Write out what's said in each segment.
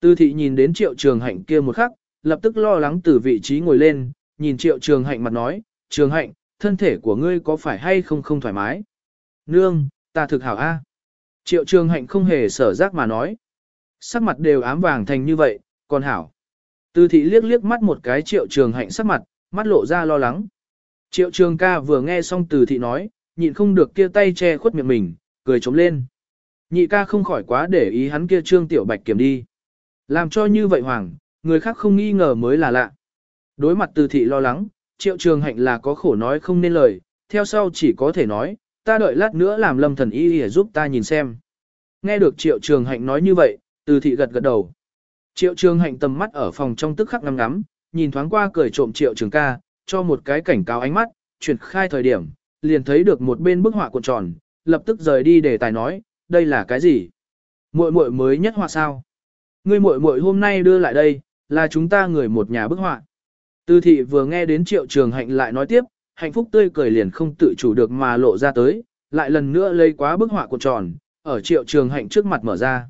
Từ thị nhìn đến triệu trường hạnh kia một khắc, lập tức lo lắng từ vị trí ngồi lên, nhìn triệu trường hạnh mặt nói, trường hạnh, thân thể của ngươi có phải hay không không thoải mái? Nương, ta thực hảo a. Triệu trường hạnh không hề sở giác mà nói. Sắc mặt đều ám vàng thành như vậy, còn hảo. Từ thị liếc liếc mắt một cái triệu trường hạnh sắc mặt, mắt lộ ra lo lắng. Triệu trường ca vừa nghe xong từ thị nói, nhịn không được kia tay che khuất miệng mình, cười trống lên. Nhị ca không khỏi quá để ý hắn kia trương tiểu bạch kiểm đi. Làm cho như vậy hoàng, người khác không nghi ngờ mới là lạ. Đối mặt từ thị lo lắng, triệu trường hạnh là có khổ nói không nên lời, theo sau chỉ có thể nói, ta đợi lát nữa làm lâm thần y để giúp ta nhìn xem. Nghe được triệu trường hạnh nói như vậy, từ thị gật gật đầu. Triệu trường hạnh tầm mắt ở phòng trong tức khắc ngắm ngắm, nhìn thoáng qua cười trộm triệu trường ca, cho một cái cảnh cáo ánh mắt, chuyển khai thời điểm, liền thấy được một bên bức họa cuộn tròn, lập tức rời đi để tài nói, đây là cái gì? Muội muội mới nhất họa sao? Ngươi muội muội hôm nay đưa lại đây, là chúng ta người một nhà bức họa. Tư thị vừa nghe đến triệu trường hạnh lại nói tiếp, hạnh phúc tươi cười liền không tự chủ được mà lộ ra tới, lại lần nữa lấy quá bức họa cuộn tròn, ở triệu trường hạnh trước mặt mở ra.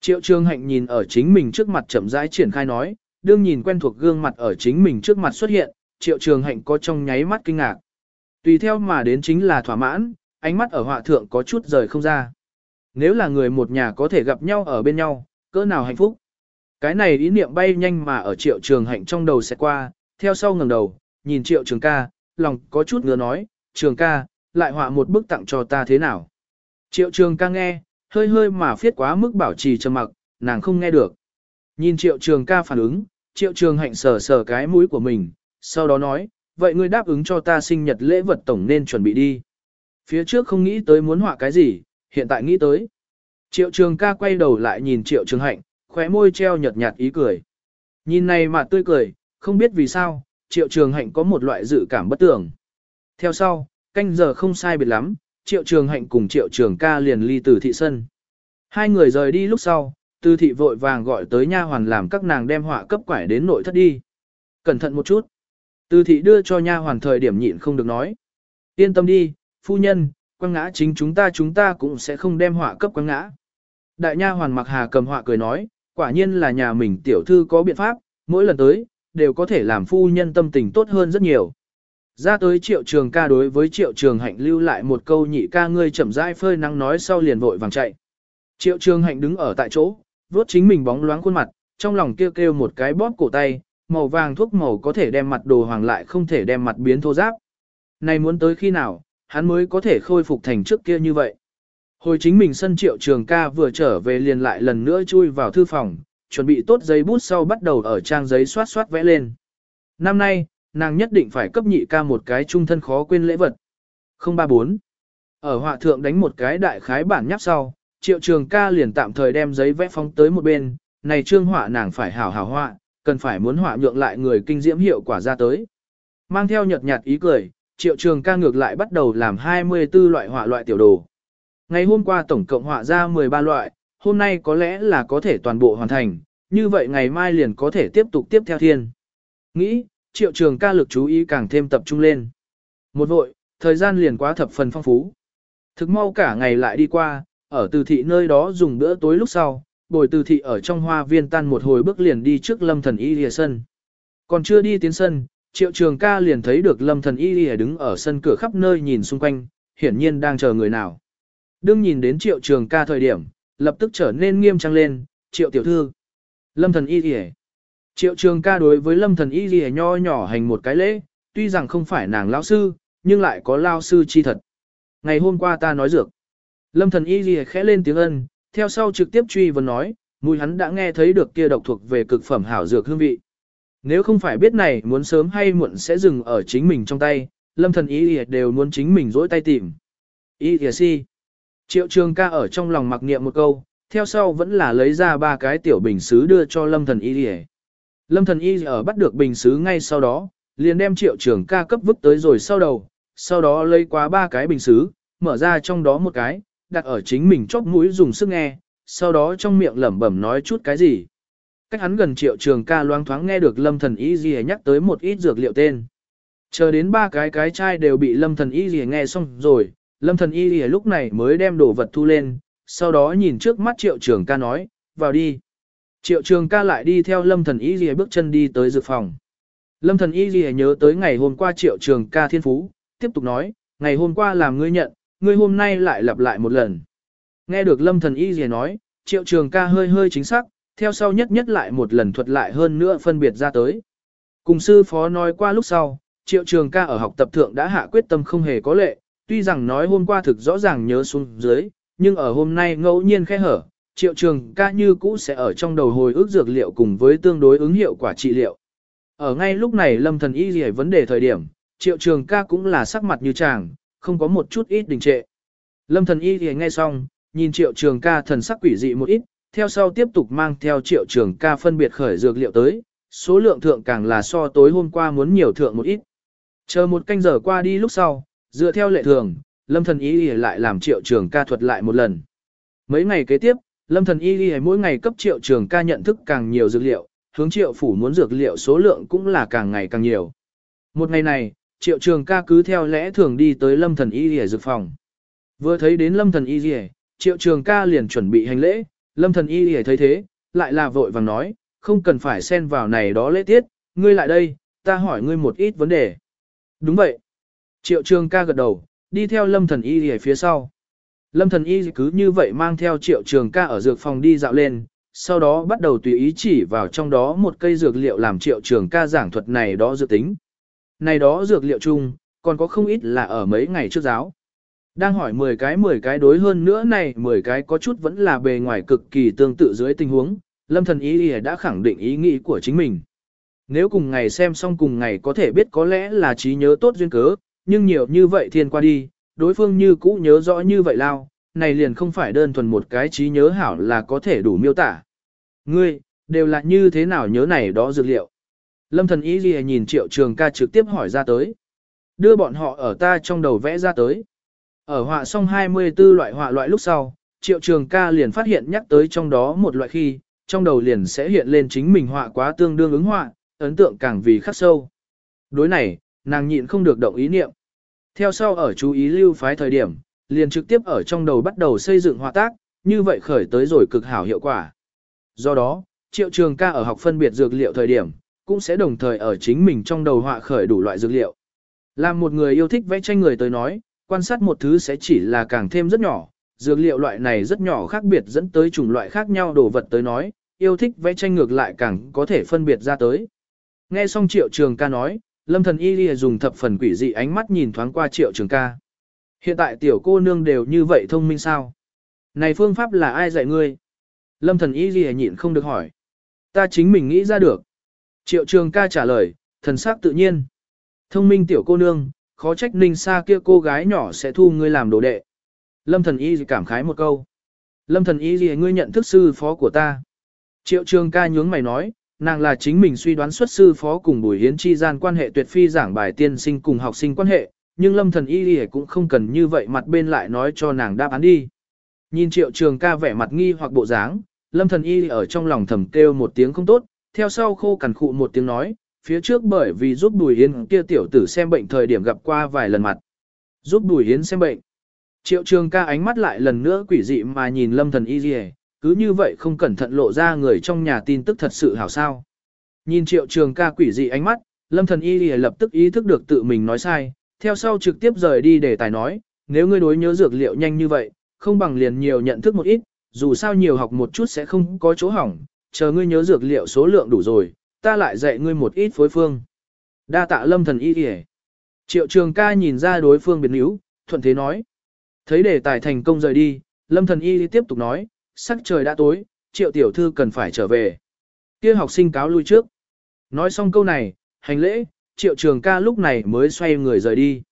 Triệu trường hạnh nhìn ở chính mình trước mặt chậm rãi triển khai nói, đương nhìn quen thuộc gương mặt ở chính mình trước mặt xuất hiện, triệu trường hạnh có trong nháy mắt kinh ngạc. Tùy theo mà đến chính là thỏa mãn, ánh mắt ở họa thượng có chút rời không ra. Nếu là người một nhà có thể gặp nhau ở bên nhau, cỡ nào hạnh phúc. Cái này ý niệm bay nhanh mà ở triệu trường hạnh trong đầu sẽ qua, theo sau ngẩng đầu, nhìn triệu trường ca, lòng có chút ngứa nói, trường ca, lại họa một bức tặng cho ta thế nào. Triệu trường ca nghe, hơi hơi mà phiết quá mức bảo trì trầm mặc, nàng không nghe được. Nhìn triệu trường ca phản ứng, triệu trường hạnh sờ sờ cái mũi của mình, sau đó nói, vậy ngươi đáp ứng cho ta sinh nhật lễ vật tổng nên chuẩn bị đi. Phía trước không nghĩ tới muốn họa cái gì, hiện tại nghĩ tới. Triệu trường ca quay đầu lại nhìn triệu trường hạnh, khóe môi treo nhợt nhạt ý cười. Nhìn này mà tươi cười, không biết vì sao, triệu trường hạnh có một loại dự cảm bất tưởng. Theo sau, canh giờ không sai biệt lắm, triệu trường hạnh cùng triệu trường ca liền ly từ thị sân. Hai người rời đi lúc sau, từ thị vội vàng gọi tới nha hoàn làm các nàng đem họa cấp quải đến nội thất đi. Cẩn thận một chút. Từ thị đưa cho nha hoàn thời điểm nhịn không được nói. Yên tâm đi, phu nhân, quăng ngã chính chúng ta chúng ta cũng sẽ không đem họa cấp quăng ngã. Đại nha hoàn mặc hà cầm họa cười nói, quả nhiên là nhà mình tiểu thư có biện pháp, mỗi lần tới, đều có thể làm phu nhân tâm tình tốt hơn rất nhiều. Ra tới triệu trường ca đối với triệu trường hạnh lưu lại một câu nhị ca ngươi chậm rãi phơi nắng nói sau liền vội vàng chạy. Triệu trường hạnh đứng ở tại chỗ, vuốt chính mình bóng loáng khuôn mặt, trong lòng kêu kêu một cái bóp cổ tay, màu vàng thuốc màu có thể đem mặt đồ hoàng lại không thể đem mặt biến thô giáp. Này muốn tới khi nào, hắn mới có thể khôi phục thành trước kia như vậy. Hồi chính mình sân triệu trường ca vừa trở về liền lại lần nữa chui vào thư phòng, chuẩn bị tốt giấy bút sau bắt đầu ở trang giấy xoát xoát vẽ lên. Năm nay, nàng nhất định phải cấp nhị ca một cái trung thân khó quên lễ vật. 034. Ở họa thượng đánh một cái đại khái bản nháp sau, triệu trường ca liền tạm thời đem giấy vẽ phóng tới một bên, này trương họa nàng phải hảo hảo họa, cần phải muốn họa nhượng lại người kinh diễm hiệu quả ra tới. Mang theo nhợt nhạt ý cười, triệu trường ca ngược lại bắt đầu làm 24 loại họa loại tiểu đồ. Ngày hôm qua tổng cộng họa ra 13 loại, hôm nay có lẽ là có thể toàn bộ hoàn thành, như vậy ngày mai liền có thể tiếp tục tiếp theo thiên. Nghĩ, triệu trường ca lực chú ý càng thêm tập trung lên. Một vội, thời gian liền quá thập phần phong phú. Thực mau cả ngày lại đi qua, ở từ thị nơi đó dùng bữa tối lúc sau, bồi từ thị ở trong hoa viên tan một hồi bước liền đi trước lâm thần y lìa sân. Còn chưa đi tiến sân, triệu trường ca liền thấy được lâm thần y lìa đứng ở sân cửa khắp nơi nhìn xung quanh, hiển nhiên đang chờ người nào. Đương nhìn đến triệu trường ca thời điểm, lập tức trở nên nghiêm trang lên, triệu tiểu thư. Lâm thần y lìa. Triệu trường ca đối với lâm thần y lìa nho nhỏ hành một cái lễ, tuy rằng không phải nàng lão sư, nhưng lại có lao sư chi thật. Ngày hôm qua ta nói dược. Lâm thần y lìa khẽ lên tiếng ân, theo sau trực tiếp truy vấn nói, mùi hắn đã nghe thấy được kia độc thuộc về cực phẩm hảo dược hương vị. Nếu không phải biết này muốn sớm hay muộn sẽ dừng ở chính mình trong tay, lâm thần y lìa đều muốn chính mình dỗi tay tìm. Y lìa si. Triệu trường ca ở trong lòng mặc niệm một câu, theo sau vẫn là lấy ra ba cái tiểu bình xứ đưa cho lâm thần y lìa. Lâm thần y ở bắt được bình xứ ngay sau đó, liền đem triệu trường ca cấp vứt tới rồi sau đầu, sau đó lấy qua ba cái bình xứ, mở ra trong đó một cái, đặt ở chính mình chóp mũi dùng sức nghe, sau đó trong miệng lẩm bẩm nói chút cái gì. Cách hắn gần triệu trường ca loang thoáng nghe được lâm thần y gì nhắc tới một ít dược liệu tên. Chờ đến ba cái cái chai đều bị lâm thần y gì nghe xong rồi, lâm thần y y lúc này mới đem đồ vật thu lên, sau đó nhìn trước mắt triệu trường ca nói, vào đi. Triệu trường ca lại đi theo lâm thần y y bước chân đi tới dược phòng. Lâm thần y y nhớ tới ngày hôm qua triệu trường ca thiên phú, tiếp tục nói, ngày hôm qua làm ngươi nhận, ngươi hôm nay lại lặp lại một lần. Nghe được lâm thần y y nói, triệu trường ca hơi hơi chính xác, theo sau nhất nhất lại một lần thuật lại hơn nữa phân biệt ra tới. Cùng sư phó nói qua lúc sau, triệu trường ca ở học tập thượng đã hạ quyết tâm không hề có lệ, tuy rằng nói hôm qua thực rõ ràng nhớ xuống dưới, nhưng ở hôm nay ngẫu nhiên khẽ hở, triệu trường ca như cũ sẽ ở trong đầu hồi ức dược liệu cùng với tương đối ứng hiệu quả trị liệu. Ở ngay lúc này lâm thần y gì vấn đề thời điểm, triệu trường ca cũng là sắc mặt như chàng, không có một chút ít đình trệ. Lâm thần y thì nghe xong, nhìn triệu trường ca thần sắc quỷ dị một ít, theo sau tiếp tục mang theo triệu trường ca phân biệt khởi dược liệu tới, số lượng thượng càng là so tối hôm qua muốn nhiều thượng một ít. Chờ một canh giờ qua đi lúc sau, dựa theo lệ thường, lâm thần y lại làm triệu trường ca thuật lại một lần. Mấy ngày kế tiếp, lâm thần y mỗi ngày cấp triệu trường ca nhận thức càng nhiều dược liệu, hướng triệu phủ muốn dược liệu số lượng cũng là càng ngày càng nhiều. Một ngày này, triệu trường ca cứ theo lẽ thường đi tới lâm thần y y dược phòng. Vừa thấy đến lâm thần y y, triệu trường ca liền chuẩn bị hành lễ, lâm thần y y thấy thế, lại là vội vàng nói, không cần phải xen vào này đó lễ tiết, ngươi lại đây, ta hỏi ngươi một ít vấn đề. Đúng vậy. Triệu trường ca gật đầu, đi theo lâm thần y ở phía sau. Lâm thần y cứ như vậy mang theo triệu trường ca ở dược phòng đi dạo lên, sau đó bắt đầu tùy ý chỉ vào trong đó một cây dược liệu làm triệu trường ca giảng thuật này đó dự tính. Này đó dược liệu chung, còn có không ít là ở mấy ngày trước giáo. Đang hỏi 10 cái 10 cái đối hơn nữa này 10 cái có chút vẫn là bề ngoài cực kỳ tương tự dưới tình huống, lâm thần Y đã khẳng định ý nghĩ của chính mình. Nếu cùng ngày xem xong cùng ngày có thể biết có lẽ là trí nhớ tốt duyên cớ, nhưng nhiều như vậy thiên qua đi, đối phương như cũ nhớ rõ như vậy lao, này liền không phải đơn thuần một cái trí nhớ hảo là có thể đủ miêu tả. Ngươi, đều là như thế nào nhớ này đó dược liệu. Lâm thần ý gì nhìn triệu trường ca trực tiếp hỏi ra tới. Đưa bọn họ ở ta trong đầu vẽ ra tới. Ở họa xong 24 loại họa loại lúc sau, triệu trường ca liền phát hiện nhắc tới trong đó một loại khi, trong đầu liền sẽ hiện lên chính mình họa quá tương đương ứng họa, ấn tượng càng vì khắc sâu. Đối này, nàng nhịn không được động ý niệm. Theo sau ở chú ý lưu phái thời điểm, liền trực tiếp ở trong đầu bắt đầu xây dựng họa tác, như vậy khởi tới rồi cực hảo hiệu quả. Do đó, triệu trường ca ở học phân biệt dược liệu thời điểm, cũng sẽ đồng thời ở chính mình trong đầu họa khởi đủ loại dược liệu. Làm một người yêu thích vẽ tranh người tới nói, quan sát một thứ sẽ chỉ là càng thêm rất nhỏ, dược liệu loại này rất nhỏ khác biệt dẫn tới chủng loại khác nhau đồ vật tới nói, yêu thích vẽ tranh ngược lại càng có thể phân biệt ra tới. Nghe xong triệu trường ca nói, lâm thần y lìa dùng thập phần quỷ dị ánh mắt nhìn thoáng qua triệu trường ca. Hiện tại tiểu cô nương đều như vậy thông minh sao? Này phương pháp là ai dạy ngươi? Lâm thần y lìa nhịn không được hỏi. Ta chính mình nghĩ ra được. Triệu trường ca trả lời, thần sắc tự nhiên. Thông minh tiểu cô nương, khó trách ninh xa kia cô gái nhỏ sẽ thu ngươi làm đồ đệ. Lâm thần y cảm khái một câu. Lâm thần y gì ngươi nhận thức sư phó của ta. Triệu trường ca nhướng mày nói, nàng là chính mình suy đoán xuất sư phó cùng Bùi Hiến chi gian quan hệ tuyệt phi giảng bài tiên sinh cùng học sinh quan hệ, nhưng lâm thần y y cũng không cần như vậy mặt bên lại nói cho nàng đáp án đi. Nhìn triệu trường ca vẻ mặt nghi hoặc bộ dáng, lâm thần y ở trong lòng thầm kêu một tiếng không tốt, theo sau khô cằn khụ một tiếng nói, phía trước bởi vì giúp Bùi Hiến kia tiểu tử xem bệnh thời điểm gặp qua vài lần mặt. Giúp Bùi Hiến xem bệnh. Triệu trường ca ánh mắt lại lần nữa quỷ dị mà nhìn lâm thần y y cứ như vậy không cẩn thận lộ ra người trong nhà tin tức thật sự hảo sao. Nhìn triệu trường ca quỷ dị ánh mắt, lâm thần y lập tức ý thức được tự mình nói sai, theo sau trực tiếp rời đi để tài nói, nếu ngươi đối nhớ dược liệu nhanh như vậy, không bằng liền nhiều nhận thức một ít, dù sao nhiều học một chút sẽ không có chỗ hỏng, chờ ngươi nhớ dược liệu số lượng đủ rồi, ta lại dạy ngươi một ít phối phương. Đa tạ lâm thần y kìa. Triệu trường ca nhìn ra đối phương biến yếu, thuận thế nói. Thấy đề tài thành công rời đi, lâm thần y tiếp tục nói, sắc trời đã tối, triệu tiểu thư cần phải trở về. kia học sinh cáo lui trước. Nói xong câu này, hành lễ, triệu trường ca lúc này mới xoay người rời đi.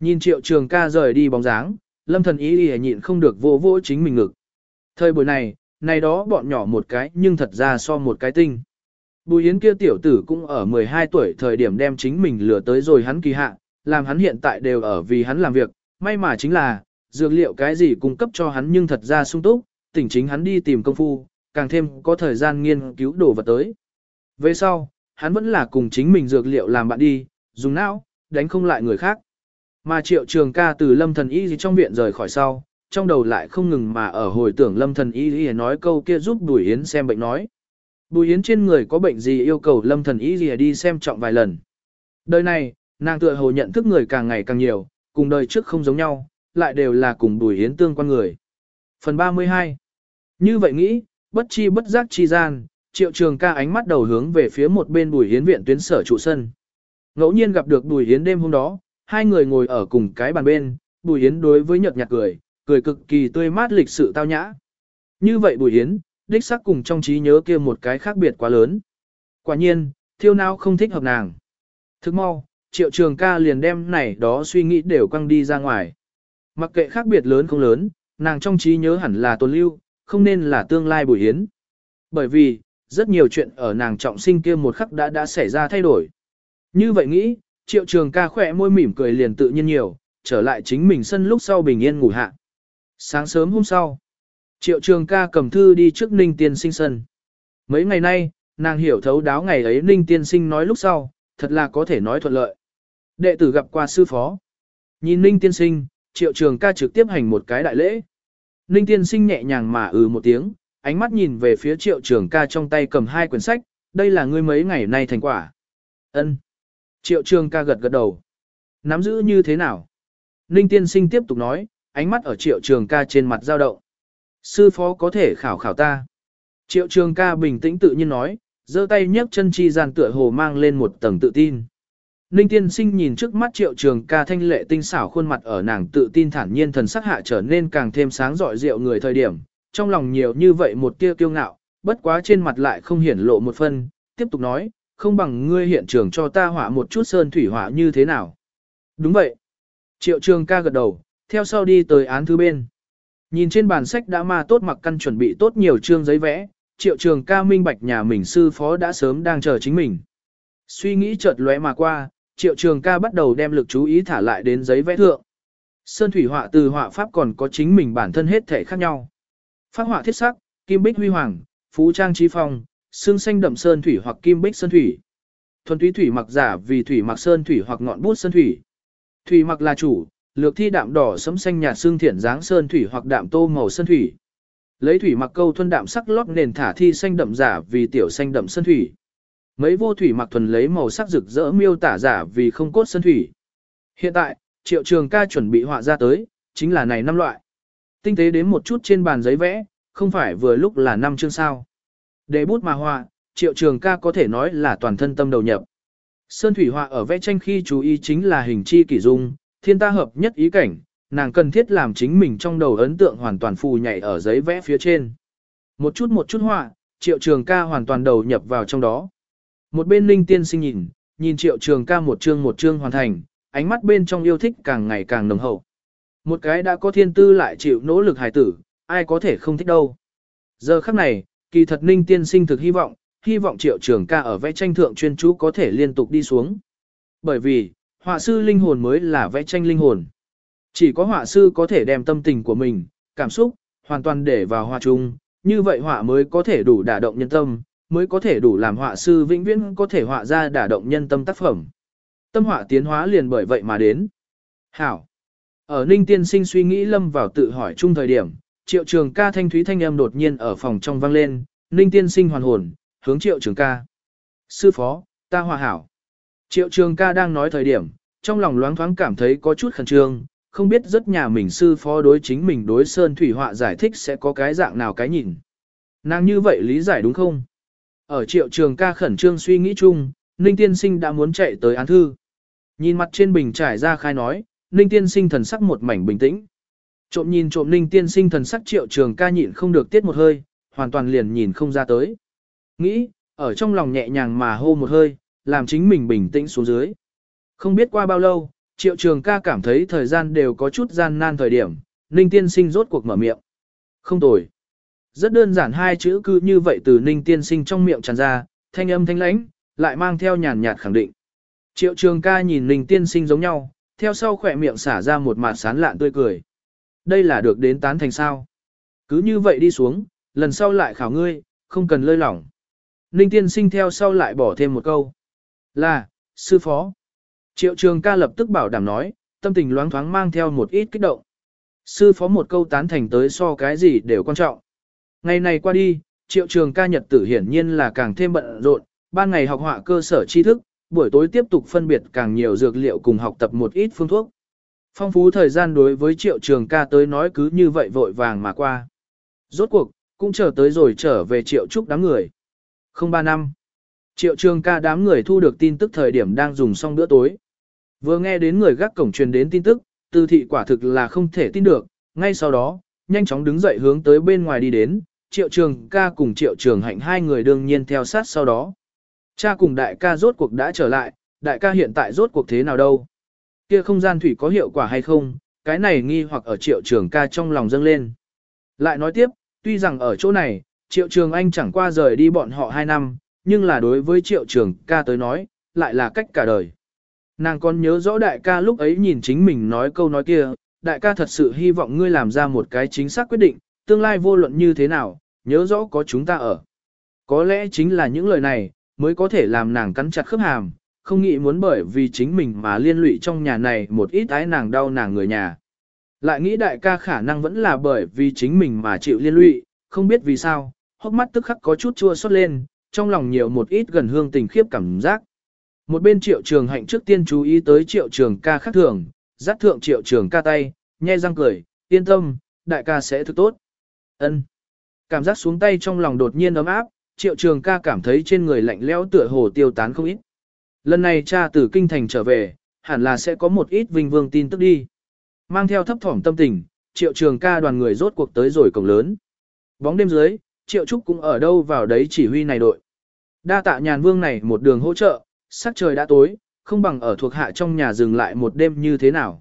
Nhìn triệu trường ca rời đi bóng dáng, lâm thần ý ý nhịn không được vô vô chính mình ngực. Thời buổi này, này đó bọn nhỏ một cái nhưng thật ra so một cái tinh. Bùi Yến kia tiểu tử cũng ở 12 tuổi thời điểm đem chính mình lừa tới rồi hắn kỳ hạ, làm hắn hiện tại đều ở vì hắn làm việc, may mà chính là, dược liệu cái gì cung cấp cho hắn nhưng thật ra sung túc, tỉnh chính hắn đi tìm công phu, càng thêm có thời gian nghiên cứu đồ vật tới. Về sau, hắn vẫn là cùng chính mình dược liệu làm bạn đi, dùng não, đánh không lại người khác. Mà triệu trường ca từ lâm thần y gì trong viện rời khỏi sau, trong đầu lại không ngừng mà ở hồi tưởng lâm thần y gì nói câu kia giúp đuổi yến xem bệnh nói. Bùi Yến trên người có bệnh gì yêu cầu lâm thần y gì đi xem trọng vài lần. Đời này, nàng tựa hồ nhận thức người càng ngày càng nhiều, cùng đời trước không giống nhau, lại đều là cùng Bùi Yến tương quan người. Phần 32 như vậy nghĩ, bất chi bất giác chi gian, triệu trường ca ánh mắt đầu hướng về phía một bên Bùi Yến viện tuyến sở trụ sân. Ngẫu nhiên gặp được Bùi Yến đêm hôm đó, hai người ngồi ở cùng cái bàn bên, Bùi Yến đối với nhợt nhạt cười, cười cực kỳ tươi mát lịch sự tao nhã. Như vậy Bùi Yến, đích xác cùng trong trí nhớ kia một cái khác biệt quá lớn. Quả nhiên, thiêu nào không thích hợp nàng. Thức mau, triệu trường ca liền đem này đó suy nghĩ đều quăng đi ra ngoài. Mặc kệ khác biệt lớn không lớn, nàng trong trí nhớ hẳn là tồn lưu, không nên là tương lai Bùi Yến. Bởi vì, rất nhiều chuyện ở nàng trọng sinh kia một khắc đã đã xảy ra thay đổi. Như vậy nghĩ, triệu trường ca khỏe môi mỉm cười liền tự nhiên nhiều, trở lại chính mình sân lúc sau bình yên ngủ hạ. Sáng sớm hôm sau, triệu trường ca cầm thư đi trước ninh tiên sinh sân. Mấy ngày nay, nàng hiểu thấu đáo ngày ấy ninh tiên sinh nói lúc sau, thật là có thể nói thuận lợi. Đệ tử gặp qua sư phó. Nhìn ninh tiên sinh, triệu trường ca trực tiếp hành một cái đại lễ. Ninh tiên sinh nhẹ nhàng mà ừ một tiếng, ánh mắt nhìn về phía triệu trường ca trong tay cầm hai quyển sách, đây là ngươi mấy ngày nay thành quả. ân Triệu trường ca gật gật đầu. Nắm giữ như thế nào? Ninh tiên sinh tiếp tục nói, ánh mắt ở triệu trường ca trên mặt dao động. Sư phó có thể khảo khảo ta. Triệu trường ca bình tĩnh tự nhiên nói, giơ tay nhấc chân chi gian tựa hồ mang lên một tầng tự tin. Ninh tiên sinh nhìn trước mắt triệu trường ca thanh lệ tinh xảo khuôn mặt ở nàng tự tin thản nhiên thần sắc hạ trở nên càng thêm sáng rọi rượu người thời điểm, trong lòng nhiều như vậy một tia kiêu ngạo, bất quá trên mặt lại không hiển lộ một phân, tiếp tục nói, không bằng ngươi hiện trường cho ta họa một chút sơn thủy họa như thế nào. Đúng vậy. Triệu trường ca gật đầu, theo sau đi tới án thứ bên. Nhìn trên bàn sách đã ma tốt mặc căn chuẩn bị tốt nhiều chương giấy vẽ, triệu trường ca minh bạch nhà mình sư phó đã sớm đang chờ chính mình. Suy nghĩ chợt lóe mà qua, triệu trường ca bắt đầu đem lực chú ý thả lại đến giấy vẽ thượng. Sơn thủy họa từ họa pháp còn có chính mình bản thân hết thể khác nhau. Phát họa thiết sắc, kim bích huy hoàng, phú trang trí phong, xương xanh đậm sơn thủy hoặc kim bích sơn thủy. Thuần túy thủy mặc giả vì thủy mặc sơn thủy hoặc ngọn bút sơn thủy. Thủy mặc là chủ, lược thi đạm đỏ sẫm xanh nhạt xương thiển dáng sơn thủy hoặc đạm tô màu sơn thủy. Lấy thủy mặc câu thuần đạm sắc lót nền thả thi xanh đậm giả vì tiểu xanh đậm sơn thủy. Mấy vô thủy mặc thuần lấy màu sắc rực rỡ miêu tả giả vì không cốt sơn thủy. Hiện tại, triệu trường ca chuẩn bị họa ra tới, chính là này năm loại. Tinh tế đến một chút trên bàn giấy vẽ, không phải vừa lúc là năm chương sao. Để bút mà họa, triệu trường ca có thể nói là toàn thân tâm đầu nhập. Sơn thủy họa ở vẽ tranh khi chú ý chính là hình chi kỷ dung, thiên ta hợp nhất ý cảnh, nàng cần thiết làm chính mình trong đầu ấn tượng hoàn toàn phù nhảy ở giấy vẽ phía trên. Một chút một chút họa, triệu trường ca hoàn toàn đầu nhập vào trong đó. Một bên Ninh tiên sinh nhìn, nhìn triệu trường ca một chương một chương hoàn thành, ánh mắt bên trong yêu thích càng ngày càng nồng hậu. Một cái đã có thiên tư lại chịu nỗ lực hài tử, ai có thể không thích đâu. Giờ khắc này, kỳ thật ninh tiên sinh thực hy vọng, hy vọng triệu trường ca ở vẽ tranh thượng chuyên chú có thể liên tục đi xuống. Bởi vì, họa sư linh hồn mới là vẽ tranh linh hồn. Chỉ có họa sư có thể đem tâm tình của mình, cảm xúc, hoàn toàn để vào họa chung, như vậy họa mới có thể đủ đả động nhân tâm, mới có thể đủ làm họa sư vĩnh viễn có thể họa ra đả động nhân tâm tác phẩm. Tâm họa tiến hóa liền bởi vậy mà đến. Hảo. Ở Ninh Tiên Sinh suy nghĩ lâm vào tự hỏi chung thời điểm, triệu trường ca thanh thúy thanh âm đột nhiên ở phòng trong vang lên, Ninh Tiên Sinh hoàn hồn, hướng triệu trường ca. Sư phó, ta hòa hảo. Triệu trường ca đang nói thời điểm, trong lòng loáng thoáng cảm thấy có chút khẩn trương, không biết rất nhà mình sư phó đối chính mình đối sơn thủy họa giải thích sẽ có cái dạng nào cái nhìn. Nàng như vậy lý giải đúng không? Ở triệu trường ca khẩn trương suy nghĩ chung, Ninh Tiên Sinh đã muốn chạy tới án thư. Nhìn mặt trên bình trải ra khai nói, Ninh Tiên Sinh thần sắc một mảnh bình tĩnh. Trộm nhìn trộm Ninh Tiên Sinh thần sắc triệu trường ca nhịn không được tiết một hơi, hoàn toàn liền nhìn không ra tới. Nghĩ, ở trong lòng nhẹ nhàng mà hô một hơi, làm chính mình bình tĩnh xuống dưới. Không biết qua bao lâu, triệu trường ca cảm thấy thời gian đều có chút gian nan thời điểm, Ninh Tiên Sinh rốt cuộc mở miệng. Không tồi. Rất đơn giản hai chữ cứ như vậy từ Ninh Tiên Sinh trong miệng tràn ra, thanh âm thanh lãnh, lại mang theo nhàn nhạt khẳng định. Triệu trường ca nhìn Ninh Tiên Sinh giống nhau, theo sau khỏe miệng xả ra một mặt sán lạn tươi cười. Đây là được đến tán thành sao. Cứ như vậy đi xuống, lần sau lại khảo ngươi, không cần lơi lỏng. Ninh tiên sinh theo sau lại bỏ thêm một câu. Là, sư phó. Triệu trường ca lập tức bảo đảm nói, tâm tình loáng thoáng mang theo một ít kích động. Sư phó một câu tán thành tới so cái gì đều quan trọng. Ngày này qua đi, triệu trường ca nhật tử hiển nhiên là càng thêm bận rộn, ban ngày học họa cơ sở tri thức, buổi tối tiếp tục phân biệt càng nhiều dược liệu cùng học tập một ít phương thuốc. Phong phú thời gian đối với triệu trường ca tới nói cứ như vậy vội vàng mà qua. Rốt cuộc, cũng chờ tới rồi trở về triệu trúc đám người. Không ba năm. Triệu trường ca đám người thu được tin tức thời điểm đang dùng xong bữa tối. Vừa nghe đến người gác cổng truyền đến tin tức, tư thị quả thực là không thể tin được, ngay sau đó, nhanh chóng đứng dậy hướng tới bên ngoài đi đến, triệu trường ca cùng triệu trường hạnh hai người đương nhiên theo sát sau đó. Cha cùng đại ca rốt cuộc đã trở lại, đại ca hiện tại rốt cuộc thế nào đâu? Kia không gian thủy có hiệu quả hay không? Cái này nghi hoặc ở triệu trường ca trong lòng dâng lên. Lại nói tiếp, tuy rằng ở chỗ này, triệu trường anh chẳng qua rời đi bọn họ hai năm, nhưng là đối với triệu trường ca tới nói, lại là cách cả đời. Nàng còn nhớ rõ đại ca lúc ấy nhìn chính mình nói câu nói kia, đại ca thật sự hy vọng ngươi làm ra một cái chính xác quyết định, tương lai vô luận như thế nào, nhớ rõ có chúng ta ở. Có lẽ chính là những lời này, mới có thể làm nàng cắn chặt khớp hàm, không nghĩ muốn bởi vì chính mình mà liên lụy trong nhà này một ít ái nàng đau nàng người nhà. Lại nghĩ đại ca khả năng vẫn là bởi vì chính mình mà chịu liên lụy, không biết vì sao, hốc mắt tức khắc có chút chua xót lên, trong lòng nhiều một ít gần hương tình khiếp cảm giác. Một bên triệu trường hạnh trước tiên chú ý tới triệu trường ca khác thường, dắt thượng triệu trường ca tay, nhe răng cười, yên tâm, đại ca sẽ thức tốt. ân Cảm giác xuống tay trong lòng đột nhiên ấm áp, triệu trường ca cảm thấy trên người lạnh lẽo tựa hồ tiêu tán không ít. Lần này cha từ kinh thành trở về, hẳn là sẽ có một ít vinh vương tin tức đi. Mang theo thấp thỏm tâm tình, triệu trường ca đoàn người rốt cuộc tới rồi cổng lớn. Bóng đêm dưới, triệu trúc cũng ở đâu vào đấy chỉ huy này đội. Đa tạ nhàn vương này một đường hỗ trợ, sắc trời đã tối, không bằng ở thuộc hạ trong nhà dừng lại một đêm như thế nào.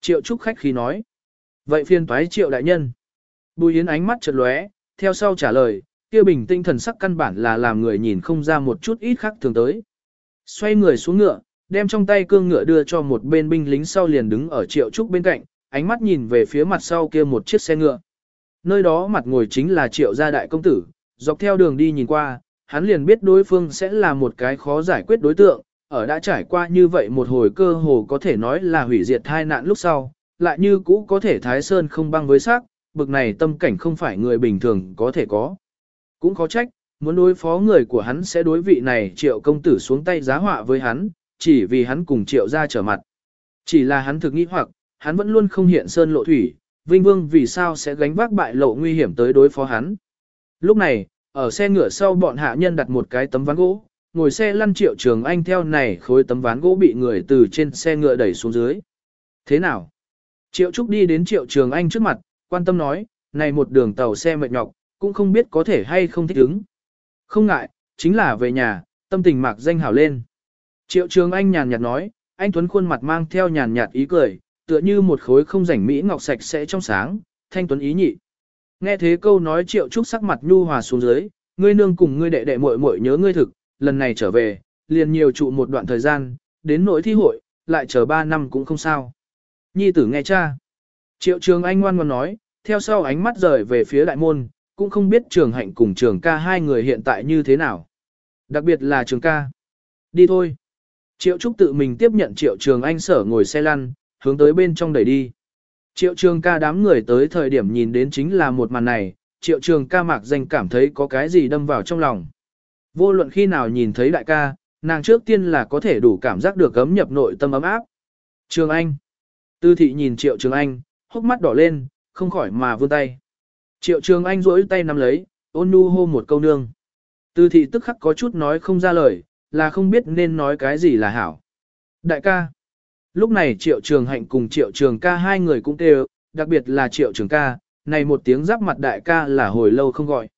Triệu trúc khách khí nói. Vậy phiên toái triệu đại nhân. Bùi yến ánh mắt chợt lóe, theo sau trả lời, kia bình tinh thần sắc căn bản là làm người nhìn không ra một chút ít khác thường tới. Xoay người xuống ngựa, đem trong tay cương ngựa đưa cho một bên binh lính sau liền đứng ở triệu trúc bên cạnh, ánh mắt nhìn về phía mặt sau kia một chiếc xe ngựa. Nơi đó mặt ngồi chính là triệu gia đại công tử, dọc theo đường đi nhìn qua, hắn liền biết đối phương sẽ là một cái khó giải quyết đối tượng, ở đã trải qua như vậy một hồi cơ hồ có thể nói là hủy diệt tai nạn lúc sau, lại như cũ có thể thái sơn không băng với xác, bực này tâm cảnh không phải người bình thường có thể có. Cũng khó trách, muốn đối phó người của hắn sẽ đối vị này triệu công tử xuống tay giá họa với hắn, chỉ vì hắn cùng triệu ra trở mặt. Chỉ là hắn thực nghĩ hoặc, hắn vẫn luôn không hiện sơn lộ thủy, Vinh Vương vì sao sẽ gánh vác bại lộ nguy hiểm tới đối phó hắn. Lúc này, ở xe ngựa sau bọn hạ nhân đặt một cái tấm ván gỗ, ngồi xe lăn triệu trường anh theo này khối tấm ván gỗ bị người từ trên xe ngựa đẩy xuống dưới. Thế nào? Triệu Trúc đi đến triệu trường anh trước mặt, quan tâm nói, này một đường tàu xe mệt nhọc, cũng không biết có thể hay không thích ứng. Không ngại, chính là về nhà, tâm tình mạc danh hảo lên. Triệu trường anh nhàn nhạt nói, anh Tuấn khuôn mặt mang theo nhàn nhạt ý cười, tựa như một khối không rảnh mỹ ngọc sạch sẽ trong sáng, thanh Tuấn ý nhị. Nghe thế câu nói triệu trúc sắc mặt nhu hòa xuống dưới, ngươi nương cùng ngươi đệ đệ muội muội nhớ ngươi thực, lần này trở về, liền nhiều trụ một đoạn thời gian, đến nỗi thi hội, lại chờ ba năm cũng không sao. Nhi tử nghe cha. Triệu trường anh ngoan ngoan nói, theo sau ánh mắt rời về phía đại môn, cũng không biết trường hạnh cùng trường ca hai người hiện tại như thế nào. Đặc biệt là trường ca. Đi thôi. Triệu Trúc tự mình tiếp nhận Triệu Trường Anh sở ngồi xe lăn, hướng tới bên trong đẩy đi. Triệu Trường ca đám người tới thời điểm nhìn đến chính là một màn này, Triệu Trường ca mạc danh cảm thấy có cái gì đâm vào trong lòng. Vô luận khi nào nhìn thấy đại ca, nàng trước tiên là có thể đủ cảm giác được gấm nhập nội tâm ấm áp. Trường Anh. Tư thị nhìn Triệu Trường Anh, hốc mắt đỏ lên, không khỏi mà vươn tay. Triệu Trường Anh rỗi tay nắm lấy, ôn nhu hô một câu nương. Tư thị tức khắc có chút nói không ra lời, là không biết nên nói cái gì là hảo. Đại ca. Lúc này Triệu Trường Hạnh cùng Triệu Trường ca hai người cũng kêu, đặc biệt là Triệu Trường ca, này một tiếng giáp mặt đại ca là hồi lâu không gọi.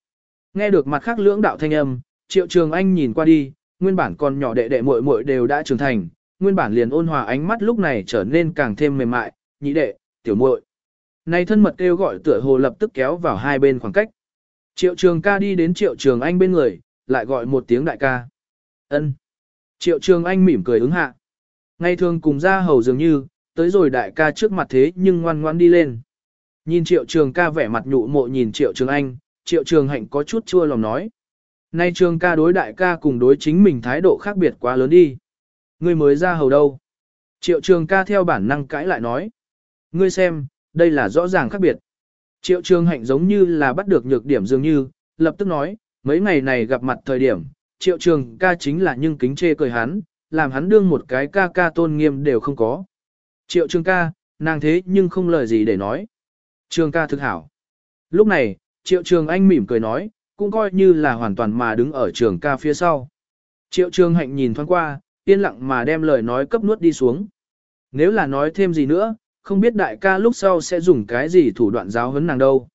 Nghe được mặt khác lưỡng đạo thanh âm, Triệu Trường Anh nhìn qua đi, nguyên bản còn nhỏ đệ đệ muội muội đều đã trưởng thành, nguyên bản liền ôn hòa ánh mắt lúc này trở nên càng thêm mềm mại, nhị đệ, tiểu muội. Này thân mật kêu gọi tựa hồ lập tức kéo vào hai bên khoảng cách. Triệu Trường ca đi đến Triệu Trường Anh bên người, lại gọi một tiếng đại ca. Ân. Triệu Trường Anh mỉm cười ứng hạ. Ngày thường cùng ra hầu dường như, tới rồi đại ca trước mặt thế nhưng ngoan ngoan đi lên. Nhìn Triệu Trường ca vẻ mặt nhụ mộ nhìn Triệu Trường Anh, Triệu Trường Hạnh có chút chua lòng nói. Nay Trường ca đối đại ca cùng đối chính mình thái độ khác biệt quá lớn đi. Ngươi mới ra hầu đâu. Triệu Trường ca theo bản năng cãi lại nói. Ngươi xem, đây là rõ ràng khác biệt. Triệu Trường Hạnh giống như là bắt được nhược điểm dường như, lập tức nói, mấy ngày này gặp mặt thời điểm, triệu trường ca chính là nhưng kính chê cười hắn, làm hắn đương một cái ca ca tôn nghiêm đều không có. Triệu trường ca, nàng thế nhưng không lời gì để nói. Trường ca thực hảo. Lúc này, triệu trường anh mỉm cười nói, cũng coi như là hoàn toàn mà đứng ở trường ca phía sau. Triệu trường hạnh nhìn thoáng qua, yên lặng mà đem lời nói cấp nuốt đi xuống. Nếu là nói thêm gì nữa, không biết đại ca lúc sau sẽ dùng cái gì thủ đoạn giáo huấn nàng đâu.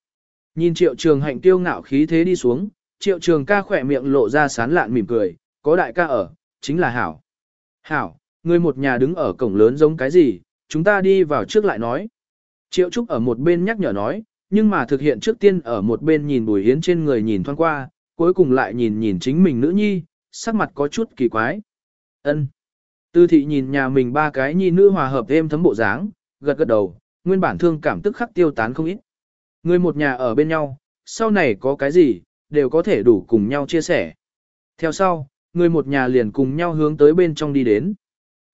Nhìn triệu trường hạnh tiêu ngạo khí thế đi xuống, triệu trường ca khỏe miệng lộ ra sán lạn mỉm cười, có đại ca ở, chính là hảo. Hảo, người một nhà đứng ở cổng lớn giống cái gì, chúng ta đi vào trước lại nói. Triệu Trúc ở một bên nhắc nhở nói, nhưng mà thực hiện trước tiên ở một bên nhìn Bùi Hiến trên người nhìn thoáng qua, cuối cùng lại nhìn nhìn chính mình nữ nhi, sắc mặt có chút kỳ quái. Ân. Tư thị nhìn nhà mình ba cái nhi nữ hòa hợp êm thấm bộ dáng, gật gật đầu, nguyên bản thương cảm tức khắc tiêu tán không ít. Người một nhà ở bên nhau, sau này có cái gì, đều có thể đủ cùng nhau chia sẻ. Theo sau, người một nhà liền cùng nhau hướng tới bên trong đi đến.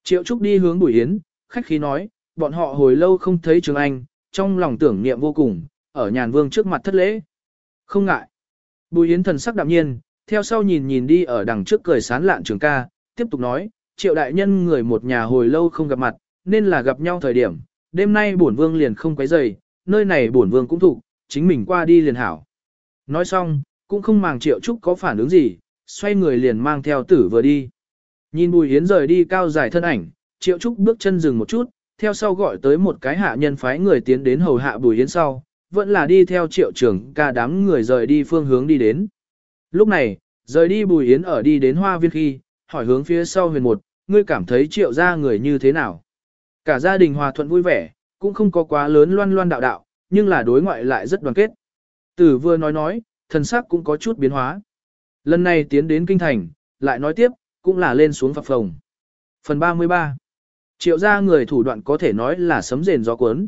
Triệu Trúc đi hướng Bùi yến, khách khí nói, bọn họ hồi lâu không thấy Trường Anh, trong lòng tưởng niệm vô cùng, ở nhàn vương trước mặt thất lễ. Không ngại. Bùi yến thần sắc đạm nhiên, theo sau nhìn nhìn đi ở đằng trước cười sán lạn trường ca, tiếp tục nói, triệu đại nhân người một nhà hồi lâu không gặp mặt, nên là gặp nhau thời điểm, đêm nay bổn vương liền không quấy rầy, nơi này bổn vương cũng thủ, chính mình qua đi liền hảo. Nói xong, cũng không màng triệu trúc có phản ứng gì, xoay người liền mang theo tử vừa đi. Nhìn bùi hiến rời đi cao dài thân ảnh, triệu trúc bước chân dừng một chút, theo sau gọi tới một cái hạ nhân phái người tiến đến hầu hạ bùi hiến sau, vẫn là đi theo triệu trưởng ca đám người rời đi phương hướng đi đến. Lúc này, rời đi bùi hiến ở đi đến hoa viên khi, hỏi hướng phía sau huyền một, ngươi cảm thấy triệu ra người như thế nào? Cả gia đình hòa thuận vui vẻ, cũng không có quá lớn loan loan đạo đạo, nhưng là đối ngoại lại rất đoàn kết. Tử vừa nói nói, thần sắc cũng có chút biến hóa. Lần này tiến đến kinh thành, lại nói tiếp, cũng là lên xuống phập phồng. Phần 33 Triệu gia người thủ đoạn có thể nói là sấm rền gió cuốn.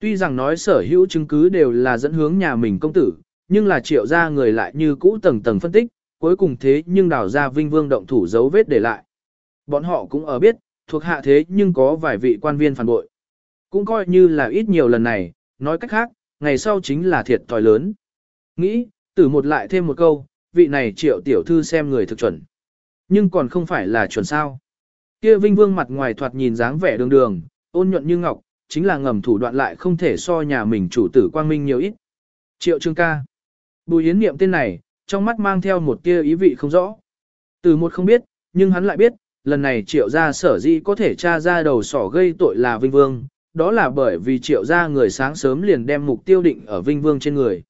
Tuy rằng nói sở hữu chứng cứ đều là dẫn hướng nhà mình công tử, nhưng là triệu gia người lại như cũ tầng tầng phân tích, cuối cùng thế nhưng đào ra vinh vương động thủ dấu vết để lại. Bọn họ cũng ở biết, thuộc hạ thế nhưng có vài vị quan viên phản bội. Cũng coi như là ít nhiều lần này, nói cách khác, ngày sau chính là thiệt thòi lớn. Nghĩ, tử một lại thêm một câu, vị này triệu tiểu thư xem người thực chuẩn. Nhưng còn không phải là chuẩn sao. Kia vinh vương mặt ngoài thoạt nhìn dáng vẻ đường đường, ôn nhuận như ngọc, chính là ngầm thủ đoạn lại không thể so nhà mình chủ tử quang minh nhiều ít. Triệu trương ca. Bùi yến niệm tên này, trong mắt mang theo một tia ý vị không rõ. Từ một không biết, nhưng hắn lại biết, lần này triệu gia sở di có thể tra ra đầu sỏ gây tội là Vinh Vương, đó là bởi vì triệu gia người sáng sớm liền đem mục tiêu định ở Vinh Vương trên người.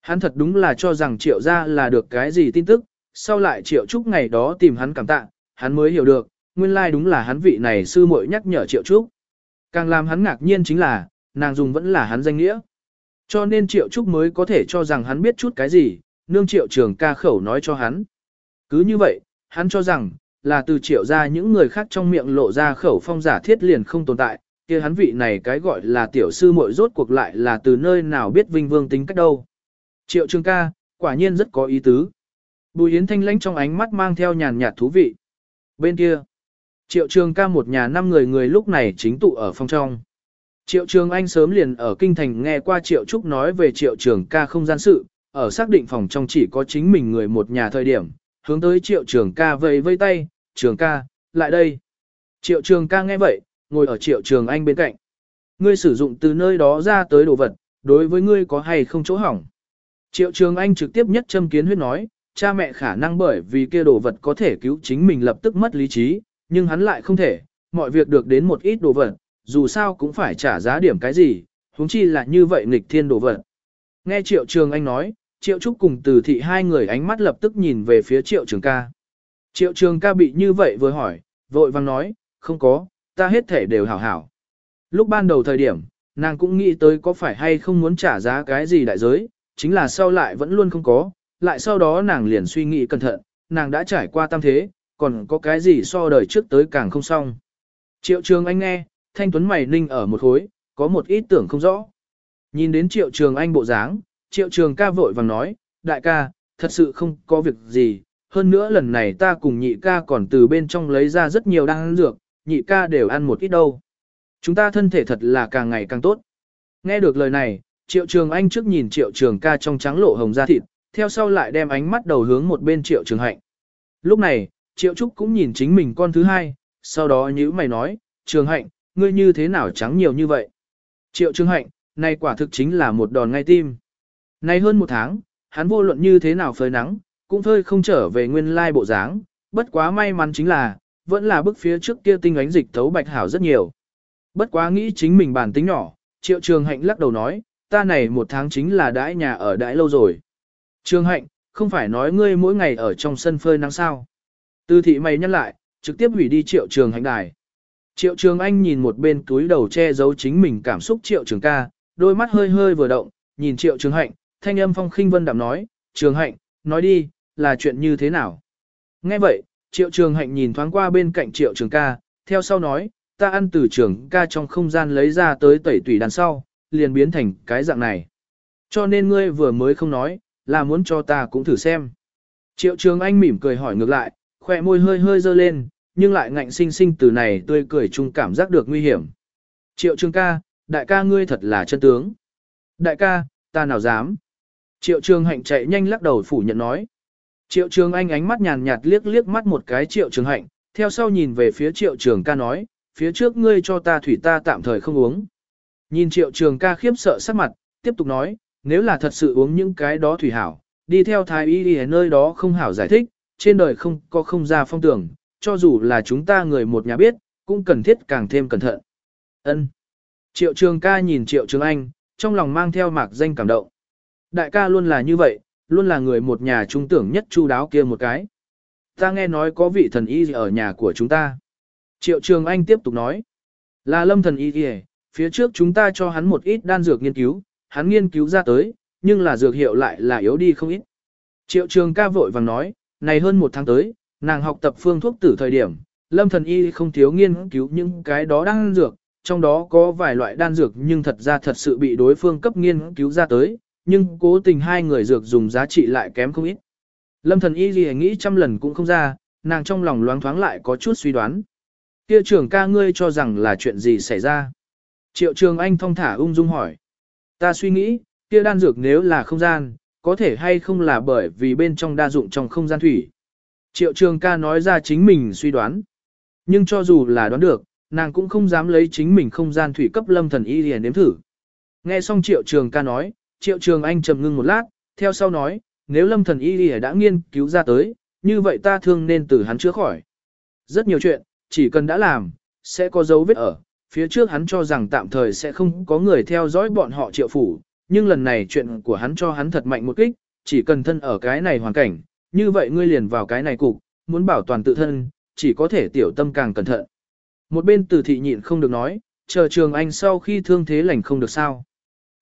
Hắn thật đúng là cho rằng triệu gia là được cái gì tin tức, sau lại triệu trúc ngày đó tìm hắn cảm tạ, hắn mới hiểu được, nguyên lai like đúng là hắn vị này sư muội nhắc nhở triệu trúc. Càng làm hắn ngạc nhiên chính là, nàng dùng vẫn là hắn danh nghĩa. Cho nên triệu trúc mới có thể cho rằng hắn biết chút cái gì, nương triệu trường ca khẩu nói cho hắn. Cứ như vậy, hắn cho rằng, là từ triệu ra những người khác trong miệng lộ ra khẩu phong giả thiết liền không tồn tại, kia hắn vị này cái gọi là tiểu sư muội rốt cuộc lại là từ nơi nào biết vinh vương tính cách đâu. Triệu trường ca, quả nhiên rất có ý tứ. Bùi Yến thanh lãnh trong ánh mắt mang theo nhàn nhạt thú vị. Bên kia, triệu trường ca một nhà năm người người lúc này chính tụ ở phòng trong. Triệu trường anh sớm liền ở kinh thành nghe qua triệu trúc nói về triệu trường ca không gian sự, ở xác định phòng trong chỉ có chính mình người một nhà thời điểm, hướng tới triệu trường ca vây vây tay, trường ca, lại đây. Triệu trường ca nghe vậy, ngồi ở triệu trường anh bên cạnh. Ngươi sử dụng từ nơi đó ra tới đồ vật, đối với ngươi có hay không chỗ hỏng. Triệu trường anh trực tiếp nhất châm kiến huyết nói, cha mẹ khả năng bởi vì kia đồ vật có thể cứu chính mình lập tức mất lý trí, nhưng hắn lại không thể, mọi việc được đến một ít đồ vật, dù sao cũng phải trả giá điểm cái gì, huống chi là như vậy nghịch thiên đồ vật. Nghe triệu trường anh nói, triệu trúc cùng từ thị hai người ánh mắt lập tức nhìn về phía triệu trường ca. Triệu trường ca bị như vậy vừa hỏi, vội vang nói, không có, ta hết thể đều hảo hảo. Lúc ban đầu thời điểm, nàng cũng nghĩ tới có phải hay không muốn trả giá cái gì đại giới, chính là sau lại vẫn luôn không có, lại sau đó nàng liền suy nghĩ cẩn thận, nàng đã trải qua tam thế, còn có cái gì so đời trước tới càng không xong. Triệu trường anh nghe, thanh tuấn mày ninh ở một khối, có một ít tưởng không rõ. Nhìn đến triệu trường anh bộ dáng, triệu trường ca vội vàng nói, đại ca, thật sự không có việc gì, hơn nữa lần này ta cùng nhị ca còn từ bên trong lấy ra rất nhiều đan dược, nhị ca đều ăn một ít đâu. Chúng ta thân thể thật là càng ngày càng tốt. Nghe được lời này, triệu trường anh trước nhìn triệu trường ca trong trắng lộ hồng da thịt, theo sau lại đem ánh mắt đầu hướng một bên triệu trường hạnh. Lúc này, triệu trúc cũng nhìn chính mình con thứ hai, sau đó nhữ mày nói, trường hạnh, ngươi như thế nào trắng nhiều như vậy? Triệu trường hạnh, này quả thực chính là một đòn ngay tim. Nay hơn một tháng, hắn vô luận như thế nào phơi nắng, cũng phơi không trở về nguyên lai bộ dáng, bất quá may mắn chính là, vẫn là bức phía trước kia tinh ánh dịch thấu bạch hảo rất nhiều. Bất quá nghĩ chính mình bản tính nhỏ, triệu trường hạnh lắc đầu nói, ta này một tháng chính là đãi nhà ở đãi lâu rồi. Trường hạnh, không phải nói ngươi mỗi ngày ở trong sân phơi nắng sao. Tư thị mày nhắc lại, trực tiếp hủy đi triệu trường hạnh đài. Triệu trường anh nhìn một bên túi đầu che giấu chính mình cảm xúc triệu trường ca, đôi mắt hơi hơi vừa động, nhìn triệu trường hạnh, thanh âm phong khinh vân đạm nói, trường hạnh, nói đi, là chuyện như thế nào? Nghe vậy, triệu trường hạnh nhìn thoáng qua bên cạnh triệu trường ca, theo sau nói, ta ăn từ trường ca trong không gian lấy ra tới tẩy tủy đàn sau, liền biến thành cái dạng này. Cho nên ngươi vừa mới không nói, là muốn cho ta cũng thử xem. Triệu trường anh mỉm cười hỏi ngược lại, khỏe môi hơi hơi dơ lên, nhưng lại ngạnh sinh sinh từ này tươi cười chung cảm giác được nguy hiểm. Triệu trường ca, đại ca ngươi thật là chân tướng. Đại ca, ta nào dám. Triệu trường hạnh chạy nhanh lắc đầu phủ nhận nói. Triệu trường anh ánh mắt nhàn nhạt liếc liếc mắt một cái triệu trường hạnh, theo sau nhìn về phía triệu trường ca nói, phía trước ngươi cho ta thủy ta tạm thời không uống. Nhìn triệu trường ca khiếp sợ sắc mặt, tiếp tục nói, nếu là thật sự uống những cái đó thủy hảo, đi theo thái y đi ở nơi đó không hảo giải thích, trên đời không có không ra phong tưởng, cho dù là chúng ta người một nhà biết, cũng cần thiết càng thêm cẩn thận. Ân. Triệu trường ca nhìn triệu trường anh, trong lòng mang theo mạc danh cảm động. Đại ca luôn là như vậy, luôn là người một nhà trung tưởng nhất chu đáo kia một cái. Ta nghe nói có vị thần y ở nhà của chúng ta. Triệu Trường Anh tiếp tục nói. Là lâm thần y kìa, phía trước chúng ta cho hắn một ít đan dược nghiên cứu, hắn nghiên cứu ra tới, nhưng là dược hiệu lại là yếu đi không ít. Triệu Trường ca vội vàng nói, này hơn một tháng tới, nàng học tập phương thuốc tử thời điểm, lâm thần y không thiếu nghiên cứu những cái đó đan dược, trong đó có vài loại đan dược nhưng thật ra thật sự bị đối phương cấp nghiên cứu ra tới, nhưng cố tình hai người dược dùng giá trị lại kém không ít. Lâm thần y gì nghĩ trăm lần cũng không ra, nàng trong lòng loáng thoáng lại có chút suy đoán. Kia trưởng ca ngươi cho rằng là chuyện gì xảy ra? Triệu trường anh thong thả ung dung hỏi. Ta suy nghĩ, kia đan dược nếu là không gian, có thể hay không là bởi vì bên trong đa dụng trong không gian thủy. Triệu trường ca nói ra chính mình suy đoán. Nhưng cho dù là đoán được, nàng cũng không dám lấy chính mình không gian thủy cấp lâm thần y liền nếm thử. Nghe xong triệu trường ca nói, triệu trường anh trầm ngưng một lát, theo sau nói, nếu lâm thần y lìa đã nghiên cứu ra tới, như vậy ta thương nên từ hắn chữa khỏi. Rất nhiều chuyện, chỉ cần đã làm, sẽ có dấu vết ở, phía trước hắn cho rằng tạm thời sẽ không có người theo dõi bọn họ triệu phủ, nhưng lần này chuyện của hắn cho hắn thật mạnh một kích, chỉ cần thân ở cái này hoàn cảnh, như vậy ngươi liền vào cái này cục, muốn bảo toàn tự thân, chỉ có thể tiểu tâm càng cẩn thận. Một bên Từ thị nhịn không được nói, chờ trường anh sau khi thương thế lành không được sao.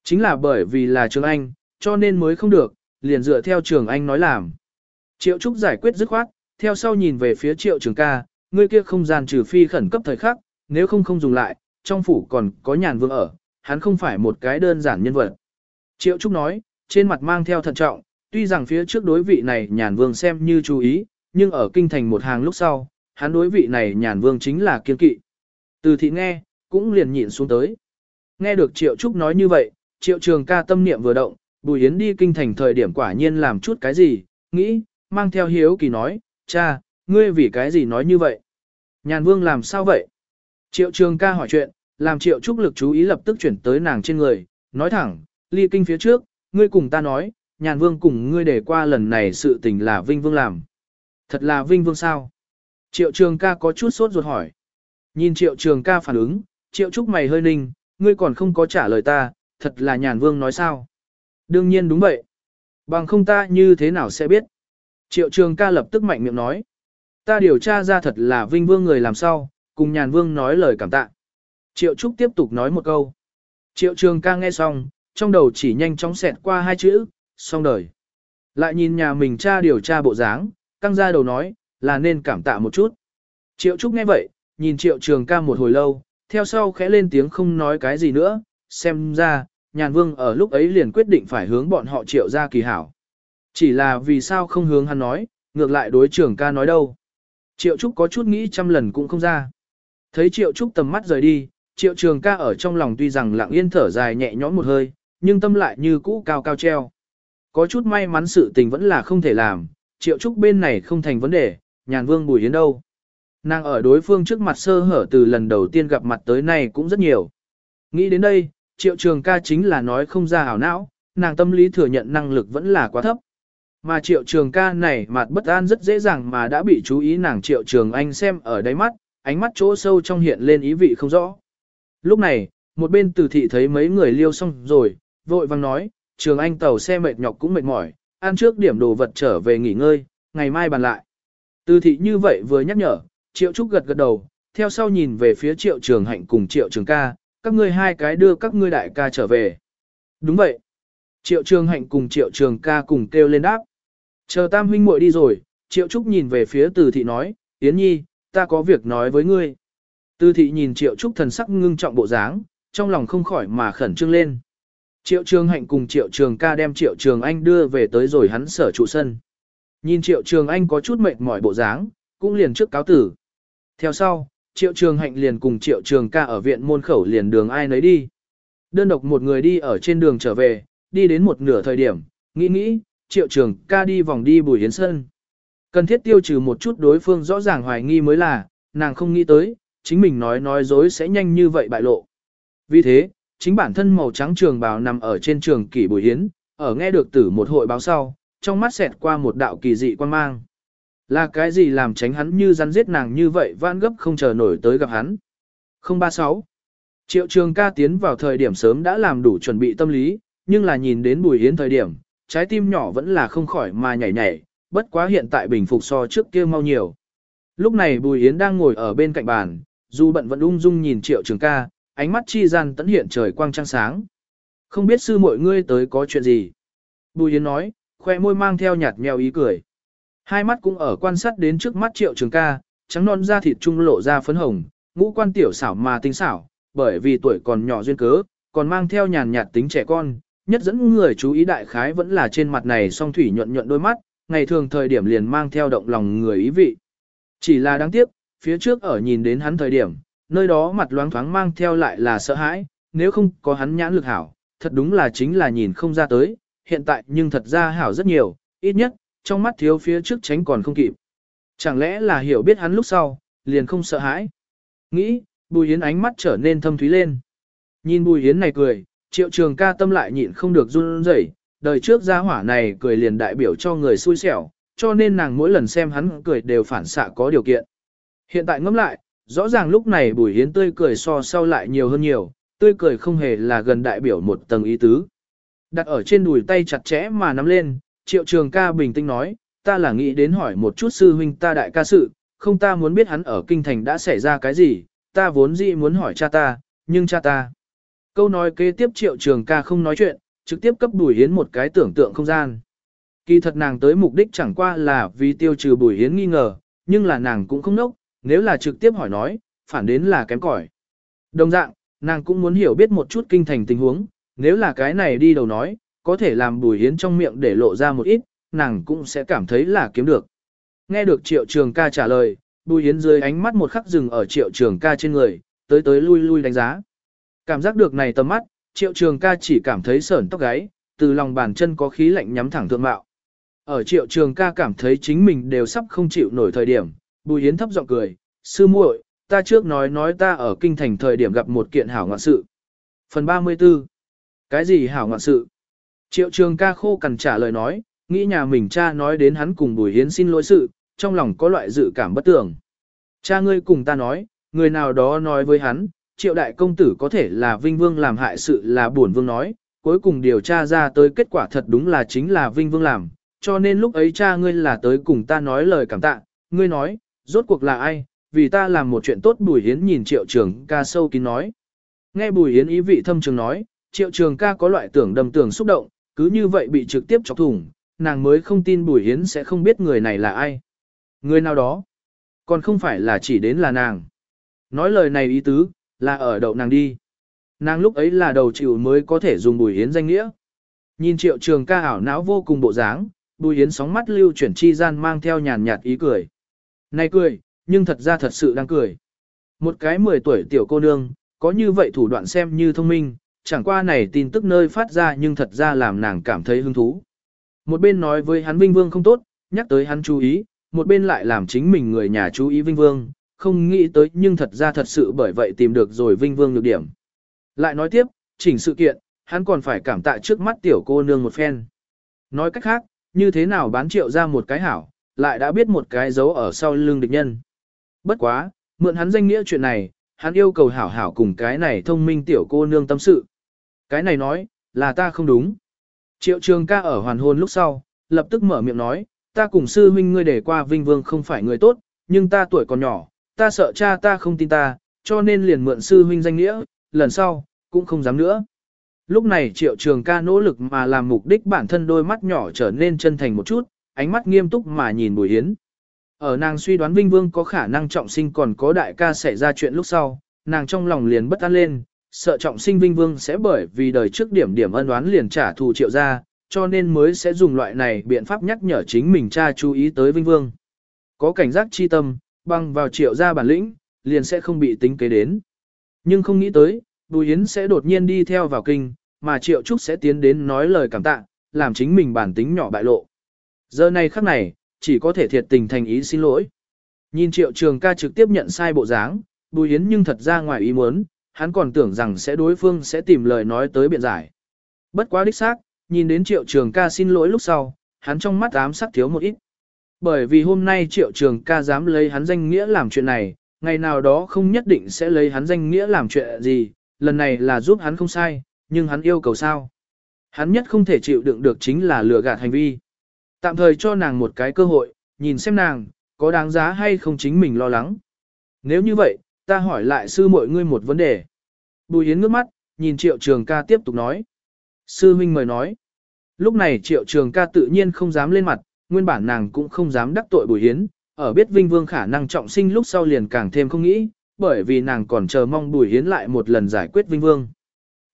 Chính là bởi vì là trường anh, cho nên mới không được, liền dựa theo trường anh nói làm. Triệu Trúc giải quyết dứt khoát, theo sau nhìn về phía triệu trường ca, người kia không gian trừ phi khẩn cấp thời khắc, nếu không không dùng lại, trong phủ còn có nhàn vương ở, hắn không phải một cái đơn giản nhân vật. Triệu Trúc nói, trên mặt mang theo thận trọng, tuy rằng phía trước đối vị này nhàn vương xem như chú ý, nhưng ở kinh thành một hàng lúc sau, hắn đối vị này nhàn vương chính là kiên kỵ. Từ thị nghe, cũng liền nhịn xuống tới. Nghe được Triệu Trúc nói như vậy, Triệu Trường ca tâm niệm vừa động, Bùi Yến đi kinh thành thời điểm quả nhiên làm chút cái gì, nghĩ, mang theo hiếu kỳ nói, cha, ngươi vì cái gì nói như vậy? Nhàn Vương làm sao vậy? Triệu Trường ca hỏi chuyện, làm Triệu Trúc lực chú ý lập tức chuyển tới nàng trên người, nói thẳng, ly kinh phía trước, ngươi cùng ta nói, Nhàn Vương cùng ngươi để qua lần này sự tình là Vinh Vương làm. Thật là Vinh Vương sao? Triệu Trường ca có chút sốt ruột hỏi. Nhìn Triệu Trường ca phản ứng, Triệu Trúc mày hơi ninh, ngươi còn không có trả lời ta, thật là nhàn vương nói sao? Đương nhiên đúng vậy. Bằng không ta như thế nào sẽ biết? Triệu Trường ca lập tức mạnh miệng nói. Ta điều tra ra thật là vinh vương người làm sao, cùng nhàn vương nói lời cảm tạ. Triệu Trúc tiếp tục nói một câu. Triệu Trường ca nghe xong, trong đầu chỉ nhanh chóng xẹt qua hai chữ, xong đời. Lại nhìn nhà mình cha điều tra bộ dáng, căng ra đầu nói, là nên cảm tạ một chút. Triệu Trúc nghe vậy, nhìn Triệu Trường ca một hồi lâu, theo sau khẽ lên tiếng không nói cái gì nữa, xem ra, nhàn vương ở lúc ấy liền quyết định phải hướng bọn họ triệu ra kỳ hảo. Chỉ là vì sao không hướng hắn nói, ngược lại đối trưởng ca nói đâu. Triệu Trúc có chút nghĩ trăm lần cũng không ra. Thấy Triệu Trúc tầm mắt rời đi, Triệu Trường ca ở trong lòng tuy rằng lặng yên thở dài nhẹ nhõm một hơi, nhưng tâm lại như cũ cao cao treo. có chút may mắn sự tình vẫn là không thể làm, triệu trúc bên này không thành vấn đề, nhàn vương bùi hiến đâu. Nàng ở đối phương trước mặt sơ hở từ lần đầu tiên gặp mặt tới nay cũng rất nhiều. Nghĩ đến đây, triệu trường ca chính là nói không ra hảo não, nàng tâm lý thừa nhận năng lực vẫn là quá thấp. Mà triệu trường ca này mặt bất an rất dễ dàng mà đã bị chú ý nàng triệu trường anh xem ở đáy mắt, ánh mắt chỗ sâu trong hiện lên ý vị không rõ. Lúc này, một bên từ thị thấy mấy người liêu xong rồi, vội vang nói, trường anh tàu xe mệt nhọc cũng mệt mỏi, ăn trước điểm đồ vật trở về nghỉ ngơi, ngày mai bàn lại. Từ thị như vậy vừa nhắc nhở, triệu trúc gật gật đầu, theo sau nhìn về phía triệu trường hạnh cùng triệu trường ca, các ngươi hai cái đưa các ngươi đại ca trở về. Đúng vậy. Triệu trường hạnh cùng triệu trường ca cùng kêu lên đáp. Chờ tam huynh muội đi rồi, triệu trúc nhìn về phía từ thị nói, Yến Nhi, ta có việc nói với ngươi. Từ thị nhìn triệu trúc thần sắc ngưng trọng bộ dáng, trong lòng không khỏi mà khẩn trương lên. Triệu trường hạnh cùng triệu trường ca đem triệu trường anh đưa về tới rồi hắn sở trụ sân. Nhìn triệu trường anh có chút mệt mỏi bộ dáng, cũng liền trước cáo tử. Theo sau, triệu trường hạnh liền cùng triệu trường ca ở viện môn khẩu liền đường ai nấy đi. Đơn độc một người đi ở trên đường trở về, đi đến một nửa thời điểm, nghĩ nghĩ, triệu trường ca đi vòng đi bùi hiến sơn, Cần thiết tiêu trừ một chút đối phương rõ ràng hoài nghi mới là, nàng không nghĩ tới, chính mình nói nói dối sẽ nhanh như vậy bại lộ. Vì thế, chính bản thân màu trắng trường bào nằm ở trên trường kỷ bùi hiến, ở nghe được tử một hội báo sau, trong mắt xẹt qua một đạo kỳ dị quan mang. Là cái gì làm tránh hắn như rắn giết nàng như vậy vãn gấp không chờ nổi tới gặp hắn. 036 Triệu trường ca tiến vào thời điểm sớm đã làm đủ chuẩn bị tâm lý, nhưng là nhìn đến bùi hiến thời điểm, trái tim nhỏ vẫn là không khỏi mà nhảy nhảy, bất quá hiện tại bình phục so trước kia mau nhiều. Lúc này bùi hiến đang ngồi ở bên cạnh bàn, dù bận vẫn ung dung nhìn triệu trường ca, ánh mắt chi gian tẫn hiện trời quang trăng sáng. Không biết sư mọi ngươi tới có chuyện gì. Bùi hiến nói, khoe môi mang theo nhạt nheo ý cười. Hai mắt cũng ở quan sát đến trước mắt triệu trường ca, trắng non da thịt trung lộ ra phấn hồng, ngũ quan tiểu xảo mà tinh xảo, bởi vì tuổi còn nhỏ duyên cớ, còn mang theo nhàn nhạt tính trẻ con, nhất dẫn người chú ý đại khái vẫn là trên mặt này song thủy nhuận nhuận đôi mắt, ngày thường thời điểm liền mang theo động lòng người ý vị. Chỉ là đáng tiếc, phía trước ở nhìn đến hắn thời điểm, nơi đó mặt loáng thoáng mang theo lại là sợ hãi, nếu không có hắn nhãn lực hảo, thật đúng là chính là nhìn không ra tới, hiện tại nhưng thật ra hảo rất nhiều, ít nhất, trong mắt thiếu phía trước tránh còn không kịp. Chẳng lẽ là hiểu biết hắn lúc sau, liền không sợ hãi. Nghĩ, Bùi Yến ánh mắt trở nên thâm thúy lên. Nhìn Bùi Yến này cười, triệu trường ca tâm lại nhịn không được run rẩy. đời trước gia hỏa này cười liền đại biểu cho người xui xẻo, cho nên nàng mỗi lần xem hắn cười đều phản xạ có điều kiện. Hiện tại ngẫm lại, rõ ràng lúc này Bùi Yến tươi cười so sau lại nhiều hơn nhiều, tươi cười không hề là gần đại biểu một tầng ý tứ. Đặt ở trên đùi tay chặt chẽ mà nắm lên, triệu trường ca bình tĩnh nói, ta là nghĩ đến hỏi một chút sư huynh ta đại ca sự, không ta muốn biết hắn ở kinh thành đã xảy ra cái gì, ta vốn dĩ muốn hỏi cha ta, nhưng cha ta. Câu nói kế tiếp triệu trường ca không nói chuyện, trực tiếp cấp Bùi Hiến một cái tưởng tượng không gian. Kỳ thật nàng tới mục đích chẳng qua là vì tiêu trừ Bùi Hiến nghi ngờ, nhưng là nàng cũng không nốc, nếu là trực tiếp hỏi nói, phản đến là kém cỏi. Đồng dạng, nàng cũng muốn hiểu biết một chút kinh thành tình huống, nếu là cái này đi đầu nói, có thể làm Bùi Hiến trong miệng để lộ ra một ít, nàng cũng sẽ cảm thấy là kiếm được. Nghe được triệu trường ca trả lời, Bùi Hiến dưới ánh mắt một khắc dừng ở triệu trường ca trên người, tới tới lui lui đánh giá. Cảm giác được này tầm mắt, triệu trường ca chỉ cảm thấy sởn tóc gáy, từ lòng bàn chân có khí lạnh nhắm thẳng thượng mạo. Ở triệu trường ca cảm thấy chính mình đều sắp không chịu nổi thời điểm, Bùi Hiến thấp giọng cười, sư muội, ta trước nói nói ta ở kinh thành thời điểm gặp một kiện hảo ngoạn sự. Phần 34 Cái gì hảo ngoạn sự? Triệu trường ca khô cằn trả lời nói, nghĩ nhà mình cha nói đến hắn cùng Bùi Hiến xin lỗi sự, trong lòng có loại dự cảm bất tường. Cha ngươi cùng ta nói, người nào đó nói với hắn, triệu đại công tử có thể là Vinh Vương làm hại sự là buồn Vương nói, cuối cùng điều tra ra tới kết quả thật đúng là chính là Vinh Vương làm, cho nên lúc ấy cha ngươi là tới cùng ta nói lời cảm tạ, ngươi nói, rốt cuộc là ai, vì ta làm một chuyện tốt Bùi Hiến nhìn triệu trường ca sâu kín nói. Nghe Bùi Hiến ý vị thâm trường nói, triệu trường ca có loại tưởng đầm tưởng xúc động, cứ như vậy bị trực tiếp chọc thủng, nàng mới không tin Bùi Hiến sẽ không biết người này là ai. Người nào đó, còn không phải là chỉ đến là nàng. Nói lời này ý tứ, là ở đậu nàng đi. Nàng lúc ấy là đầu chịu mới có thể dùng Bùi Hiến danh nghĩa. Nhìn triệu trường ca ảo não vô cùng bộ dáng, Bùi Hiến sóng mắt lưu chuyển chi gian mang theo nhàn nhạt ý cười. Này cười, nhưng thật ra thật sự đang cười. Một cái 10 tuổi tiểu cô nương, có như vậy thủ đoạn xem như thông minh, chẳng qua này tin tức nơi phát ra nhưng thật ra làm nàng cảm thấy hứng thú. Một bên nói với hắn Vinh Vương không tốt, nhắc tới hắn chú ý, một bên lại làm chính mình người nhà chú ý Vinh Vương, không nghĩ tới nhưng thật ra thật sự bởi vậy tìm được rồi Vinh Vương nhược điểm. Lại nói tiếp, chỉnh sự kiện, hắn còn phải cảm tạ trước mắt tiểu cô nương một phen. Nói cách khác, như thế nào bán triệu ra một cái hảo, lại đã biết một cái dấu ở sau lưng địch nhân. Bất quá, mượn hắn danh nghĩa chuyện này, hắn yêu cầu hảo hảo cùng cái này thông minh tiểu cô nương tâm sự. Cái này nói, là ta không đúng. Triệu trường ca ở hoàn hôn lúc sau, lập tức mở miệng nói, ta cùng sư huynh ngươi để qua vinh vương không phải người tốt, nhưng ta tuổi còn nhỏ, ta sợ cha ta không tin ta, cho nên liền mượn sư huynh danh nghĩa, lần sau, cũng không dám nữa. Lúc này triệu trường ca nỗ lực mà làm mục đích bản thân đôi mắt nhỏ trở nên chân thành một chút, ánh mắt nghiêm túc mà nhìn Bùi Hiến. Ở nàng suy đoán Vinh Vương có khả năng trọng sinh còn có đại ca xảy ra chuyện lúc sau, nàng trong lòng liền bất an lên, sợ trọng sinh Vinh Vương sẽ bởi vì đời trước điểm điểm ân oán liền trả thù triệu ra, cho nên mới sẽ dùng loại này biện pháp nhắc nhở chính mình cha chú ý tới Vinh Vương. Có cảnh giác chi tâm, băng vào triệu ra bản lĩnh, liền sẽ không bị tính kế đến. Nhưng không nghĩ tới, Bùi Yến sẽ đột nhiên đi theo vào kinh, mà triệu trúc sẽ tiến đến nói lời cảm tạ, làm chính mình bản tính nhỏ bại lộ. Giờ này khắc này, chỉ có thể thiệt tình thành ý xin lỗi. Nhìn triệu trường ca trực tiếp nhận sai bộ dáng, Bùi Yến nhưng thật ra ngoài ý muốn, hắn còn tưởng rằng sẽ đối phương sẽ tìm lời nói tới biện giải. Bất quá đích xác, nhìn đến triệu trường ca xin lỗi lúc sau, hắn trong mắt ám sắc thiếu một ít. Bởi vì hôm nay triệu trường ca dám lấy hắn danh nghĩa làm chuyện này, ngày nào đó không nhất định sẽ lấy hắn danh nghĩa làm chuyện gì, lần này là giúp hắn không sai, nhưng hắn yêu cầu sao. Hắn nhất không thể chịu đựng được chính là lừa gạt hành vi. Tạm thời cho nàng một cái cơ hội, nhìn xem nàng, có đáng giá hay không chính mình lo lắng. Nếu như vậy, ta hỏi lại sư mọi ngươi một vấn đề. Bùi Yến ngước mắt, nhìn triệu trường ca tiếp tục nói. Sư huynh mời nói. Lúc này triệu trường ca tự nhiên không dám lên mặt, nguyên bản nàng cũng không dám đắc tội Bùi Yến, ở biết Vinh Vương khả năng trọng sinh lúc sau liền càng thêm không nghĩ, bởi vì nàng còn chờ mong Bùi Yến lại một lần giải quyết Vinh Vương.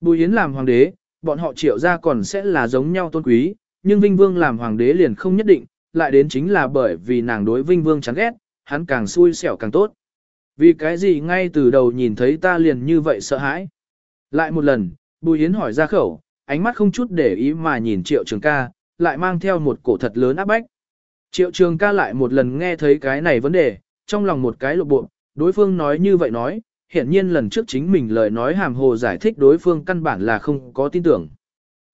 Bùi Yến làm hoàng đế, bọn họ triệu ra còn sẽ là giống nhau tôn quý, nhưng Vinh Vương làm hoàng đế liền không nhất định, lại đến chính là bởi vì nàng đối Vinh Vương chán ghét, hắn càng xui xẻo càng tốt. Vì cái gì ngay từ đầu nhìn thấy ta liền như vậy sợ hãi. Lại một lần, Bùi Yến hỏi ra khẩu, ánh mắt không chút để ý mà nhìn Triệu Trường ca, lại mang theo một cổ thật lớn áp bách. Triệu Trường ca lại một lần nghe thấy cái này vấn đề, trong lòng một cái lộ bộ, đối phương nói như vậy nói, hiện nhiên lần trước chính mình lời nói hàm hồ giải thích đối phương căn bản là không có tin tưởng.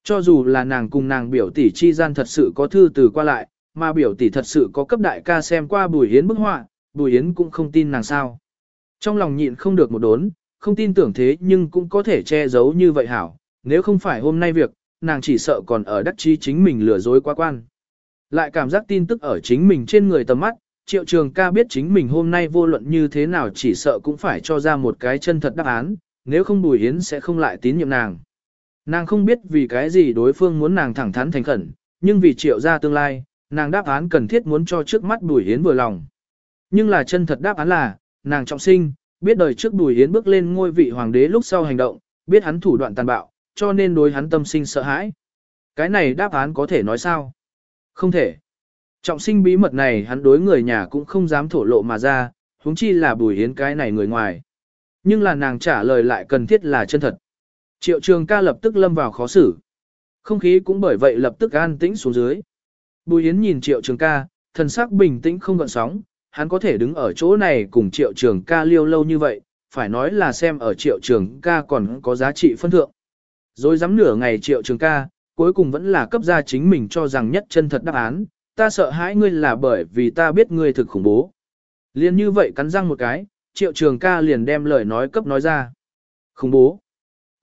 Cho dù là nàng cùng nàng biểu tỷ chi gian thật sự có thư từ qua lại, mà biểu tỷ thật sự có cấp đại ca xem qua Bùi Yến bức họa, Bùi Yến cũng không tin nàng sao. Trong lòng nhịn không được một đốn, không tin tưởng thế nhưng cũng có thể che giấu như vậy hảo, nếu không phải hôm nay việc, nàng chỉ sợ còn ở đắc chi chính mình lừa dối quá quan. Lại cảm giác tin tức ở chính mình trên người tầm mắt, triệu trường ca biết chính mình hôm nay vô luận như thế nào chỉ sợ cũng phải cho ra một cái chân thật đáp án, nếu không Bùi Yến sẽ không lại tín nhiệm nàng. Nàng không biết vì cái gì đối phương muốn nàng thẳng thắn thành khẩn, nhưng vì triệu ra tương lai, nàng đáp án cần thiết muốn cho trước mắt Bùi Yến vừa lòng. Nhưng là chân thật đáp án là, nàng trọng sinh, biết đời trước Bùi Yến bước lên ngôi vị hoàng đế lúc sau hành động, biết hắn thủ đoạn tàn bạo, cho nên đối hắn tâm sinh sợ hãi. Cái này đáp án có thể nói sao? Không thể. Trọng sinh bí mật này hắn đối người nhà cũng không dám thổ lộ mà ra, huống chi là Bùi Yến cái này người ngoài. Nhưng là nàng trả lời lại cần thiết là chân thật. Triệu trường ca lập tức lâm vào khó xử. Không khí cũng bởi vậy lập tức an tĩnh xuống dưới. Bùi Yến nhìn triệu trường ca, thần sắc bình tĩnh không gợn sóng, hắn có thể đứng ở chỗ này cùng triệu trường ca liêu lâu như vậy, phải nói là xem ở triệu trường ca còn có giá trị phân thượng. Rồi dám nửa ngày triệu trường ca, cuối cùng vẫn là cấp ra chính mình cho rằng nhất chân thật đáp án, ta sợ hãi ngươi là bởi vì ta biết ngươi thực khủng bố. Liên như vậy cắn răng một cái, triệu trường ca liền đem lời nói cấp nói ra. Khủng bố.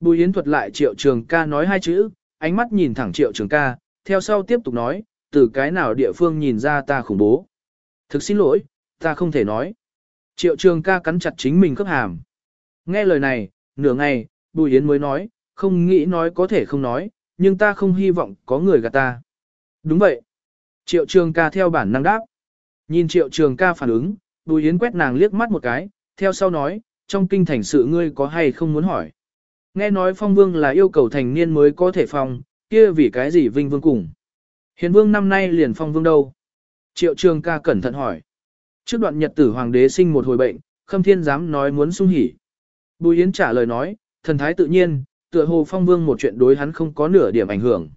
Bùi Yến thuật lại triệu trường ca nói hai chữ, ánh mắt nhìn thẳng triệu trường ca, theo sau tiếp tục nói, từ cái nào địa phương nhìn ra ta khủng bố. Thực xin lỗi, ta không thể nói. Triệu trường ca cắn chặt chính mình khớp hàm. Nghe lời này, nửa ngày, Bùi Yến mới nói, không nghĩ nói có thể không nói, nhưng ta không hy vọng có người gạt ta. Đúng vậy. Triệu trường ca theo bản năng đáp. Nhìn triệu trường ca phản ứng, Bùi Yến quét nàng liếc mắt một cái, theo sau nói, trong kinh thành sự ngươi có hay không muốn hỏi. Nghe nói phong vương là yêu cầu thành niên mới có thể phong, kia vì cái gì vinh vương cùng. Hiền vương năm nay liền phong vương đâu? Triệu trường ca cẩn thận hỏi. Trước đoạn nhật tử hoàng đế sinh một hồi bệnh, khâm thiên dám nói muốn sung hỉ. Bùi Yến trả lời nói, thần thái tự nhiên, tựa hồ phong vương một chuyện đối hắn không có nửa điểm ảnh hưởng.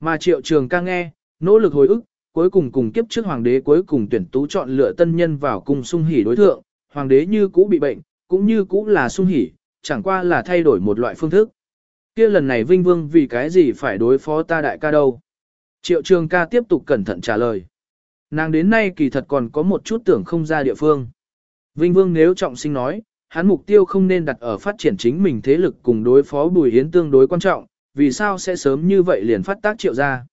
Mà triệu trường ca nghe, Nỗ lực hồi ức, cuối cùng cùng kiếp trước hoàng đế cuối cùng tuyển tú chọn lựa tân nhân vào cùng sung hỉ đối thượng, hoàng đế như cũ bị bệnh, cũng như cũ là sung hỉ, chẳng qua là thay đổi một loại phương thức. kia lần này Vinh Vương vì cái gì phải đối phó ta đại ca đâu? Triệu trường ca tiếp tục cẩn thận trả lời. Nàng đến nay kỳ thật còn có một chút tưởng không ra địa phương. Vinh Vương nếu trọng sinh nói, hắn mục tiêu không nên đặt ở phát triển chính mình thế lực cùng đối phó Bùi Hiến tương đối quan trọng, vì sao sẽ sớm như vậy liền phát tác triệu gia.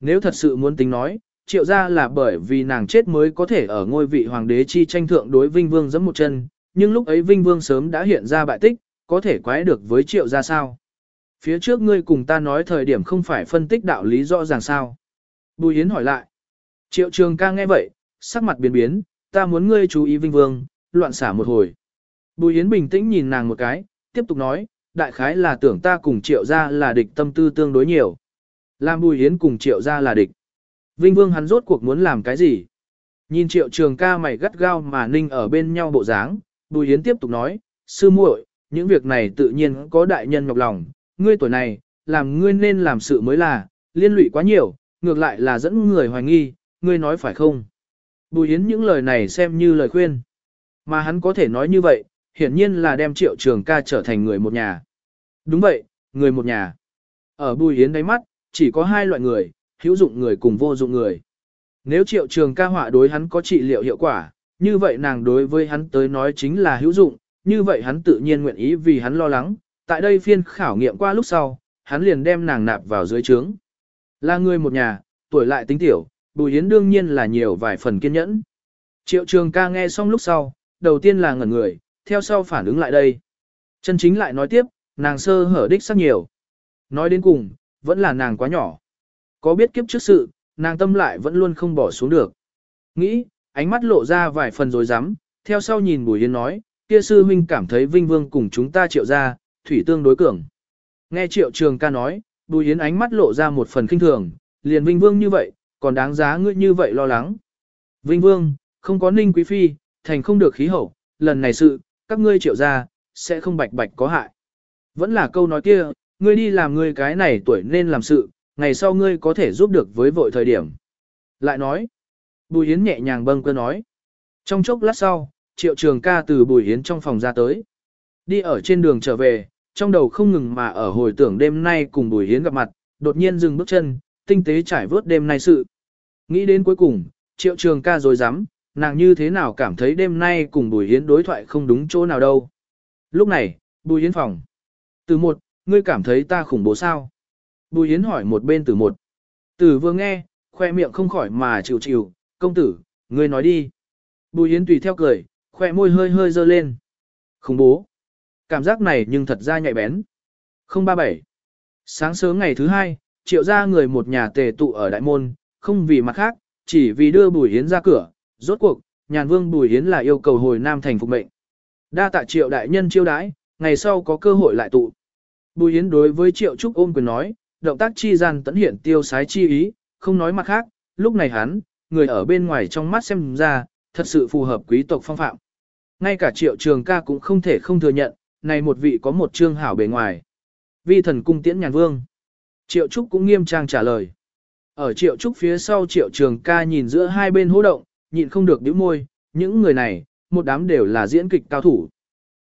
Nếu thật sự muốn tính nói, triệu gia là bởi vì nàng chết mới có thể ở ngôi vị hoàng đế chi tranh thượng đối Vinh Vương giẫm một chân, nhưng lúc ấy Vinh Vương sớm đã hiện ra bại tích, có thể quái được với triệu gia sao. Phía trước ngươi cùng ta nói thời điểm không phải phân tích đạo lý rõ ràng sao. Bùi Hiến hỏi lại. Triệu trường ca nghe vậy, sắc mặt biến biến, ta muốn ngươi chú ý Vinh Vương, loạn xả một hồi. Bùi Yến bình tĩnh nhìn nàng một cái, tiếp tục nói, đại khái là tưởng ta cùng triệu gia là địch tâm tư tương đối nhiều. Làm Bùi Yến cùng triệu gia là địch. Vinh Vương hắn rốt cuộc muốn làm cái gì? Nhìn triệu trường ca mày gắt gao mà ninh ở bên nhau bộ dáng, Bùi Yến tiếp tục nói, sư muội, những việc này tự nhiên có đại nhân nhọc lòng, ngươi tuổi này, làm ngươi nên làm sự mới là, liên lụy quá nhiều, ngược lại là dẫn người hoài nghi, ngươi nói phải không? Bùi Yến những lời này xem như lời khuyên. Mà hắn có thể nói như vậy, hiển nhiên là đem triệu trường ca trở thành người một nhà. Đúng vậy, người một nhà. Ở Bùi Yến đáy mắt, chỉ có hai loại người, hữu dụng người cùng vô dụng người. Nếu triệu trường ca họa đối hắn có trị liệu hiệu quả, như vậy nàng đối với hắn tới nói chính là hữu dụng, như vậy hắn tự nhiên nguyện ý vì hắn lo lắng. Tại đây phiên khảo nghiệm qua lúc sau, hắn liền đem nàng nạp vào dưới trướng. Là người một nhà, tuổi lại tính tiểu, Bùi Yến đương nhiên là nhiều vài phần kiên nhẫn. Triệu trường ca nghe xong lúc sau, đầu tiên là ngẩn người, theo sau phản ứng lại đây. Chân chính lại nói tiếp, nàng sơ hở đích sắc nhiều. Nói đến cùng, vẫn là nàng quá nhỏ. Có biết kiếp trước sự, nàng tâm lại vẫn luôn không bỏ xuống được. Nghĩ, ánh mắt lộ ra vài phần rồi dám, theo sau nhìn Bùi Yến nói, kia sư huynh cảm thấy vinh vương cùng chúng ta triệu ra, thủy tương đối cường. Nghe triệu trường ca nói, Bùi Yến ánh mắt lộ ra một phần kinh thường, liền vinh vương như vậy, còn đáng giá ngươi như vậy lo lắng. Vinh vương, không có ninh quý phi, thành không được khí hậu, lần này sự, các ngươi triệu ra, sẽ không bạch bạch có hại. Vẫn là câu nói kia, ngươi đi làm ngươi cái này tuổi nên làm sự, ngày sau ngươi có thể giúp được với vội thời điểm. Lại nói, Bùi Hiến nhẹ nhàng bâng cơ nói. Trong chốc lát sau, triệu trường ca từ Bùi Hiến trong phòng ra tới. Đi ở trên đường trở về, trong đầu không ngừng mà ở hồi tưởng đêm nay cùng Bùi Hiến gặp mặt, đột nhiên dừng bước chân, tinh tế trải vớt đêm nay sự. Nghĩ đến cuối cùng, triệu trường ca rồi dám, nàng như thế nào cảm thấy đêm nay cùng Bùi yến đối thoại không đúng chỗ nào đâu. Lúc này, Bùi yến phòng. Từ một, ngươi cảm thấy ta khủng bố sao? Bùi yến hỏi một bên từ một. Tử vừa nghe, khoe miệng không khỏi mà chịu chịu, công tử, ngươi nói đi. Bùi yến tùy theo cười, khoe môi hơi hơi dơ lên. Khủng bố. Cảm giác này nhưng thật ra nhạy bén. 037. Sáng sớm ngày thứ hai, triệu ra người một nhà tề tụ ở đại môn, không vì mặt khác, chỉ vì đưa Bùi Hiến ra cửa, Rốt cuộc, nhàn vương Bùi Hiến là yêu cầu hồi Nam thành phục mệnh. Đa tạ triệu đại nhân chiêu đãi, ngày sau có cơ hội lại tụ. Bùi Hiến đối với triệu trúc ôm quyền nói, động tác chi gian tấn hiện tiêu sái chi ý, không nói mặt khác, lúc này hắn, người ở bên ngoài trong mắt xem ra, thật sự phù hợp quý tộc phong phạm. Ngay cả triệu trường ca cũng không thể không thừa nhận, này một vị có một trương hảo bề ngoài. Vi thần cung tiễn nhàn vương. Triệu Trúc cũng nghiêm trang trả lời. Ở Triệu Trúc phía sau Triệu Trường ca nhìn giữa hai bên hô động, nhịn không được nhíu môi, những người này, một đám đều là diễn kịch cao thủ.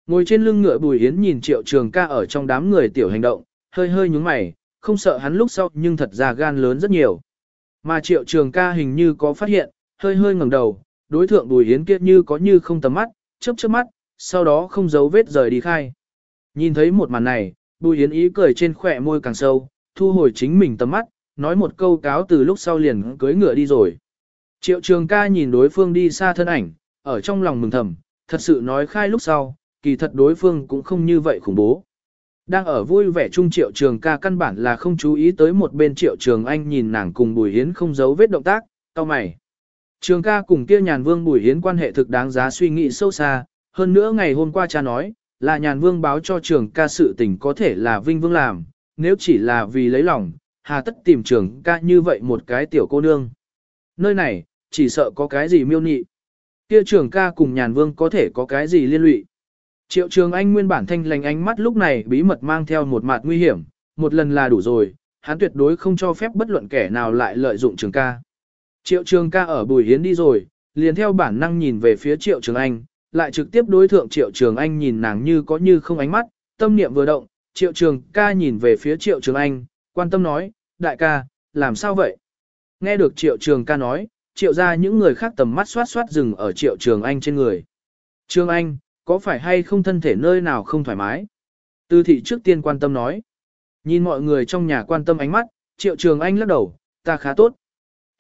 Ngồi trên lưng ngựa Bùi Yến nhìn Triệu Trường ca ở trong đám người tiểu hành động, hơi hơi nhúng mày, không sợ hắn lúc sau nhưng thật ra gan lớn rất nhiều. Mà Triệu Trường ca hình như có phát hiện, hơi hơi ngẩng đầu, đối thượng Bùi Yến kia như có như không tầm mắt, chớp chớp mắt, sau đó không giấu vết rời đi khai. Nhìn thấy một màn này, Bùi Yến ý cười trên khỏe môi càng sâu, thu hồi chính mình tầm mắt, nói một câu cáo từ lúc sau liền cưới ngựa đi rồi. Triệu trường ca nhìn đối phương đi xa thân ảnh, ở trong lòng mừng thầm, thật sự nói khai lúc sau, kỳ thật đối phương cũng không như vậy khủng bố. Đang ở vui vẻ chung triệu trường ca căn bản là không chú ý tới một bên triệu trường anh nhìn nàng cùng bùi hiến không giấu vết động tác, tao mày. Trường ca cùng kia nhàn vương bùi hiến quan hệ thực đáng giá suy nghĩ sâu xa, hơn nữa ngày hôm qua cha nói, là nhàn vương báo cho trường ca sự tình có thể là vinh vương làm, nếu chỉ là vì lấy lòng, hà tất tìm trường ca như vậy một cái tiểu cô nương. Nơi này, chỉ sợ có cái gì miêu nị. Kia trường ca cùng nhàn vương có thể có cái gì liên lụy. Triệu trường anh nguyên bản thanh lành ánh mắt lúc này bí mật mang theo một mặt nguy hiểm, một lần là đủ rồi, hắn tuyệt đối không cho phép bất luận kẻ nào lại lợi dụng trường ca. Triệu trường ca ở Bùi Hiến đi rồi, liền theo bản năng nhìn về phía Triệu Trường Anh, lại trực tiếp đối thượng Triệu Trường Anh nhìn nàng như có như không ánh mắt, tâm niệm vừa động, Triệu Trường ca nhìn về phía Triệu Trường Anh, quan tâm nói, đại ca, làm sao vậy? Nghe được Triệu Trường ca nói, Triệu ra những người khác tầm mắt xoát xoát dừng ở Triệu Trường Anh trên người. Trường Anh, có phải hay không thân thể nơi nào không thoải mái? Tư thị trước tiên quan tâm nói. Nhìn mọi người trong nhà quan tâm ánh mắt, Triệu Trường Anh lắc đầu, ta khá tốt.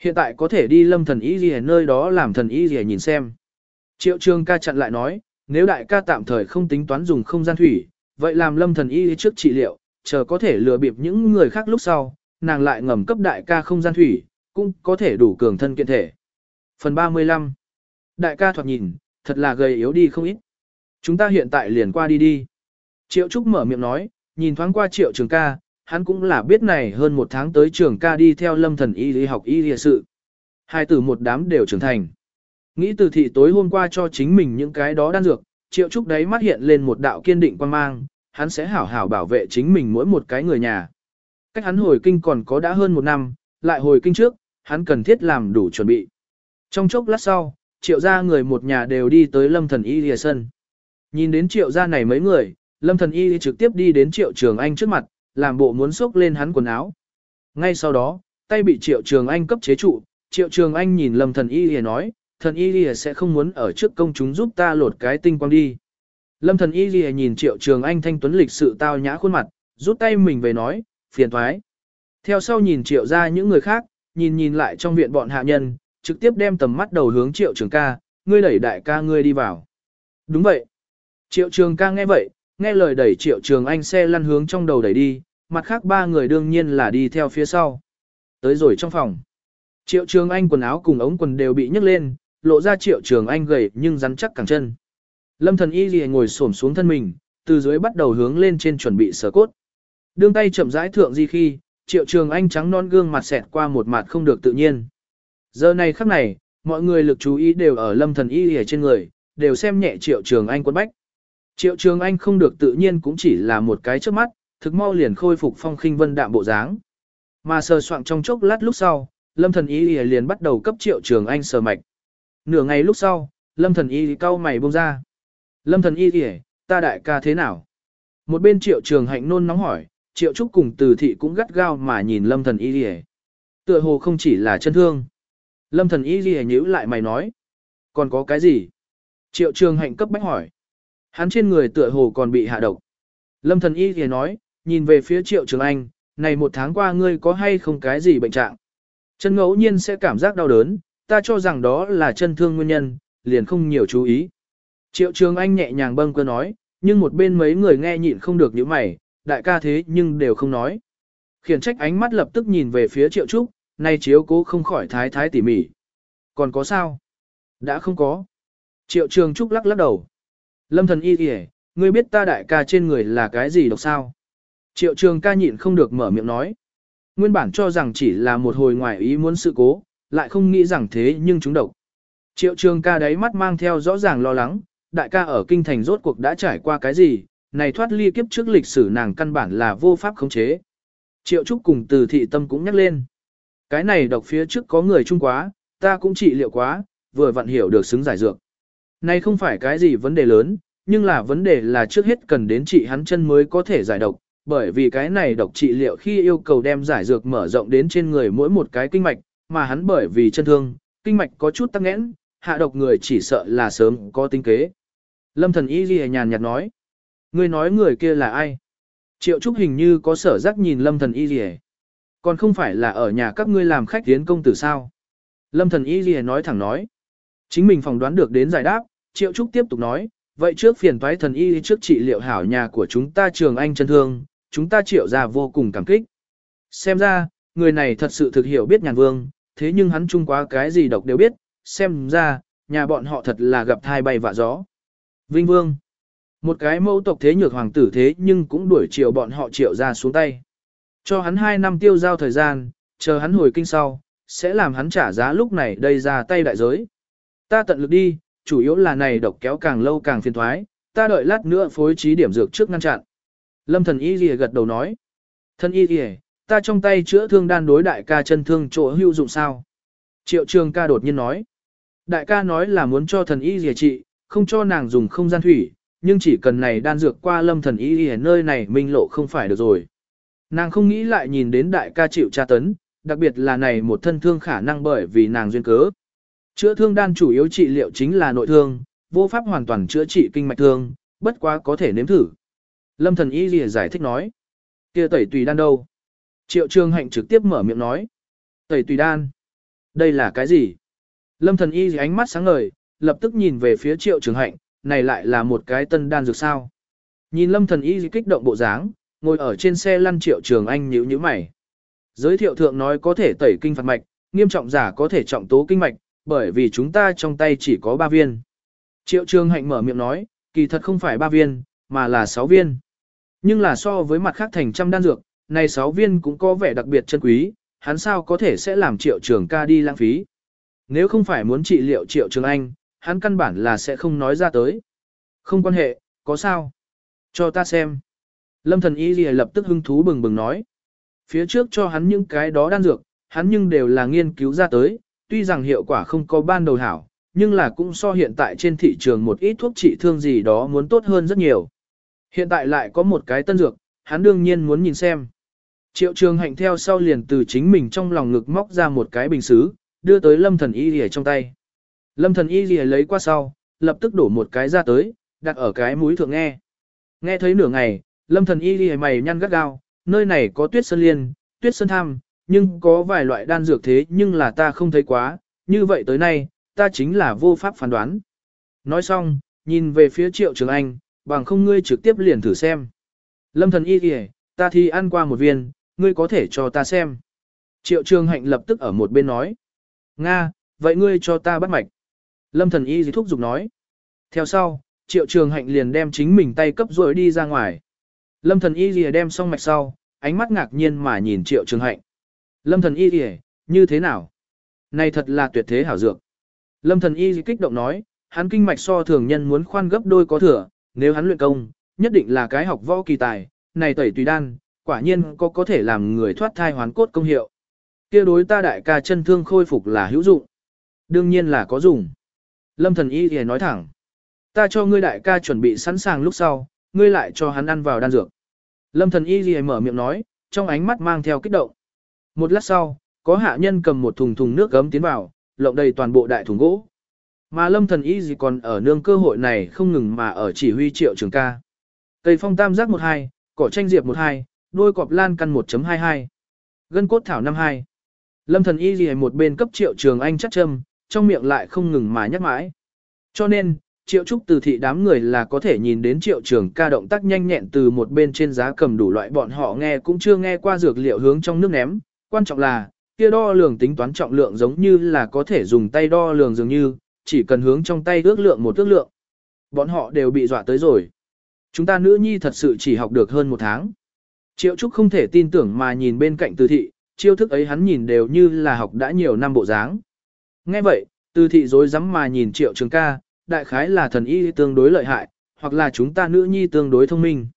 Hiện tại có thể đi lâm thần y gì nơi đó làm thần y gì nhìn xem. Triệu Trường ca chặn lại nói, nếu đại ca tạm thời không tính toán dùng không gian thủy, vậy làm lâm thần y trước trị liệu, chờ có thể lừa bịp những người khác lúc sau, nàng lại ngầm cấp đại ca không gian thủy, cũng có thể đủ cường thân kiện thể. Phần 35 Đại ca thoạt nhìn, thật là gầy yếu đi không ít. Chúng ta hiện tại liền qua đi đi. Triệu Trúc mở miệng nói, nhìn thoáng qua Triệu Trường ca, hắn cũng là biết này hơn một tháng tới trường ca đi theo lâm thần y lý học y lý sự. Hai tử một đám đều trưởng thành. Nghĩ từ thị tối hôm qua cho chính mình những cái đó đan dược, Triệu Trúc đấy mắt hiện lên một đạo kiên định quan mang, hắn sẽ hảo hảo bảo vệ chính mình mỗi một cái người nhà. Cách hắn hồi kinh còn có đã hơn một năm, lại hồi kinh trước, hắn cần thiết làm đủ chuẩn bị. Trong chốc lát sau, triệu gia người một nhà đều đi tới lâm thần y lìa sân. Nhìn đến triệu gia này mấy người, lâm thần y trực tiếp đi đến triệu trường anh trước mặt, làm bộ muốn xốc lên hắn quần áo. Ngay sau đó, tay bị triệu trường anh cấp chế trụ, triệu trường anh nhìn lâm thần y lìa nói, thần y lìa sẽ không muốn ở trước công chúng giúp ta lột cái tinh quang đi. Lâm thần y lìa nhìn triệu trường anh thanh tuấn lịch sự tao nhã khuôn mặt, rút tay mình về nói, phiền thoái. Theo sau nhìn triệu ra những người khác, nhìn nhìn lại trong viện bọn hạ nhân, trực tiếp đem tầm mắt đầu hướng triệu trường ca, ngươi đẩy đại ca ngươi đi vào. Đúng vậy. Triệu trường ca nghe vậy, nghe lời đẩy triệu trường anh xe lăn hướng trong đầu đẩy đi, mặt khác ba người đương nhiên là đi theo phía sau. Tới rồi trong phòng. Triệu trường anh quần áo cùng ống quần đều bị nhấc lên, lộ ra triệu trường anh gầy nhưng rắn chắc cẳng chân. Lâm thần y gì ngồi xổm xuống thân mình, từ dưới bắt đầu hướng lên trên chuẩn bị sở cốt. Đương tay chậm rãi thượng di khi, triệu trường anh trắng non gương mặt xẹt qua một mặt không được tự nhiên. Giờ này khắc này, mọi người lực chú ý đều ở lâm thần y ở trên người, đều xem nhẹ triệu trường anh quân bách. Triệu trường anh không được tự nhiên cũng chỉ là một cái trước mắt, thực mau liền khôi phục phong khinh vân đạm bộ dáng. Mà sờ soạn trong chốc lát lúc sau, lâm thần y liền bắt đầu cấp triệu trường anh sờ mạch. Nửa ngày lúc sau, lâm thần y cau mày bông ra. Lâm thần y ta đại ca thế nào? Một bên triệu trường hạnh nôn nóng hỏi, triệu trúc cùng từ thị cũng gắt gao mà nhìn lâm thần y rìa, Tựa hồ không chỉ là chân thương. Lâm thần y rìa nhíu lại mày nói. Còn có cái gì? Triệu trường hạnh cấp bách hỏi. Hắn trên người tựa hồ còn bị hạ độc. Lâm thần y rìa nói, nhìn về phía triệu trường anh, này một tháng qua ngươi có hay không cái gì bệnh trạng? Chân ngẫu nhiên sẽ cảm giác đau đớn, ta cho rằng đó là chân thương nguyên nhân, liền không nhiều chú ý. Triệu Trường Anh nhẹ nhàng bâng cơ nói, nhưng một bên mấy người nghe nhịn không được những mày, đại ca thế nhưng đều không nói. Khiển trách ánh mắt lập tức nhìn về phía Triệu Trúc, nay chiếu cố không khỏi thái thái tỉ mỉ. Còn có sao? Đã không có. Triệu Trường Trúc lắc lắc đầu. Lâm thần y kìa, ngươi biết ta đại ca trên người là cái gì độc sao? Triệu Trường ca nhịn không được mở miệng nói. Nguyên bản cho rằng chỉ là một hồi ngoài ý muốn sự cố, lại không nghĩ rằng thế nhưng chúng độc. Triệu Trường ca đáy mắt mang theo rõ ràng lo lắng, đại ca ở kinh thành rốt cuộc đã trải qua cái gì, này thoát ly kiếp trước lịch sử nàng căn bản là vô pháp khống chế. Triệu Trúc cùng từ thị tâm cũng nhắc lên. Cái này độc phía trước có người chung quá, ta cũng trị liệu quá, vừa vặn hiểu được xứng giải dược. Này không phải cái gì vấn đề lớn, nhưng là vấn đề là trước hết cần đến trị hắn chân mới có thể giải độc, bởi vì cái này độc trị liệu khi yêu cầu đem giải dược mở rộng đến trên người mỗi một cái kinh mạch, mà hắn bởi vì chân thương, kinh mạch có chút tắc nghẽn, hạ độc người chỉ sợ là sớm có tính kế. Lâm thần y ghi nhàn nhạt nói. Ngươi nói người kia là ai? Triệu Trúc hình như có sở giác nhìn lâm thần y Lìa, Còn không phải là ở nhà các ngươi làm khách tiến công tử sao? Lâm thần y Lìa nói thẳng nói. Chính mình phỏng đoán được đến giải đáp, Triệu Trúc tiếp tục nói. Vậy trước phiền toái thần y trước trị liệu hảo nhà của chúng ta trường anh chân thương, chúng ta triệu ra vô cùng cảm kích. Xem ra, người này thật sự thực hiểu biết nhàn vương, thế nhưng hắn chung quá cái gì độc đều biết, xem ra, nhà bọn họ thật là gặp thai bay vạ gió. Vinh Vương một cái mẫu tộc thế nhược hoàng tử thế nhưng cũng đuổi chiều bọn họ triệu ra xuống tay. Cho hắn 2 năm tiêu giao thời gian, chờ hắn hồi kinh sau, sẽ làm hắn trả giá lúc này đây ra tay đại giới. Ta tận lực đi, chủ yếu là này độc kéo càng lâu càng phiền thoái, ta đợi lát nữa phối trí điểm dược trước ngăn chặn. Lâm thần y gì gật đầu nói. thần y gì, ta trong tay chữa thương đan đối đại ca chân thương chỗ hữu dụng sao? Triệu trường ca đột nhiên nói. Đại ca nói là muốn cho thần y gì trị, không cho nàng dùng không gian thủy, nhưng chỉ cần này đan dược qua lâm thần y ở nơi này minh lộ không phải được rồi. Nàng không nghĩ lại nhìn đến đại ca chịu tra tấn, đặc biệt là này một thân thương khả năng bởi vì nàng duyên cớ. Chữa thương đan chủ yếu trị liệu chính là nội thương, vô pháp hoàn toàn chữa trị kinh mạch thương, bất quá có thể nếm thử. Lâm thần y lìa giải thích nói. kia tẩy tùy đan đâu? Triệu trường hạnh trực tiếp mở miệng nói. Tẩy tùy đan. Đây là cái gì? Lâm thần y ánh mắt sáng ngời, lập tức nhìn về phía triệu trường hạnh, này lại là một cái tân đan dược sao. Nhìn lâm thần y kích động bộ dáng, ngồi ở trên xe lăn triệu trường anh nhíu nhíu mày. Giới thiệu thượng nói có thể tẩy kinh phạt mạch, nghiêm trọng giả có thể trọng tố kinh mạch, bởi vì chúng ta trong tay chỉ có 3 viên. Triệu trường hạnh mở miệng nói, kỳ thật không phải 3 viên, mà là 6 viên. Nhưng là so với mặt khác thành trăm đan dược, này 6 viên cũng có vẻ đặc biệt chân quý, hắn sao có thể sẽ làm triệu trường ca đi lãng phí. Nếu không phải muốn trị liệu triệu trường anh, hắn căn bản là sẽ không nói ra tới. Không quan hệ, có sao? Cho ta xem. Lâm thần y lập tức hưng thú bừng bừng nói. Phía trước cho hắn những cái đó đan dược, hắn nhưng đều là nghiên cứu ra tới, tuy rằng hiệu quả không có ban đầu hảo, nhưng là cũng so hiện tại trên thị trường một ít thuốc trị thương gì đó muốn tốt hơn rất nhiều. Hiện tại lại có một cái tân dược, hắn đương nhiên muốn nhìn xem. Triệu trường hạnh theo sau liền từ chính mình trong lòng ngực móc ra một cái bình xứ, đưa tới lâm thần y lìa trong tay. Lâm thần y lìa lấy qua sau, lập tức đổ một cái ra tới, đặt ở cái mũi thượng nghe. Nghe thấy nửa ngày, lâm thần y lìa mày nhăn gắt gao, nơi này có tuyết sơn liên, tuyết sơn tham, nhưng có vài loại đan dược thế nhưng là ta không thấy quá, như vậy tới nay, ta chính là vô pháp phán đoán. Nói xong, nhìn về phía triệu trường anh, bằng không ngươi trực tiếp liền thử xem. Lâm thần y kìa, ta thì ăn qua một viên, ngươi có thể cho ta xem. Triệu trường hạnh lập tức ở một bên nói. Nga, vậy ngươi cho ta bắt mạch. Lâm thần y thúc giục nói. Theo sau, triệu trường hạnh liền đem chính mình tay cấp rồi đi ra ngoài. Lâm thần y dì đem xong mạch sau, ánh mắt ngạc nhiên mà nhìn triệu trường hạnh. Lâm thần y dì, như thế nào? Này thật là tuyệt thế hảo dược. Lâm thần y kích động nói, hắn kinh mạch so thường nhân muốn khoan gấp đôi có thừa, nếu hắn luyện công, nhất định là cái học võ kỳ tài, này tẩy tùy đan, quả nhiên có có thể làm người thoát thai hoán cốt công hiệu. kia đối ta đại ca chân thương khôi phục là hữu dụng. Đương nhiên là có dùng. Lâm thần y thì nói thẳng. Ta cho ngươi đại ca chuẩn bị sẵn sàng lúc sau, ngươi lại cho hắn ăn vào đan dược. Lâm thần y thì mở miệng nói, trong ánh mắt mang theo kích động. Một lát sau, có hạ nhân cầm một thùng thùng nước gấm tiến vào, lộng đầy toàn bộ đại thùng gỗ. Mà lâm thần y gì còn ở nương cơ hội này không ngừng mà ở chỉ huy triệu trường ca. Cây phong tam giác 12, cỏ tranh diệp 12, đôi cọp lan căn 1.22, gân cốt thảo 52. Lâm thần y gì một bên cấp triệu trường anh chắc châm, trong miệng lại không ngừng mà nhắc mãi. Cho nên, triệu trúc từ thị đám người là có thể nhìn đến triệu trường ca động tác nhanh nhẹn từ một bên trên giá cầm đủ loại bọn họ nghe cũng chưa nghe qua dược liệu hướng trong nước ném. Quan trọng là, kia đo lường tính toán trọng lượng giống như là có thể dùng tay đo lường dường như, chỉ cần hướng trong tay ước lượng một ước lượng. Bọn họ đều bị dọa tới rồi. Chúng ta nữ nhi thật sự chỉ học được hơn một tháng. Triệu Trúc không thể tin tưởng mà nhìn bên cạnh từ thị, chiêu thức ấy hắn nhìn đều như là học đã nhiều năm bộ dáng. Nghe vậy, từ thị dối rắm mà nhìn triệu trường ca, đại khái là thần y tương đối lợi hại, hoặc là chúng ta nữ nhi tương đối thông minh.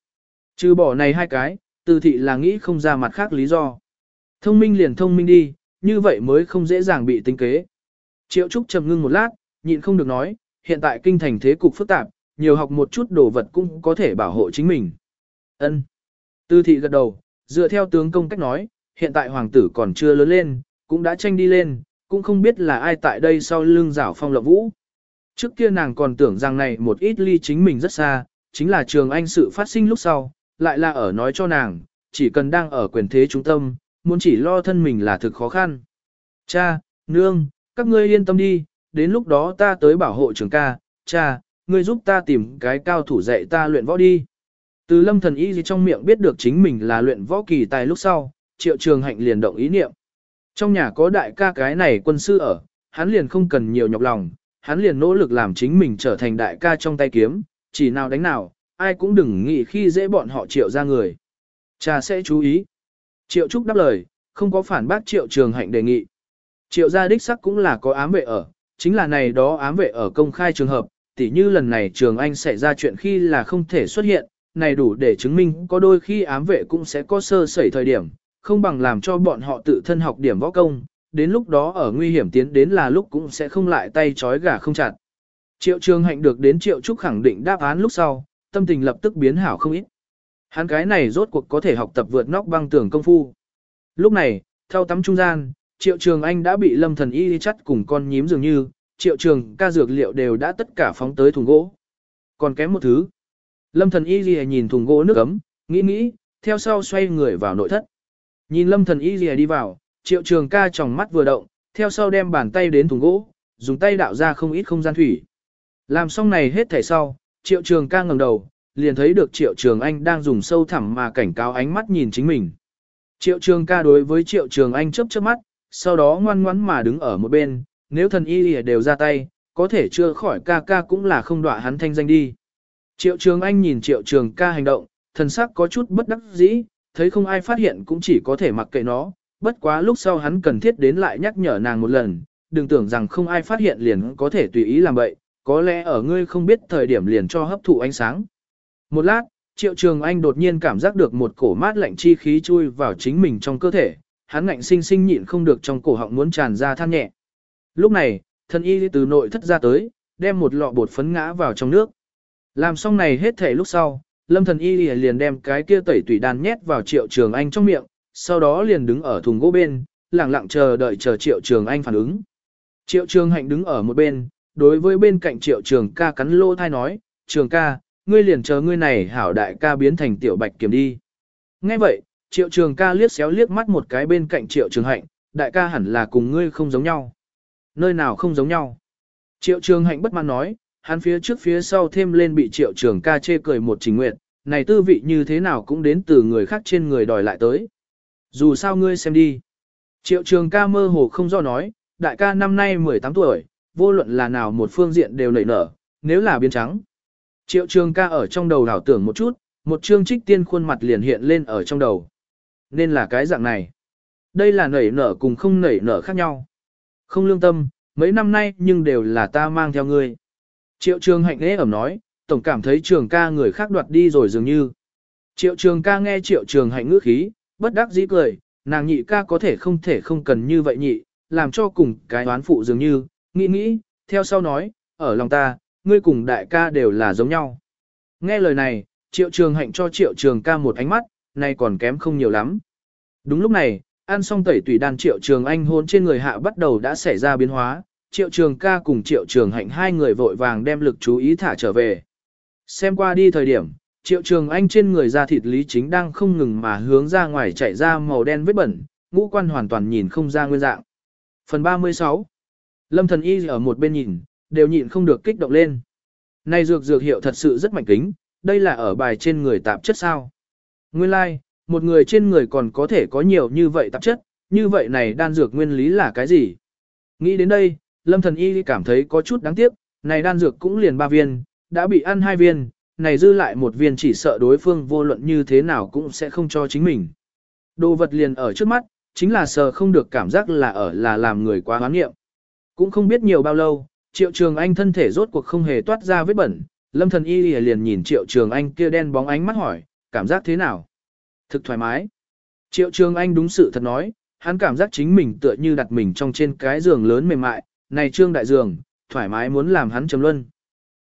Trừ bỏ này hai cái, từ thị là nghĩ không ra mặt khác lý do. Thông minh liền thông minh đi, như vậy mới không dễ dàng bị tính kế. Triệu Trúc trầm ngưng một lát, nhịn không được nói, hiện tại kinh thành thế cục phức tạp, nhiều học một chút đồ vật cũng có thể bảo hộ chính mình. Ân. Tư thị gật đầu, dựa theo tướng công cách nói, hiện tại hoàng tử còn chưa lớn lên, cũng đã tranh đi lên, cũng không biết là ai tại đây sau lưng rảo phong lộng vũ. Trước kia nàng còn tưởng rằng này một ít ly chính mình rất xa, chính là trường anh sự phát sinh lúc sau, lại là ở nói cho nàng, chỉ cần đang ở quyền thế trung tâm, muốn chỉ lo thân mình là thực khó khăn. Cha, nương, các ngươi yên tâm đi, đến lúc đó ta tới bảo hộ trường ca, cha, ngươi giúp ta tìm cái cao thủ dạy ta luyện võ đi. Từ lâm thần y gì trong miệng biết được chính mình là luyện võ kỳ tài lúc sau, triệu trường hạnh liền động ý niệm. Trong nhà có đại ca cái này quân sư ở, hắn liền không cần nhiều nhọc lòng, hắn liền nỗ lực làm chính mình trở thành đại ca trong tay kiếm, chỉ nào đánh nào, ai cũng đừng nghĩ khi dễ bọn họ triệu ra người. Cha sẽ chú ý. Triệu Trúc đáp lời, không có phản bác triệu trường hạnh đề nghị. Triệu gia đích sắc cũng là có ám vệ ở, chính là này đó ám vệ ở công khai trường hợp, tỉ như lần này trường anh xảy ra chuyện khi là không thể xuất hiện, này đủ để chứng minh có đôi khi ám vệ cũng sẽ có sơ sẩy thời điểm, không bằng làm cho bọn họ tự thân học điểm võ công, đến lúc đó ở nguy hiểm tiến đến là lúc cũng sẽ không lại tay trói gà không chặt. Triệu trường hạnh được đến triệu trúc khẳng định đáp án lúc sau, tâm tình lập tức biến hảo không ít. Hắn cái này rốt cuộc có thể học tập vượt nóc băng tường công phu. Lúc này, theo tắm trung gian, triệu trường anh đã bị lâm thần y chắt cùng con nhím dường như, triệu trường ca dược liệu đều đã tất cả phóng tới thùng gỗ. Còn kém một thứ. Lâm thần y nhìn thùng gỗ nước ấm, nghĩ nghĩ, theo sau xoay người vào nội thất. Nhìn lâm thần y gì đi vào, triệu trường ca tròng mắt vừa động, theo sau đem bàn tay đến thùng gỗ, dùng tay đạo ra không ít không gian thủy. Làm xong này hết thảy sau, triệu trường ca ngẩng đầu, liền thấy được triệu trường anh đang dùng sâu thẳm mà cảnh cáo ánh mắt nhìn chính mình. Triệu trường ca đối với triệu trường anh chớp chớp mắt, sau đó ngoan ngoãn mà đứng ở một bên, nếu thần y đều ra tay, có thể chưa khỏi ca ca cũng là không đọa hắn thanh danh đi. Triệu trường anh nhìn triệu trường ca hành động, thần sắc có chút bất đắc dĩ, thấy không ai phát hiện cũng chỉ có thể mặc kệ nó, bất quá lúc sau hắn cần thiết đến lại nhắc nhở nàng một lần, đừng tưởng rằng không ai phát hiện liền có thể tùy ý làm vậy, có lẽ ở ngươi không biết thời điểm liền cho hấp thụ ánh sáng. Một lát, Triệu Trường Anh đột nhiên cảm giác được một cổ mát lạnh chi khí chui vào chính mình trong cơ thể, hắn ngạnh sinh sinh nhịn không được trong cổ họng muốn tràn ra than nhẹ. Lúc này, thân y từ nội thất ra tới, đem một lọ bột phấn ngã vào trong nước. Làm xong này hết thể lúc sau, lâm thần y liền đem cái kia tẩy tủy đan nhét vào triệu trường anh trong miệng, sau đó liền đứng ở thùng gỗ bên, lặng lặng chờ đợi chờ triệu trường anh phản ứng. Triệu trường hạnh đứng ở một bên, đối với bên cạnh triệu trường ca cắn lô thai nói, trường ca, ngươi liền chờ ngươi này hảo đại ca biến thành tiểu bạch kiểm đi. Nghe vậy, triệu trường ca liếc xéo liếc mắt một cái bên cạnh triệu trường hạnh, đại ca hẳn là cùng ngươi không giống nhau. Nơi nào không giống nhau? Triệu trường hạnh bất mãn nói, hắn phía trước phía sau thêm lên bị triệu trường ca chê cười một trình nguyện, này tư vị như thế nào cũng đến từ người khác trên người đòi lại tới. Dù sao ngươi xem đi. Triệu trường ca mơ hồ không do nói, đại ca năm nay 18 tuổi, vô luận là nào một phương diện đều nảy nở, nếu là biến trắng. Triệu trường ca ở trong đầu đảo tưởng một chút, một chương trích tiên khuôn mặt liền hiện lên ở trong đầu. Nên là cái dạng này. Đây là nảy nở cùng không nảy nở khác nhau. Không lương tâm, mấy năm nay nhưng đều là ta mang theo ngươi. Triệu trường hạnh ế ẩm nói, tổng cảm thấy trường ca người khác đoạt đi rồi dường như. Triệu trường ca nghe triệu trường hạnh ngữ khí, bất đắc dĩ cười, nàng nhị ca có thể không thể không cần như vậy nhị, làm cho cùng cái đoán phụ dường như, nghĩ nghĩ, theo sau nói, ở lòng ta, ngươi cùng đại ca đều là giống nhau. Nghe lời này, triệu trường hạnh cho triệu trường ca một ánh mắt, này còn kém không nhiều lắm. Đúng lúc này, ăn xong tẩy tùy đàn triệu trường anh hôn trên người hạ bắt đầu đã xảy ra biến hóa, triệu trường ca cùng triệu trường hạnh hai người vội vàng đem lực chú ý thả trở về. Xem qua đi thời điểm, triệu trường anh trên người da thịt lý chính đang không ngừng mà hướng ra ngoài chạy ra màu đen vết bẩn, ngũ quan hoàn toàn nhìn không ra nguyên dạng. Phần 36 Lâm thần y ở một bên nhìn, đều nhịn không được kích động lên. Này dược dược hiệu thật sự rất mạnh kính, đây là ở bài trên người tạp chất sao. Nguyên lai, like, một người trên người còn có thể có nhiều như vậy tạp chất, như vậy này đan dược nguyên lý là cái gì? Nghĩ đến đây, lâm thần y cảm thấy có chút đáng tiếc, này đan dược cũng liền ba viên, đã bị ăn hai viên, này dư lại một viên chỉ sợ đối phương vô luận như thế nào cũng sẽ không cho chính mình. Đồ vật liền ở trước mắt, chính là sờ không được cảm giác là ở là làm người quá hoán nghiệm. Cũng không biết nhiều bao lâu, triệu trường anh thân thể rốt cuộc không hề toát ra vết bẩn, lâm thần y liền nhìn triệu trường anh kia đen bóng ánh mắt hỏi, cảm giác thế nào? Thực thoải mái. Triệu trường anh đúng sự thật nói, hắn cảm giác chính mình tựa như đặt mình trong trên cái giường lớn mềm mại, này trương đại dường thoải mái muốn làm hắn trầm luân.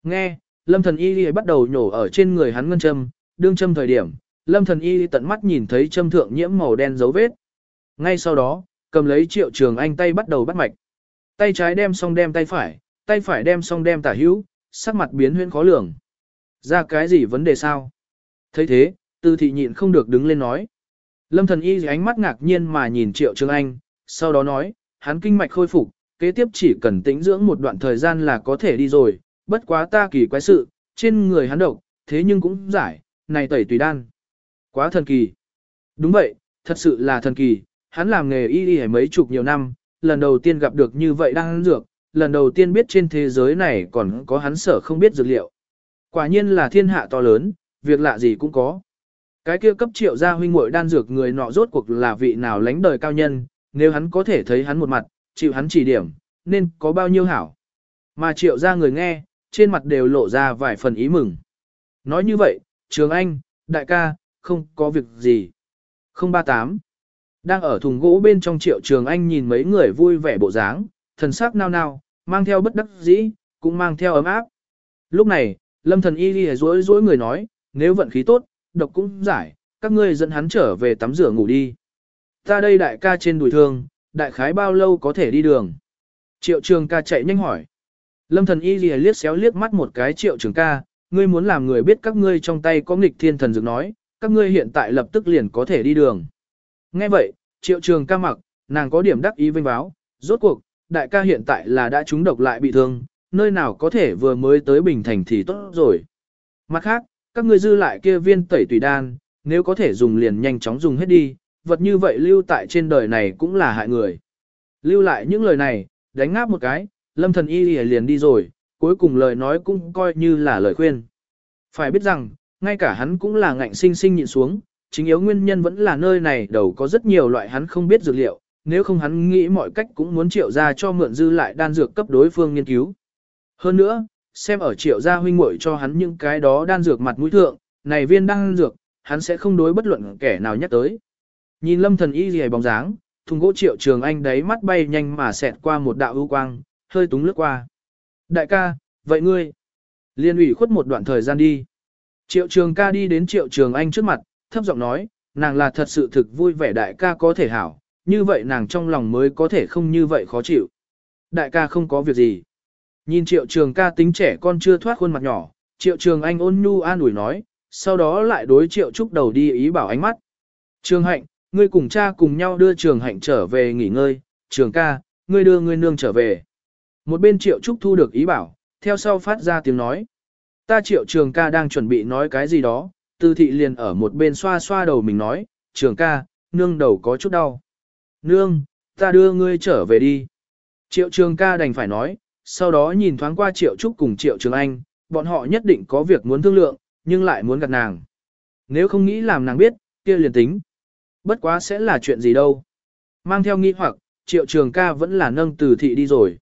Nghe, lâm thần y bắt đầu nhổ ở trên người hắn ngân châm, đương châm thời điểm, lâm thần y tận mắt nhìn thấy châm thượng nhiễm màu đen dấu vết. Ngay sau đó, cầm lấy triệu trường anh tay bắt đầu bắt mạch. Tay trái đem xong đem tay phải, tay phải đem xong đem tả hữu, sắc mặt biến huyễn khó lường. Ra cái gì vấn đề sao? thấy thế, tư thị nhịn không được đứng lên nói. Lâm thần y ánh mắt ngạc nhiên mà nhìn triệu trường anh, sau đó nói, hắn kinh mạch khôi phục, kế tiếp chỉ cần tĩnh dưỡng một đoạn thời gian là có thể đi rồi, bất quá ta kỳ quái sự, trên người hắn độc, thế nhưng cũng giải, này tẩy tùy đan. Quá thần kỳ. Đúng vậy, thật sự là thần kỳ, hắn làm nghề y y mấy chục nhiều năm, lần đầu tiên gặp được như vậy đang dược, lần đầu tiên biết trên thế giới này còn có hắn sở không biết dược liệu. Quả nhiên là thiên hạ to lớn, việc lạ gì cũng có. Cái kia cấp triệu gia huynh muội đan dược người nọ rốt cuộc là vị nào lãnh đời cao nhân, nếu hắn có thể thấy hắn một mặt, chịu hắn chỉ điểm, nên có bao nhiêu hảo. Mà triệu ra người nghe, trên mặt đều lộ ra vài phần ý mừng. Nói như vậy, Trường Anh, đại ca, không có việc gì. 038 Đang ở thùng gỗ bên trong triệu trường anh nhìn mấy người vui vẻ bộ dáng, thần sắc nao nao, mang theo bất đắc dĩ, cũng mang theo ấm áp. Lúc này, lâm thần y ghi rối rối người nói, nếu vận khí tốt, độc cũng giải, các ngươi dẫn hắn trở về tắm rửa ngủ đi. Ta đây đại ca trên đùi thương, đại khái bao lâu có thể đi đường. Triệu trường ca chạy nhanh hỏi. Lâm thần y lìa liếc xéo liếc mắt một cái triệu trường ca, ngươi muốn làm người biết các ngươi trong tay có nghịch thiên thần dược nói, các ngươi hiện tại lập tức liền có thể đi đường. Nghe vậy, triệu trường ca mặc, nàng có điểm đắc ý vinh báo, rốt cuộc, đại ca hiện tại là đã trúng độc lại bị thương, nơi nào có thể vừa mới tới Bình Thành thì tốt rồi. Mặt khác, các ngươi dư lại kia viên tẩy tùy đan, nếu có thể dùng liền nhanh chóng dùng hết đi, vật như vậy lưu tại trên đời này cũng là hại người. Lưu lại những lời này, đánh ngáp một cái, lâm thần y liền đi rồi, cuối cùng lời nói cũng coi như là lời khuyên. Phải biết rằng, ngay cả hắn cũng là ngạnh sinh sinh nhịn xuống, chính yếu nguyên nhân vẫn là nơi này đầu có rất nhiều loại hắn không biết dược liệu, nếu không hắn nghĩ mọi cách cũng muốn triệu ra cho mượn dư lại đan dược cấp đối phương nghiên cứu. Hơn nữa, xem ở triệu gia huynh muội cho hắn những cái đó đan dược mặt mũi thượng, này viên đan dược, hắn sẽ không đối bất luận kẻ nào nhắc tới. Nhìn lâm thần y gì bóng dáng, thùng gỗ triệu trường anh đấy mắt bay nhanh mà xẹt qua một đạo ưu quang, hơi túng lướt qua. Đại ca, vậy ngươi, liên ủy khuất một đoạn thời gian đi. Triệu trường ca đi đến triệu trường anh trước mặt, thấp giọng nói, nàng là thật sự thực vui vẻ đại ca có thể hảo, như vậy nàng trong lòng mới có thể không như vậy khó chịu. Đại ca không có việc gì. Nhìn triệu trường ca tính trẻ con chưa thoát khuôn mặt nhỏ, triệu trường anh ôn nhu an ủi nói, sau đó lại đối triệu trúc đầu đi ý bảo ánh mắt. Trường hạnh, ngươi cùng cha cùng nhau đưa trường hạnh trở về nghỉ ngơi, trường ca, ngươi đưa ngươi nương trở về. Một bên triệu trúc thu được ý bảo, theo sau phát ra tiếng nói. Ta triệu trường ca đang chuẩn bị nói cái gì đó, tư thị liền ở một bên xoa xoa đầu mình nói, trường ca, nương đầu có chút đau. Nương, ta đưa ngươi trở về đi. Triệu trường ca đành phải nói, sau đó nhìn thoáng qua triệu trúc cùng triệu trường anh, bọn họ nhất định có việc muốn thương lượng, nhưng lại muốn gặp nàng. Nếu không nghĩ làm nàng biết, kia liền tính. Bất quá sẽ là chuyện gì đâu. Mang theo nghi hoặc, triệu trường ca vẫn là nâng từ thị đi rồi.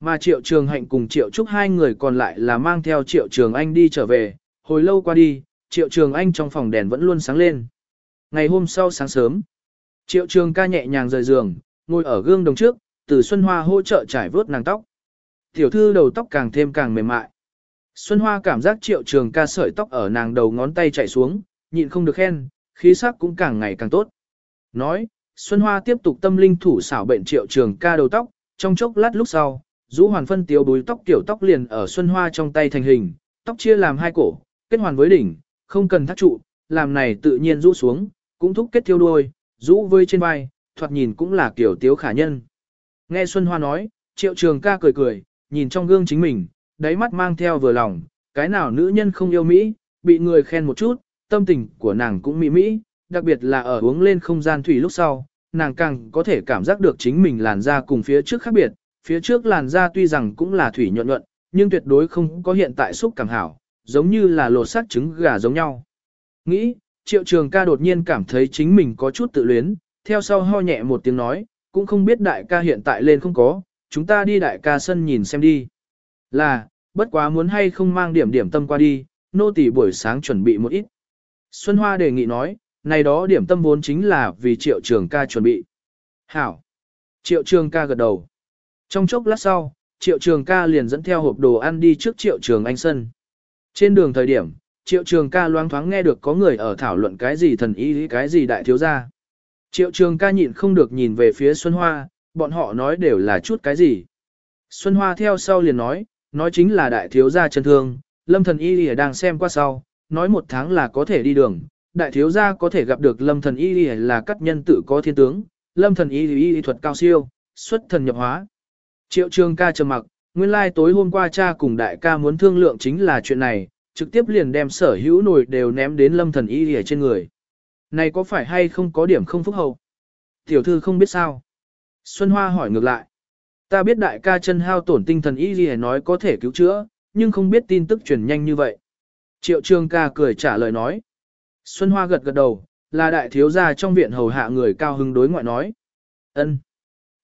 Mà triệu trường hạnh cùng triệu trúc hai người còn lại là mang theo triệu trường anh đi trở về, hồi lâu qua đi, triệu trường anh trong phòng đèn vẫn luôn sáng lên. Ngày hôm sau sáng sớm, triệu trường ca nhẹ nhàng rời giường, ngồi ở gương đồng trước, từ Xuân Hoa hỗ trợ trải vớt nàng tóc. Tiểu thư đầu tóc càng thêm càng mềm mại. Xuân Hoa cảm giác triệu trường ca sợi tóc ở nàng đầu ngón tay chạy xuống, nhịn không được khen, khí sắc cũng càng ngày càng tốt. Nói, Xuân Hoa tiếp tục tâm linh thủ xảo bệnh triệu trường ca đầu tóc, trong chốc lát lúc sau, rũ hoàn phân tiêu đuối tóc tiểu tóc liền ở Xuân Hoa trong tay thành hình, tóc chia làm hai cổ, kết hoàn với đỉnh, không cần thắt trụ, làm này tự nhiên rũ xuống, cũng thúc kết thiêu đuôi, rũ với trên vai, thoạt nhìn cũng là kiểu tiếu khả nhân. Nghe Xuân Hoa nói, triệu trường ca cười cười, nhìn trong gương chính mình, đáy mắt mang theo vừa lòng, cái nào nữ nhân không yêu Mỹ, bị người khen một chút, tâm tình của nàng cũng mỹ Mỹ, đặc biệt là ở uống lên không gian thủy lúc sau, nàng càng có thể cảm giác được chính mình làn da cùng phía trước khác biệt, phía trước làn da tuy rằng cũng là thủy nhuận nhuận, nhưng tuyệt đối không có hiện tại xúc cảm hảo, giống như là lột xác trứng gà giống nhau. Nghĩ, triệu trường ca đột nhiên cảm thấy chính mình có chút tự luyến, theo sau ho nhẹ một tiếng nói, cũng không biết đại ca hiện tại lên không có, chúng ta đi đại ca sân nhìn xem đi. Là, bất quá muốn hay không mang điểm điểm tâm qua đi, nô tỳ buổi sáng chuẩn bị một ít. Xuân Hoa đề nghị nói, này đó điểm tâm vốn chính là vì triệu trường ca chuẩn bị. Hảo. Triệu trường ca gật đầu. Trong chốc lát sau, triệu trường ca liền dẫn theo hộp đồ ăn đi trước triệu trường anh sân. Trên đường thời điểm, triệu trường ca loáng thoáng nghe được có người ở thảo luận cái gì thần ý cái gì đại thiếu gia. Triệu trường ca nhịn không được nhìn về phía Xuân Hoa, bọn họ nói đều là chút cái gì. Xuân Hoa theo sau liền nói, nói chính là đại thiếu gia chân thương, lâm thần y đang xem qua sau, nói một tháng là có thể đi đường, đại thiếu gia có thể gặp được lâm thần y y là các nhân tử có thiên tướng, lâm thần y y thuật cao siêu, xuất thần nhập hóa. Triệu trường ca trầm mặc, nguyên lai like tối hôm qua cha cùng đại ca muốn thương lượng chính là chuyện này, trực tiếp liền đem sở hữu nổi đều ném đến lâm thần y y trên người. Này có phải hay không có điểm không phúc hậu? Tiểu thư không biết sao. Xuân Hoa hỏi ngược lại. Ta biết đại ca chân hao tổn tinh thần y y nói có thể cứu chữa, nhưng không biết tin tức truyền nhanh như vậy. Triệu Trường ca cười trả lời nói. Xuân Hoa gật gật đầu, là đại thiếu gia trong viện hầu hạ người cao hứng đối ngoại nói. ân.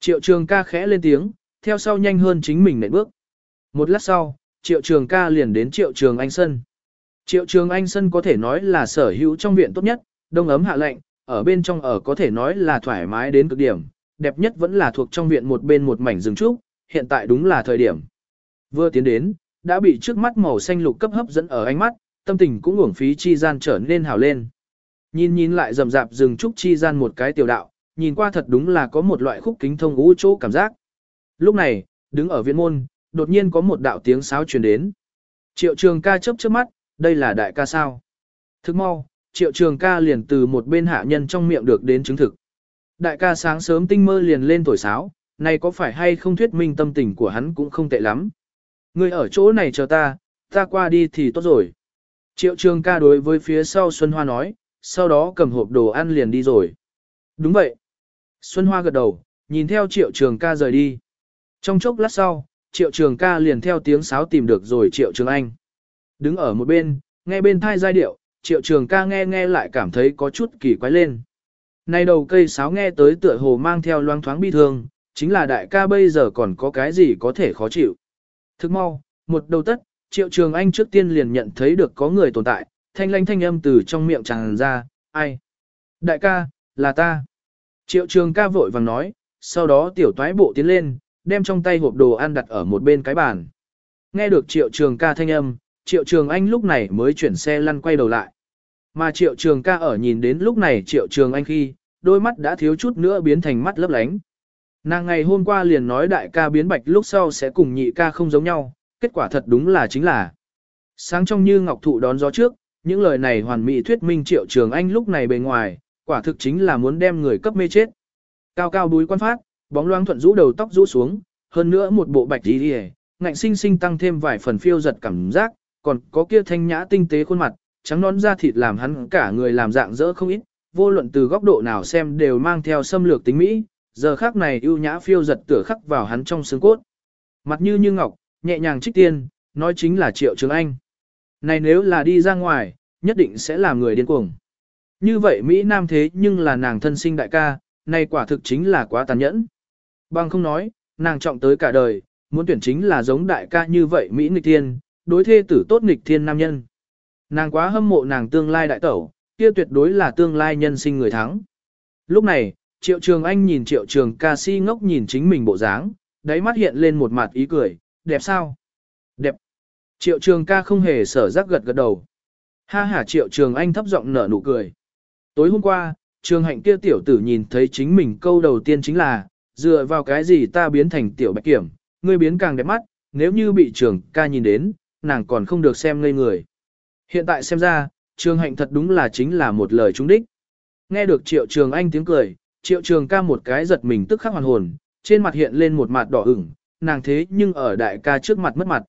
Triệu Trường ca khẽ lên tiếng, theo sau nhanh hơn chính mình nệm bước. Một lát sau, Triệu Trường ca liền đến Triệu Trường Anh Sân. Triệu Trường Anh Sân có thể nói là sở hữu trong viện tốt nhất, đông ấm hạ lạnh, ở bên trong ở có thể nói là thoải mái đến cực điểm, đẹp nhất vẫn là thuộc trong viện một bên một mảnh rừng trúc, hiện tại đúng là thời điểm. Vừa tiến đến, đã bị trước mắt màu xanh lục cấp hấp dẫn ở ánh mắt, tâm tình cũng uổng phí chi gian trở nên hào lên. Nhìn nhìn lại rầm rạp rừng trúc chi gian một cái tiểu đạo, nhìn qua thật đúng là có một loại khúc kính thông ngũ chỗ cảm giác. Lúc này, đứng ở viện môn, đột nhiên có một đạo tiếng sáo truyền đến. Triệu trường ca chớp chớp mắt, đây là đại ca sao. Thức mau, triệu trường ca liền từ một bên hạ nhân trong miệng được đến chứng thực. Đại ca sáng sớm tinh mơ liền lên thổi sáo, này có phải hay không thuyết minh tâm tình của hắn cũng không tệ lắm. Người ở chỗ này chờ ta, ta qua đi thì tốt rồi. Triệu trường ca đối với phía sau Xuân Hoa nói, sau đó cầm hộp đồ ăn liền đi rồi. Đúng vậy. Xuân Hoa gật đầu, nhìn theo triệu trường ca rời đi. Trong chốc lát sau, triệu trường ca liền theo tiếng sáo tìm được rồi triệu trường anh. Đứng ở một bên, nghe bên thai giai điệu, triệu trường ca nghe nghe lại cảm thấy có chút kỳ quái lên. Nay đầu cây sáo nghe tới tựa hồ mang theo loang thoáng bi thương, chính là đại ca bây giờ còn có cái gì có thể khó chịu. Thức mau, một đầu tất, triệu trường anh trước tiên liền nhận thấy được có người tồn tại, thanh lanh thanh âm từ trong miệng tràn ra, ai? Đại ca, là ta. Triệu trường ca vội vàng nói, sau đó tiểu toái bộ tiến lên, đem trong tay hộp đồ ăn đặt ở một bên cái bàn. Nghe được triệu trường ca thanh âm, triệu trường anh lúc này mới chuyển xe lăn quay đầu lại. Mà triệu trường ca ở nhìn đến lúc này triệu trường anh khi, đôi mắt đã thiếu chút nữa biến thành mắt lấp lánh. Nàng ngày hôm qua liền nói đại ca biến bạch lúc sau sẽ cùng nhị ca không giống nhau, kết quả thật đúng là chính là. Sáng trong như ngọc thụ đón gió trước, những lời này hoàn mỹ thuyết minh triệu trường anh lúc này bề ngoài, quả thực chính là muốn đem người cấp mê chết. Cao cao đuôi quan phát, bóng loáng thuận rũ đầu tóc rũ xuống, hơn nữa một bộ bạch đi đi ngạnh sinh sinh tăng thêm vài phần phiêu giật cảm giác, còn có kia thanh nhã tinh tế khuôn mặt, trắng nón da thịt làm hắn cả người làm dạng dỡ không ít, vô luận từ góc độ nào xem đều mang theo xâm lược tính mỹ, giờ khác này ưu nhã phiêu giật tựa khắc vào hắn trong xương cốt. Mặt như như ngọc, nhẹ nhàng trích tiên, nói chính là Triệu Trường Anh. Này nếu là đi ra ngoài, nhất định sẽ làm người điên cuồng. Như vậy Mỹ Nam thế nhưng là nàng thân sinh đại ca, này quả thực chính là quá tàn nhẫn. Bằng không nói, nàng trọng tới cả đời, muốn tuyển chính là giống đại ca như vậy Mỹ nghịch thiên, đối thê tử tốt nghịch thiên nam nhân. Nàng quá hâm mộ nàng tương lai đại tẩu, kia tuyệt đối là tương lai nhân sinh người thắng. Lúc này, Triệu Trường Anh nhìn Triệu Trường ca si ngốc nhìn chính mình bộ dáng, đáy mắt hiện lên một mặt ý cười, đẹp sao? Đẹp. Triệu Trường ca không hề sở giác gật gật đầu. Ha ha Triệu Trường Anh thấp giọng nở nụ cười. Tối hôm qua, Trường Hạnh kia tiểu tử nhìn thấy chính mình câu đầu tiên chính là, dựa vào cái gì ta biến thành tiểu bạch kiểm, ngươi biến càng đẹp mắt, nếu như bị Trường ca nhìn đến, nàng còn không được xem ngây người. Hiện tại xem ra, Trường Hạnh thật đúng là chính là một lời trúng đích. Nghe được Triệu Trường Anh tiếng cười, Triệu Trường ca một cái giật mình tức khắc hoàn hồn, trên mặt hiện lên một mặt đỏ ửng, nàng thế nhưng ở đại ca trước mặt mất mặt.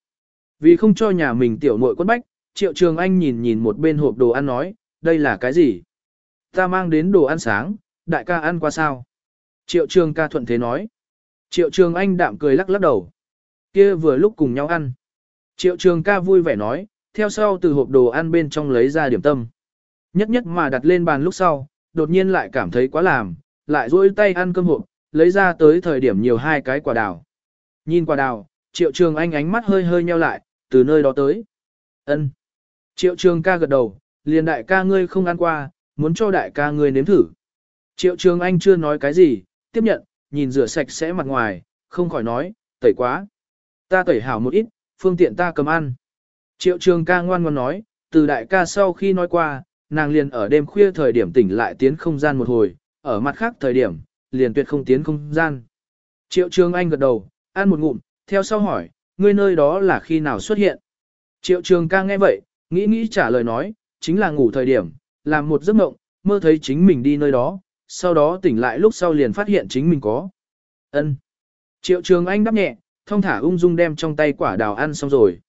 Vì không cho nhà mình tiểu muội quất bách, Triệu Trường Anh nhìn nhìn một bên hộp đồ ăn nói, đây là cái gì? Ta mang đến đồ ăn sáng, đại ca ăn qua sao? Triệu Trường ca thuận thế nói. Triệu Trường Anh đạm cười lắc lắc đầu. Kia vừa lúc cùng nhau ăn. Triệu Trường ca vui vẻ nói, theo sau từ hộp đồ ăn bên trong lấy ra điểm tâm. Nhất nhất mà đặt lên bàn lúc sau, đột nhiên lại cảm thấy quá làm, lại duỗi tay ăn cơm hộp, lấy ra tới thời điểm nhiều hai cái quả đào. Nhìn quả đào, triệu trường anh ánh mắt hơi hơi nheo lại, từ nơi đó tới. ân Triệu trường ca gật đầu, liền đại ca ngươi không ăn qua, muốn cho đại ca ngươi nếm thử. Triệu trường anh chưa nói cái gì, tiếp nhận, nhìn rửa sạch sẽ mặt ngoài, không khỏi nói, tẩy quá. Ta tẩy hảo một ít, phương tiện ta cầm ăn. Triệu trường ca ngoan ngoan nói, từ đại ca sau khi nói qua, nàng liền ở đêm khuya thời điểm tỉnh lại tiến không gian một hồi, ở mặt khác thời điểm, liền tuyệt không tiến không gian. Triệu trường anh gật đầu, ăn một ngụm, theo sau hỏi, ngươi nơi đó là khi nào xuất hiện? Triệu trường ca nghe vậy, nghĩ nghĩ trả lời nói, chính là ngủ thời điểm, làm một giấc mộng, mơ thấy chính mình đi nơi đó, sau đó tỉnh lại lúc sau liền phát hiện chính mình có. ân Triệu trường anh đáp nhẹ, thông thả ung dung đem trong tay quả đào ăn xong rồi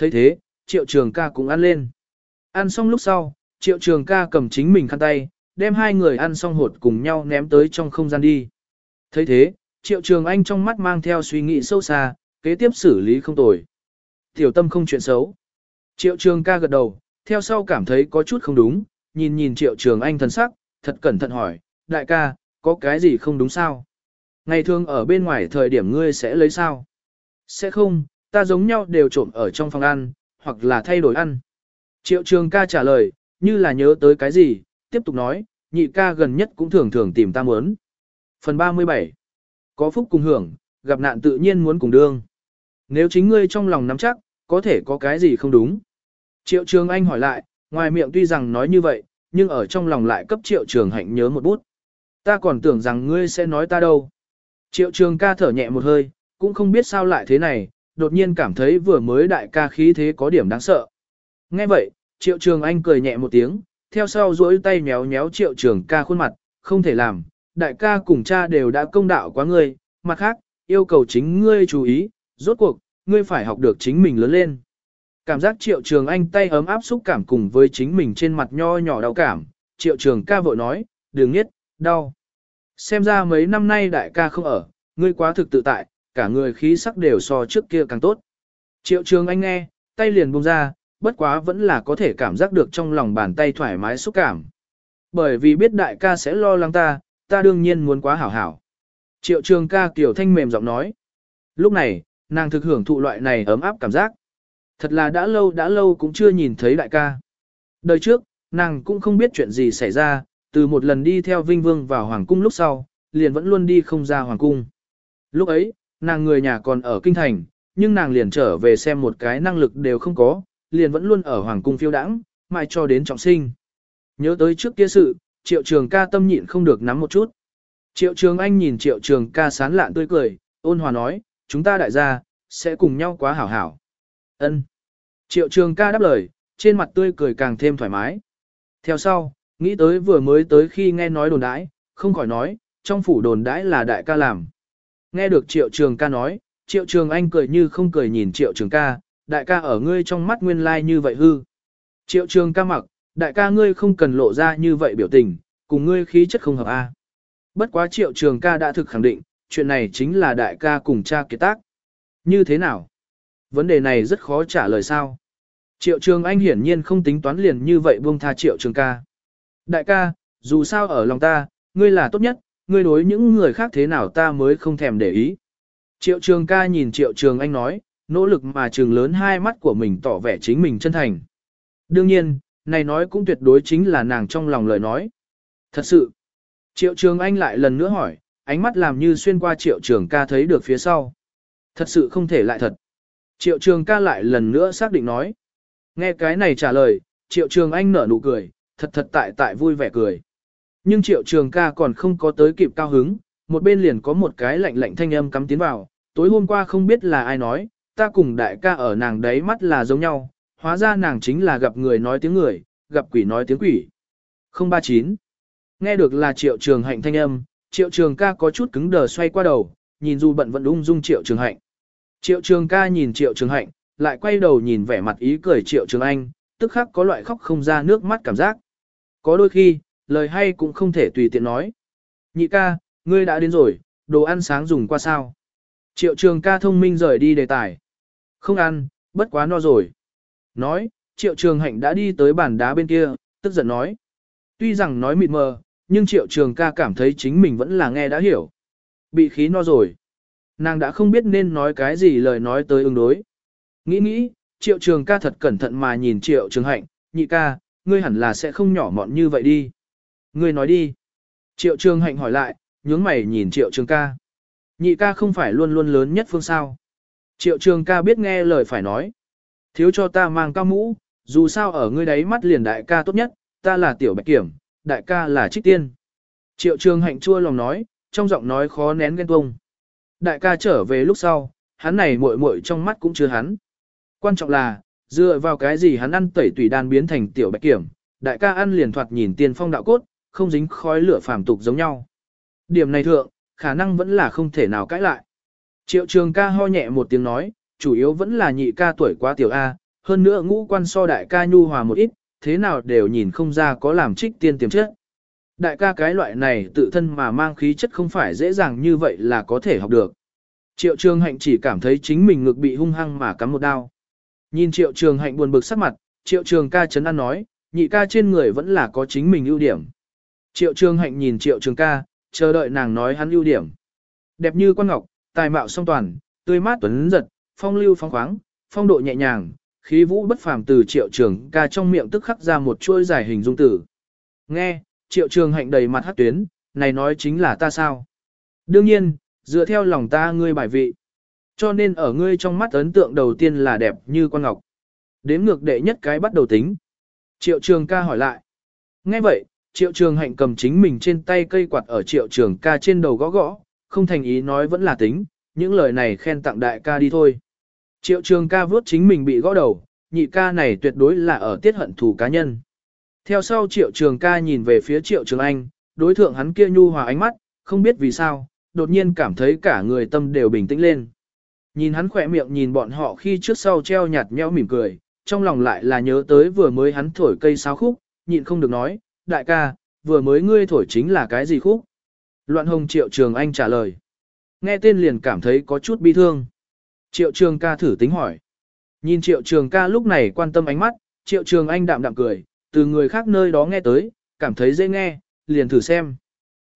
thấy thế, triệu trường ca cũng ăn lên. Ăn xong lúc sau, triệu trường ca cầm chính mình khăn tay, đem hai người ăn xong hột cùng nhau ném tới trong không gian đi. thấy thế, triệu trường anh trong mắt mang theo suy nghĩ sâu xa, kế tiếp xử lý không tồi. Tiểu tâm không chuyện xấu. Triệu trường ca gật đầu, theo sau cảm thấy có chút không đúng, nhìn nhìn triệu trường anh thần sắc, thật cẩn thận hỏi, đại ca, có cái gì không đúng sao? Ngày thường ở bên ngoài thời điểm ngươi sẽ lấy sao? Sẽ không, ta giống nhau đều trộm ở trong phòng ăn, hoặc là thay đổi ăn. Triệu trường ca trả lời, như là nhớ tới cái gì, tiếp tục nói, nhị ca gần nhất cũng thường thường tìm ta muốn. Phần 37 có phúc cùng hưởng, gặp nạn tự nhiên muốn cùng đương. Nếu chính ngươi trong lòng nắm chắc, có thể có cái gì không đúng. Triệu Trường Anh hỏi lại, ngoài miệng tuy rằng nói như vậy, nhưng ở trong lòng lại cấp Triệu Trường Hạnh nhớ một bút. Ta còn tưởng rằng ngươi sẽ nói ta đâu. Triệu Trường ca thở nhẹ một hơi, cũng không biết sao lại thế này, đột nhiên cảm thấy vừa mới đại ca khí thế có điểm đáng sợ. Nghe vậy, Triệu Trường Anh cười nhẹ một tiếng, theo sau duỗi tay méo méo Triệu Trường ca khuôn mặt, không thể làm, đại ca cùng cha đều đã công đạo quá ngươi, mặt khác, yêu cầu chính ngươi chú ý, rốt cuộc, ngươi phải học được chính mình lớn lên. Cảm giác Triệu Trường Anh tay ấm áp xúc cảm cùng với chính mình trên mặt nho nhỏ đau cảm, Triệu Trường ca vội nói, đừng nghiết, đau. Xem ra mấy năm nay đại ca không ở, ngươi quá thực tự tại, cả người khí sắc đều so trước kia càng tốt. Triệu Trường Anh nghe, tay liền buông ra, bất quá vẫn là có thể cảm giác được trong lòng bàn tay thoải mái xúc cảm. Bởi vì biết đại ca sẽ lo lắng ta, ta đương nhiên muốn quá hảo hảo. Triệu Trường ca kiểu thanh mềm giọng nói. Lúc này, nàng thực hưởng thụ loại này ấm áp cảm giác. Thật là đã lâu đã lâu cũng chưa nhìn thấy đại ca. Đời trước, nàng cũng không biết chuyện gì xảy ra, từ một lần đi theo Vinh Vương vào Hoàng Cung lúc sau, liền vẫn luôn đi không ra Hoàng Cung. Lúc ấy, nàng người nhà còn ở Kinh Thành, nhưng nàng liền trở về xem một cái năng lực đều không có, liền vẫn luôn ở Hoàng Cung phiêu đãng, mãi cho đến trọng sinh. Nhớ tới trước kia sự, Triệu Trường ca tâm nhịn không được nắm một chút. Triệu Trường Anh nhìn Triệu Trường ca sán lạn tươi cười, ôn hòa nói, chúng ta đại gia, sẽ cùng nhau quá hảo hảo. Ân. Triệu Trường ca đáp lời, trên mặt tươi cười càng thêm thoải mái. Theo sau, nghĩ tới vừa mới tới khi nghe nói đồn đãi, không khỏi nói, trong phủ đồn đãi là đại ca làm. Nghe được Triệu Trường ca nói, Triệu Trường Anh cười như không cười nhìn Triệu Trường ca, đại ca ở ngươi trong mắt nguyên lai like như vậy hư. Triệu Trường ca mặc, đại ca ngươi không cần lộ ra như vậy biểu tình, cùng ngươi khí chất không hợp a. Bất quá Triệu Trường ca đã thực khẳng định, chuyện này chính là đại ca cùng cha kiệt tác. Như thế nào? Vấn đề này rất khó trả lời sao. Triệu Trường Anh hiển nhiên không tính toán liền như vậy buông tha Triệu Trường ca. Đại ca, dù sao ở lòng ta, ngươi là tốt nhất, ngươi đối những người khác thế nào ta mới không thèm để ý. Triệu Trường ca nhìn Triệu Trường Anh nói, nỗ lực mà trường lớn hai mắt của mình tỏ vẻ chính mình chân thành. Đương nhiên, này nói cũng tuyệt đối chính là nàng trong lòng lời nói. Thật sự, Triệu Trường Anh lại lần nữa hỏi, ánh mắt làm như xuyên qua Triệu Trường ca thấy được phía sau. Thật sự không thể lại thật. Triệu Trường ca lại lần nữa xác định nói. Nghe cái này trả lời, Triệu Trường Anh nở nụ cười, thật thật tại tại vui vẻ cười. Nhưng Triệu Trường ca còn không có tới kịp cao hứng, một bên liền có một cái lạnh lạnh thanh âm cắm tiến vào, tối hôm qua không biết là ai nói, ta cùng đại ca ở nàng đấy mắt là giống nhau, hóa ra nàng chính là gặp người nói tiếng người, gặp quỷ nói tiếng quỷ. 039 Nghe được là Triệu Trường Hạnh thanh âm, Triệu Trường ca có chút cứng đờ xoay qua đầu, nhìn dù bận vẫn ung dung Triệu Trường Hạnh. Triệu Trường ca nhìn Triệu Trường Hạnh, lại quay đầu nhìn vẻ mặt ý cười Triệu Trường Anh, tức khắc có loại khóc không ra nước mắt cảm giác. Có đôi khi, lời hay cũng không thể tùy tiện nói. Nhị ca, ngươi đã đến rồi, đồ ăn sáng dùng qua sao? Triệu Trường ca thông minh rời đi đề tài. Không ăn, bất quá no rồi. Nói, Triệu Trường Hạnh đã đi tới bàn đá bên kia, tức giận nói. Tuy rằng nói mịt mờ, nhưng Triệu Trường ca cảm thấy chính mình vẫn là nghe đã hiểu. Bị khí no rồi. Nàng đã không biết nên nói cái gì lời nói tới ứng đối. Nghĩ nghĩ, Triệu Trường ca thật cẩn thận mà nhìn Triệu Trường Hạnh, nhị ca, ngươi hẳn là sẽ không nhỏ mọn như vậy đi. Ngươi nói đi. Triệu Trường Hạnh hỏi lại, nhướng mày nhìn Triệu Trường ca. Nhị ca không phải luôn luôn lớn nhất phương sao. Triệu Trường ca biết nghe lời phải nói. Thiếu cho ta mang cao mũ, dù sao ở ngươi đấy mắt liền đại ca tốt nhất, ta là tiểu bạch kiểm, đại ca là trích tiên. Triệu Trường Hạnh chua lòng nói, trong giọng nói khó nén ghen tuông. Đại ca trở về lúc sau, hắn này muội muội trong mắt cũng chưa hắn. Quan trọng là, dựa vào cái gì hắn ăn tẩy tùy đan biến thành tiểu bạch kiểm, đại ca ăn liền thoạt nhìn tiên phong đạo cốt, không dính khói lửa phàm tục giống nhau. Điểm này thượng, khả năng vẫn là không thể nào cãi lại. Triệu trường ca ho nhẹ một tiếng nói, chủ yếu vẫn là nhị ca tuổi quá tiểu A, hơn nữa ngũ quan so đại ca nhu hòa một ít, thế nào đều nhìn không ra có làm trích tiên tiềm chất. Đại ca cái loại này tự thân mà mang khí chất không phải dễ dàng như vậy là có thể học được. Triệu trường hạnh chỉ cảm thấy chính mình ngực bị hung hăng mà cắm một đao. Nhìn triệu trường hạnh buồn bực sắc mặt, triệu trường ca chấn an nói, nhị ca trên người vẫn là có chính mình ưu điểm. Triệu trường hạnh nhìn triệu trường ca, chờ đợi nàng nói hắn ưu điểm. Đẹp như quan ngọc, tài mạo song toàn, tươi mát tuấn giật, phong lưu phong khoáng, phong độ nhẹ nhàng, khí vũ bất phàm từ triệu trường ca trong miệng tức khắc ra một chuỗi dài hình dung tử. Nghe, triệu trường hạnh đầy mặt hát tuyến, này nói chính là ta sao. Đương nhiên, dựa theo lòng ta ngươi bài vị. Cho nên ở ngươi trong mắt ấn tượng đầu tiên là đẹp như con ngọc. Đếm ngược đệ nhất cái bắt đầu tính. Triệu trường ca hỏi lại. Nghe vậy, triệu trường hạnh cầm chính mình trên tay cây quạt ở triệu trường ca trên đầu gõ gõ, không thành ý nói vẫn là tính, những lời này khen tặng đại ca đi thôi. Triệu trường ca vớt chính mình bị gõ đầu, nhị ca này tuyệt đối là ở tiết hận thù cá nhân. Theo sau triệu trường ca nhìn về phía triệu trường anh, đối thượng hắn kia nhu hòa ánh mắt, không biết vì sao, đột nhiên cảm thấy cả người tâm đều bình tĩnh lên. Nhìn hắn khỏe miệng nhìn bọn họ khi trước sau treo nhạt nhẽo mỉm cười, trong lòng lại là nhớ tới vừa mới hắn thổi cây sáo khúc, nhịn không được nói, đại ca, vừa mới ngươi thổi chính là cái gì khúc? Loạn hồng triệu trường anh trả lời. Nghe tên liền cảm thấy có chút bi thương. Triệu trường ca thử tính hỏi. Nhìn triệu trường ca lúc này quan tâm ánh mắt, triệu trường anh đạm đạm cười, từ người khác nơi đó nghe tới, cảm thấy dễ nghe, liền thử xem.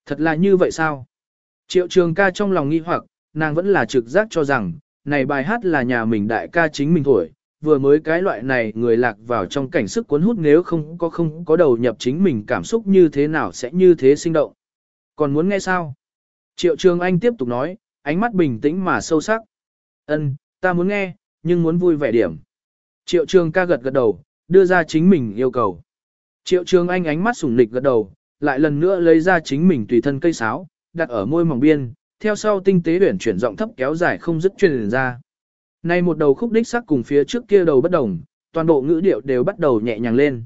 Thật là như vậy sao? Triệu trường ca trong lòng nghi hoặc, nàng vẫn là trực giác cho rằng, này bài hát là nhà mình đại ca chính mình thổi, vừa mới cái loại này người lạc vào trong cảnh sức cuốn hút nếu không có không có đầu nhập chính mình cảm xúc như thế nào sẽ như thế sinh động. Còn muốn nghe sao? Triệu Trường Anh tiếp tục nói, ánh mắt bình tĩnh mà sâu sắc. Ân, ta muốn nghe, nhưng muốn vui vẻ điểm. Triệu Trường ca gật gật đầu, đưa ra chính mình yêu cầu. Triệu Trường Anh ánh mắt sủng nịch gật đầu, lại lần nữa lấy ra chính mình tùy thân cây sáo, đặt ở môi mỏng biên, theo sau tinh tế huyển chuyển giọng thấp kéo dài không dứt truyền ra. Nay một đầu khúc đích sắc cùng phía trước kia đầu bất đồng, toàn bộ ngữ điệu đều bắt đầu nhẹ nhàng lên.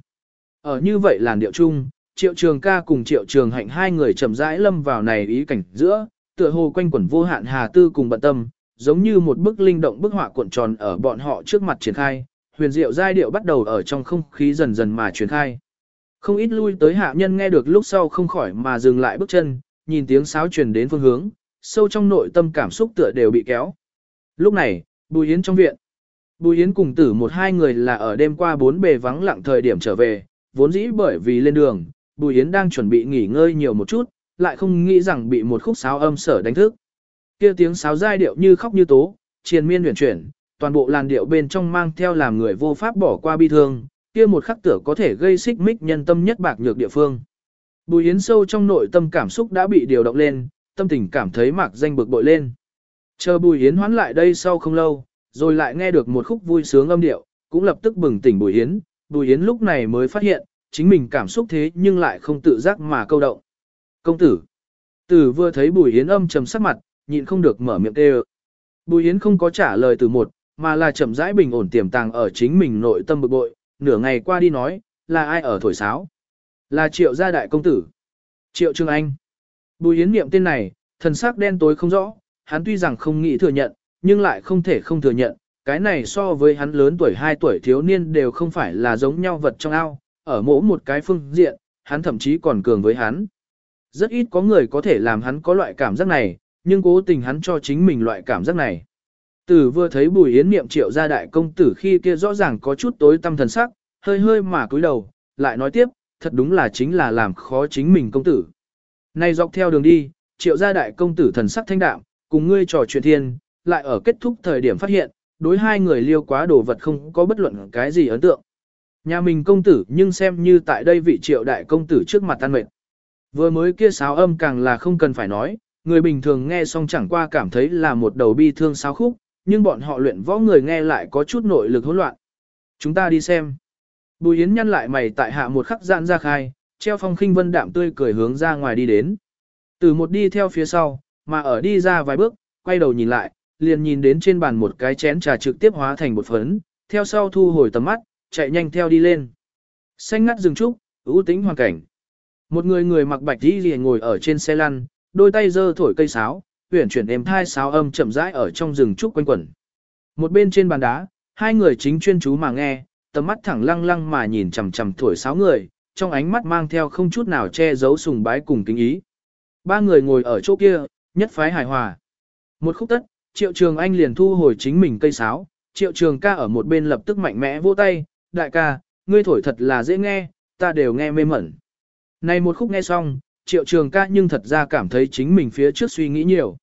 Ở như vậy làn điệu chung, triệu trường ca cùng triệu trường hạnh hai người chậm rãi lâm vào này ý cảnh giữa, tựa hồ quanh quẩn vô hạn hà tư cùng bận tâm, giống như một bức linh động bức họa cuộn tròn ở bọn họ trước mặt triển khai, huyền diệu giai điệu bắt đầu ở trong không khí dần dần mà truyền khai. Không ít lui tới hạ nhân nghe được lúc sau không khỏi mà dừng lại bước chân, nhìn tiếng sáo truyền đến phương hướng, sâu trong nội tâm cảm xúc tựa đều bị kéo. Lúc này, Bùi Yến trong viện. Bùi Yến cùng tử một hai người là ở đêm qua bốn bề vắng lặng thời điểm trở về, vốn dĩ bởi vì lên đường, Bùi Yến đang chuẩn bị nghỉ ngơi nhiều một chút, lại không nghĩ rằng bị một khúc sáo âm sở đánh thức. Kia tiếng sáo giai điệu như khóc như tố, triền miên huyền chuyển, toàn bộ làn điệu bên trong mang theo làm người vô pháp bỏ qua bi thương, kia một khắc tựa có thể gây xích mích nhân tâm nhất bạc nhược địa phương. Bùi Yến sâu trong nội tâm cảm xúc đã bị điều động lên, tâm tình cảm thấy mạc danh bực bội lên. Chờ Bùi Yến hoán lại đây sau không lâu, rồi lại nghe được một khúc vui sướng âm điệu, cũng lập tức bừng tỉnh Bùi Yến. Bùi Yến lúc này mới phát hiện, chính mình cảm xúc thế nhưng lại không tự giác mà câu động. Công tử. Tử vừa thấy Bùi Yến âm trầm sắc mặt, nhịn không được mở miệng kêu. Bùi Yến không có trả lời từ một, mà là chậm rãi bình ổn tiềm tàng ở chính mình nội tâm bực bội, nửa ngày qua đi nói, là ai ở thổi sáo? Là triệu gia đại công tử. Triệu Trương Anh. Bùi Yến niệm tên này, thần sắc đen tối không rõ, hắn tuy rằng không nghĩ thừa nhận, nhưng lại không thể không thừa nhận, cái này so với hắn lớn tuổi 2 tuổi thiếu niên đều không phải là giống nhau vật trong ao, ở mỗi một cái phương diện, hắn thậm chí còn cường với hắn. Rất ít có người có thể làm hắn có loại cảm giác này, nhưng cố tình hắn cho chính mình loại cảm giác này. Tử vừa thấy bùi yến niệm triệu gia đại công tử khi kia rõ ràng có chút tối tâm thần sắc, hơi hơi mà cúi đầu, lại nói tiếp, thật đúng là chính là làm khó chính mình công tử. Nay dọc theo đường đi, triệu gia đại công tử thần sắc thanh đạm, cùng ngươi trò chuyện thiên, lại ở kết thúc thời điểm phát hiện, đối hai người liêu quá đồ vật không có bất luận cái gì ấn tượng. Nhà mình công tử nhưng xem như tại đây vị triệu đại công tử trước mặt tan mệt. Vừa mới kia sáo âm càng là không cần phải nói, người bình thường nghe xong chẳng qua cảm thấy là một đầu bi thương sao khúc, nhưng bọn họ luyện võ người nghe lại có chút nội lực hỗn loạn. Chúng ta đi xem. Bùi Yến nhăn lại mày tại hạ một khắc giãn ra khai, treo phong khinh vân đạm tươi cười hướng ra ngoài đi đến. Từ một đi theo phía sau, mà ở đi ra vài bước, quay đầu nhìn lại, liền nhìn đến trên bàn một cái chén trà trực tiếp hóa thành bột phấn, theo sau thu hồi tầm mắt, chạy nhanh theo đi lên. Xanh ngắt rừng trúc, ưu tính hoàn cảnh. Một người người mặc bạch đi liền ngồi ở trên xe lăn, đôi tay giơ thổi cây sáo, huyền chuyển êm thai sáo âm chậm rãi ở trong rừng trúc quanh quẩn. Một bên trên bàn đá, hai người chính chuyên chú mà nghe, tầm mắt thẳng lăng lăng mà nhìn chằm chằm thổi sáo người, trong ánh mắt mang theo không chút nào che giấu sùng bái cùng kính ý. Ba người ngồi ở chỗ kia, nhất phái hài hòa. Một khúc tất, Triệu Trường Anh liền thu hồi chính mình cây sáo, Triệu Trường ca ở một bên lập tức mạnh mẽ vỗ tay, đại ca, ngươi thổi thật là dễ nghe, ta đều nghe mê mẩn. Này một khúc nghe xong, Triệu Trường ca nhưng thật ra cảm thấy chính mình phía trước suy nghĩ nhiều.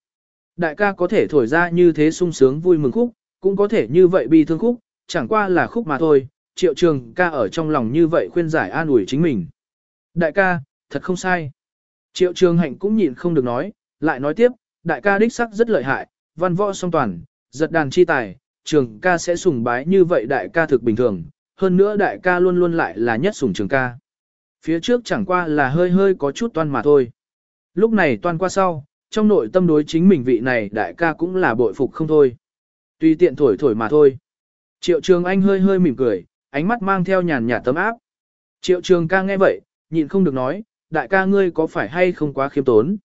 Đại ca có thể thổi ra như thế sung sướng vui mừng khúc, cũng có thể như vậy bi thương khúc, chẳng qua là khúc mà thôi, Triệu Trường ca ở trong lòng như vậy khuyên giải an ủi chính mình. Đại ca, thật không sai. Triệu trường hạnh cũng nhịn không được nói, lại nói tiếp, đại ca đích sắc rất lợi hại, văn võ song toàn, giật đàn chi tài, trường ca sẽ sùng bái như vậy đại ca thực bình thường, hơn nữa đại ca luôn luôn lại là nhất sùng trường ca. Phía trước chẳng qua là hơi hơi có chút toan mà thôi. Lúc này toan qua sau, trong nội tâm đối chính mình vị này đại ca cũng là bội phục không thôi. Tuy tiện thổi thổi mà thôi. Triệu trường anh hơi hơi mỉm cười, ánh mắt mang theo nhàn nhạt tấm áp. Triệu trường ca nghe vậy, nhịn không được nói, đại ca ngươi có phải hay không quá khiêm tốn.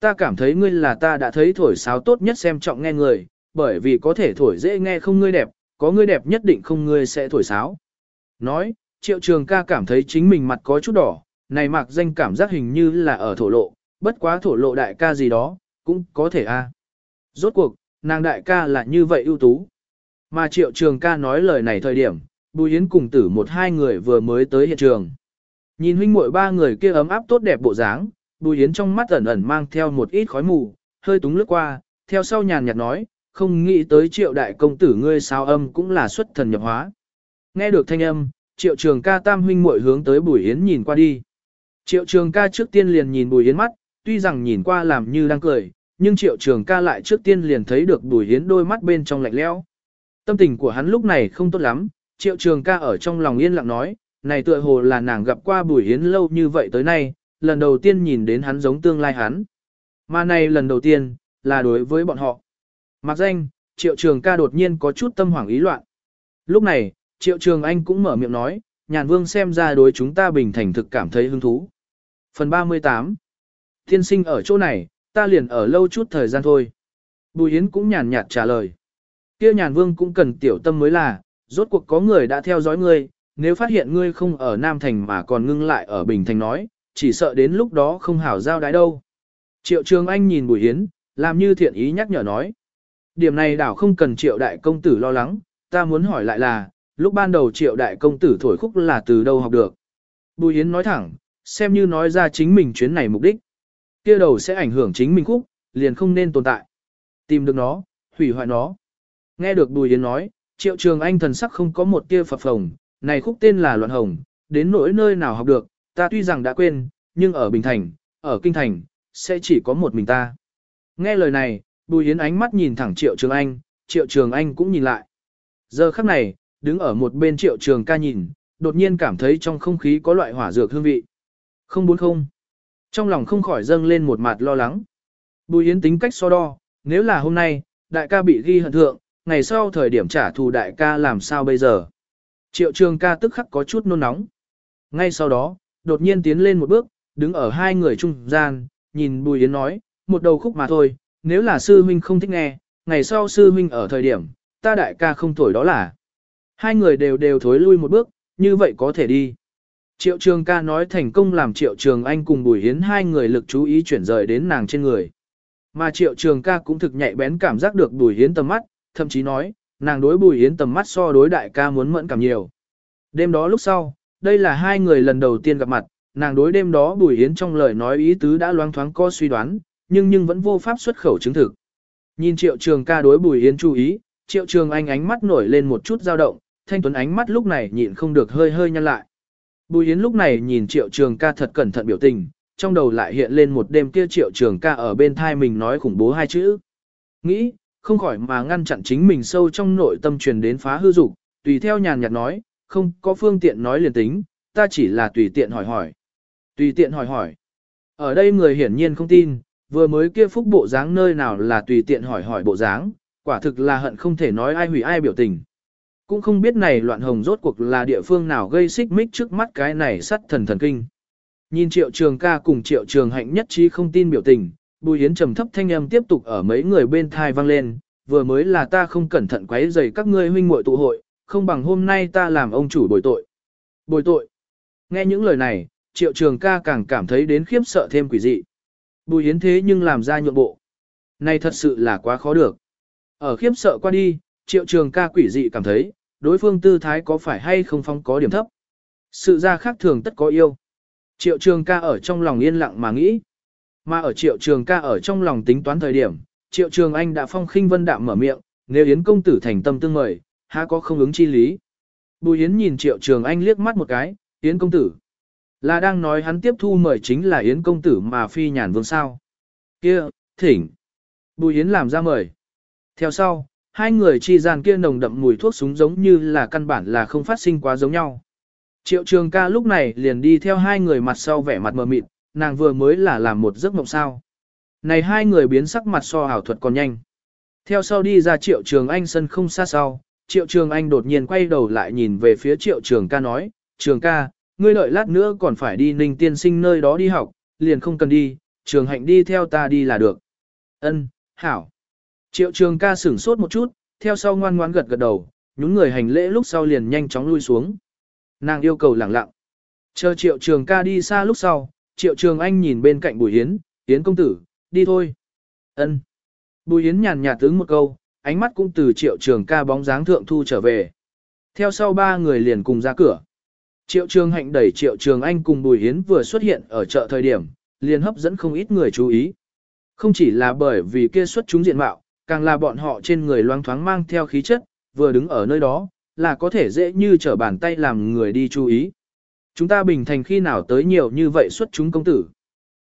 Ta cảm thấy ngươi là ta đã thấy thổi sáo tốt nhất xem trọng nghe người, bởi vì có thể thổi dễ nghe không ngươi đẹp, có ngươi đẹp nhất định không ngươi sẽ thổi sáo. Nói, triệu trường ca cảm thấy chính mình mặt có chút đỏ, này mặc danh cảm giác hình như là ở thổ lộ, bất quá thổ lộ đại ca gì đó, cũng có thể a. Rốt cuộc, nàng đại ca là như vậy ưu tú. Mà triệu trường ca nói lời này thời điểm, Bùi Yến cùng tử một hai người vừa mới tới hiện trường. Nhìn huynh muội ba người kia ấm áp tốt đẹp bộ dáng, Bùi Yến trong mắt ẩn ẩn mang theo một ít khói mù, hơi túng lướt qua, theo sau nhàn nhạt nói, không nghĩ tới triệu đại công tử ngươi sao âm cũng là xuất thần nhập hóa. Nghe được thanh âm, triệu trường ca tam huynh muội hướng tới Bùi Yến nhìn qua đi. Triệu trường ca trước tiên liền nhìn Bùi Yến mắt, tuy rằng nhìn qua làm như đang cười, nhưng triệu trường ca lại trước tiên liền thấy được Bùi Yến đôi mắt bên trong lạnh lẽo. Tâm tình của hắn lúc này không tốt lắm, triệu trường ca ở trong lòng yên lặng nói, này tựa hồ là nàng gặp qua Bùi Yến lâu như vậy tới nay, lần đầu tiên nhìn đến hắn giống tương lai hắn. Mà này lần đầu tiên, là đối với bọn họ. Mặc danh, triệu trường ca đột nhiên có chút tâm hoảng ý loạn. Lúc này, triệu trường anh cũng mở miệng nói, nhàn vương xem ra đối chúng ta bình thành thực cảm thấy hứng thú. Phần 38 Thiên sinh ở chỗ này, ta liền ở lâu chút thời gian thôi. Bùi Yến cũng nhàn nhạt trả lời. kia nhàn vương cũng cần tiểu tâm mới là, rốt cuộc có người đã theo dõi ngươi, nếu phát hiện ngươi không ở Nam Thành mà còn ngưng lại ở Bình Thành nói, chỉ sợ đến lúc đó không hảo giao đái đâu. Triệu Trường Anh nhìn Bùi Yến, làm như thiện ý nhắc nhở nói. Điểm này đảo không cần triệu đại công tử lo lắng, ta muốn hỏi lại là, lúc ban đầu triệu đại công tử thổi khúc là từ đâu học được. Bùi Yến nói thẳng, xem như nói ra chính mình chuyến này mục đích. kia đầu sẽ ảnh hưởng chính mình khúc, liền không nên tồn tại. Tìm được nó, hủy hoại nó. Nghe được Bùi Yến nói, triệu trường anh thần sắc không có một tia phập phồng, này khúc tên là Loạn Hồng, đến nỗi nơi nào học được, ta tuy rằng đã quên, nhưng ở Bình Thành, ở Kinh Thành, sẽ chỉ có một mình ta. Nghe lời này, Bùi Yến ánh mắt nhìn thẳng Triệu Trường Anh, Triệu Trường Anh cũng nhìn lại. Giờ khắc này, đứng ở một bên Triệu Trường ca nhìn, đột nhiên cảm thấy trong không khí có loại hỏa dược hương vị. Không muốn không. Trong lòng không khỏi dâng lên một mặt lo lắng. Bùi Yến tính cách so đo, nếu là hôm nay, đại ca bị ghi hận thượng, ngày sau thời điểm trả thù đại ca làm sao bây giờ. Triệu Trường ca tức khắc có chút nôn nóng. Ngay sau đó, đột nhiên tiến lên một bước, đứng ở hai người trung gian, nhìn Bùi Yến nói, một đầu khúc mà thôi, nếu là sư huynh không thích nghe, ngày sau sư huynh ở thời điểm, ta đại ca không thổi đó là. Hai người đều đều thối lui một bước, như vậy có thể đi. Triệu trường ca nói thành công làm triệu trường anh cùng Bùi hiến hai người lực chú ý chuyển rời đến nàng trên người. Mà triệu trường ca cũng thực nhạy bén cảm giác được Bùi hiến tầm mắt, thậm chí nói, nàng đối Bùi hiến tầm mắt so đối đại ca muốn mẫn cảm nhiều. Đêm đó lúc sau, đây là hai người lần đầu tiên gặp mặt, nàng đối đêm đó Bùi hiến trong lời nói ý tứ đã loáng thoáng có suy đoán, nhưng nhưng vẫn vô pháp xuất khẩu chứng thực. Nhìn Triệu Trường ca đối Bùi hiến chú ý, Triệu Trường Anh ánh mắt nổi lên một chút dao động, Thanh Tuấn ánh mắt lúc này nhịn không được hơi hơi nhăn lại. Bùi Yến lúc này nhìn Triệu Trường ca thật cẩn thận biểu tình, trong đầu lại hiện lên một đêm kia Triệu Trường ca ở bên thai mình nói khủng bố hai chữ. Nghĩ, không khỏi mà ngăn chặn chính mình sâu trong nội tâm truyền đến phá hư dục, tùy theo nhàn nhạt nói, không có phương tiện nói liền tính, ta chỉ là tùy tiện hỏi hỏi. Tùy tiện hỏi hỏi. Ở đây người hiển nhiên không tin, vừa mới kia phúc bộ dáng nơi nào là tùy tiện hỏi hỏi bộ dáng, quả thực là hận không thể nói ai hủy ai biểu tình. Cũng không biết này loạn hồng rốt cuộc là địa phương nào gây xích mích trước mắt cái này sắt thần thần kinh. Nhìn triệu trường ca cùng triệu trường hạnh nhất trí không tin biểu tình, bùi hiến trầm thấp thanh âm tiếp tục ở mấy người bên thai vang lên, vừa mới là ta không cẩn thận quấy rầy các ngươi huynh muội tụ hội, không bằng hôm nay ta làm ông chủ bồi tội. Bồi tội. Nghe những lời này, triệu trường ca càng cảm thấy đến khiếp sợ thêm quỷ dị. Bùi Yến thế nhưng làm ra nhượng bộ. Này thật sự là quá khó được. Ở khiếp sợ qua đi, triệu trường ca quỷ dị cảm thấy, đối phương tư thái có phải hay không phong có điểm thấp. Sự ra khác thường tất có yêu. Triệu trường ca ở trong lòng yên lặng mà nghĩ. Mà ở triệu trường ca ở trong lòng tính toán thời điểm, triệu trường anh đã phong khinh vân đạm mở miệng, nếu Yến công tử thành tâm tương mời, há có không ứng chi lý. Bùi Yến nhìn triệu trường anh liếc mắt một cái, Yến công tử. Là đang nói hắn tiếp thu mời chính là Yến công tử mà phi nhàn vương sao. Kia, thỉnh. Bùi Yến làm ra mời. Theo sau, hai người chi gian kia nồng đậm mùi thuốc súng giống như là căn bản là không phát sinh quá giống nhau. Triệu trường ca lúc này liền đi theo hai người mặt sau vẻ mặt mờ mịt, nàng vừa mới là làm một giấc mộng sao. Này hai người biến sắc mặt so ảo thuật còn nhanh. Theo sau đi ra triệu trường anh sân không xa sau, triệu trường anh đột nhiên quay đầu lại nhìn về phía triệu trường ca nói, trường ca, ngươi lợi lát nữa còn phải đi ninh tiên sinh nơi đó đi học, liền không cần đi, trường hạnh đi theo ta đi là được. Ân, hảo. Triệu trường ca sửng sốt một chút, theo sau ngoan ngoan gật gật đầu, nhún người hành lễ lúc sau liền nhanh chóng lui xuống. Nàng yêu cầu lẳng lặng. Chờ triệu trường ca đi xa lúc sau, triệu trường anh nhìn bên cạnh bùi hiến, hiến công tử, đi thôi. Ân. Bùi hiến nhàn nhạt tướng một câu, ánh mắt cũng từ triệu trường ca bóng dáng thượng thu trở về. Theo sau ba người liền cùng ra cửa. Triệu trường hạnh đẩy triệu trường anh cùng bùi hiến vừa xuất hiện ở chợ thời điểm, liền hấp dẫn không ít người chú ý. Không chỉ là bởi vì kia xuất chúng diện mạo, càng là bọn họ trên người loang thoáng mang theo khí chất, vừa đứng ở nơi đó, là có thể dễ như trở bàn tay làm người đi chú ý. Chúng ta bình thành khi nào tới nhiều như vậy xuất chúng công tử.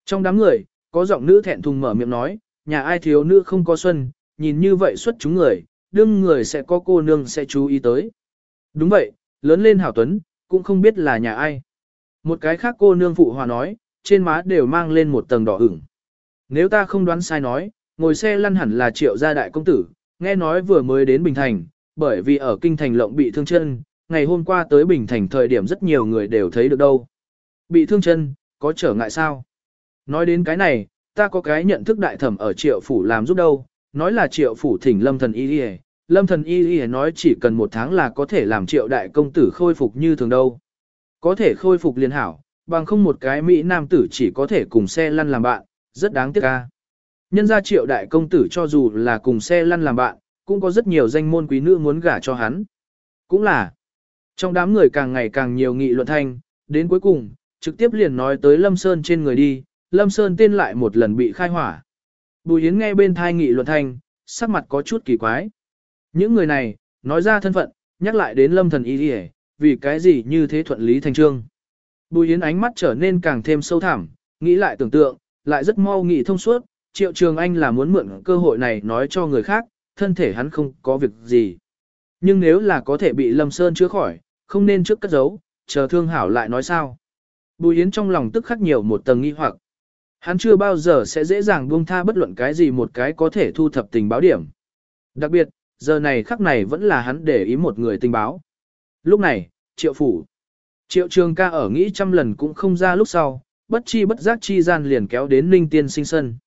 Trong đám người, có giọng nữ thẹn thùng mở miệng nói, nhà ai thiếu nữ không có xuân, nhìn như vậy xuất chúng người, đương người sẽ có cô nương sẽ chú ý tới. Đúng vậy, lớn lên hảo tuấn, cũng không biết là nhà ai. Một cái khác cô nương phụ hòa nói, trên má đều mang lên một tầng đỏ ửng. Nếu ta không đoán sai nói, ngồi xe lăn hẳn là triệu gia đại công tử, nghe nói vừa mới đến Bình Thành, bởi vì ở kinh thành lộng bị thương chân, ngày hôm qua tới Bình Thành thời điểm rất nhiều người đều thấy được đâu. Bị thương chân, có trở ngại sao? Nói đến cái này, ta có cái nhận thức đại thẩm ở triệu phủ làm giúp đâu, nói là triệu phủ thỉnh lâm thần y đi lâm thần y y nói chỉ cần một tháng là có thể làm triệu đại công tử khôi phục như thường đâu. Có thể khôi phục liền hảo, bằng không một cái Mỹ nam tử chỉ có thể cùng xe lăn làm bạn, rất đáng tiếc ca. Nhân gia triệu đại công tử cho dù là cùng xe lăn làm bạn, cũng có rất nhiều danh môn quý nữ muốn gả cho hắn. Cũng là, trong đám người càng ngày càng nhiều nghị luận thanh, đến cuối cùng, trực tiếp liền nói tới Lâm Sơn trên người đi, Lâm Sơn tên lại một lần bị khai hỏa. Bùi Yến nghe bên thai nghị luận thanh, sắc mặt có chút kỳ quái. Những người này, nói ra thân phận, nhắc lại đến lâm thần y đi vì cái gì như thế thuận lý thành trương. Bùi Yến ánh mắt trở nên càng thêm sâu thẳm, nghĩ lại tưởng tượng, lại rất mau nghĩ thông suốt, triệu trường anh là muốn mượn cơ hội này nói cho người khác, thân thể hắn không có việc gì. Nhưng nếu là có thể bị Lâm Sơn chữa khỏi, không nên trước cất giấu, chờ thương hảo lại nói sao. Bùi Yến trong lòng tức khắc nhiều một tầng nghi hoặc. Hắn chưa bao giờ sẽ dễ dàng buông tha bất luận cái gì một cái có thể thu thập tình báo điểm. Đặc biệt, giờ này khắc này vẫn là hắn để ý một người tình báo. Lúc này, triệu phủ. Triệu trường ca ở nghĩ trăm lần cũng không ra lúc sau, bất chi bất giác chi gian liền kéo đến ninh tiên sinh sân.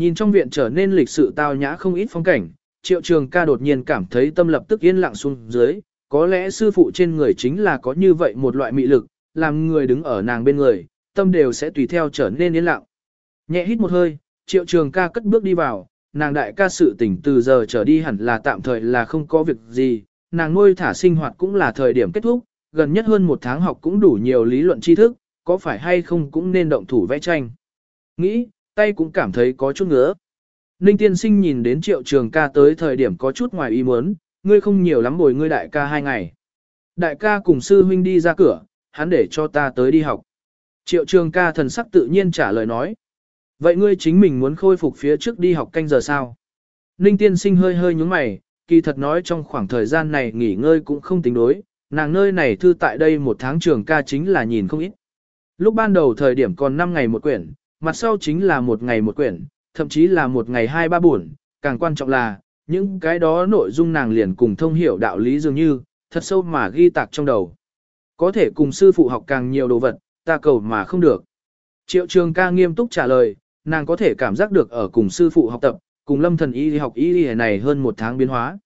Nhìn trong viện trở nên lịch sự tao nhã không ít phong cảnh, triệu trường ca đột nhiên cảm thấy tâm lập tức yên lặng xuống dưới, có lẽ sư phụ trên người chính là có như vậy một loại mị lực, làm người đứng ở nàng bên người, tâm đều sẽ tùy theo trở nên yên lặng. Nhẹ hít một hơi, triệu trường ca cất bước đi vào, nàng đại ca sự tỉnh từ giờ trở đi hẳn là tạm thời là không có việc gì, nàng nuôi thả sinh hoạt cũng là thời điểm kết thúc, gần nhất hơn một tháng học cũng đủ nhiều lý luận tri thức, có phải hay không cũng nên động thủ vẽ tranh. Nghĩ, tay cũng cảm thấy có chút ngứa. Ninh tiên sinh nhìn đến triệu trường ca tới thời điểm có chút ngoài ý muốn, ngươi không nhiều lắm bồi ngươi đại ca hai ngày. Đại ca cùng sư huynh đi ra cửa, hắn để cho ta tới đi học. Triệu trường ca thần sắc tự nhiên trả lời nói. Vậy ngươi chính mình muốn khôi phục phía trước đi học canh giờ sao? Ninh tiên sinh hơi hơi nhúng mày, kỳ thật nói trong khoảng thời gian này nghỉ ngơi cũng không tính đối, nàng nơi này thư tại đây một tháng trường ca chính là nhìn không ít. Lúc ban đầu thời điểm còn 5 ngày một quyển, mặt sau chính là một ngày một quyển, thậm chí là một ngày hai ba buồn, càng quan trọng là, những cái đó nội dung nàng liền cùng thông hiểu đạo lý dường như, thật sâu mà ghi tạc trong đầu. Có thể cùng sư phụ học càng nhiều đồ vật, ta cầu mà không được. Triệu trường ca nghiêm túc trả lời, nàng có thể cảm giác được ở cùng sư phụ học tập, cùng lâm thần y học y này hơn một tháng biến hóa.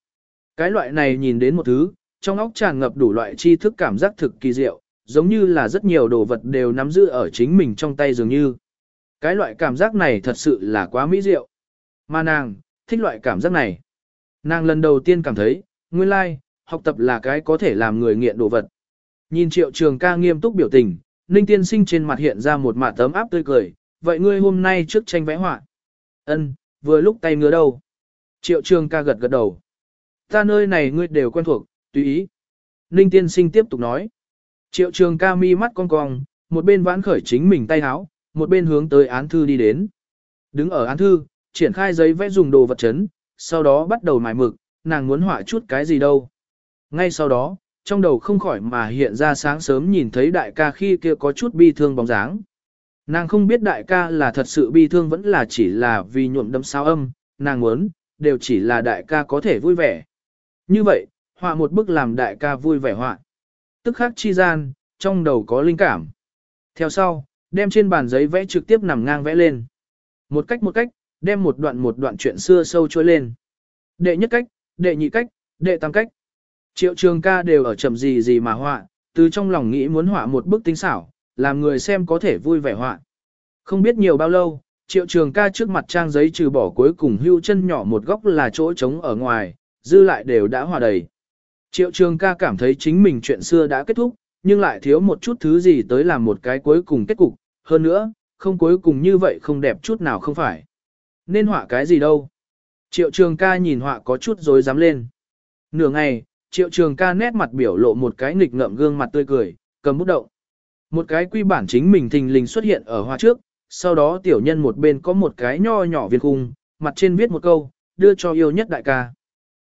Cái loại này nhìn đến một thứ, trong óc tràn ngập đủ loại tri thức cảm giác thực kỳ diệu, giống như là rất nhiều đồ vật đều nắm giữ ở chính mình trong tay dường như. Cái loại cảm giác này thật sự là quá mỹ diệu. Mà nàng, thích loại cảm giác này. Nàng lần đầu tiên cảm thấy, nguyên lai, like, học tập là cái có thể làm người nghiện đồ vật. Nhìn triệu trường ca nghiêm túc biểu tình, Ninh tiên sinh trên mặt hiện ra một mạ tấm áp tươi cười, vậy ngươi hôm nay trước tranh vẽ họa. Ân, vừa lúc tay ngứa đâu. Triệu trường ca gật gật đầu. Ta nơi này ngươi đều quen thuộc, tùy ý. Ninh tiên sinh tiếp tục nói. Triệu trường ca mi mắt cong cong, một bên vãn khởi chính mình tay háo, một bên hướng tới án thư đi đến. Đứng ở án thư, triển khai giấy vẽ dùng đồ vật chấn, sau đó bắt đầu mài mực, nàng muốn họa chút cái gì đâu. Ngay sau đó, trong đầu không khỏi mà hiện ra sáng sớm nhìn thấy đại ca khi kia có chút bi thương bóng dáng. Nàng không biết đại ca là thật sự bi thương vẫn là chỉ là vì nhuộm đấm sao âm, nàng muốn, đều chỉ là đại ca có thể vui vẻ. Như vậy, họa một bức làm đại ca vui vẻ họa. Tức khắc chi gian, trong đầu có linh cảm. Theo sau, đem trên bàn giấy vẽ trực tiếp nằm ngang vẽ lên. Một cách một cách, đem một đoạn một đoạn chuyện xưa sâu trôi lên. Đệ nhất cách, đệ nhị cách, đệ tam cách. Triệu trường ca đều ở chậm gì gì mà họa, từ trong lòng nghĩ muốn họa một bức tinh xảo, làm người xem có thể vui vẻ họa. Không biết nhiều bao lâu, triệu trường ca trước mặt trang giấy trừ bỏ cuối cùng hưu chân nhỏ một góc là chỗ trống ở ngoài, dư lại đều đã hòa đầy. Triệu trường ca cảm thấy chính mình chuyện xưa đã kết thúc, nhưng lại thiếu một chút thứ gì tới làm một cái cuối cùng kết cục, hơn nữa, không cuối cùng như vậy không đẹp chút nào không phải. Nên họa cái gì đâu. Triệu trường ca nhìn họa có chút rồi dám lên. Nửa ngày, triệu trường ca nét mặt biểu lộ một cái nghịch ngợm gương mặt tươi cười, cầm bút động. Một cái quy bản chính mình thình lình xuất hiện ở họa trước, sau đó tiểu nhân một bên có một cái nho nhỏ viên khung, mặt trên viết một câu, đưa cho yêu nhất đại ca.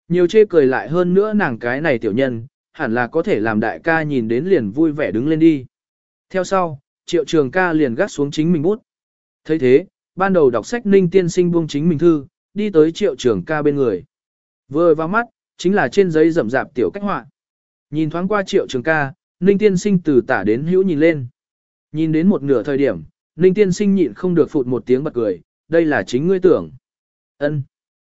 Nhiều chê cười lại hơn nữa nàng cái này tiểu nhân, hẳn là có thể làm đại ca nhìn đến liền vui vẻ đứng lên đi. Theo sau, triệu trường ca liền gắt xuống chính mình bút. thấy thế, ban đầu đọc sách ninh tiên sinh buông chính mình thư, đi tới triệu trường ca bên người. Vừa vào mắt, chính là trên giấy rậm rạp tiểu cách họa. Nhìn thoáng qua triệu trường ca, ninh tiên sinh từ tả đến hữu nhìn lên. Nhìn đến một nửa thời điểm, ninh tiên sinh nhịn không được phụt một tiếng bật cười, đây là chính ngươi tưởng. ân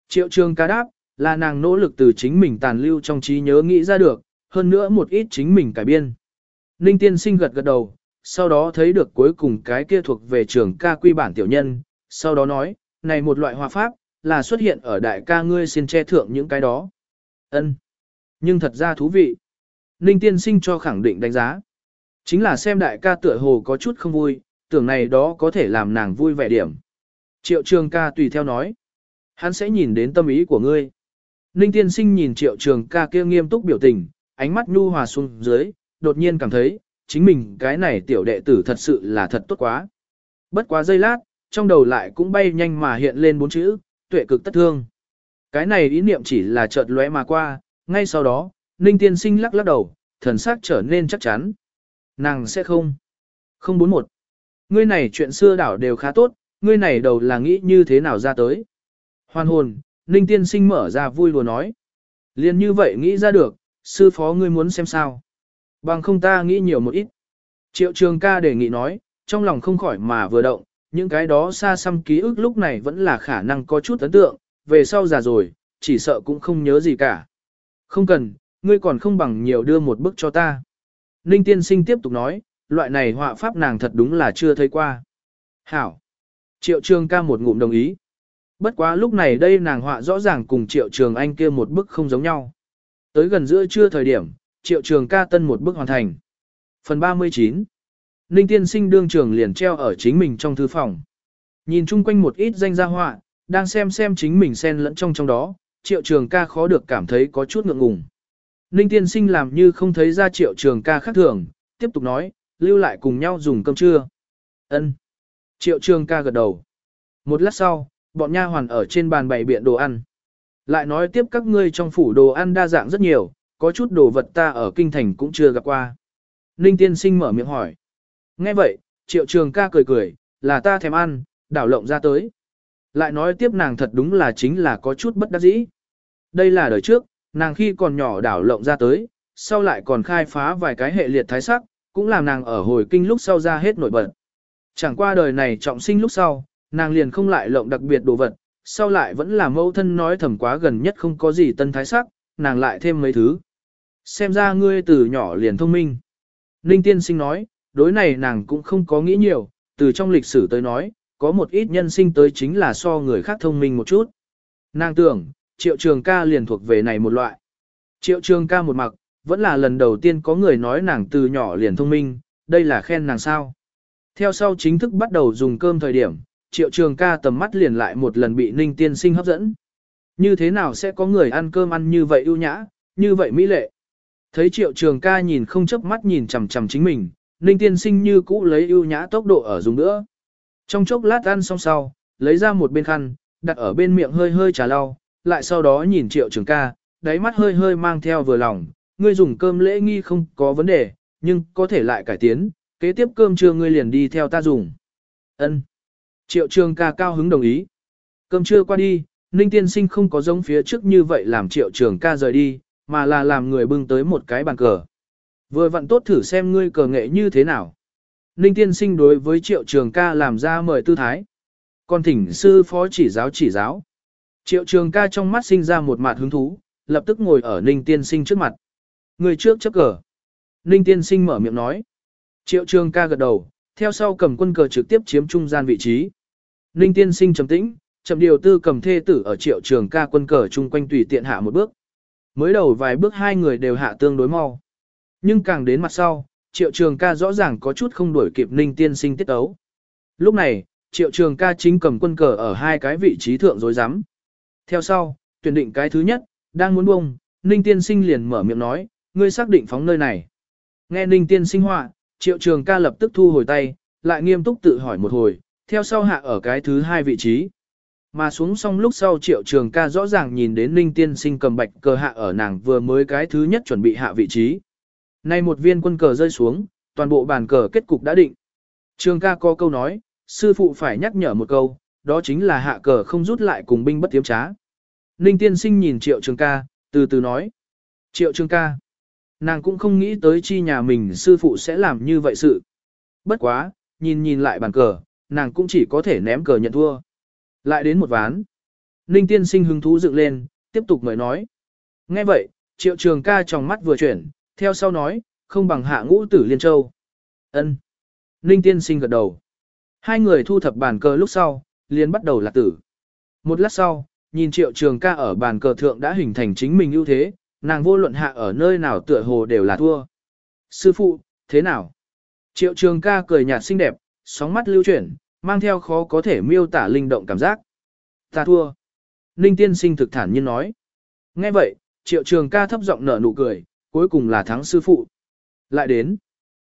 Triệu trường ca đáp, là nàng nỗ lực từ chính mình tàn lưu trong trí nhớ nghĩ ra được, hơn nữa một ít chính mình cải biên. Ninh tiên sinh gật gật đầu, sau đó thấy được cuối cùng cái kia thuộc về trường ca quy bản tiểu nhân, sau đó nói, này một loại hòa pháp, là xuất hiện ở đại ca ngươi xin che thượng những cái đó. ân Nhưng thật ra thú vị. Ninh tiên sinh cho khẳng định đánh giá. Chính là xem đại ca tựa hồ có chút không vui, tưởng này đó có thể làm nàng vui vẻ điểm. Triệu trường ca tùy theo nói. Hắn sẽ nhìn đến tâm ý của ngươi. Ninh tiên sinh nhìn triệu trường ca kia nghiêm túc biểu tình, ánh mắt nhu hòa xuống dưới, đột nhiên cảm thấy, chính mình cái này tiểu đệ tử thật sự là thật tốt quá. Bất quá giây lát, trong đầu lại cũng bay nhanh mà hiện lên bốn chữ, tuệ cực tất thương. Cái này ý niệm chỉ là chợt lóe mà qua, ngay sau đó, Ninh tiên sinh lắc lắc đầu, thần sắc trở nên chắc chắn. Nàng sẽ không. Không bốn một. Ngươi này chuyện xưa đảo đều khá tốt, ngươi này đầu là nghĩ như thế nào ra tới. Hoàn hồn, Ninh tiên sinh mở ra vui lùa nói. Liên như vậy nghĩ ra được, sư phó ngươi muốn xem sao. Bằng không ta nghĩ nhiều một ít. Triệu trường ca đề nghị nói, trong lòng không khỏi mà vừa động, những cái đó xa xăm ký ức lúc này vẫn là khả năng có chút ấn tượng, về sau già rồi, chỉ sợ cũng không nhớ gì cả. Không cần, ngươi còn không bằng nhiều đưa một bức cho ta. Ninh tiên sinh tiếp tục nói, loại này họa pháp nàng thật đúng là chưa thấy qua. Hảo. Triệu trường ca một ngụm đồng ý. Bất quá lúc này đây nàng họa rõ ràng cùng triệu trường anh kia một bức không giống nhau. Tới gần giữa trưa thời điểm, triệu trường ca tân một bước hoàn thành. Phần 39 Ninh tiên sinh đương trường liền treo ở chính mình trong thư phòng. Nhìn chung quanh một ít danh gia họa, đang xem xem chính mình xen lẫn trong trong đó, triệu trường ca khó được cảm thấy có chút ngượng ngùng. Ninh tiên sinh làm như không thấy ra triệu trường ca khác thường, tiếp tục nói, lưu lại cùng nhau dùng cơm trưa. Ân. Triệu trường ca gật đầu. Một lát sau, bọn nha hoàn ở trên bàn bày biện đồ ăn. Lại nói tiếp các ngươi trong phủ đồ ăn đa dạng rất nhiều, có chút đồ vật ta ở kinh thành cũng chưa gặp qua. Ninh tiên sinh mở miệng hỏi. Nghe vậy, triệu trường ca cười cười, là ta thèm ăn, đảo lộng ra tới. Lại nói tiếp nàng thật đúng là chính là có chút bất đắc dĩ. Đây là đời trước, nàng khi còn nhỏ đảo lộng ra tới, sau lại còn khai phá vài cái hệ liệt thái sắc, cũng làm nàng ở hồi kinh lúc sau ra hết nổi bật. Chẳng qua đời này trọng sinh lúc sau, nàng liền không lại lộng đặc biệt đồ vật, sau lại vẫn là mẫu thân nói thầm quá gần nhất không có gì tân thái sắc, nàng lại thêm mấy thứ. Xem ra ngươi từ nhỏ liền thông minh. Ninh tiên sinh nói, đối này nàng cũng không có nghĩ nhiều, từ trong lịch sử tới nói, có một ít nhân sinh tới chính là so người khác thông minh một chút. Nàng tưởng, triệu trường ca liền thuộc về này một loại. Triệu trường ca một mặc, vẫn là lần đầu tiên có người nói nàng từ nhỏ liền thông minh, đây là khen nàng sao. Theo sau chính thức bắt đầu dùng cơm thời điểm, triệu trường ca tầm mắt liền lại một lần bị ninh tiên sinh hấp dẫn. Như thế nào sẽ có người ăn cơm ăn như vậy ưu nhã, như vậy mỹ lệ. Thấy triệu trường ca nhìn không chớp mắt nhìn chằm chằm chính mình, Ninh tiên sinh như cũ lấy ưu nhã tốc độ ở dùng nữa. Trong chốc lát ăn xong sau, lấy ra một bên khăn, đặt ở bên miệng hơi hơi trà lau, lại sau đó nhìn triệu trường ca, đáy mắt hơi hơi mang theo vừa lòng, ngươi dùng cơm lễ nghi không có vấn đề, nhưng có thể lại cải tiến, kế tiếp cơm trưa ngươi liền đi theo ta dùng. Ân. Triệu trường ca cao hứng đồng ý. Cơm trưa qua đi, Ninh tiên sinh không có giống phía trước như vậy làm triệu trường ca rời đi, mà là làm người bưng tới một cái bàn cờ. Vừa vặn tốt thử xem ngươi cờ nghệ như thế nào. Ninh tiên sinh đối với triệu trường ca làm ra mời tư thái. Còn thỉnh sư phó chỉ giáo chỉ giáo. Triệu trường ca trong mắt sinh ra một mặt hứng thú, lập tức ngồi ở Ninh tiên sinh trước mặt. Người trước chấp cờ. Ninh tiên sinh mở miệng nói. Triệu trường ca gật đầu, theo sau cầm quân cờ trực tiếp chiếm trung gian vị trí. Ninh tiên sinh trầm tĩnh, chậm điều tư cầm thê tử ở triệu trường ca quân cờ chung quanh tùy tiện hạ một bước. Mới đầu vài bước hai người đều hạ tương đối mau. Nhưng càng đến mặt sau, triệu trường ca rõ ràng có chút không đuổi kịp ninh tiên sinh tiết ấu. Lúc này, triệu trường ca chính cầm quân cờ ở hai cái vị trí thượng dối rắm Theo sau, tuyển định cái thứ nhất, đang muốn bông, ninh tiên sinh liền mở miệng nói, ngươi xác định phóng nơi này. Nghe ninh tiên sinh họa, triệu trường ca lập tức thu hồi tay, lại nghiêm túc tự hỏi một hồi, theo sau hạ ở cái thứ hai vị trí. Mà xuống xong lúc sau triệu trường ca rõ ràng nhìn đến ninh tiên sinh cầm bạch cờ hạ ở nàng vừa mới cái thứ nhất chuẩn bị hạ vị trí. Nay một viên quân cờ rơi xuống, toàn bộ bàn cờ kết cục đã định. Trường ca có câu nói, sư phụ phải nhắc nhở một câu, đó chính là hạ cờ không rút lại cùng binh bất tiếm trá. Ninh tiên sinh nhìn triệu trường ca, từ từ nói. Triệu trường ca. Nàng cũng không nghĩ tới chi nhà mình sư phụ sẽ làm như vậy sự. Bất quá, nhìn nhìn lại bàn cờ, nàng cũng chỉ có thể ném cờ nhận thua. Lại đến một ván. Ninh tiên sinh hứng thú dựng lên, tiếp tục mời nói. Nghe vậy, triệu trường ca trong mắt vừa chuyển, theo sau nói, không bằng hạ ngũ tử liên châu. ân Ninh tiên sinh gật đầu. Hai người thu thập bàn cờ lúc sau, liền bắt đầu lạc tử. Một lát sau, nhìn triệu trường ca ở bàn cờ thượng đã hình thành chính mình ưu thế, nàng vô luận hạ ở nơi nào tựa hồ đều là thua. Sư phụ, thế nào? Triệu trường ca cười nhạt xinh đẹp, sóng mắt lưu chuyển, mang theo khó có thể miêu tả linh động cảm giác. Ta thua. Ninh tiên sinh thực thản nhiên nói. Nghe vậy, triệu trường ca thấp giọng nở nụ cười, cuối cùng là thắng sư phụ. Lại đến.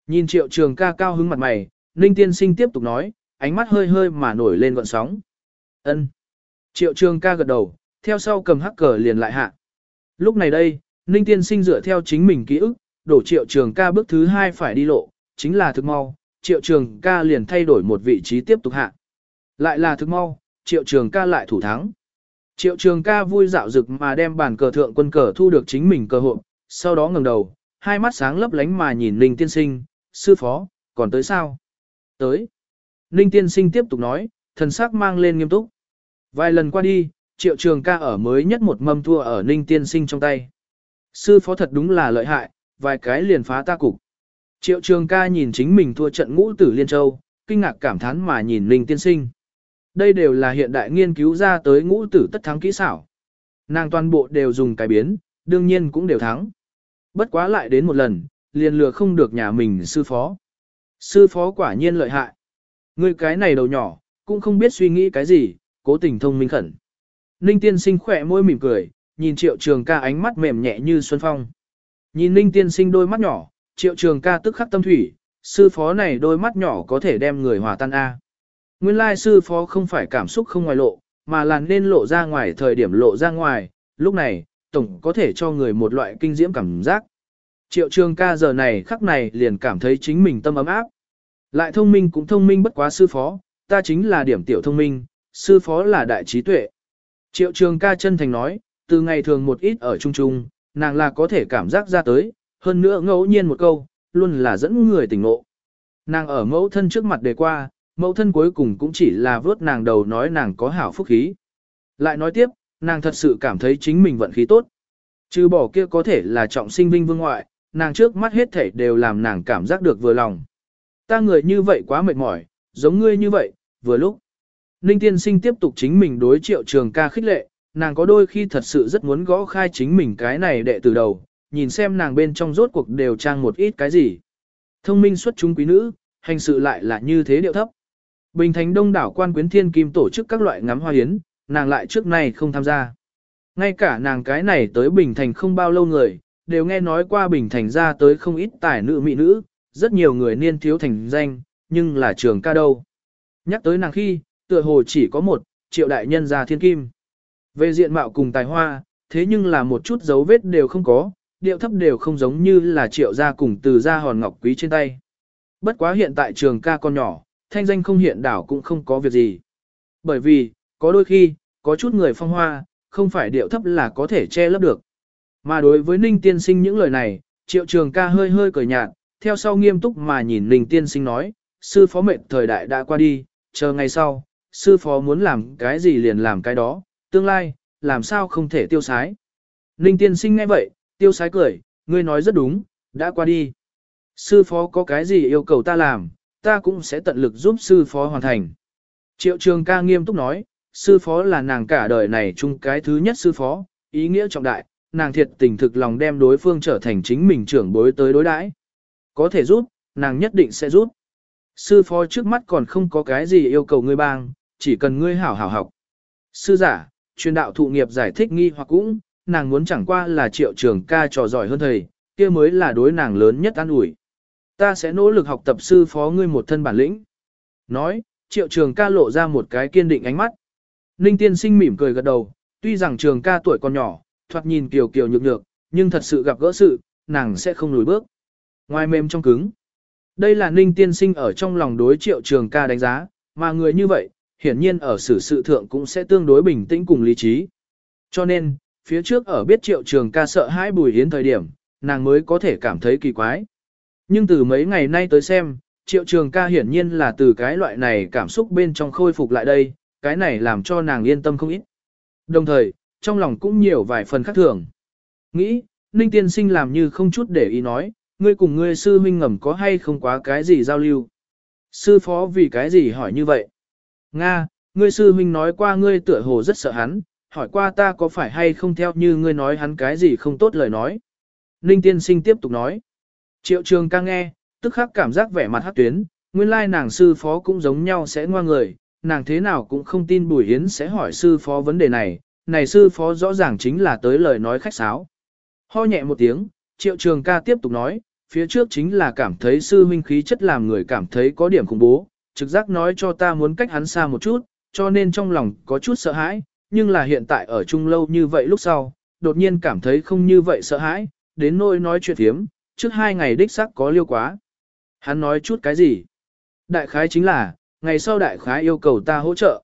Nhìn triệu trường ca cao hứng mặt mày, Ninh tiên sinh tiếp tục nói, ánh mắt hơi hơi mà nổi lên gọn sóng. ân Triệu trường ca gật đầu, theo sau cầm hắc cờ liền lại hạ. Lúc này đây, Ninh tiên sinh dựa theo chính mình ký ức, đổ triệu trường ca bước thứ hai phải đi lộ, chính là thực mau, triệu trường ca liền thay đổi một vị trí tiếp tục hạ. Lại là thức mau, triệu trường ca lại thủ thắng. Triệu trường ca vui dạo dực mà đem bàn cờ thượng quân cờ thu được chính mình cơ hội, sau đó ngẩng đầu, hai mắt sáng lấp lánh mà nhìn Ninh tiên sinh, sư phó, còn tới sao? Tới. Ninh tiên sinh tiếp tục nói, thần sắc mang lên nghiêm túc. Vài lần qua đi, triệu trường ca ở mới nhất một mâm thua ở Ninh tiên sinh trong tay. Sư phó thật đúng là lợi hại, vài cái liền phá ta cục. Triệu trường ca nhìn chính mình thua trận ngũ tử Liên Châu, kinh ngạc cảm thán mà nhìn Ninh tiên sinh. Đây đều là hiện đại nghiên cứu ra tới ngũ tử tất thắng kỹ xảo. Nàng toàn bộ đều dùng cái biến, đương nhiên cũng đều thắng. Bất quá lại đến một lần, liền lừa không được nhà mình sư phó. Sư phó quả nhiên lợi hại. Người cái này đầu nhỏ, cũng không biết suy nghĩ cái gì, cố tình thông minh khẩn. Ninh tiên sinh khỏe môi mỉm cười, nhìn triệu trường ca ánh mắt mềm nhẹ như xuân phong. Nhìn ninh tiên sinh đôi mắt nhỏ, triệu trường ca tức khắc tâm thủy, sư phó này đôi mắt nhỏ có thể đem người hòa tan A. Nguyên lai sư phó không phải cảm xúc không ngoài lộ, mà là nên lộ ra ngoài thời điểm lộ ra ngoài, lúc này, tổng có thể cho người một loại kinh diễm cảm giác. Triệu trường ca giờ này khắc này liền cảm thấy chính mình tâm ấm áp. Lại thông minh cũng thông minh bất quá sư phó, ta chính là điểm tiểu thông minh, sư phó là đại trí tuệ. Triệu trường ca chân thành nói, từ ngày thường một ít ở chung chung, nàng là có thể cảm giác ra tới, hơn nữa ngẫu nhiên một câu, luôn là dẫn người tỉnh ngộ. Nàng ở mẫu thân trước mặt đề qua, mẫu thân cuối cùng cũng chỉ là vớt nàng đầu nói nàng có hảo phúc khí. Lại nói tiếp, nàng thật sự cảm thấy chính mình vận khí tốt. Chứ bỏ kia có thể là trọng sinh vinh vương ngoại, nàng trước mắt hết thảy đều làm nàng cảm giác được vừa lòng. Ta người như vậy quá mệt mỏi, giống ngươi như vậy, vừa lúc. Ninh tiên sinh tiếp tục chính mình đối triệu trường ca khích lệ, nàng có đôi khi thật sự rất muốn gõ khai chính mình cái này đệ từ đầu, nhìn xem nàng bên trong rốt cuộc đều trang một ít cái gì. Thông minh xuất chúng quý nữ, hành sự lại là như thế điệu thấp. Bình thành đông đảo quan quyến thiên kim tổ chức các loại ngắm hoa hiến, nàng lại trước nay không tham gia. Ngay cả nàng cái này tới Bình Thành không bao lâu người, đều nghe nói qua Bình Thành ra tới không ít tài nữ mỹ nữ, rất nhiều người niên thiếu thành danh, nhưng là trường ca đâu. Nhắc tới nàng khi, tựa hồ chỉ có một, triệu đại nhân gia thiên kim. Về diện mạo cùng tài hoa, thế nhưng là một chút dấu vết đều không có, điệu thấp đều không giống như là triệu gia cùng từ gia hòn ngọc quý trên tay. Bất quá hiện tại trường ca con nhỏ, thanh danh không hiện đảo cũng không có việc gì. Bởi vì, có đôi khi, có chút người phong hoa, không phải điệu thấp là có thể che lấp được. Mà đối với Ninh Tiên Sinh những lời này, triệu trường ca hơi hơi cười nhạt, theo sau nghiêm túc mà nhìn Ninh Tiên Sinh nói, sư phó mệnh thời đại đã qua đi, chờ ngày sau, sư phó muốn làm cái gì liền làm cái đó, tương lai, làm sao không thể tiêu sái. Ninh Tiên Sinh nghe vậy, tiêu sái cười, ngươi nói rất đúng, đã qua đi. Sư phó có cái gì yêu cầu ta làm, ta cũng sẽ tận lực giúp sư phó hoàn thành. Triệu trường ca nghiêm túc nói, sư phó là nàng cả đời này chung cái thứ nhất sư phó, ý nghĩa trọng đại, nàng thiệt tình thực lòng đem đối phương trở thành chính mình trưởng bối tới đối đãi. Có thể giúp, nàng nhất định sẽ giúp. Sư phó trước mắt còn không có cái gì yêu cầu ngươi bang, chỉ cần ngươi hảo hảo học. Sư giả, truyền đạo thụ nghiệp giải thích nghi hoặc cũng, nàng muốn chẳng qua là triệu trường ca trò giỏi hơn thầy, kia mới là đối nàng lớn nhất an ủi. Ta sẽ nỗ lực học tập sư phó ngươi một thân bản lĩnh. Nói, triệu trường ca lộ ra một cái kiên định ánh mắt. Ninh tiên sinh mỉm cười gật đầu, tuy rằng trường ca tuổi còn nhỏ, thoạt nhìn kiều kiều nhược nhược, nhưng thật sự gặp gỡ sự, nàng sẽ không lùi bước. Ngoài mềm trong cứng. Đây là ninh tiên sinh ở trong lòng đối triệu trường ca đánh giá, mà người như vậy, hiển nhiên ở xử sự thượng cũng sẽ tương đối bình tĩnh cùng lý trí. Cho nên, phía trước ở biết triệu trường ca sợ hãi bùi hiến thời điểm, nàng mới có thể cảm thấy kỳ quái. Nhưng từ mấy ngày nay tới xem, triệu trường ca hiển nhiên là từ cái loại này cảm xúc bên trong khôi phục lại đây, cái này làm cho nàng yên tâm không ít. Đồng thời, trong lòng cũng nhiều vài phần khác thường. Nghĩ, Ninh Tiên Sinh làm như không chút để ý nói, ngươi cùng ngươi sư huynh ngầm có hay không quá cái gì giao lưu. Sư phó vì cái gì hỏi như vậy? Nga, ngươi sư huynh nói qua ngươi tựa hồ rất sợ hắn, hỏi qua ta có phải hay không theo như ngươi nói hắn cái gì không tốt lời nói. Ninh tiên sinh tiếp tục nói. Triệu trường ca nghe, tức khắc cảm giác vẻ mặt hát tuyến, nguyên lai nàng sư phó cũng giống nhau sẽ ngoa người, nàng thế nào cũng không tin Bùi Hiến sẽ hỏi sư phó vấn đề này, này sư phó rõ ràng chính là tới lời nói khách sáo. Ho nhẹ một tiếng, triệu trường ca tiếp tục nói, phía trước chính là cảm thấy sư huynh khí chất làm người cảm thấy có điểm khủng bố, trực giác nói cho ta muốn cách hắn xa một chút, cho nên trong lòng có chút sợ hãi, nhưng là hiện tại ở chung lâu như vậy lúc sau, đột nhiên cảm thấy không như vậy sợ hãi, đến nỗi nói chuyện thiếm, trước hai ngày đích sắc có liêu quá. Hắn nói chút cái gì? Đại khái chính là, ngày sau đại khái yêu cầu ta hỗ trợ.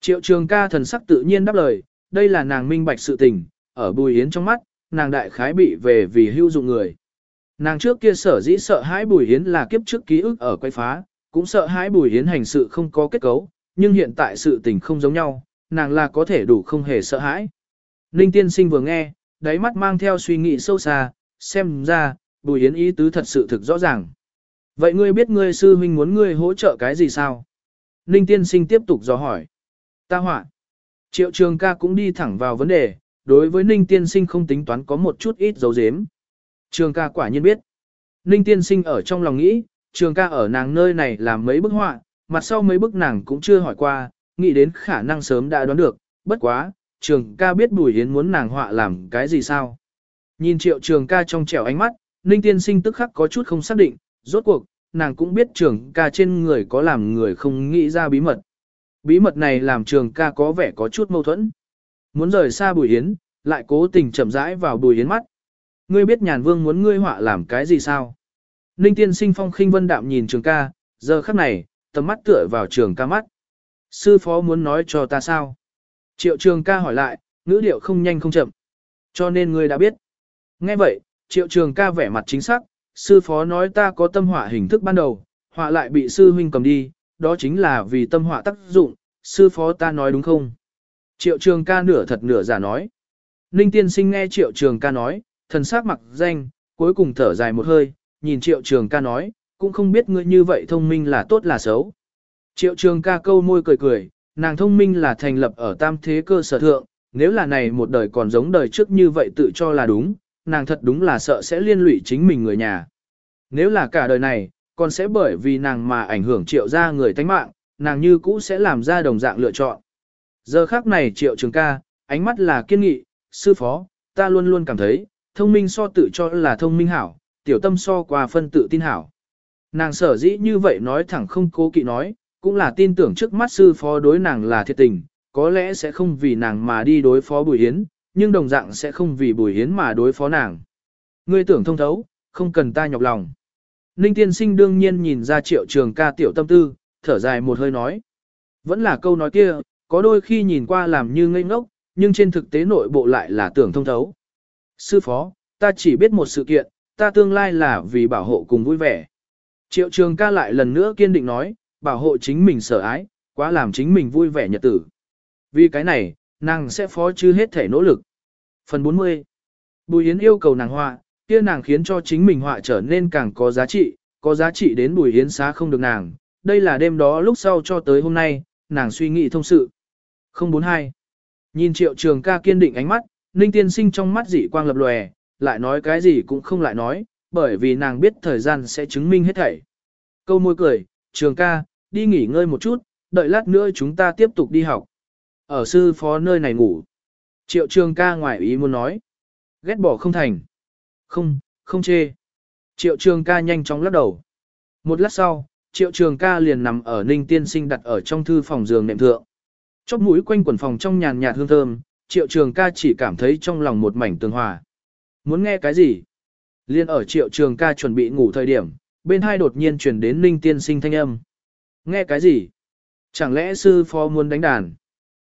Triệu trường ca thần sắc tự nhiên đáp lời, đây là nàng minh bạch sự tình, ở bùi yến trong mắt, nàng đại khái bị về vì hưu dụng người. Nàng trước kia sở dĩ sợ hãi bùi yến là kiếp trước ký ức ở quay phá, cũng sợ hãi bùi yến hành sự không có kết cấu, nhưng hiện tại sự tình không giống nhau, nàng là có thể đủ không hề sợ hãi. Ninh tiên sinh vừa nghe, đáy mắt mang theo suy nghĩ sâu xa, xem ra, bùi yến ý tứ thật sự thực rõ ràng. Vậy ngươi biết ngươi sư huynh muốn ngươi hỗ trợ cái gì sao? Ninh tiên sinh tiếp tục dò hỏi. Ta họa. Triệu trường ca cũng đi thẳng vào vấn đề, đối với Ninh tiên sinh không tính toán có một chút ít dấu dếm. Trường ca quả nhiên biết. Ninh tiên sinh ở trong lòng nghĩ, trường ca ở nàng nơi này làm mấy bức họa, mặt sau mấy bức nàng cũng chưa hỏi qua, nghĩ đến khả năng sớm đã đoán được, bất quá, trường ca biết Bùi yến muốn nàng họa làm cái gì sao. Nhìn triệu trường ca trong trẻo ánh mắt, Ninh tiên sinh tức khắc có chút không xác định, rốt cuộc, nàng cũng biết trường ca trên người có làm người không nghĩ ra bí mật. Bí mật này làm trường ca có vẻ có chút mâu thuẫn. Muốn rời xa Bùi yến, lại cố tình chậm rãi vào Bùi yến mắt. Ngươi biết nhàn vương muốn ngươi họa làm cái gì sao? Ninh tiên sinh phong khinh vân đạm nhìn trường ca, giờ khắc này, tầm mắt tựa vào trường ca mắt. Sư phó muốn nói cho ta sao? Triệu trường ca hỏi lại, ngữ điệu không nhanh không chậm. Cho nên ngươi đã biết. Nghe vậy, triệu trường ca vẻ mặt chính xác, sư phó nói ta có tâm họa hình thức ban đầu, họa lại bị sư huynh cầm đi, đó chính là vì tâm họa tác dụng, sư phó ta nói đúng không? Triệu trường ca nửa thật nửa giả nói. Ninh tiên sinh nghe triệu trường ca nói, thần sắc mặc danh, cuối cùng thở dài một hơi, nhìn triệu trường ca nói, cũng không biết ngươi như vậy thông minh là tốt là xấu. Triệu trường ca câu môi cười cười, nàng thông minh là thành lập ở tam thế cơ sở thượng, nếu là này một đời còn giống đời trước như vậy tự cho là đúng, nàng thật đúng là sợ sẽ liên lụy chính mình người nhà. Nếu là cả đời này, còn sẽ bởi vì nàng mà ảnh hưởng triệu ra người tánh mạng, nàng như cũ sẽ làm ra đồng dạng lựa chọn. Giờ khác này triệu trường ca, ánh mắt là kiên nghị, sư phó, ta luôn luôn cảm thấy, thông minh so tự cho là thông minh hảo, tiểu tâm so qua phân tự tin hảo. Nàng sở dĩ như vậy nói thẳng không cố kỵ nói, cũng là tin tưởng trước mắt sư phó đối nàng là thiệt tình, có lẽ sẽ không vì nàng mà đi đối phó Bùi Hiến, nhưng đồng dạng sẽ không vì Bùi Hiến mà đối phó nàng. Ngươi tưởng thông thấu, không cần ta nhọc lòng. Ninh tiên sinh đương nhiên nhìn ra triệu trường ca tiểu tâm tư, thở dài một hơi nói. Vẫn là câu nói kia, có đôi khi nhìn qua làm như ngây ngốc, nhưng trên thực tế nội bộ lại là tưởng thông thấu. Sư phó, ta chỉ biết một sự kiện, ta tương lai là vì bảo hộ cùng vui vẻ. Triệu trường ca lại lần nữa kiên định nói, bảo hộ chính mình sở ái, quá làm chính mình vui vẻ nhật tử. Vì cái này, nàng sẽ phó chứ hết thể nỗ lực. Phần 40 Bùi Yến yêu cầu nàng họa, kia nàng khiến cho chính mình họa trở nên càng có giá trị, có giá trị đến Bùi Yến xá không được nàng. Đây là đêm đó lúc sau cho tới hôm nay, nàng suy nghĩ thông sự. 042 Nhìn triệu trường ca kiên định ánh mắt, Ninh tiên sinh trong mắt dị quang lập lòe, lại nói cái gì cũng không lại nói, bởi vì nàng biết thời gian sẽ chứng minh hết thảy. Câu môi cười, trường ca, đi nghỉ ngơi một chút, đợi lát nữa chúng ta tiếp tục đi học. Ở sư phó nơi này ngủ. Triệu trường ca ngoài ý muốn nói. Ghét bỏ không thành. Không, không chê. Triệu trường ca nhanh chóng lắc đầu. Một lát sau, triệu trường ca liền nằm ở ninh tiên sinh đặt ở trong thư phòng giường nệm thượng. Chóp mũi quanh quần phòng trong nhàn nhạt hương thơm, triệu trường ca chỉ cảm thấy trong lòng một mảnh tường hòa. Muốn nghe cái gì? Liên ở triệu trường ca chuẩn bị ngủ thời điểm, bên hai đột nhiên chuyển đến ninh tiên sinh thanh âm. Nghe cái gì? Chẳng lẽ sư phó muốn đánh đàn?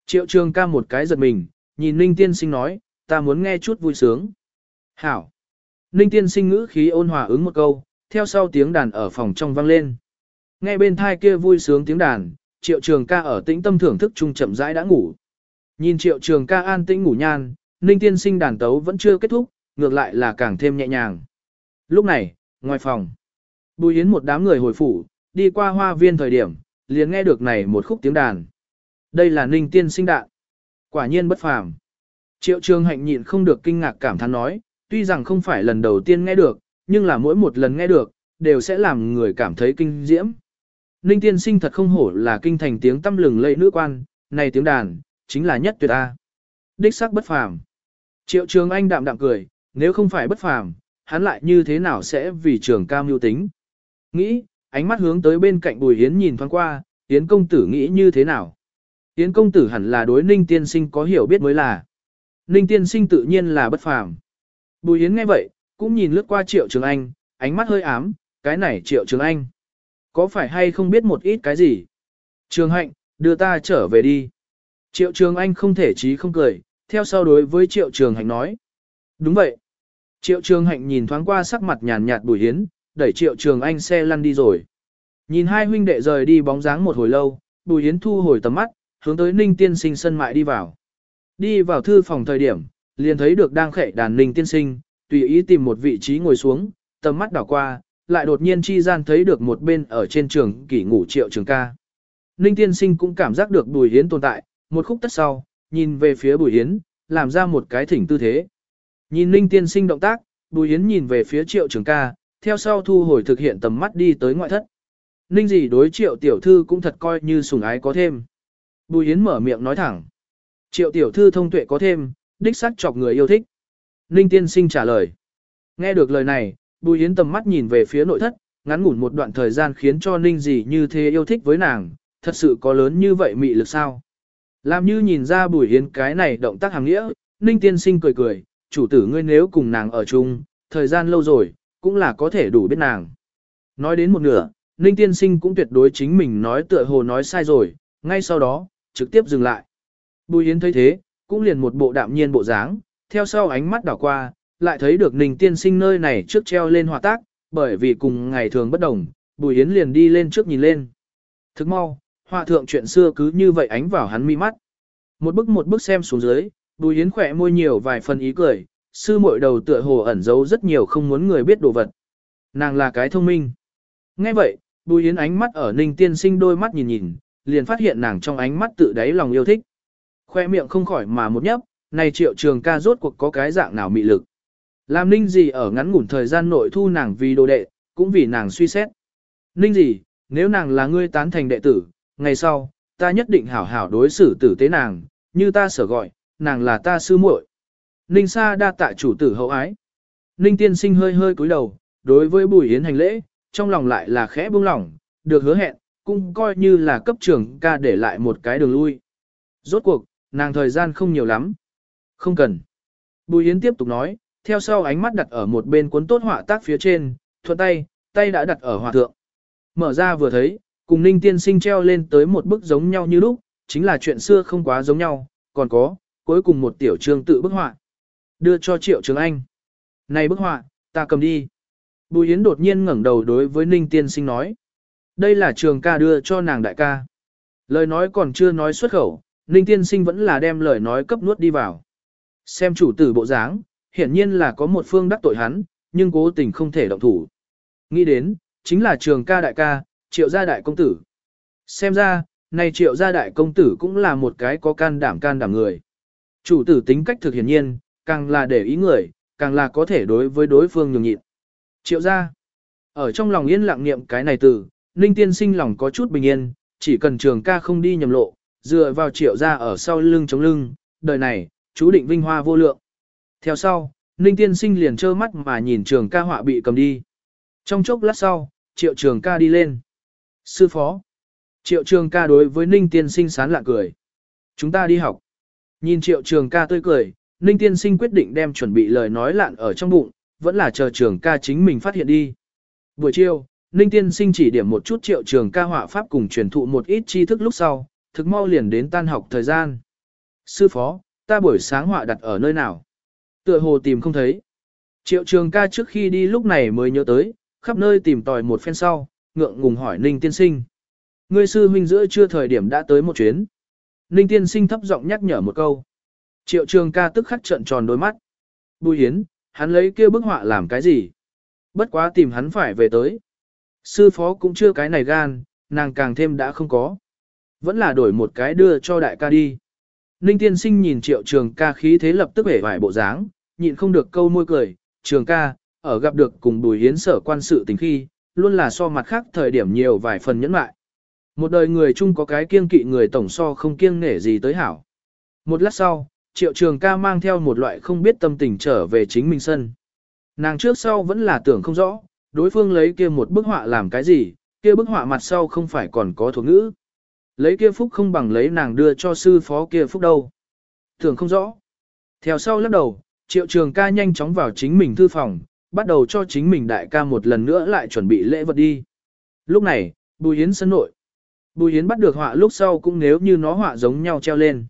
Triệu trường ca một cái giật mình, nhìn ninh tiên sinh nói, ta muốn nghe chút vui sướng. Hảo! Ninh tiên sinh ngữ khí ôn hòa ứng một câu, theo sau tiếng đàn ở phòng trong vang lên. Nghe bên thai kia vui sướng tiếng đàn, triệu trường ca ở tĩnh tâm thưởng thức trung chậm rãi đã ngủ. Nhìn triệu trường ca an tĩnh ngủ nhan, ninh tiên sinh đàn tấu vẫn chưa kết thúc, ngược lại là càng thêm nhẹ nhàng. Lúc này, ngoài phòng, Bùi Yến một đám người hồi phủ, đi qua hoa viên thời điểm, liền nghe được này một khúc tiếng đàn. Đây là ninh tiên sinh đạn. Quả nhiên bất phàm. Triệu trường hạnh nhịn không được kinh ngạc cảm thán nói, tuy rằng không phải lần đầu tiên nghe được, nhưng là mỗi một lần nghe được, đều sẽ làm người cảm thấy kinh diễm. Ninh tiên sinh thật không hổ là kinh thành tiếng tâm lừng lẫy nữ quan, này tiếng đàn, chính là nhất tuyệt A. Đích sắc bất phàm. Triệu trường anh đạm đạm cười, nếu không phải bất phàm, hắn lại như thế nào sẽ vì trường cao mưu tính. Nghĩ, ánh mắt hướng tới bên cạnh bùi hiến nhìn thoáng qua, hiến công tử nghĩ như thế nào. Hiến công tử hẳn là đối ninh tiên sinh có hiểu biết mới là. Ninh tiên sinh tự nhiên là bất phàm. Bùi hiến nghe vậy, cũng nhìn lướt qua triệu trường anh, ánh mắt hơi ám, cái này triệu trường anh. Có phải hay không biết một ít cái gì? Trường hạnh, đưa ta trở về đi. Triệu trường anh không thể chí không cười, theo sau đối với triệu trường hạnh nói. Đúng vậy. Triệu trường hạnh nhìn thoáng qua sắc mặt nhàn nhạt bùi hiến, đẩy triệu trường anh xe lăn đi rồi. Nhìn hai huynh đệ rời đi bóng dáng một hồi lâu, bùi yến thu hồi tầm mắt, hướng tới ninh tiên sinh sân mại đi vào. Đi vào thư phòng thời điểm, liền thấy được đang khệ đàn ninh tiên sinh, tùy ý tìm một vị trí ngồi xuống, tầm mắt đảo qua, lại đột nhiên chi gian thấy được một bên ở trên trường kỷ ngủ triệu trường ca. Ninh tiên sinh cũng cảm giác được bùi yến tồn tại, một khúc tất sau, nhìn về phía bùi yến, làm ra một cái thỉnh tư thế. Nhìn ninh tiên sinh động tác, bùi yến nhìn về phía triệu trường ca, theo sau thu hồi thực hiện tầm mắt đi tới ngoại thất. Ninh gì đối triệu tiểu thư cũng thật coi như sủng ái có thêm. Bùi Yến mở miệng nói thẳng. Triệu tiểu thư thông tuệ có thêm, đích sắc chọc người yêu thích. Ninh tiên sinh trả lời. Nghe được lời này, Bùi Yến tầm mắt nhìn về phía nội thất, ngắn ngủn một đoạn thời gian khiến cho Ninh gì như thế yêu thích với nàng, thật sự có lớn như vậy mị lực sao. Làm như nhìn ra Bùi Yến cái này động tác hàng nghĩa, Ninh tiên sinh cười cười, chủ tử ngươi nếu cùng nàng ở chung, thời gian lâu rồi, cũng là có thể đủ biết nàng. Nói đến một nửa, Ninh tiên sinh cũng tuyệt đối chính mình nói tựa hồ nói sai rồi, ngay sau đó, trực tiếp dừng lại. Bùi Yến thấy thế, cũng liền một bộ đạm nhiên bộ dáng, theo sau ánh mắt đảo qua, lại thấy được Ninh tiên sinh nơi này trước treo lên hòa tác, bởi vì cùng ngày thường bất đồng, Bùi Yến liền đi lên trước nhìn lên. Thức mau, họa thượng chuyện xưa cứ như vậy ánh vào hắn mi mắt. Một bức một bức xem xuống dưới, Bùi Yến khỏe môi nhiều vài phần ý cười, sư muội đầu tựa hồ ẩn giấu rất nhiều không muốn người biết đồ vật. Nàng là cái thông minh. Nghe vậy, Bùi Yến ánh mắt ở Ninh tiên sinh đôi mắt nhìn nhìn, liền phát hiện nàng trong ánh mắt tự đáy lòng yêu thích. Khoe miệng không khỏi mà một nhấp, này triệu trường ca rốt cuộc có cái dạng nào mị lực. Làm ninh gì ở ngắn ngủn thời gian nội thu nàng vì đồ đệ, cũng vì nàng suy xét. Ninh gì, nếu nàng là ngươi tán thành đệ tử, ngày sau, ta nhất định hảo hảo đối xử tử tế nàng, như ta sở gọi, nàng là ta sư muội. Ninh Sa đa tạ chủ tử hậu ái. Ninh tiên sinh hơi hơi cúi đầu, đối với Bùi Yến hành lễ, trong lòng lại là khẽ buông lỏng, được hứa hẹn, cũng coi như là cấp trưởng ca để lại một cái đường lui. Rốt cuộc, nàng thời gian không nhiều lắm. Không cần. Bùi Yến tiếp tục nói, theo sau ánh mắt đặt ở một bên cuốn tốt họa tác phía trên, thuận tay, tay đã đặt ở hòa thượng. Mở ra vừa thấy, cùng Ninh Tiên Sinh treo lên tới một bức giống nhau như lúc, chính là chuyện xưa không quá giống nhau, còn có, cuối cùng một tiểu trương tự bức họa. Đưa cho Triệu Trường Anh. Này bức họa, ta cầm đi. Bùi Yến đột nhiên ngẩng đầu đối với Ninh Tiên Sinh nói. Đây là trường ca đưa cho nàng đại ca. Lời nói còn chưa nói xuất khẩu, Ninh Tiên Sinh vẫn là đem lời nói cấp nuốt đi vào. Xem chủ tử bộ dáng, hiển nhiên là có một phương đắc tội hắn, nhưng cố tình không thể động thủ. Nghĩ đến, chính là trường ca đại ca, triệu gia đại công tử. Xem ra, này triệu gia đại công tử cũng là một cái có can đảm can đảm người. Chủ tử tính cách thực hiển nhiên, càng là để ý người, càng là có thể đối với đối phương nhường nhịn. Triệu gia, ở trong lòng yên lặng niệm cái này từ, Ninh tiên sinh lòng có chút bình yên, chỉ cần trường ca không đi nhầm lộ, dựa vào triệu gia ở sau lưng chống lưng, đời này, chú định vinh hoa vô lượng. Theo sau, Ninh tiên sinh liền trơ mắt mà nhìn trường ca họa bị cầm đi. Trong chốc lát sau, triệu trường ca đi lên. Sư phó. Triệu trường ca đối với Ninh tiên sinh sán lạ cười. Chúng ta đi học. Nhìn triệu trường ca tươi cười, Ninh tiên sinh quyết định đem chuẩn bị lời nói lạn ở trong bụng, vẫn là chờ trường ca chính mình phát hiện đi. Buổi chiều, Ninh tiên sinh chỉ điểm một chút triệu trường ca họa pháp cùng truyền thụ một ít tri thức lúc sau, thực mau liền đến tan học thời gian. Sư phó, ta buổi sáng họa đặt ở nơi nào? Tựa hồ tìm không thấy. Triệu trường ca trước khi đi lúc này mới nhớ tới, khắp nơi tìm tòi một phen sau, ngượng ngùng hỏi Ninh tiên sinh. Ngươi sư huynh giữa chưa thời điểm đã tới một chuyến. Ninh tiên sinh thấp giọng nhắc nhở một câu. Triệu trường ca tức khắc trợn tròn đôi mắt. Bùi Yến, hắn lấy kia bức họa làm cái gì? Bất quá tìm hắn phải về tới. Sư phó cũng chưa cái này gan, nàng càng thêm đã không có. Vẫn là đổi một cái đưa cho đại ca đi. Ninh tiên sinh nhìn triệu trường ca khí thế lập tức vẻ vải bộ dáng, nhịn không được câu môi cười, trường ca, ở gặp được cùng bùi hiến sở quan sự tình khi, luôn là so mặt khác thời điểm nhiều vài phần nhẫn mại. Một đời người chung có cái kiêng kỵ người tổng so không kiêng nể gì tới hảo. Một lát sau, triệu trường ca mang theo một loại không biết tâm tình trở về chính mình sân. Nàng trước sau vẫn là tưởng không rõ, đối phương lấy kia một bức họa làm cái gì, kia bức họa mặt sau không phải còn có thuộc ngữ. Lấy kia phúc không bằng lấy nàng đưa cho sư phó kia phúc đâu. Tưởng không rõ. Theo sau lắc đầu, triệu trường ca nhanh chóng vào chính mình thư phòng, bắt đầu cho chính mình đại ca một lần nữa lại chuẩn bị lễ vật đi. Lúc này, Bùi Yến sân nội. Bùi Yến bắt được họa lúc sau cũng nếu như nó họa giống nhau treo lên.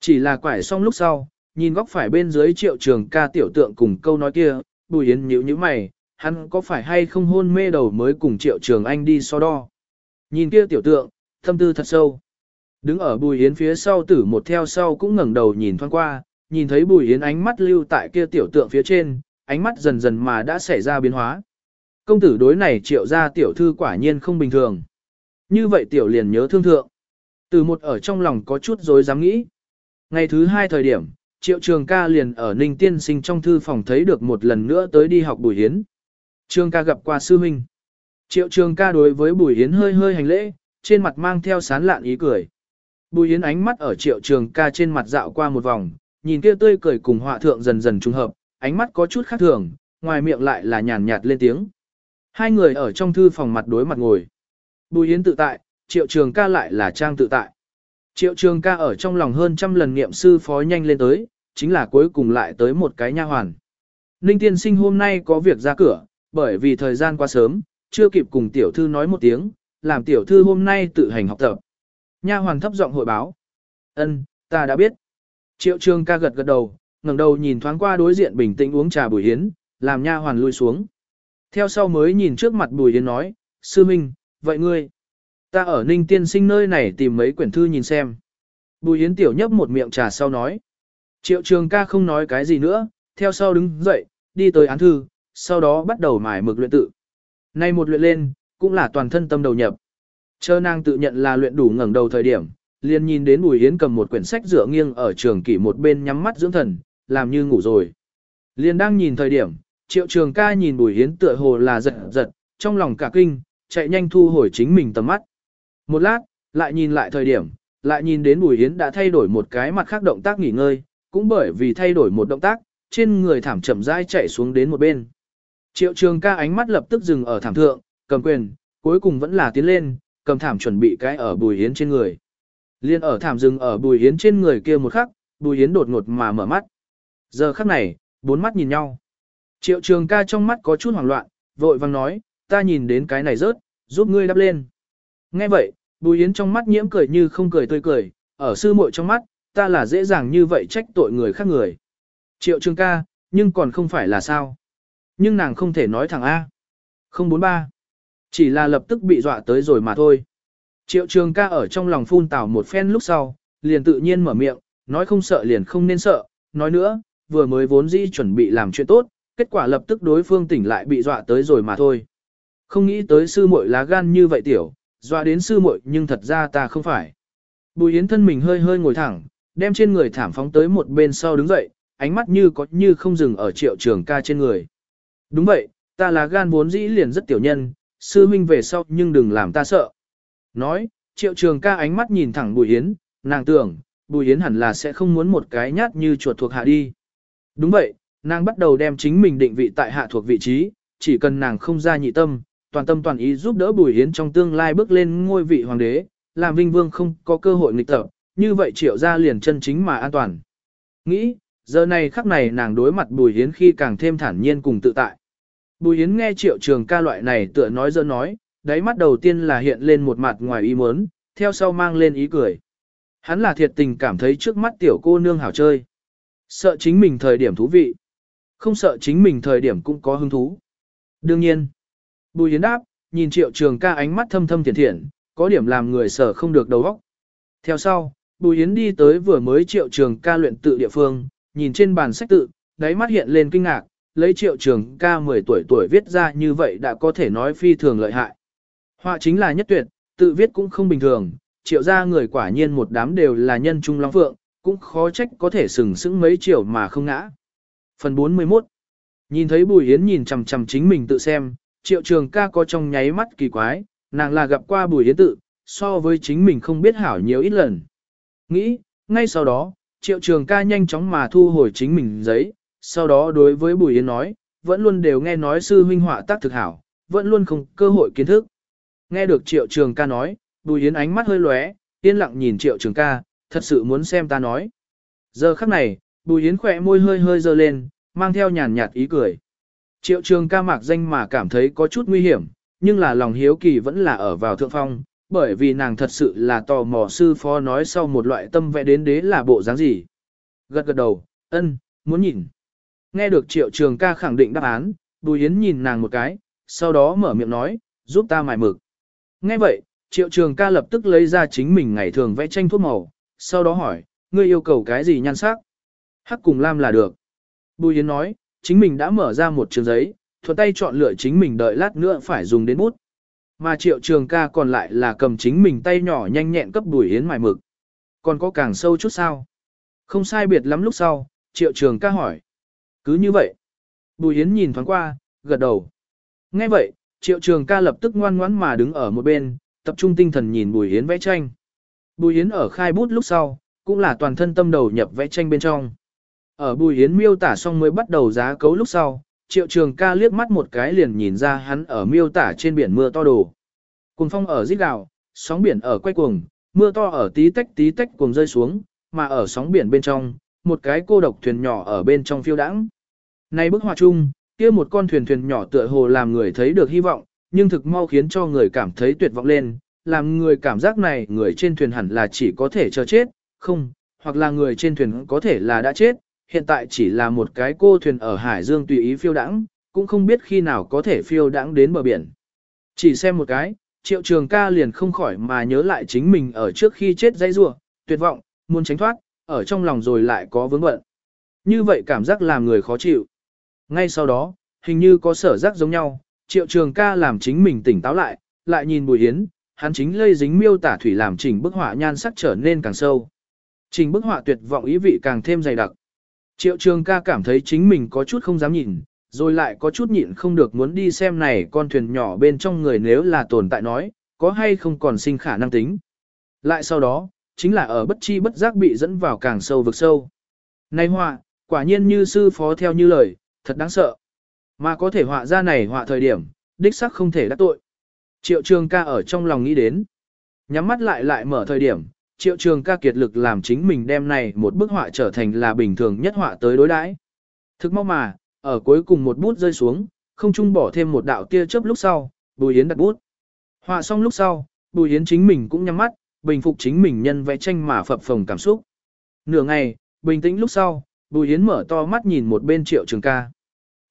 Chỉ là quải xong lúc sau, nhìn góc phải bên dưới triệu trường ca tiểu tượng cùng câu nói kia, Bùi Yến nhíu nhíu mày, hắn có phải hay không hôn mê đầu mới cùng triệu trường anh đi so đo. Nhìn kia tiểu tượng, thâm tư thật sâu. Đứng ở Bùi Yến phía sau tử một theo sau cũng ngẩng đầu nhìn thoáng qua, nhìn thấy Bùi Yến ánh mắt lưu tại kia tiểu tượng phía trên, ánh mắt dần dần mà đã xảy ra biến hóa. Công tử đối này triệu ra tiểu thư quả nhiên không bình thường. Như vậy tiểu liền nhớ thương thượng. Từ một ở trong lòng có chút dối dám nghĩ. Ngày thứ hai thời điểm, triệu trường ca liền ở Ninh Tiên Sinh trong thư phòng thấy được một lần nữa tới đi học Bùi Hiến. Trường ca gặp qua sư huynh. Triệu trường ca đối với Bùi Hiến hơi hơi hành lễ, trên mặt mang theo sán lạn ý cười. Bùi Hiến ánh mắt ở triệu trường ca trên mặt dạo qua một vòng, nhìn kia tươi cười cùng họa thượng dần dần trùng hợp, ánh mắt có chút khác thường, ngoài miệng lại là nhàn nhạt lên tiếng. Hai người ở trong thư phòng mặt đối mặt ngồi. Bùi Yến tự tại, triệu trường ca lại là trang tự tại. Triệu trường ca ở trong lòng hơn trăm lần niệm sư phó nhanh lên tới, chính là cuối cùng lại tới một cái nha hoàn. Ninh tiên sinh hôm nay có việc ra cửa, bởi vì thời gian quá sớm, chưa kịp cùng tiểu thư nói một tiếng, làm tiểu thư hôm nay tự hành học tập. Nha hoàn thấp giọng hội báo. Ân, ta đã biết. Triệu trường ca gật gật đầu, ngẩng đầu nhìn thoáng qua đối diện bình tĩnh uống trà Bùi Hiến, làm nha hoàn lui xuống. Theo sau mới nhìn trước mặt Bùi Hiến nói, sư minh, vậy ngươi, ta ở Ninh Tiên Sinh nơi này tìm mấy quyển thư nhìn xem. Bùi Hiến tiểu nhấp một miệng trà sau nói. Triệu trường ca không nói cái gì nữa, theo sau đứng dậy, đi tới án thư, sau đó bắt đầu mải mực luyện tự. Nay một luyện lên, cũng là toàn thân tâm đầu nhập. Chờ nàng tự nhận là luyện đủ ngẩng đầu thời điểm, liền nhìn đến Bùi Hiến cầm một quyển sách dựa nghiêng ở trường kỷ một bên nhắm mắt dưỡng thần, làm như ngủ rồi. Liền đang nhìn thời điểm, triệu trường ca nhìn Bùi Hiến tựa hồ là giật giật, trong lòng cả kinh, chạy nhanh thu hồi chính mình tầm mắt. Một lát, lại nhìn lại thời điểm, lại nhìn đến Bùi Hiến đã thay đổi một cái mặt khác động tác nghỉ ngơi, cũng bởi vì thay đổi một động tác, trên người thảm chậm rãi chạy xuống đến một bên. Triệu trường ca ánh mắt lập tức dừng ở thảm thượng, cầm quyền, cuối cùng vẫn là tiến lên, cầm thảm chuẩn bị cái ở Bùi Hiến trên người. Liên ở thảm dừng ở Bùi Hiến trên người kia một khắc, Bùi Hiến đột ngột mà mở mắt. Giờ khắc này, bốn mắt nhìn nhau. Triệu trường ca trong mắt có chút hoảng loạn, vội vang nói, ta nhìn đến cái này rớt, giúp ngươi đắp lên. Nghe vậy, Bùi Yến trong mắt nhiễm cười như không cười tươi cười, ở sư muội trong mắt, ta là dễ dàng như vậy trách tội người khác người. Triệu trường ca, nhưng còn không phải là sao. Nhưng nàng không thể nói thẳng A. 043. Chỉ là lập tức bị dọa tới rồi mà thôi. Triệu trường ca ở trong lòng phun tảo một phen lúc sau, liền tự nhiên mở miệng, nói không sợ liền không nên sợ, nói nữa, vừa mới vốn dĩ chuẩn bị làm chuyện tốt, kết quả lập tức đối phương tỉnh lại bị dọa tới rồi mà thôi. Không nghĩ tới sư muội lá gan như vậy tiểu, dọa đến sư muội nhưng thật ra ta không phải. Bùi Yến thân mình hơi hơi ngồi thẳng, đem trên người thảm phóng tới một bên sau đứng dậy, ánh mắt như có như không dừng ở triệu trường ca trên người. Đúng vậy, ta là gan vốn dĩ liền rất tiểu nhân, sư huynh về sau nhưng đừng làm ta sợ. Nói, triệu trường ca ánh mắt nhìn thẳng Bùi Yến, nàng tưởng, Bùi Yến hẳn là sẽ không muốn một cái nhát như chuột thuộc hạ đi. Đúng vậy, nàng bắt đầu đem chính mình định vị tại hạ thuộc vị trí, chỉ cần nàng không ra nhị tâm, toàn tâm toàn ý giúp đỡ Bùi Yến trong tương lai bước lên ngôi vị hoàng đế, làm Vinh Vương không có cơ hội nghịch tập, như vậy triệu ra liền chân chính mà an toàn. Nghĩ, giờ này khắc này nàng đối mặt Bùi Yến khi càng thêm thản nhiên cùng tự tại. Bùi Yến nghe triệu trường ca loại này tựa nói dơ nói, đáy mắt đầu tiên là hiện lên một mặt ngoài ý muốn, theo sau mang lên ý cười. Hắn là thiệt tình cảm thấy trước mắt tiểu cô nương hảo chơi. Sợ chính mình thời điểm thú vị. Không sợ chính mình thời điểm cũng có hứng thú. Đương nhiên. Bùi Yến đáp, nhìn triệu trường ca ánh mắt thâm thâm thiện thiện, có điểm làm người sở không được đầu óc. Theo sau, Bùi Yến đi tới vừa mới triệu trường ca luyện tự địa phương, nhìn trên bàn sách tự, đáy mắt hiện lên kinh ngạc, lấy triệu trường ca 10 tuổi tuổi viết ra như vậy đã có thể nói phi thường lợi hại. Họa chính là nhất tuyệt, tự viết cũng không bình thường, triệu ra người quả nhiên một đám đều là nhân trung long phượng, cũng khó trách có thể sừng sững mấy triệu mà không ngã. Phần 41 Nhìn thấy Bùi Yến nhìn chằm chằm chính mình tự xem, triệu trường ca có trong nháy mắt kỳ quái, nàng là gặp qua Bùi Yến tự, so với chính mình không biết hảo nhiều ít lần. Nghĩ, ngay sau đó, triệu trường ca nhanh chóng mà thu hồi chính mình giấy, sau đó đối với Bùi Yến nói, vẫn luôn đều nghe nói sư huynh họa tác thực hảo, vẫn luôn không cơ hội kiến thức. Nghe được triệu trường ca nói, Bùi Yến ánh mắt hơi lóe, yên lặng nhìn triệu trường ca, thật sự muốn xem ta nói. Giờ khắc này, Bùi Yến khỏe môi hơi hơi dơ lên, mang theo nhàn nhạt ý cười. Triệu trường ca mạc danh mà cảm thấy có chút nguy hiểm, nhưng là lòng hiếu kỳ vẫn là ở vào thượng phong, bởi vì nàng thật sự là tò mò sư phó nói sau một loại tâm vẽ đến đế là bộ dáng gì. Gật gật đầu, ân, muốn nhìn. Nghe được triệu trường ca khẳng định đáp án, Bùi Yến nhìn nàng một cái, sau đó mở miệng nói, giúp ta mài mực. Nghe vậy, triệu trường ca lập tức lấy ra chính mình ngày thường vẽ tranh thuốc màu, sau đó hỏi, ngươi yêu cầu cái gì nhan sắc? Hắc cùng lam là được. Bùi Yến nói, chính mình đã mở ra một trường giấy, thuận tay chọn lựa chính mình đợi lát nữa phải dùng đến bút. Mà triệu trường ca còn lại là cầm chính mình tay nhỏ nhanh nhẹn cấp đuổi Yến mài mực. Còn có càng sâu chút sao? Không sai biệt lắm lúc sau, triệu trường ca hỏi. Cứ như vậy. Bùi Yến nhìn thoáng qua, gật đầu. nghe vậy, triệu trường ca lập tức ngoan ngoãn mà đứng ở một bên, tập trung tinh thần nhìn Bùi Yến vẽ tranh. Bùi Yến ở khai bút lúc sau, cũng là toàn thân tâm đầu nhập vẽ tranh bên trong. Ở Bùi Yến miêu tả xong mới bắt đầu giá cấu lúc sau, triệu trường ca liếc mắt một cái liền nhìn ra hắn ở miêu tả trên biển mưa to đồ. Cùng phong ở rít gào, sóng biển ở quay cuồng, mưa to ở tí tách tí tách cuồng rơi xuống, mà ở sóng biển bên trong, một cái cô độc thuyền nhỏ ở bên trong phiêu đãng. Này bức họa chung, kia một con thuyền thuyền nhỏ tựa hồ làm người thấy được hy vọng, nhưng thực mau khiến cho người cảm thấy tuyệt vọng lên, làm người cảm giác này người trên thuyền hẳn là chỉ có thể chờ chết, không, hoặc là người trên thuyền có thể là đã chết, hiện tại chỉ là một cái cô thuyền ở Hải Dương tùy ý phiêu đãng, cũng không biết khi nào có thể phiêu đãng đến bờ biển. Chỉ xem một cái, triệu trường ca liền không khỏi mà nhớ lại chính mình ở trước khi chết dây rua, tuyệt vọng, muốn tránh thoát, ở trong lòng rồi lại có vướng bận. Như vậy cảm giác làm người khó chịu. Ngay sau đó, hình như có sở giác giống nhau, triệu trường ca làm chính mình tỉnh táo lại, lại nhìn Bùi Hiến, hắn chính lây dính miêu tả thủy làm chỉnh bức họa nhan sắc trở nên càng sâu. Trình bức họa tuyệt vọng ý vị càng thêm dày đặc. Triệu trường ca cảm thấy chính mình có chút không dám nhìn, rồi lại có chút nhịn không được muốn đi xem này con thuyền nhỏ bên trong người nếu là tồn tại nói, có hay không còn sinh khả năng tính. Lại sau đó, chính là ở bất chi bất giác bị dẫn vào càng sâu vực sâu. Này họa, quả nhiên như sư phó theo như lời, thật đáng sợ. Mà có thể họa ra này họa thời điểm, đích sắc không thể đắc tội. Triệu trường ca ở trong lòng nghĩ đến. Nhắm mắt lại lại mở thời điểm, triệu trường ca kiệt lực làm chính mình đem này một bức họa trở thành là bình thường nhất họa tới đối đãi. Thực mau mà, ở cuối cùng một bút rơi xuống, không trung bỏ thêm một đạo tia chớp lúc sau, Bùi Yến đặt bút. Họa xong lúc sau, Bùi Yến chính mình cũng nhắm mắt, bình phục chính mình nhân vẽ tranh mà phập phồng cảm xúc. Nửa ngày, bình tĩnh lúc sau, Bùi Yến mở to mắt nhìn một bên triệu trường ca.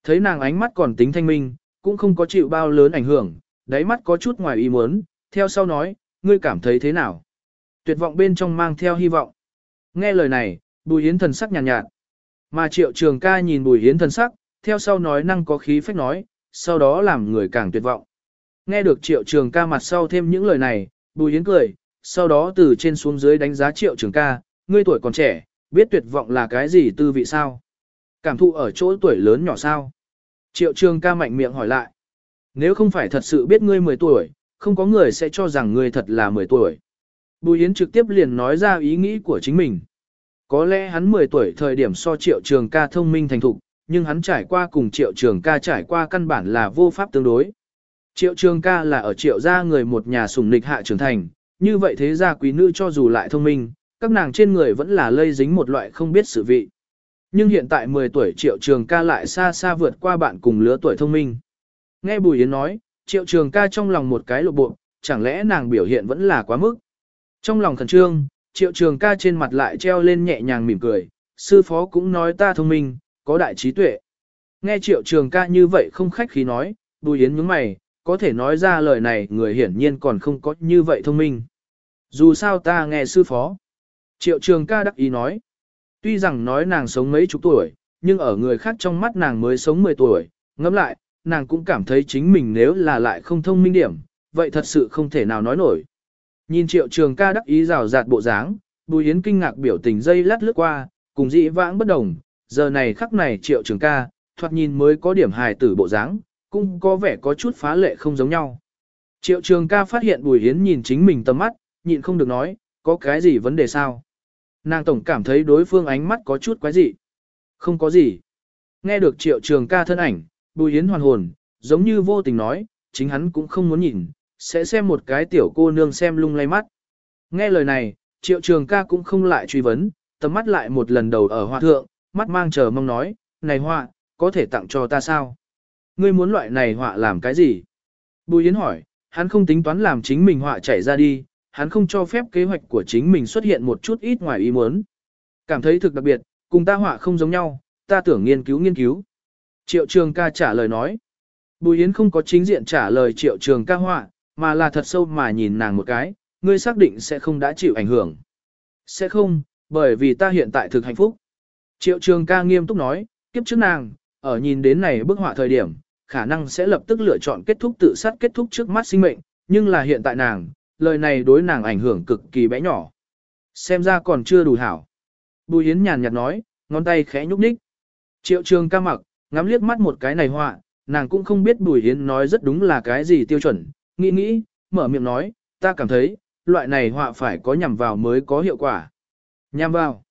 Thấy nàng ánh mắt còn tính thanh minh, cũng không có chịu bao lớn ảnh hưởng, đáy mắt có chút ngoài ý muốn, theo sau nói, ngươi cảm thấy thế nào? Tuyệt vọng bên trong mang theo hy vọng. Nghe lời này, Bùi Yến thần sắc nhàn nhạt, nhạt. Mà triệu trường ca nhìn Bùi Yến thần sắc, theo sau nói năng có khí phách nói, sau đó làm người càng tuyệt vọng. Nghe được triệu trường ca mặt sau thêm những lời này, Bùi Yến cười, sau đó từ trên xuống dưới đánh giá triệu trường ca, ngươi tuổi còn trẻ, biết tuyệt vọng là cái gì tư vị sao? Cảm thụ ở chỗ tuổi lớn nhỏ sao? Triệu trường ca mạnh miệng hỏi lại. Nếu không phải thật sự biết ngươi 10 tuổi, không có người sẽ cho rằng ngươi thật là 10 tuổi. Bùi Yến trực tiếp liền nói ra ý nghĩ của chính mình. Có lẽ hắn 10 tuổi thời điểm so triệu trường ca thông minh thành thục, nhưng hắn trải qua cùng triệu trường ca trải qua căn bản là vô pháp tương đối. Triệu trường ca là ở triệu gia người một nhà sùng nịch hạ trưởng thành, như vậy thế gia quý nữ cho dù lại thông minh, các nàng trên người vẫn là lây dính một loại không biết sự vị. Nhưng hiện tại 10 tuổi triệu trường ca lại xa xa vượt qua bạn cùng lứa tuổi thông minh. Nghe Bùi Yến nói, triệu trường ca trong lòng một cái lộ bộ, chẳng lẽ nàng biểu hiện vẫn là quá mức. Trong lòng khẩn trương, triệu trường ca trên mặt lại treo lên nhẹ nhàng mỉm cười, sư phó cũng nói ta thông minh, có đại trí tuệ. Nghe triệu trường ca như vậy không khách khí nói, Bùi Yến nhướng mày, có thể nói ra lời này người hiển nhiên còn không có như vậy thông minh. Dù sao ta nghe sư phó. Triệu trường ca đắc ý nói. Tuy rằng nói nàng sống mấy chục tuổi, nhưng ở người khác trong mắt nàng mới sống 10 tuổi, ngẫm lại, nàng cũng cảm thấy chính mình nếu là lại không thông minh điểm, vậy thật sự không thể nào nói nổi. Nhìn triệu trường ca đắc ý rào rạt bộ dáng, Bùi Yến kinh ngạc biểu tình dây lát lướt qua, cùng dị vãng bất đồng, giờ này khắc này triệu trường ca, thoạt nhìn mới có điểm hài tử bộ dáng, cũng có vẻ có chút phá lệ không giống nhau. Triệu trường ca phát hiện Bùi Yến nhìn chính mình tầm mắt, nhịn không được nói, có cái gì vấn đề sao? Nàng tổng cảm thấy đối phương ánh mắt có chút quái dị. Không có gì. Nghe được triệu trường ca thân ảnh, Bùi Yến hoàn hồn, giống như vô tình nói, chính hắn cũng không muốn nhìn, sẽ xem một cái tiểu cô nương xem lung lay mắt. Nghe lời này, triệu trường ca cũng không lại truy vấn, tầm mắt lại một lần đầu ở hoa thượng, mắt mang chờ mong nói, này họa, có thể tặng cho ta sao? Ngươi muốn loại này họa làm cái gì? Bùi Yến hỏi, hắn không tính toán làm chính mình họa chảy ra đi, hắn không cho phép kế hoạch của chính mình xuất hiện một chút ít ngoài ý muốn. Cảm thấy thực đặc biệt, cùng ta họa không giống nhau, ta tưởng nghiên cứu nghiên cứu. Triệu trường ca trả lời nói. Bùi Yến không có chính diện trả lời triệu trường ca họa, mà là thật sâu mà nhìn nàng một cái, ngươi xác định sẽ không đã chịu ảnh hưởng. Sẽ không, bởi vì ta hiện tại thực hạnh phúc. Triệu trường ca nghiêm túc nói, kiếp trước nàng, ở nhìn đến này bức họa thời điểm, khả năng sẽ lập tức lựa chọn kết thúc tự sát kết thúc trước mắt sinh mệnh, nhưng là hiện tại nàng, lời này đối nàng ảnh hưởng cực kỳ bé nhỏ. Xem ra còn chưa đủ hảo. Bùi Yến nhàn nhạt nói, ngón tay khẽ nhúc nhích. Triệu trường ca mặc, ngắm liếc mắt một cái này họa, nàng cũng không biết Bùi Yến nói rất đúng là cái gì tiêu chuẩn, nghĩ nghĩ, mở miệng nói, ta cảm thấy, loại này họa phải có nhằm vào mới có hiệu quả. Nhằm vào.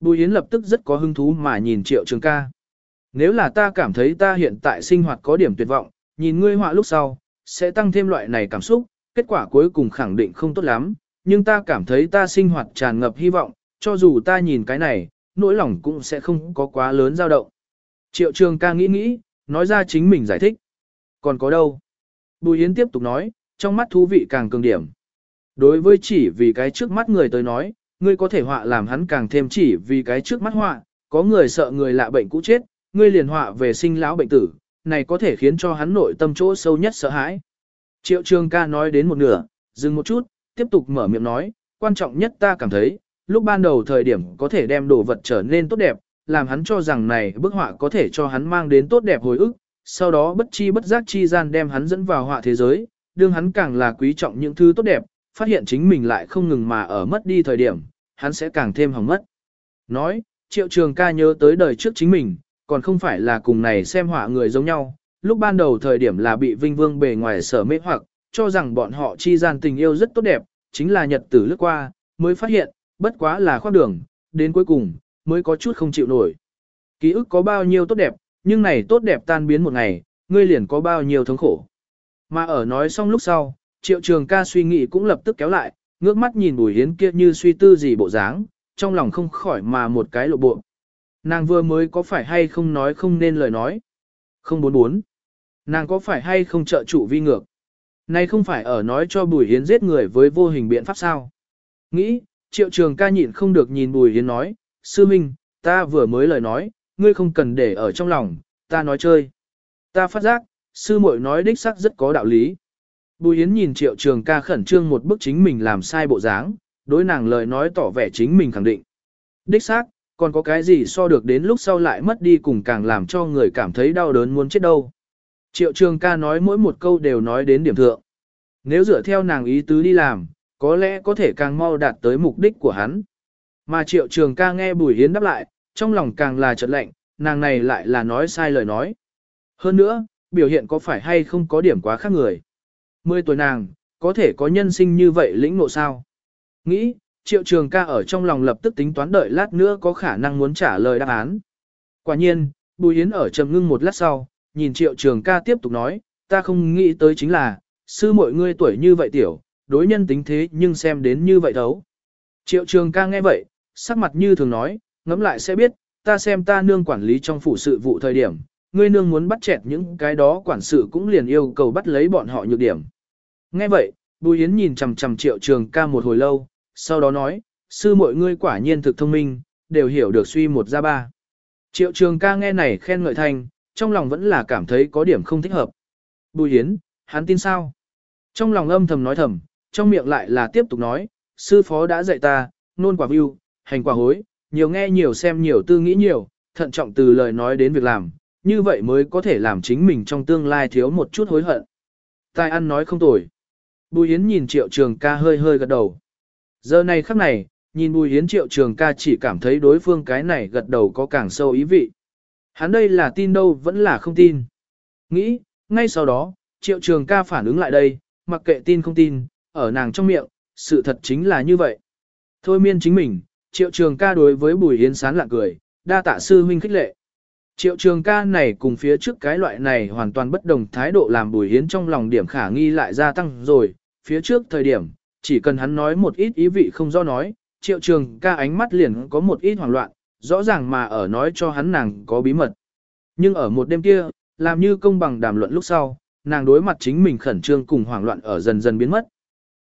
Bùi Yến lập tức rất có hứng thú mà nhìn triệu trường ca. Nếu là ta cảm thấy ta hiện tại sinh hoạt có điểm tuyệt vọng, nhìn ngươi họa lúc sau, sẽ tăng thêm loại này cảm xúc, kết quả cuối cùng khẳng định không tốt lắm, nhưng ta cảm thấy ta sinh hoạt tràn ngập hy vọng, cho dù ta nhìn cái này, nỗi lòng cũng sẽ không có quá lớn dao động. Triệu trường ca nghĩ nghĩ, nói ra chính mình giải thích. Còn có đâu? Bùi Yến tiếp tục nói, trong mắt thú vị càng cường điểm. Đối với chỉ vì cái trước mắt người tới nói, ngươi có thể họa làm hắn càng thêm chỉ vì cái trước mắt họa, có người sợ người lạ bệnh cũ chết, ngươi liền họa về sinh lão bệnh tử, này có thể khiến cho hắn nội tâm chỗ sâu nhất sợ hãi. Triệu trường ca nói đến một nửa, dừng một chút, tiếp tục mở miệng nói, quan trọng nhất ta cảm thấy, lúc ban đầu thời điểm có thể đem đồ vật trở nên tốt đẹp, làm hắn cho rằng này bức họa có thể cho hắn mang đến tốt đẹp hồi ức, sau đó bất chi bất giác chi gian đem hắn dẫn vào họa thế giới, đương hắn càng là quý trọng những thứ tốt đẹp, phát hiện chính mình lại không ngừng mà ở mất đi thời điểm, hắn sẽ càng thêm hỏng mất. Nói, triệu trường ca nhớ tới đời trước chính mình, còn không phải là cùng này xem họa người giống nhau, lúc ban đầu thời điểm là bị vinh vương bề ngoài sở mê hoặc, cho rằng bọn họ chi gian tình yêu rất tốt đẹp, chính là nhật tử lướt qua, mới phát hiện, bất quá là khoác đường, đến cuối cùng, mới có chút không chịu nổi. Ký ức có bao nhiêu tốt đẹp, nhưng này tốt đẹp tan biến một ngày, ngươi liền có bao nhiêu thống khổ. Mà ở nói xong lúc sau, triệu trường ca suy nghĩ cũng lập tức kéo lại, ngước mắt nhìn Bùi Hiến kia như suy tư gì bộ dáng, trong lòng không khỏi mà một cái lộ bộ. Nàng vừa mới có phải hay không nói không nên lời nói. Không bốn bốn. Nàng có phải hay không trợ chủ vi ngược. Này không phải ở nói cho Bùi Hiến giết người với vô hình biện pháp sao. Nghĩ, triệu trường ca nhịn không được nhìn Bùi Hiến nói, sư minh, ta vừa mới lời nói, ngươi không cần để ở trong lòng, ta nói chơi. Ta phát giác, sư muội nói đích xác rất có đạo lý. Bùi Yến nhìn triệu trường ca khẩn trương một bức chính mình làm sai bộ dáng, đối nàng lời nói tỏ vẻ chính mình khẳng định. Đích xác, còn có cái gì so được đến lúc sau lại mất đi cùng càng làm cho người cảm thấy đau đớn muốn chết đâu. Triệu trường ca nói mỗi một câu đều nói đến điểm thượng. Nếu dựa theo nàng ý tứ đi làm, có lẽ có thể càng mau đạt tới mục đích của hắn. Mà triệu trường ca nghe Bùi Yến đáp lại, trong lòng càng là chợt lạnh, nàng này lại là nói sai lời nói. Hơn nữa, biểu hiện có phải hay không có điểm quá khác người. Mười tuổi nàng, có thể có nhân sinh như vậy lĩnh ngộ sao? Nghĩ, triệu trường ca ở trong lòng lập tức tính toán đợi lát nữa có khả năng muốn trả lời đáp án. Quả nhiên, Bùi Yến ở trầm ngưng một lát sau, nhìn triệu trường ca tiếp tục nói, ta không nghĩ tới chính là, sư mọi ngươi tuổi như vậy tiểu, đối nhân tính thế nhưng xem đến như vậy thấu. Triệu trường ca nghe vậy, sắc mặt như thường nói, ngẫm lại sẽ biết, ta xem ta nương quản lý trong phủ sự vụ thời điểm, ngươi nương muốn bắt chẹt những cái đó quản sự cũng liền yêu cầu bắt lấy bọn họ nhược điểm. Nghe vậy, Bùi Yến nhìn chằm chằm triệu trường ca một hồi lâu, sau đó nói, sư mọi ngươi quả nhiên thực thông minh, đều hiểu được suy một ra ba. Triệu trường ca nghe này khen ngợi thành, trong lòng vẫn là cảm thấy có điểm không thích hợp. Bùi Yến, hắn tin sao? Trong lòng âm thầm nói thầm, trong miệng lại là tiếp tục nói, sư phó đã dạy ta, nôn quả view, hành quả hối, nhiều nghe nhiều xem nhiều tư nghĩ nhiều, thận trọng từ lời nói đến việc làm, như vậy mới có thể làm chính mình trong tương lai thiếu một chút hối hận. Tài ăn nói không tồi. Bùi Yến nhìn triệu trường ca hơi hơi gật đầu. Giờ này khắc này, nhìn Bùi Yến triệu trường ca chỉ cảm thấy đối phương cái này gật đầu có càng sâu ý vị. Hắn đây là tin đâu vẫn là không tin. Nghĩ, ngay sau đó, triệu trường ca phản ứng lại đây, mặc kệ tin không tin, ở nàng trong miệng, sự thật chính là như vậy. Thôi miên chính mình, triệu trường ca đối với Bùi Yến sán lạ cười, đa tạ sư huynh khích lệ. Triệu trường ca này cùng phía trước cái loại này hoàn toàn bất đồng thái độ làm Bùi Yến trong lòng điểm khả nghi lại gia tăng rồi, phía trước thời điểm, chỉ cần hắn nói một ít ý vị không do nói, triệu trường ca ánh mắt liền có một ít hoảng loạn, rõ ràng mà ở nói cho hắn nàng có bí mật. Nhưng ở một đêm kia, làm như công bằng đàm luận lúc sau, nàng đối mặt chính mình khẩn trương cùng hoảng loạn ở dần dần biến mất.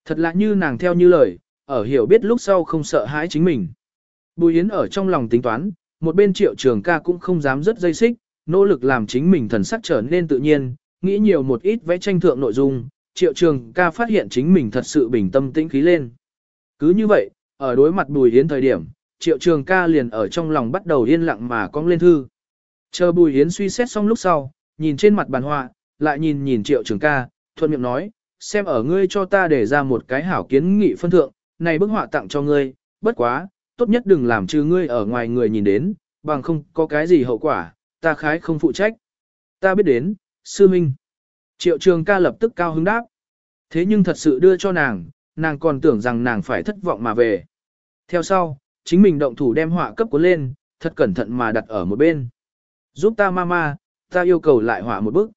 Thật lạ như nàng theo như lời, ở hiểu biết lúc sau không sợ hãi chính mình. Bùi Yến ở trong lòng tính toán, một bên triệu trường ca cũng không dám rất dây xích, nỗ lực làm chính mình thần sắc trở nên tự nhiên, nghĩ nhiều một ít vẽ tranh thượng nội dung, triệu trường ca phát hiện chính mình thật sự bình tâm tĩnh khí lên. Cứ như vậy, ở đối mặt bùi Yến thời điểm, triệu trường ca liền ở trong lòng bắt đầu yên lặng mà cong lên thư. Chờ bùi Yến suy xét xong lúc sau, nhìn trên mặt bàn họa, lại nhìn nhìn triệu trường ca, thuận miệng nói, xem ở ngươi cho ta để ra một cái hảo kiến nghị phân thượng, này bức họa tặng cho ngươi, bất quá, tốt nhất đừng làm trừ ngươi ở ngoài người nhìn đến, bằng không có cái gì hậu quả, ta khái không phụ trách. Ta biết đến, sư minh. Triệu trường ca lập tức cao hứng đáp. Thế nhưng thật sự đưa cho nàng, nàng còn tưởng rằng nàng phải thất vọng mà về. Theo sau, chính mình động thủ đem họa cấp cuốn lên, thật cẩn thận mà đặt ở một bên. Giúp ta mama, ta yêu cầu lại họa một bức.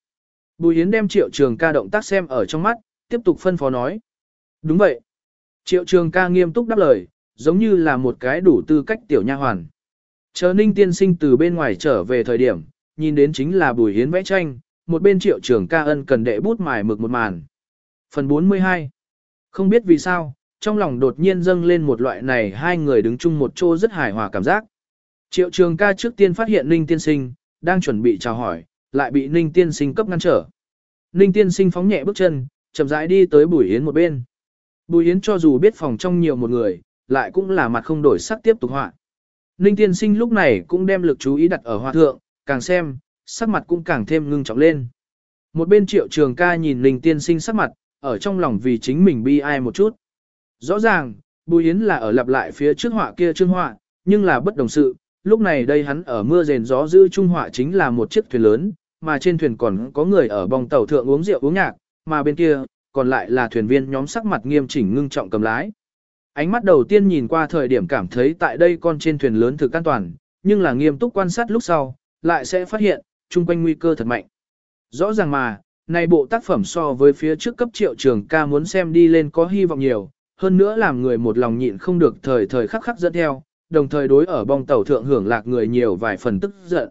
Bùi Yến đem triệu trường ca động tác xem ở trong mắt, tiếp tục phân phó nói. Đúng vậy. Triệu trường ca nghiêm túc đáp lời, giống như là một cái đủ tư cách tiểu nha hoàn. Chờ ninh tiên sinh từ bên ngoài trở về thời điểm, nhìn đến chính là bùi hiến vẽ tranh, một bên triệu trường ca ân cần đệ bút mài mực một màn. Phần 42 Không biết vì sao, trong lòng đột nhiên dâng lên một loại này hai người đứng chung một chỗ rất hài hòa cảm giác. Triệu trường ca trước tiên phát hiện ninh tiên sinh, đang chuẩn bị chào hỏi, lại bị ninh tiên sinh cấp ngăn trở. Ninh tiên sinh phóng nhẹ bước chân, chậm rãi đi tới bùi hiến một bên. Bùi hiến cho dù biết phòng trong nhiều một người, lại cũng là mặt không đổi sắc tiếp tục họa. Ninh tiên sinh lúc này cũng đem lực chú ý đặt ở hoa thượng, càng xem, sắc mặt cũng càng thêm ngưng trọng lên. Một bên triệu trường ca nhìn Ninh tiên sinh sắc mặt, ở trong lòng vì chính mình bi ai một chút. Rõ ràng, Bùi Yến là ở lặp lại phía trước họa kia trương họa, nhưng là bất đồng sự, lúc này đây hắn ở mưa rền gió giữ trung họa chính là một chiếc thuyền lớn, mà trên thuyền còn có người ở bong tàu thượng uống rượu uống nhạc, mà bên kia, còn lại là thuyền viên nhóm sắc mặt nghiêm chỉnh ngưng trọng cầm lái. Ánh mắt đầu tiên nhìn qua thời điểm cảm thấy tại đây con trên thuyền lớn thực an toàn, nhưng là nghiêm túc quan sát lúc sau, lại sẽ phát hiện, chung quanh nguy cơ thật mạnh. Rõ ràng mà, Này bộ tác phẩm so với phía trước cấp triệu trường ca muốn xem đi lên có hy vọng nhiều, hơn nữa làm người một lòng nhịn không được thời thời khắc khắc dẫn theo, đồng thời đối ở bong tàu thượng hưởng lạc người nhiều vài phần tức giận.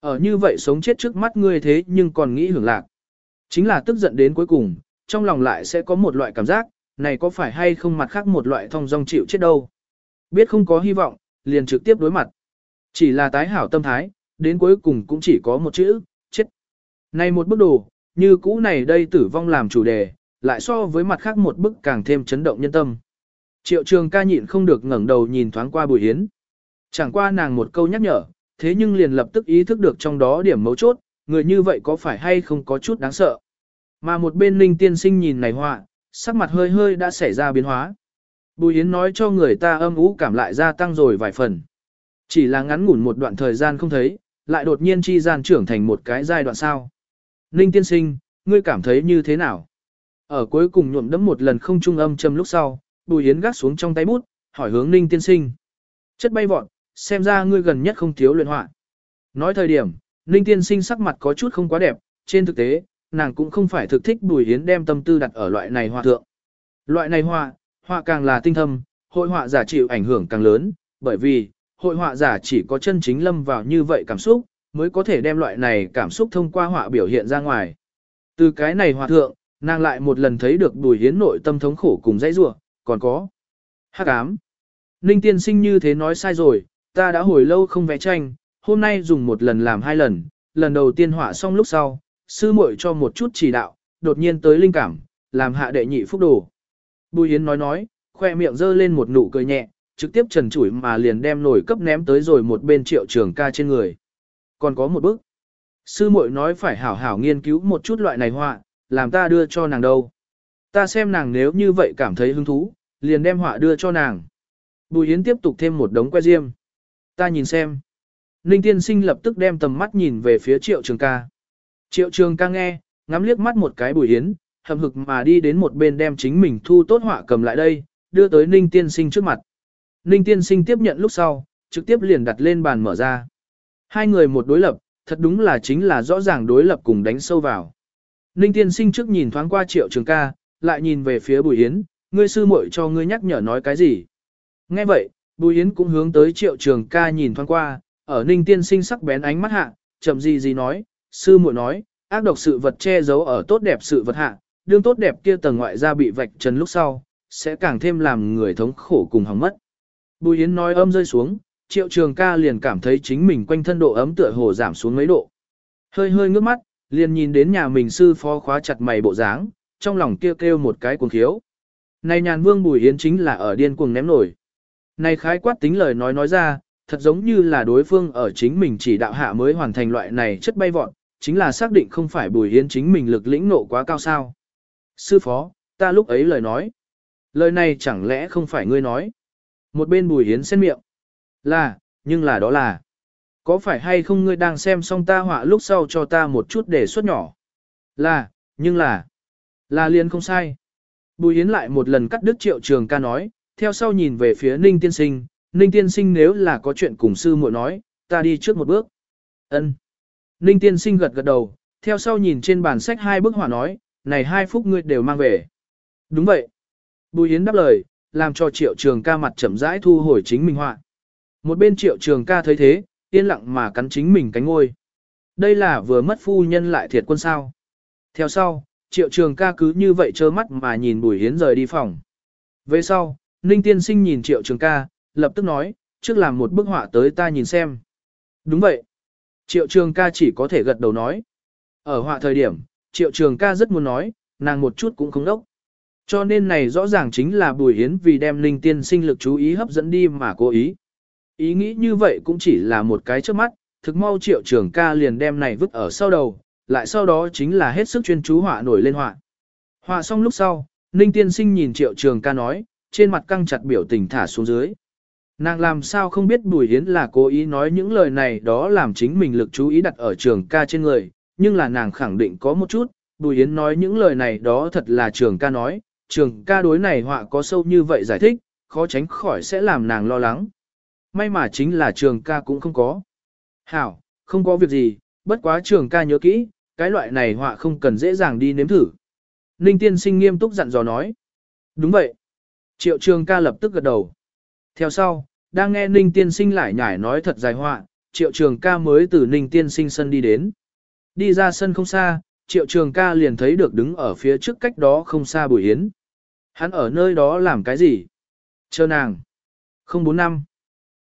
Ở như vậy sống chết trước mắt ngươi thế nhưng còn nghĩ hưởng lạc. Chính là tức giận đến cuối cùng, trong lòng lại sẽ có một loại cảm giác, này có phải hay không mặt khác một loại thông dong chịu chết đâu. Biết không có hy vọng, liền trực tiếp đối mặt. Chỉ là tái hảo tâm thái, đến cuối cùng cũng chỉ có một chữ, chết. Này một bức đồ, như cũ này đây tử vong làm chủ đề, lại so với mặt khác một bức càng thêm chấn động nhân tâm. Triệu trường ca nhịn không được ngẩng đầu nhìn thoáng qua Bùi Hiến. Chẳng qua nàng một câu nhắc nhở, thế nhưng liền lập tức ý thức được trong đó điểm mấu chốt, người như vậy có phải hay không có chút đáng sợ. Mà một bên linh tiên sinh nhìn này họa, sắc mặt hơi hơi đã xảy ra biến hóa. Bùi Yến nói cho người ta âm ú cảm lại gia tăng rồi vài phần. Chỉ là ngắn ngủn một đoạn thời gian không thấy, lại đột nhiên chi gian trưởng thành một cái giai đoạn sao. Ninh tiên sinh, ngươi cảm thấy như thế nào? Ở cuối cùng nhuộm đấm một lần không trung âm châm lúc sau, Bùi Yến gác xuống trong tay bút, hỏi hướng Ninh tiên sinh. Chất bay vọt, xem ra ngươi gần nhất không thiếu luyện họa. Nói thời điểm, Ninh tiên sinh sắc mặt có chút không quá đẹp, trên thực tế, nàng cũng không phải thực thích Bùi Yến đem tâm tư đặt ở loại này họa thượng. Loại này họa, họa càng là tinh thâm, hội họa giả chịu ảnh hưởng càng lớn, bởi vì, hội họa giả chỉ có chân chính lâm vào như vậy cảm xúc, mới có thể đem loại này cảm xúc thông qua họa biểu hiện ra ngoài. Từ cái này họa thượng, nàng lại một lần thấy được Bùi Yến nội tâm thống khổ cùng dãy rủa, còn có hắc ám. Ninh tiên sinh như thế nói sai rồi, ta đã hồi lâu không vẽ tranh, hôm nay dùng một lần làm hai lần, lần đầu tiên họa xong lúc sau, sư muội cho một chút chỉ đạo, đột nhiên tới linh cảm, làm hạ đệ nhị phúc đồ. Bùi Yến nói nói, khoe miệng giơ lên một nụ cười nhẹ, trực tiếp trần chủi mà liền đem nổi cấp ném tới rồi một bên triệu trường ca trên người. Còn có một bước. Sư muội nói phải hảo hảo nghiên cứu một chút loại này họa, làm ta đưa cho nàng đâu. Ta xem nàng nếu như vậy cảm thấy hứng thú, liền đem họa đưa cho nàng. Bùi Yến tiếp tục thêm một đống que diêm. Ta nhìn xem. Ninh tiên sinh lập tức đem tầm mắt nhìn về phía triệu trường ca. Triệu trường ca nghe, ngắm liếc mắt một cái bùi Yến, hầm hực mà đi đến một bên đem chính mình thu tốt họa cầm lại đây, đưa tới Ninh tiên sinh trước mặt. Ninh tiên sinh tiếp nhận lúc sau, trực tiếp liền đặt lên bàn mở ra. Hai người một đối lập, thật đúng là chính là rõ ràng đối lập cùng đánh sâu vào. Ninh tiên sinh trước nhìn thoáng qua triệu trường ca, lại nhìn về phía Bùi Yến, ngươi sư muội cho ngươi nhắc nhở nói cái gì. Nghe vậy, Bùi Yến cũng hướng tới triệu trường ca nhìn thoáng qua, ở ninh tiên sinh sắc bén ánh mắt hạ, chậm gì gì nói, sư muội nói, ác độc sự vật che giấu ở tốt đẹp sự vật hạ, đương tốt đẹp kia tầng ngoại ra bị vạch trần lúc sau, sẽ càng thêm làm người thống khổ cùng hỏng mất. Bùi Yến nói âm rơi xuống, triệu trường ca liền cảm thấy chính mình quanh thân độ ấm tựa hồ giảm xuống mấy độ. Hơi hơi ngước mắt, liền nhìn đến nhà mình sư phó khóa chặt mày bộ dáng, trong lòng kêu kêu một cái cuồng khiếu. Này nhàn vương Bùi Yến chính là ở điên cuồng ném nổi. Này khái quát tính lời nói nói ra, thật giống như là đối phương ở chính mình chỉ đạo hạ mới hoàn thành loại này chất bay vọt, chính là xác định không phải Bùi Yến chính mình lực lĩnh nộ quá cao sao. Sư phó, ta lúc ấy lời nói. Lời này chẳng lẽ không phải ngươi nói. Một bên Bùi Yến xét miệng. Là, nhưng là đó là. Có phải hay không ngươi đang xem xong ta họa lúc sau cho ta một chút đề xuất nhỏ? Là, nhưng là. Là liền không sai. Bùi Yến lại một lần cắt đứt triệu trường ca nói, theo sau nhìn về phía Ninh Tiên Sinh, Ninh Tiên Sinh nếu là có chuyện cùng sư muội nói, ta đi trước một bước. Ân. Ninh Tiên Sinh gật gật đầu, theo sau nhìn trên bàn sách hai bức họa nói, này hai phúc ngươi đều mang về. Đúng vậy. Bùi Yến đáp lời, làm cho triệu trường ca mặt chậm rãi thu hồi chính mình họa. Một bên triệu trường ca thấy thế, yên lặng mà cắn chính mình cánh ngôi. Đây là vừa mất phu nhân lại thiệt quân sao. Theo sau, triệu trường ca cứ như vậy trơ mắt mà nhìn Bùi Hiến rời đi phòng. Về sau, Ninh Tiên Sinh nhìn triệu trường ca, lập tức nói, trước làm một bức họa tới ta nhìn xem. Đúng vậy. Triệu trường ca chỉ có thể gật đầu nói. Ở họa thời điểm, triệu trường ca rất muốn nói, nàng một chút cũng không đốc. Cho nên này rõ ràng chính là Bùi Hiến vì đem Ninh Tiên Sinh lực chú ý hấp dẫn đi mà cố ý. Ý nghĩ như vậy cũng chỉ là một cái trước mắt, thực mau triệu trường ca liền đem này vứt ở sau đầu, lại sau đó chính là hết sức chuyên chú họa nổi lên họa. Họa xong lúc sau, Ninh Tiên Sinh nhìn triệu trường ca nói, trên mặt căng chặt biểu tình thả xuống dưới. Nàng làm sao không biết Bùi Hiến là cố ý nói những lời này đó làm chính mình lực chú ý đặt ở trường ca trên người, nhưng là nàng khẳng định có một chút, Bùi Hiến nói những lời này đó thật là trường ca nói, trường ca đối này họa có sâu như vậy giải thích, khó tránh khỏi sẽ làm nàng lo lắng. May mà chính là trường ca cũng không có. Hảo, không có việc gì, bất quá trường ca nhớ kỹ, cái loại này họa không cần dễ dàng đi nếm thử. Ninh tiên sinh nghiêm túc dặn dò nói. Đúng vậy. Triệu trường ca lập tức gật đầu. Theo sau, đang nghe Ninh tiên sinh lại nhải nói thật dài họa, triệu trường ca mới từ Ninh tiên sinh sân đi đến. Đi ra sân không xa, triệu trường ca liền thấy được đứng ở phía trước cách đó không xa Bùi Yến. Hắn ở nơi đó làm cái gì? Chờ nàng. Không bốn năm.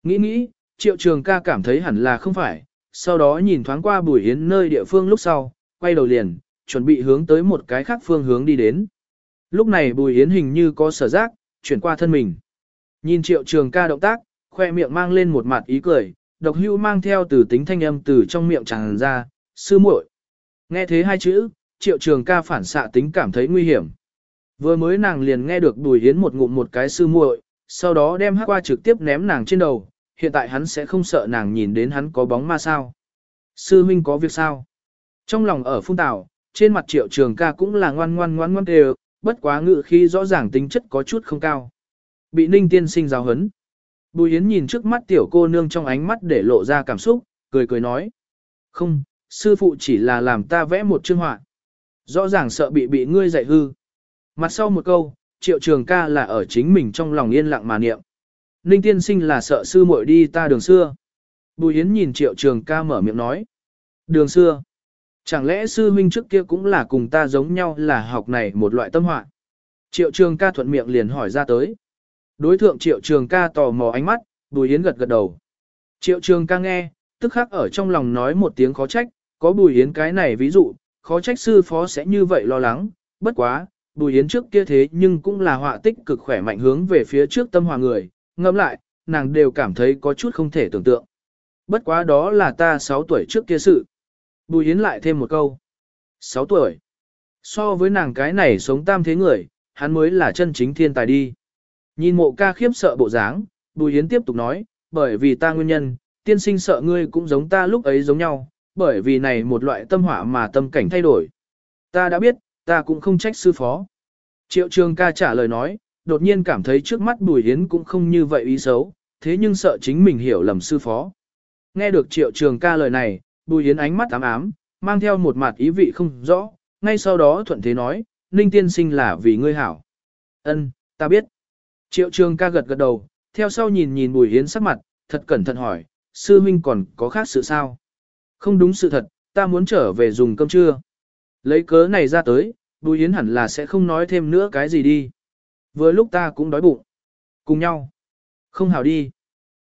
Nghĩ nghĩ, triệu trường ca cảm thấy hẳn là không phải, sau đó nhìn thoáng qua Bùi Yến nơi địa phương lúc sau, quay đầu liền, chuẩn bị hướng tới một cái khác phương hướng đi đến. Lúc này Bùi Yến hình như có sở giác, chuyển qua thân mình. Nhìn triệu trường ca động tác, khoe miệng mang lên một mặt ý cười, độc hưu mang theo từ tính thanh âm từ trong miệng tràn ra, sư muội. Nghe thế hai chữ, triệu trường ca phản xạ tính cảm thấy nguy hiểm. Vừa mới nàng liền nghe được đùi hiến một ngụm một cái sư muội, sau đó đem hát qua trực tiếp ném nàng trên đầu, hiện tại hắn sẽ không sợ nàng nhìn đến hắn có bóng ma sao. Sư Minh có việc sao? Trong lòng ở phung tảo, trên mặt triệu trường ca cũng là ngoan ngoan ngoan ngoan đều, bất quá ngự khi rõ ràng tính chất có chút không cao. Bị ninh tiên sinh giáo hấn. Bùi Yến nhìn trước mắt tiểu cô nương trong ánh mắt để lộ ra cảm xúc, cười cười nói. Không, sư phụ chỉ là làm ta vẽ một chương họa. Rõ ràng sợ bị bị ngươi dạy hư. Mặt sau một câu, triệu trường ca là ở chính mình trong lòng yên lặng mà niệm. Ninh tiên sinh là sợ sư muội đi ta đường xưa. Bùi Yến nhìn triệu trường ca mở miệng nói. Đường xưa. Chẳng lẽ sư huynh trước kia cũng là cùng ta giống nhau là học này một loại tâm họa? Triệu trường ca thuận miệng liền hỏi ra tới. Đối thượng triệu trường ca tò mò ánh mắt, bùi yến gật gật đầu. Triệu trường ca nghe, tức khắc ở trong lòng nói một tiếng khó trách, có bùi yến cái này ví dụ, khó trách sư phó sẽ như vậy lo lắng, bất quá, bùi yến trước kia thế nhưng cũng là họa tích cực khỏe mạnh hướng về phía trước tâm hòa người, ngẫm lại, nàng đều cảm thấy có chút không thể tưởng tượng. Bất quá đó là ta 6 tuổi trước kia sự. Bùi Yến lại thêm một câu. 6 tuổi. So với nàng cái này sống tam thế người, hắn mới là chân chính thiên tài đi. Nhìn mộ ca khiếp sợ bộ dáng, Bùi Yến tiếp tục nói, bởi vì ta nguyên nhân, tiên sinh sợ ngươi cũng giống ta lúc ấy giống nhau, bởi vì này một loại tâm hỏa mà tâm cảnh thay đổi. Ta đã biết, ta cũng không trách sư phó. Triệu trường ca trả lời nói, đột nhiên cảm thấy trước mắt Bùi Yến cũng không như vậy ý xấu, thế nhưng sợ chính mình hiểu lầm sư phó. Nghe được triệu trường ca lời này, Bùi Yến ánh mắt ám ám, mang theo một mặt ý vị không rõ, ngay sau đó thuận thế nói, Ninh tiên sinh là vì ngươi hảo. Ân, ta biết. Triệu trường ca gật gật đầu, theo sau nhìn nhìn Bùi Yến sắc mặt, thật cẩn thận hỏi, sư huynh còn có khác sự sao? Không đúng sự thật, ta muốn trở về dùng cơm trưa. Lấy cớ này ra tới, Bùi Yến hẳn là sẽ không nói thêm nữa cái gì đi. Vừa lúc ta cũng đói bụng. Cùng nhau. Không hảo đi.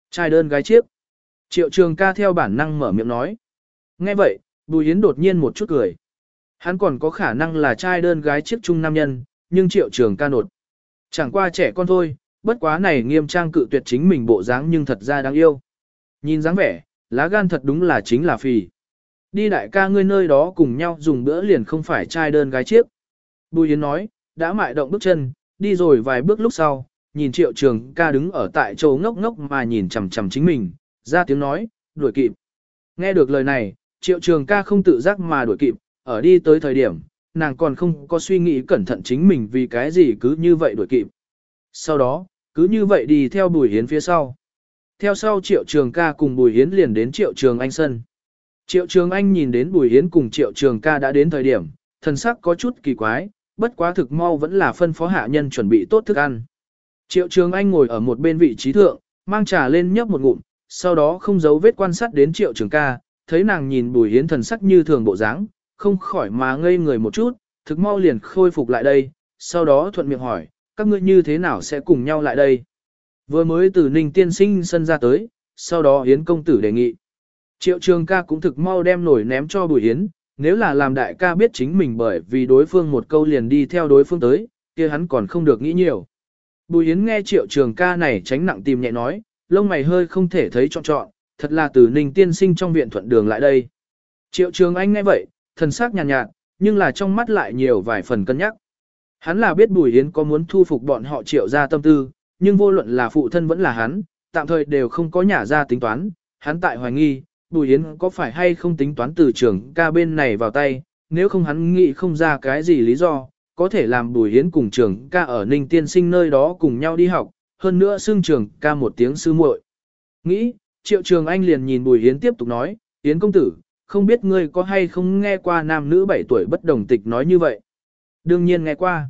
Trai đơn gái chiếc. Triệu trường ca theo bản năng mở miệng nói. Nghe vậy, Bùi Yến đột nhiên một chút cười. Hắn còn có khả năng là trai đơn gái chiếc chung nam nhân, nhưng triệu trường ca nột. Chẳng qua trẻ con thôi, bất quá này nghiêm trang cự tuyệt chính mình bộ dáng nhưng thật ra đáng yêu. Nhìn dáng vẻ, lá gan thật đúng là chính là phì. Đi đại ca ngươi nơi đó cùng nhau dùng bữa liền không phải trai đơn gái chiếc. Bùi Yến nói, đã mại động bước chân, đi rồi vài bước lúc sau, nhìn triệu trường ca đứng ở tại chỗ ngốc ngốc mà nhìn chằm chằm chính mình, ra tiếng nói, đuổi kịp. Nghe được lời này, triệu trường ca không tự giác mà đuổi kịp, ở đi tới thời điểm, nàng còn không có suy nghĩ cẩn thận chính mình vì cái gì cứ như vậy đuổi kịp. Sau đó, cứ như vậy đi theo Bùi Hiến phía sau. Theo sau Triệu Trường ca cùng Bùi Hiến liền đến Triệu Trường Anh sân. Triệu Trường Anh nhìn đến Bùi Hiến cùng Triệu Trường ca đã đến thời điểm, thần sắc có chút kỳ quái, bất quá thực mau vẫn là phân phó hạ nhân chuẩn bị tốt thức ăn. Triệu Trường Anh ngồi ở một bên vị trí thượng, mang trà lên nhấp một ngụm, sau đó không giấu vết quan sát đến Triệu Trường ca, thấy nàng nhìn Bùi Hiến thần sắc như thường bộ dáng, không khỏi mà ngây người một chút, thực mau liền khôi phục lại đây, sau đó thuận miệng hỏi, các ngươi như thế nào sẽ cùng nhau lại đây? Vừa mới từ Ninh tiên sinh sân ra tới, sau đó Yến công tử đề nghị. Triệu trường ca cũng thực mau đem nổi ném cho Bùi Yến. nếu là làm đại ca biết chính mình bởi vì đối phương một câu liền đi theo đối phương tới, kia hắn còn không được nghĩ nhiều. Bùi Yến nghe triệu trường ca này tránh nặng tìm nhẹ nói, lông mày hơi không thể thấy trọn trọn, thật là từ Ninh tiên sinh trong viện thuận đường lại đây. Triệu trường anh nghe vậy, thần sắc nhàn nhạt, nhạt, nhưng là trong mắt lại nhiều vài phần cân nhắc. Hắn là biết Bùi Yến có muốn thu phục bọn họ triệu ra tâm tư, nhưng vô luận là phụ thân vẫn là hắn, tạm thời đều không có nhả ra tính toán, hắn tại hoài nghi, Bùi Yến có phải hay không tính toán từ trường ca bên này vào tay, nếu không hắn nghĩ không ra cái gì lý do, có thể làm Bùi Yến cùng trường ca ở Ninh Tiên Sinh nơi đó cùng nhau đi học, hơn nữa xưng trường ca một tiếng sư muội. Nghĩ, triệu trường anh liền nhìn Bùi Yến tiếp tục nói, Yến công tử, không biết ngươi có hay không nghe qua nam nữ 7 tuổi bất đồng tịch nói như vậy. Đương nhiên nghe qua.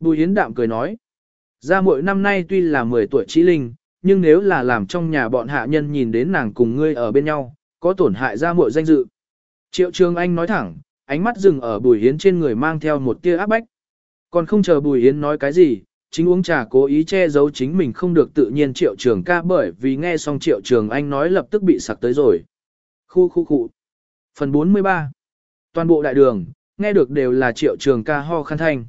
Bùi Yến đạm cười nói. Gia muội năm nay tuy là 10 tuổi trí linh, nhưng nếu là làm trong nhà bọn hạ nhân nhìn đến nàng cùng ngươi ở bên nhau, có tổn hại gia muội danh dự. Triệu Trường Anh nói thẳng, ánh mắt dừng ở Bùi Yến trên người mang theo một tia áp bách. Còn không chờ Bùi Yến nói cái gì, chính uống trà cố ý che giấu chính mình không được tự nhiên Triệu Trường ca bởi vì nghe xong Triệu Trường Anh nói lập tức bị sặc tới rồi. Khu khu khu. Phần 43. Toàn bộ đại đường, nghe được đều là Triệu Trường ca ho khăn thanh.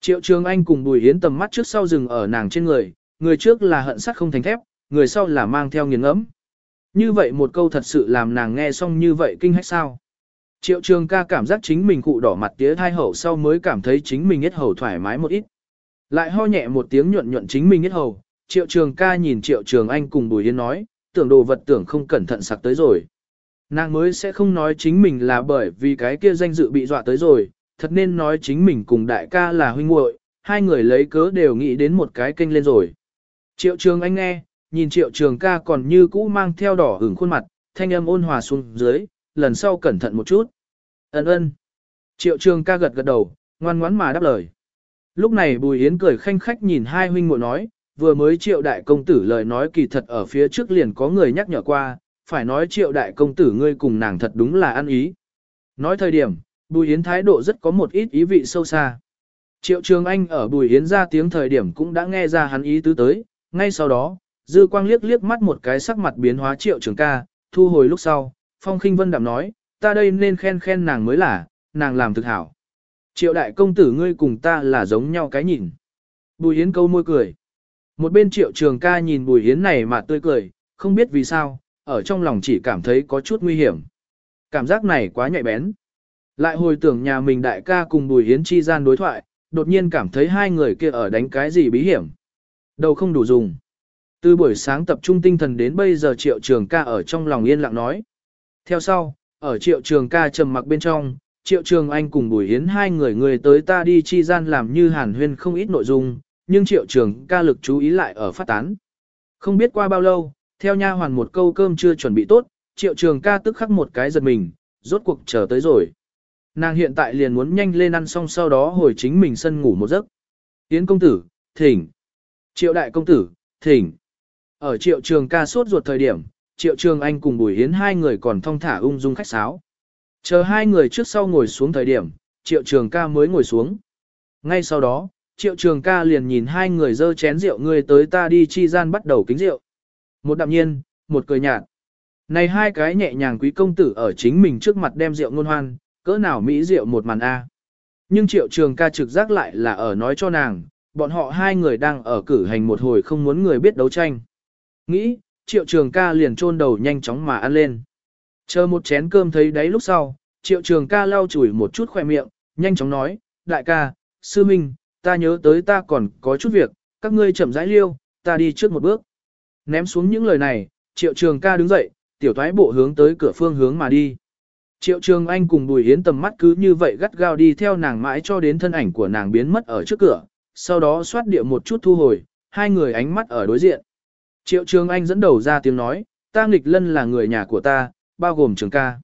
Triệu Trường Anh cùng Bùi Yến tầm mắt trước sau rừng ở nàng trên người, người trước là hận sắt không thành thép, người sau là mang theo nghiền ngẫm. Như vậy một câu thật sự làm nàng nghe xong như vậy kinh hách sao. Triệu Trường ca cảm giác chính mình cụ đỏ mặt tía thai hậu sau mới cảm thấy chính mình hết hầu thoải mái một ít. Lại ho nhẹ một tiếng nhuận nhuận chính mình hết hầu, Triệu Trường ca nhìn Triệu Trường Anh cùng Bùi Yến nói, tưởng đồ vật tưởng không cẩn thận sặc tới rồi. Nàng mới sẽ không nói chính mình là bởi vì cái kia danh dự bị dọa tới rồi, thật nên nói chính mình cùng đại ca là huynh muội, hai người lấy cớ đều nghĩ đến một cái kênh lên rồi. Triệu trường anh nghe, nhìn triệu trường ca còn như cũ mang theo đỏ hửng khuôn mặt, thanh âm ôn hòa xuống dưới, lần sau cẩn thận một chút. Ấn ơn. Triệu trường ca gật gật đầu, ngoan ngoãn mà đáp lời. Lúc này Bùi Yến cười khanh khách nhìn hai huynh muội nói, vừa mới triệu đại công tử lời nói kỳ thật ở phía trước liền có người nhắc nhở qua, phải nói triệu đại công tử ngươi cùng nàng thật đúng là ăn ý. Nói thời điểm, Bùi Yến thái độ rất có một ít ý vị sâu xa. Triệu Trường Anh ở Bùi Yến ra tiếng thời điểm cũng đã nghe ra hắn ý tứ tới, ngay sau đó, Dư Quang liếc liếc mắt một cái sắc mặt biến hóa Triệu Trường ca, thu hồi lúc sau, Phong Khinh Vân đạm nói, ta đây nên khen khen nàng mới là, nàng làm thực hảo. Triệu đại công tử ngươi cùng ta là giống nhau cái nhìn. Bùi Yến câu môi cười. Một bên Triệu Trường ca nhìn Bùi Yến này mà tươi cười, không biết vì sao, ở trong lòng chỉ cảm thấy có chút nguy hiểm. Cảm giác này quá nhạy bén. Lại hồi tưởng nhà mình đại ca cùng Bùi Hiến chi gian đối thoại, đột nhiên cảm thấy hai người kia ở đánh cái gì bí hiểm. Đầu không đủ dùng. Từ buổi sáng tập trung tinh thần đến bây giờ triệu trường ca ở trong lòng yên lặng nói. Theo sau, ở triệu trường ca trầm mặc bên trong, triệu trường anh cùng Bùi Hiến hai người người tới ta đi chi gian làm như hàn huyên không ít nội dung, nhưng triệu trường ca lực chú ý lại ở phát tán. Không biết qua bao lâu, theo nha hoàn một câu cơm chưa chuẩn bị tốt, triệu trường ca tức khắc một cái giật mình, rốt cuộc chờ tới rồi. Nàng hiện tại liền muốn nhanh lên ăn xong sau đó hồi chính mình sân ngủ một giấc. Tiến công tử, thỉnh. Triệu đại công tử, thỉnh. Ở triệu trường ca sốt ruột thời điểm, triệu trường anh cùng bùi hiến hai người còn thong thả ung dung khách sáo. Chờ hai người trước sau ngồi xuống thời điểm, triệu trường ca mới ngồi xuống. Ngay sau đó, triệu trường ca liền nhìn hai người dơ chén rượu người tới ta đi chi gian bắt đầu kính rượu. Một đạm nhiên, một cười nhạt. Này hai cái nhẹ nhàng quý công tử ở chính mình trước mặt đem rượu ngôn hoan, cỡ nào mỹ rượu một màn A. Nhưng triệu trường ca trực giác lại là ở nói cho nàng, bọn họ hai người đang ở cử hành một hồi không muốn người biết đấu tranh. Nghĩ, triệu trường ca liền chôn đầu nhanh chóng mà ăn lên. Chờ một chén cơm thấy đấy lúc sau, triệu trường ca lau chùi một chút khoe miệng, nhanh chóng nói, đại ca, sư minh, ta nhớ tới ta còn có chút việc, các ngươi chậm rãi liêu, ta đi trước một bước. Ném xuống những lời này, triệu trường ca đứng dậy, tiểu thoái bộ hướng tới cửa phương hướng mà đi. Triệu Trường Anh cùng Bùi Hiến tầm mắt cứ như vậy gắt gao đi theo nàng mãi cho đến thân ảnh của nàng biến mất ở trước cửa, sau đó xoát địa một chút thu hồi, hai người ánh mắt ở đối diện. Triệu Trường Anh dẫn đầu ra tiếng nói, ta nghịch lân là người nhà của ta, bao gồm trường ca.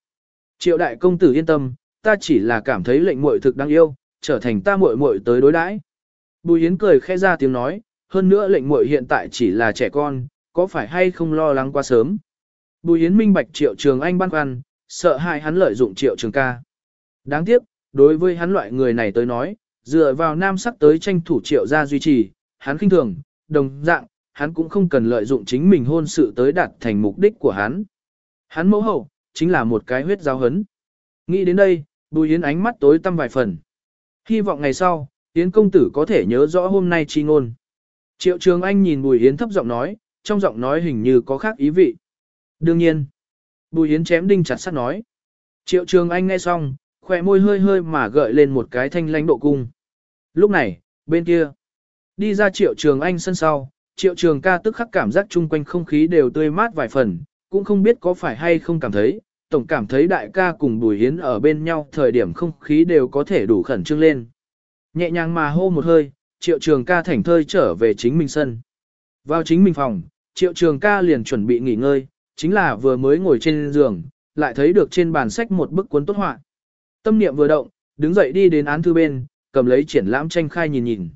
Triệu đại công tử yên tâm, ta chỉ là cảm thấy lệnh muội thực đáng yêu, trở thành ta muội muội tới đối đãi. Bùi Hiến cười khẽ ra tiếng nói, hơn nữa lệnh muội hiện tại chỉ là trẻ con, có phải hay không lo lắng quá sớm. Bùi Yến minh bạch Triệu Trường Anh băn khoăn, sợ hại hắn lợi dụng triệu trường ca. Đáng tiếc, đối với hắn loại người này tới nói, dựa vào nam sắc tới tranh thủ triệu gia duy trì, hắn khinh thường, đồng dạng, hắn cũng không cần lợi dụng chính mình hôn sự tới đạt thành mục đích của hắn. Hắn mẫu hậu, chính là một cái huyết giáo hấn. Nghĩ đến đây, Bùi Yến ánh mắt tối tăm vài phần. Hy vọng ngày sau, Yến công tử có thể nhớ rõ hôm nay chi ngôn. Triệu Trường Anh nhìn Bùi Yến thấp giọng nói, trong giọng nói hình như có khác ý vị. Đương nhiên, Bùi Yến chém đinh chặt sắt nói. Triệu Trường Anh nghe xong, khỏe môi hơi hơi mà gợi lên một cái thanh lãnh độ cung. Lúc này, bên kia, đi ra Triệu Trường Anh sân sau, Triệu Trường ca tức khắc cảm giác chung quanh không khí đều tươi mát vài phần, cũng không biết có phải hay không cảm thấy, tổng cảm thấy đại ca cùng Bùi Yến ở bên nhau thời điểm không khí đều có thể đủ khẩn trương lên. Nhẹ nhàng mà hô một hơi, Triệu Trường ca thảnh thơi trở về chính mình sân. Vào chính mình phòng, Triệu Trường ca liền chuẩn bị nghỉ ngơi, chính là vừa mới ngồi trên giường, lại thấy được trên bàn sách một bức cuốn tốt họa. Tâm niệm vừa động, đứng dậy đi đến án thư bên, cầm lấy triển lãm tranh khai nhìn nhìn.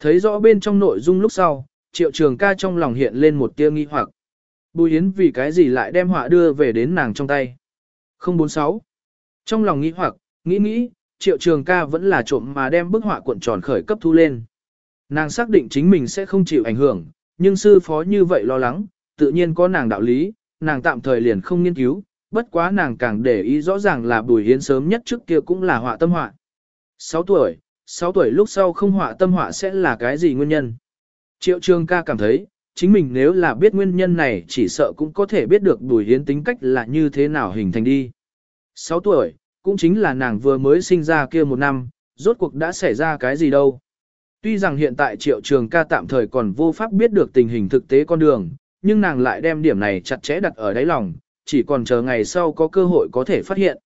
Thấy rõ bên trong nội dung lúc sau, triệu trường ca trong lòng hiện lên một tia nghi hoặc. Bùi Yến vì cái gì lại đem họa đưa về đến nàng trong tay. 046. Trong lòng nghi hoặc, nghĩ nghĩ, triệu trường ca vẫn là trộm mà đem bức họa cuộn tròn khởi cấp thu lên. Nàng xác định chính mình sẽ không chịu ảnh hưởng, nhưng sư phó như vậy lo lắng, tự nhiên có nàng đạo lý, nàng tạm thời liền không nghiên cứu, bất quá nàng càng để ý rõ ràng là Bùi Hiến sớm nhất trước kia cũng là họa tâm họa. 6 tuổi, 6 tuổi lúc sau không họa tâm họa sẽ là cái gì nguyên nhân? Triệu Trường ca cảm thấy, chính mình nếu là biết nguyên nhân này chỉ sợ cũng có thể biết được Bùi Hiến tính cách là như thế nào hình thành đi. 6 tuổi, cũng chính là nàng vừa mới sinh ra kia một năm, rốt cuộc đã xảy ra cái gì đâu. Tuy rằng hiện tại triệu trường ca tạm thời còn vô pháp biết được tình hình thực tế con đường, nhưng nàng lại đem điểm này chặt chẽ đặt ở đáy lòng, chỉ còn chờ ngày sau có cơ hội có thể phát hiện.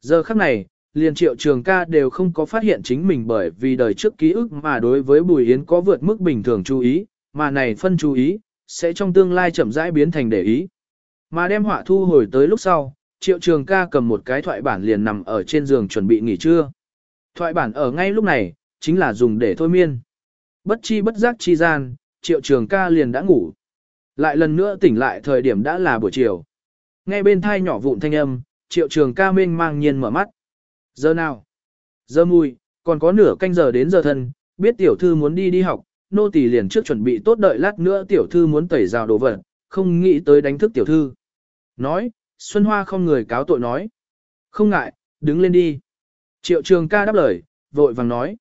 Giờ khắc này, liền triệu trường ca đều không có phát hiện chính mình bởi vì đời trước ký ức mà đối với Bùi Yến có vượt mức bình thường chú ý, mà này phân chú ý, sẽ trong tương lai chậm rãi biến thành để ý. Mà đem họa thu hồi tới lúc sau, triệu trường ca cầm một cái thoại bản liền nằm ở trên giường chuẩn bị nghỉ trưa. Thoại bản ở ngay lúc này, chính là dùng để thôi miên. Bất chi bất giác chi gian, triệu trường ca liền đã ngủ. Lại lần nữa tỉnh lại thời điểm đã là buổi chiều. Nghe bên thai nhỏ vụn thanh âm, triệu trường ca mênh mang nhiên mở mắt. Giờ nào? Giờ mùi, còn có nửa canh giờ đến giờ thân, biết tiểu thư muốn đi đi học, nô tỳ liền trước chuẩn bị tốt đợi lát nữa tiểu thư muốn tẩy rào đồ vật, không nghĩ tới đánh thức tiểu thư. Nói, Xuân Hoa không người cáo tội nói. Không ngại, đứng lên đi. Triệu trường ca đáp lời, vội vàng nói.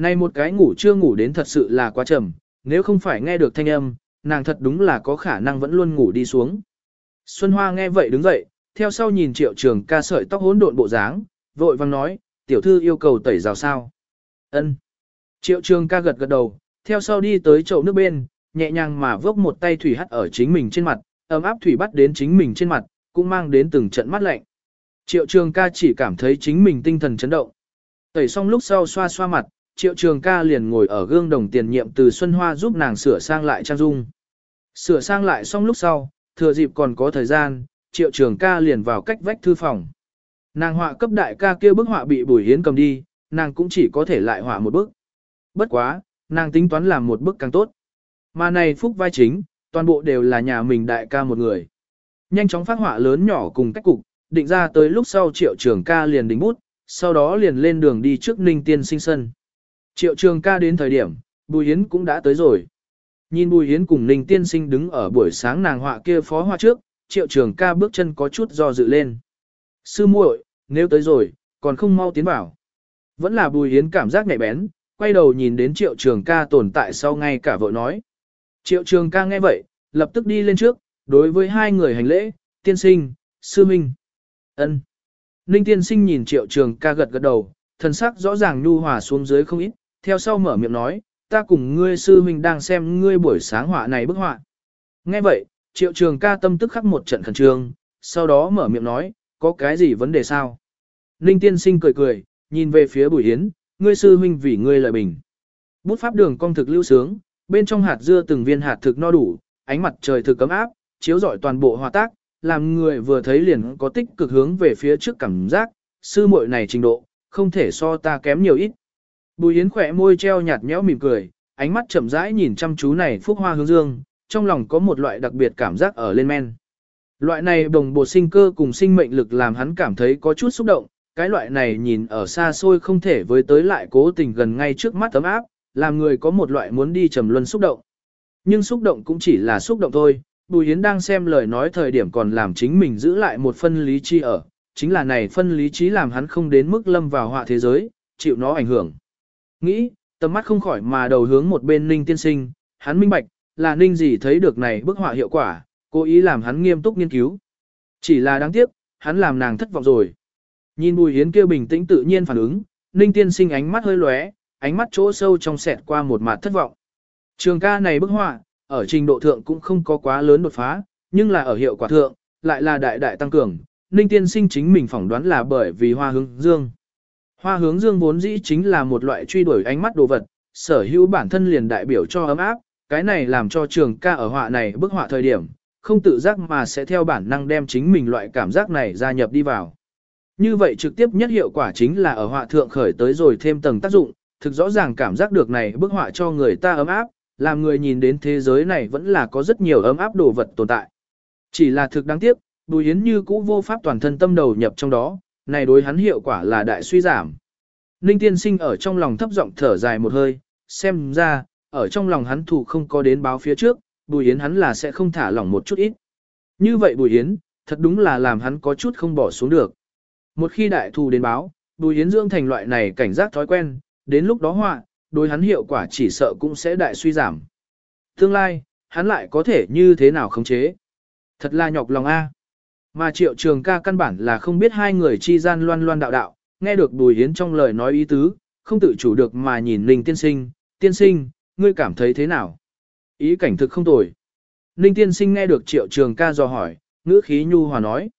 Này một cái ngủ chưa ngủ đến thật sự là quá trầm, nếu không phải nghe được thanh âm, nàng thật đúng là có khả năng vẫn luôn ngủ đi xuống. Xuân Hoa nghe vậy đứng dậy, theo sau nhìn triệu trường ca sợi tóc hỗn độn bộ dáng, vội vang nói, tiểu thư yêu cầu tẩy rào sao. ân Triệu trường ca gật gật đầu, theo sau đi tới chậu nước bên, nhẹ nhàng mà vốc một tay thủy hắt ở chính mình trên mặt, ấm áp thủy bắt đến chính mình trên mặt, cũng mang đến từng trận mắt lạnh. Triệu trường ca chỉ cảm thấy chính mình tinh thần chấn động. Tẩy xong lúc sau xoa xoa mặt, triệu trường ca liền ngồi ở gương đồng tiền nhiệm từ Xuân Hoa giúp nàng sửa sang lại trang dung. Sửa sang lại xong lúc sau, thừa dịp còn có thời gian, triệu trường ca liền vào cách vách thư phòng. Nàng họa cấp đại ca kia bức họa bị Bùi Hiến cầm đi, nàng cũng chỉ có thể lại họa một bức. Bất quá, nàng tính toán làm một bức càng tốt. Mà này phúc vai chính, toàn bộ đều là nhà mình đại ca một người. Nhanh chóng phát họa lớn nhỏ cùng cách cục, định ra tới lúc sau triệu trường ca liền đính bút, sau đó liền lên đường đi trước ninh tiên sinh sân. Triệu trường ca đến thời điểm, Bùi Hiến cũng đã tới rồi. Nhìn Bùi Hiến cùng Ninh Tiên Sinh đứng ở buổi sáng nàng họa kia phó hoa trước, triệu trường ca bước chân có chút do dự lên. Sư muội, nếu tới rồi, còn không mau tiến vào. Vẫn là Bùi Hiến cảm giác nhạy bén, quay đầu nhìn đến triệu trường ca tồn tại sau ngay cả vợ nói. Triệu trường ca nghe vậy, lập tức đi lên trước, đối với hai người hành lễ, tiên sinh, sư minh. ân. Ninh tiên sinh nhìn triệu trường ca gật gật đầu, thần sắc rõ ràng nhu hòa xuống dưới không ít, theo sau mở miệng nói, ta cùng ngươi sư huynh đang xem ngươi buổi sáng họa này bức họa. Nghe vậy, triệu trường ca tâm tức khắc một trận khẩn trương, sau đó mở miệng nói, có cái gì vấn đề sao? Ninh tiên sinh cười cười, nhìn về phía bùi hiến, ngươi sư huynh vì ngươi lợi bình. Bút pháp đường cong thực lưu sướng, bên trong hạt dưa từng viên hạt thực no đủ, ánh mặt trời thực cấm áp, chiếu rọi toàn bộ hòa tác, làm người vừa thấy liền có tích cực hướng về phía trước cảm giác, sư muội này trình độ, không thể so ta kém nhiều ít. Bùi Yến khỏe môi treo nhạt nhẽo mỉm cười, ánh mắt chậm rãi nhìn chăm chú này phúc hoa hướng dương, trong lòng có một loại đặc biệt cảm giác ở lên men. Loại này đồng bộ sinh cơ cùng sinh mệnh lực làm hắn cảm thấy có chút xúc động, cái loại này nhìn ở xa xôi không thể với tới lại cố tình gần ngay trước mắt tấm áp, làm người có một loại muốn đi trầm luân xúc động. Nhưng xúc động cũng chỉ là xúc động thôi, Bùi Yến đang xem lời nói thời điểm còn làm chính mình giữ lại một phân lý chi ở, chính là này phân lý trí làm hắn không đến mức lâm vào họa thế giới, chịu nó ảnh hưởng. Nghĩ, tầm mắt không khỏi mà đầu hướng một bên ninh tiên sinh, hắn minh bạch, là ninh gì thấy được này bức họa hiệu quả, cố ý làm hắn nghiêm túc nghiên cứu. Chỉ là đáng tiếc, hắn làm nàng thất vọng rồi. Nhìn bùi hiến kia bình tĩnh tự nhiên phản ứng, ninh tiên sinh ánh mắt hơi lóe, ánh mắt chỗ sâu trong sẹt qua một mặt thất vọng. Trường ca này bức họa, ở trình độ thượng cũng không có quá lớn đột phá, nhưng là ở hiệu quả thượng, lại là đại đại tăng cường. Ninh tiên sinh chính mình phỏng đoán là bởi vì hoa hướng dương. Hoa hướng dương vốn dĩ chính là một loại truy đuổi ánh mắt đồ vật, sở hữu bản thân liền đại biểu cho ấm áp, cái này làm cho trường ca ở họa này bức họa thời điểm, không tự giác mà sẽ theo bản năng đem chính mình loại cảm giác này gia nhập đi vào. Như vậy trực tiếp nhất hiệu quả chính là ở họa thượng khởi tới rồi thêm tầng tác dụng, thực rõ ràng cảm giác được này bức họa cho người ta ấm áp, làm người nhìn đến thế giới này vẫn là có rất nhiều ấm áp đồ vật tồn tại. Chỉ là thực đáng tiếc, Bùi Yến như cũ vô pháp toàn thân tâm đầu nhập trong đó, này đối hắn hiệu quả là đại suy giảm. Ninh tiên sinh ở trong lòng thấp giọng thở dài một hơi, xem ra, ở trong lòng hắn thủ không có đến báo phía trước, Bùi Yến hắn là sẽ không thả lỏng một chút ít. Như vậy Bùi Yến, thật đúng là làm hắn có chút không bỏ xuống được. Một khi đại thù đến báo, Bùi Yến dưỡng thành loại này cảnh giác thói quen, đến lúc đó họa, đối hắn hiệu quả chỉ sợ cũng sẽ đại suy giảm. Tương lai, hắn lại có thể như thế nào khống chế. Thật là nhọc lòng a. Mà triệu trường ca căn bản là không biết hai người chi gian loan loan đạo đạo, nghe được Bùi Yến trong lời nói ý tứ, không tự chủ được mà nhìn Ninh tiên sinh, tiên sinh, ngươi cảm thấy thế nào? Ý cảnh thực không tồi. Ninh tiên sinh nghe được triệu trường ca dò hỏi, ngữ khí nhu hòa nói.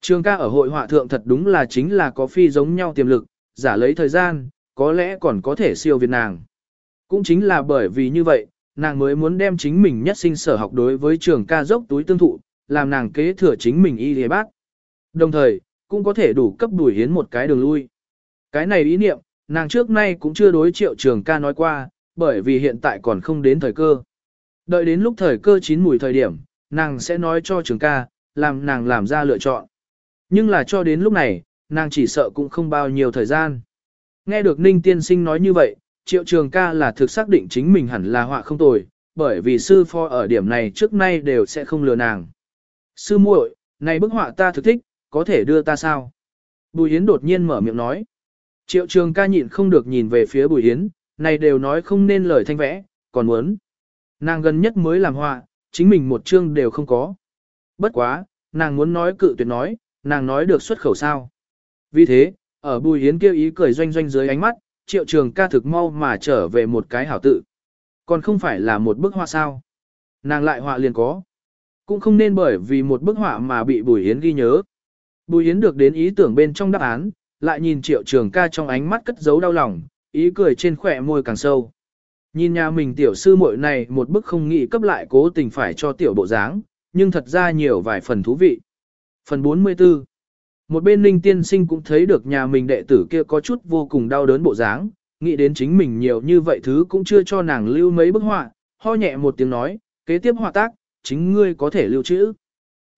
Trường ca ở hội họa thượng thật đúng là chính là có phi giống nhau tiềm lực, giả lấy thời gian, có lẽ còn có thể siêu việt nàng. Cũng chính là bởi vì như vậy, nàng mới muốn đem chính mình nhất sinh sở học đối với trường ca dốc túi tương thụ, làm nàng kế thừa chính mình y thế bác. Đồng thời, cũng có thể đủ cấp đuổi hiến một cái đường lui. Cái này ý niệm, nàng trước nay cũng chưa đối triệu trường ca nói qua, bởi vì hiện tại còn không đến thời cơ. Đợi đến lúc thời cơ chín mùi thời điểm, nàng sẽ nói cho trường ca, làm nàng làm ra lựa chọn. Nhưng là cho đến lúc này, nàng chỉ sợ cũng không bao nhiêu thời gian. Nghe được Ninh Tiên Sinh nói như vậy, triệu trường ca là thực xác định chính mình hẳn là họa không tồi, bởi vì sư pho ở điểm này trước nay đều sẽ không lừa nàng. Sư muội, này bức họa ta thực thích, có thể đưa ta sao? Bùi Yến đột nhiên mở miệng nói. Triệu trường ca nhịn không được nhìn về phía Bùi Yến, này đều nói không nên lời thanh vẽ, còn muốn. Nàng gần nhất mới làm họa, chính mình một chương đều không có. Bất quá, nàng muốn nói cự tuyệt nói, nàng nói được xuất khẩu sao. Vì thế, ở Bùi Yến kêu ý cười doanh doanh dưới ánh mắt, triệu trường ca thực mau mà trở về một cái hảo tự. Còn không phải là một bức họa sao. Nàng lại họa liền có. Cũng không nên bởi vì một bức họa mà bị Bùi Yến ghi nhớ. Bùi Yến được đến ý tưởng bên trong đáp án, lại nhìn triệu trường ca trong ánh mắt cất giấu đau lòng, ý cười trên khỏe môi càng sâu. Nhìn nhà mình tiểu sư muội này một bức không nghĩ cấp lại cố tình phải cho tiểu bộ dáng, nhưng thật ra nhiều vài phần thú vị. Phần 44 Một bên linh tiên sinh cũng thấy được nhà mình đệ tử kia có chút vô cùng đau đớn bộ dáng, nghĩ đến chính mình nhiều như vậy thứ cũng chưa cho nàng lưu mấy bức họa, ho nhẹ một tiếng nói, kế tiếp họa tác, chính ngươi có thể lưu trữ.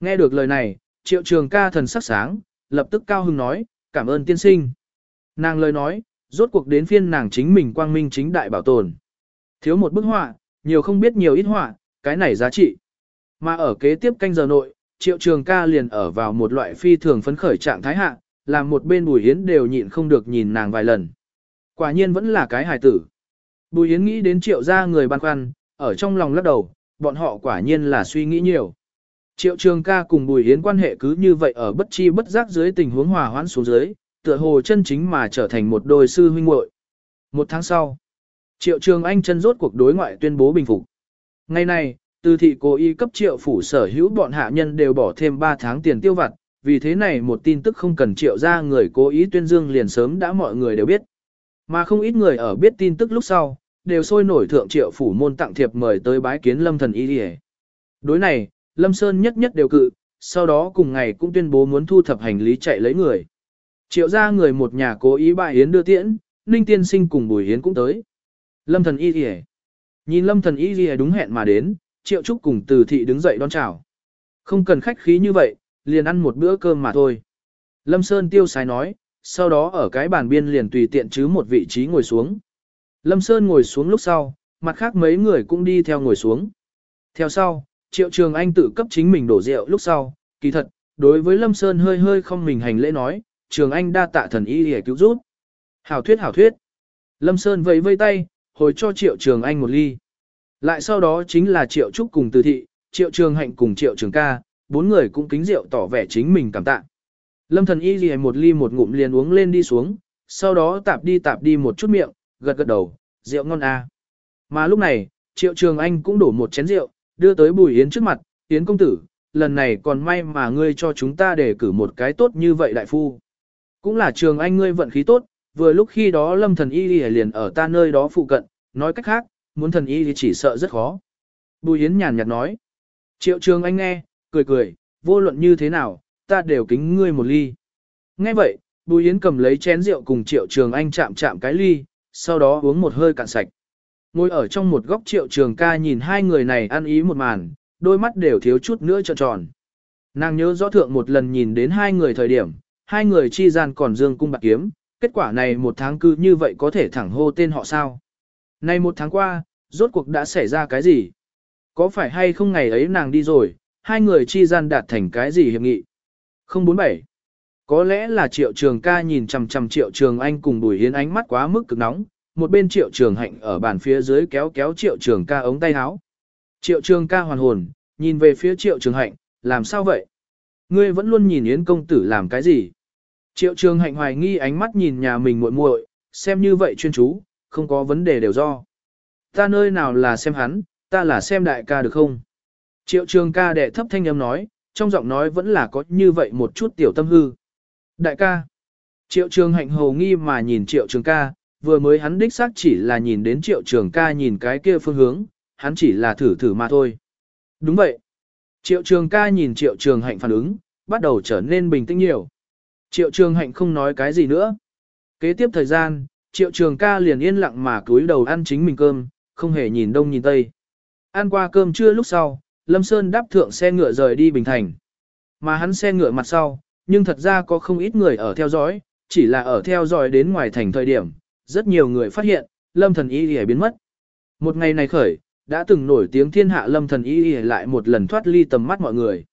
Nghe được lời này, triệu trường ca thần sắc sáng, lập tức cao hưng nói, cảm ơn tiên sinh. Nàng lời nói, rốt cuộc đến phiên nàng chính mình quang minh chính đại bảo tồn. Thiếu một bức họa, nhiều không biết nhiều ít họa, cái này giá trị. Mà ở kế tiếp canh giờ nội, triệu trường ca liền ở vào một loại phi thường phấn khởi trạng thái hạ, làm một bên bùi hiến đều nhịn không được nhìn nàng vài lần. Quả nhiên vẫn là cái hài tử. Bùi hiến nghĩ đến triệu gia người băn khoăn, ở trong lòng lắc đầu, bọn họ quả nhiên là suy nghĩ nhiều. Triệu trường ca cùng Bùi Yến quan hệ cứ như vậy ở bất chi bất giác dưới tình huống hòa hoãn xuống dưới, tựa hồ chân chính mà trở thành một đôi sư huynh muội. Một tháng sau, Triệu Trường Anh chân rốt cuộc đối ngoại tuyên bố bình phục. Ngày nay, từ thị cố y cấp triệu phủ sở hữu bọn hạ nhân đều bỏ thêm 3 tháng tiền tiêu vặt, vì thế này một tin tức không cần triệu ra người cố ý tuyên dương liền sớm đã mọi người đều biết. Mà không ít người ở biết tin tức lúc sau, đều sôi nổi thượng triệu phủ môn tặng thiệp mời tới bái kiến lâm thần y đi Đối này, lâm sơn nhất nhất đều cự, sau đó cùng ngày cũng tuyên bố muốn thu thập hành lý chạy lấy người. Triệu ra người một nhà cố ý bại yến đưa tiễn, ninh tiên sinh cùng bùi yến cũng tới. Lâm thần y đi Nhìn lâm thần y đi đúng hẹn mà đến, triệu trúc cùng từ thị đứng dậy đón chào. Không cần khách khí như vậy, liền ăn một bữa cơm mà thôi. Lâm Sơn tiêu sái nói, sau đó ở cái bàn biên liền tùy tiện chứ một vị trí ngồi xuống. Lâm Sơn ngồi xuống lúc sau, mặt khác mấy người cũng đi theo ngồi xuống. Theo sau, Triệu Trường Anh tự cấp chính mình đổ rượu lúc sau, kỳ thật, đối với Lâm Sơn hơi hơi không mình hành lễ nói, Trường Anh đa tạ thần y để cứu giúp. Hảo thuyết hảo thuyết. Lâm Sơn vẫy vây tay, hồi cho Triệu Trường Anh một ly. Lại sau đó chính là Triệu Trúc cùng Từ Thị, Triệu Trường Hạnh cùng Triệu Trường Ca, bốn người cũng kính rượu tỏ vẻ chính mình cảm tạ. Lâm thần y gì một ly một ngụm liền uống lên đi xuống, sau đó tạp đi tạp đi một chút miệng, gật gật đầu, rượu ngon à. Mà lúc này, Triệu Trường Anh cũng đổ một chén rượu, đưa tới Bùi Yến trước mặt, Yến công tử, lần này còn may mà ngươi cho chúng ta để cử một cái tốt như vậy đại phu. Cũng là Trường Anh ngươi vận khí tốt, vừa lúc khi đó lâm thần y liền ở ta nơi đó phụ cận, nói cách khác, muốn thần y thì chỉ sợ rất khó. Bùi Yến nhàn nhạt nói. Triệu trường anh nghe, cười cười, vô luận như thế nào, ta đều kính ngươi một ly. Nghe vậy, Bùi Yến cầm lấy chén rượu cùng Triệu Trường Anh chạm chạm cái ly, sau đó uống một hơi cạn sạch. Ngồi ở trong một góc Triệu Trường ca nhìn hai người này ăn ý một màn, đôi mắt đều thiếu chút nữa trợn tròn. Nàng nhớ rõ thượng một lần nhìn đến hai người thời điểm, hai người chi gian còn dương cung bạc kiếm, kết quả này một tháng cư như vậy có thể thẳng hô tên họ sao. Này một tháng qua, rốt cuộc đã xảy ra cái gì? Có phải hay không ngày ấy nàng đi rồi, hai người chi gian đạt thành cái gì hiệp nghị? 047 có lẽ là triệu trường ca nhìn chằm chằm triệu trường anh cùng bùi hiến ánh mắt quá mức cực nóng, một bên triệu trường hạnh ở bàn phía dưới kéo kéo triệu trường ca ống tay áo. Triệu trường ca hoàn hồn, nhìn về phía triệu trường hạnh, làm sao vậy? Ngươi vẫn luôn nhìn Yến công tử làm cái gì? Triệu trường hạnh hoài nghi ánh mắt nhìn nhà mình muội muội, xem như vậy chuyên chú, không có vấn đề đều do. Ta nơi nào là xem hắn, ta là xem đại ca được không? Triệu trường ca đệ thấp thanh âm nói, trong giọng nói vẫn là có như vậy một chút tiểu tâm hư. Đại ca. Triệu trường hạnh hồ nghi mà nhìn triệu trường ca, vừa mới hắn đích xác chỉ là nhìn đến triệu trường ca nhìn cái kia phương hướng, hắn chỉ là thử thử mà thôi. Đúng vậy. Triệu trường ca nhìn triệu trường hạnh phản ứng, bắt đầu trở nên bình tĩnh nhiều. Triệu trường hạnh không nói cái gì nữa. Kế tiếp thời gian, triệu trường ca liền yên lặng mà cúi đầu ăn chính mình cơm, không hề nhìn đông nhìn tây. Ăn qua cơm trưa lúc sau, Lâm Sơn đáp thượng xe ngựa rời đi Bình Thành. Mà hắn xe ngựa mặt sau, nhưng thật ra có không ít người ở theo dõi, chỉ là ở theo dõi đến ngoài thành thời điểm, rất nhiều người phát hiện, Lâm Thần Y Y biến mất. Một ngày này khởi, đã từng nổi tiếng thiên hạ Lâm Thần Y Y lại một lần thoát ly tầm mắt mọi người.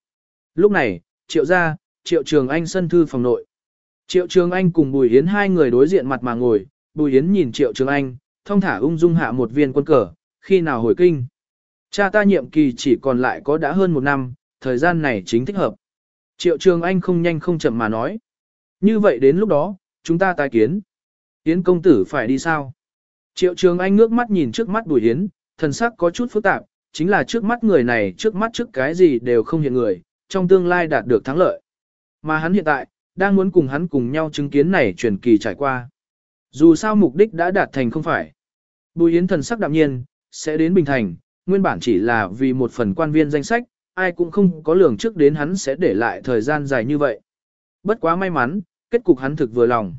Lúc này, Triệu gia, Triệu Trường Anh sân thư phòng nội. Triệu Trường Anh cùng Bùi Yến hai người đối diện mặt mà ngồi, Bùi Yến nhìn Triệu Trường Anh, thông thả ung dung hạ một viên quân cờ, khi nào hồi kinh. Cha ta nhiệm kỳ chỉ còn lại có đã hơn một năm, thời gian này chính thích hợp. Triệu Trường Anh không nhanh không chậm mà nói. Như vậy đến lúc đó, chúng ta tái kiến. Yến công tử phải đi sao? Triệu Trường Anh ngước mắt nhìn trước mắt Bùi Yến, thần sắc có chút phức tạp, chính là trước mắt người này trước mắt trước cái gì đều không hiện người, trong tương lai đạt được thắng lợi. Mà hắn hiện tại, đang muốn cùng hắn cùng nhau chứng kiến này truyền kỳ trải qua. Dù sao mục đích đã đạt thành không phải. Bùi Yến thần sắc đạm nhiên, sẽ đến Bình Thành, nguyên bản chỉ là vì một phần quan viên danh sách, ai cũng không có lường trước đến hắn sẽ để lại thời gian dài như vậy. Bất quá may mắn, kết cục hắn thực vừa lòng.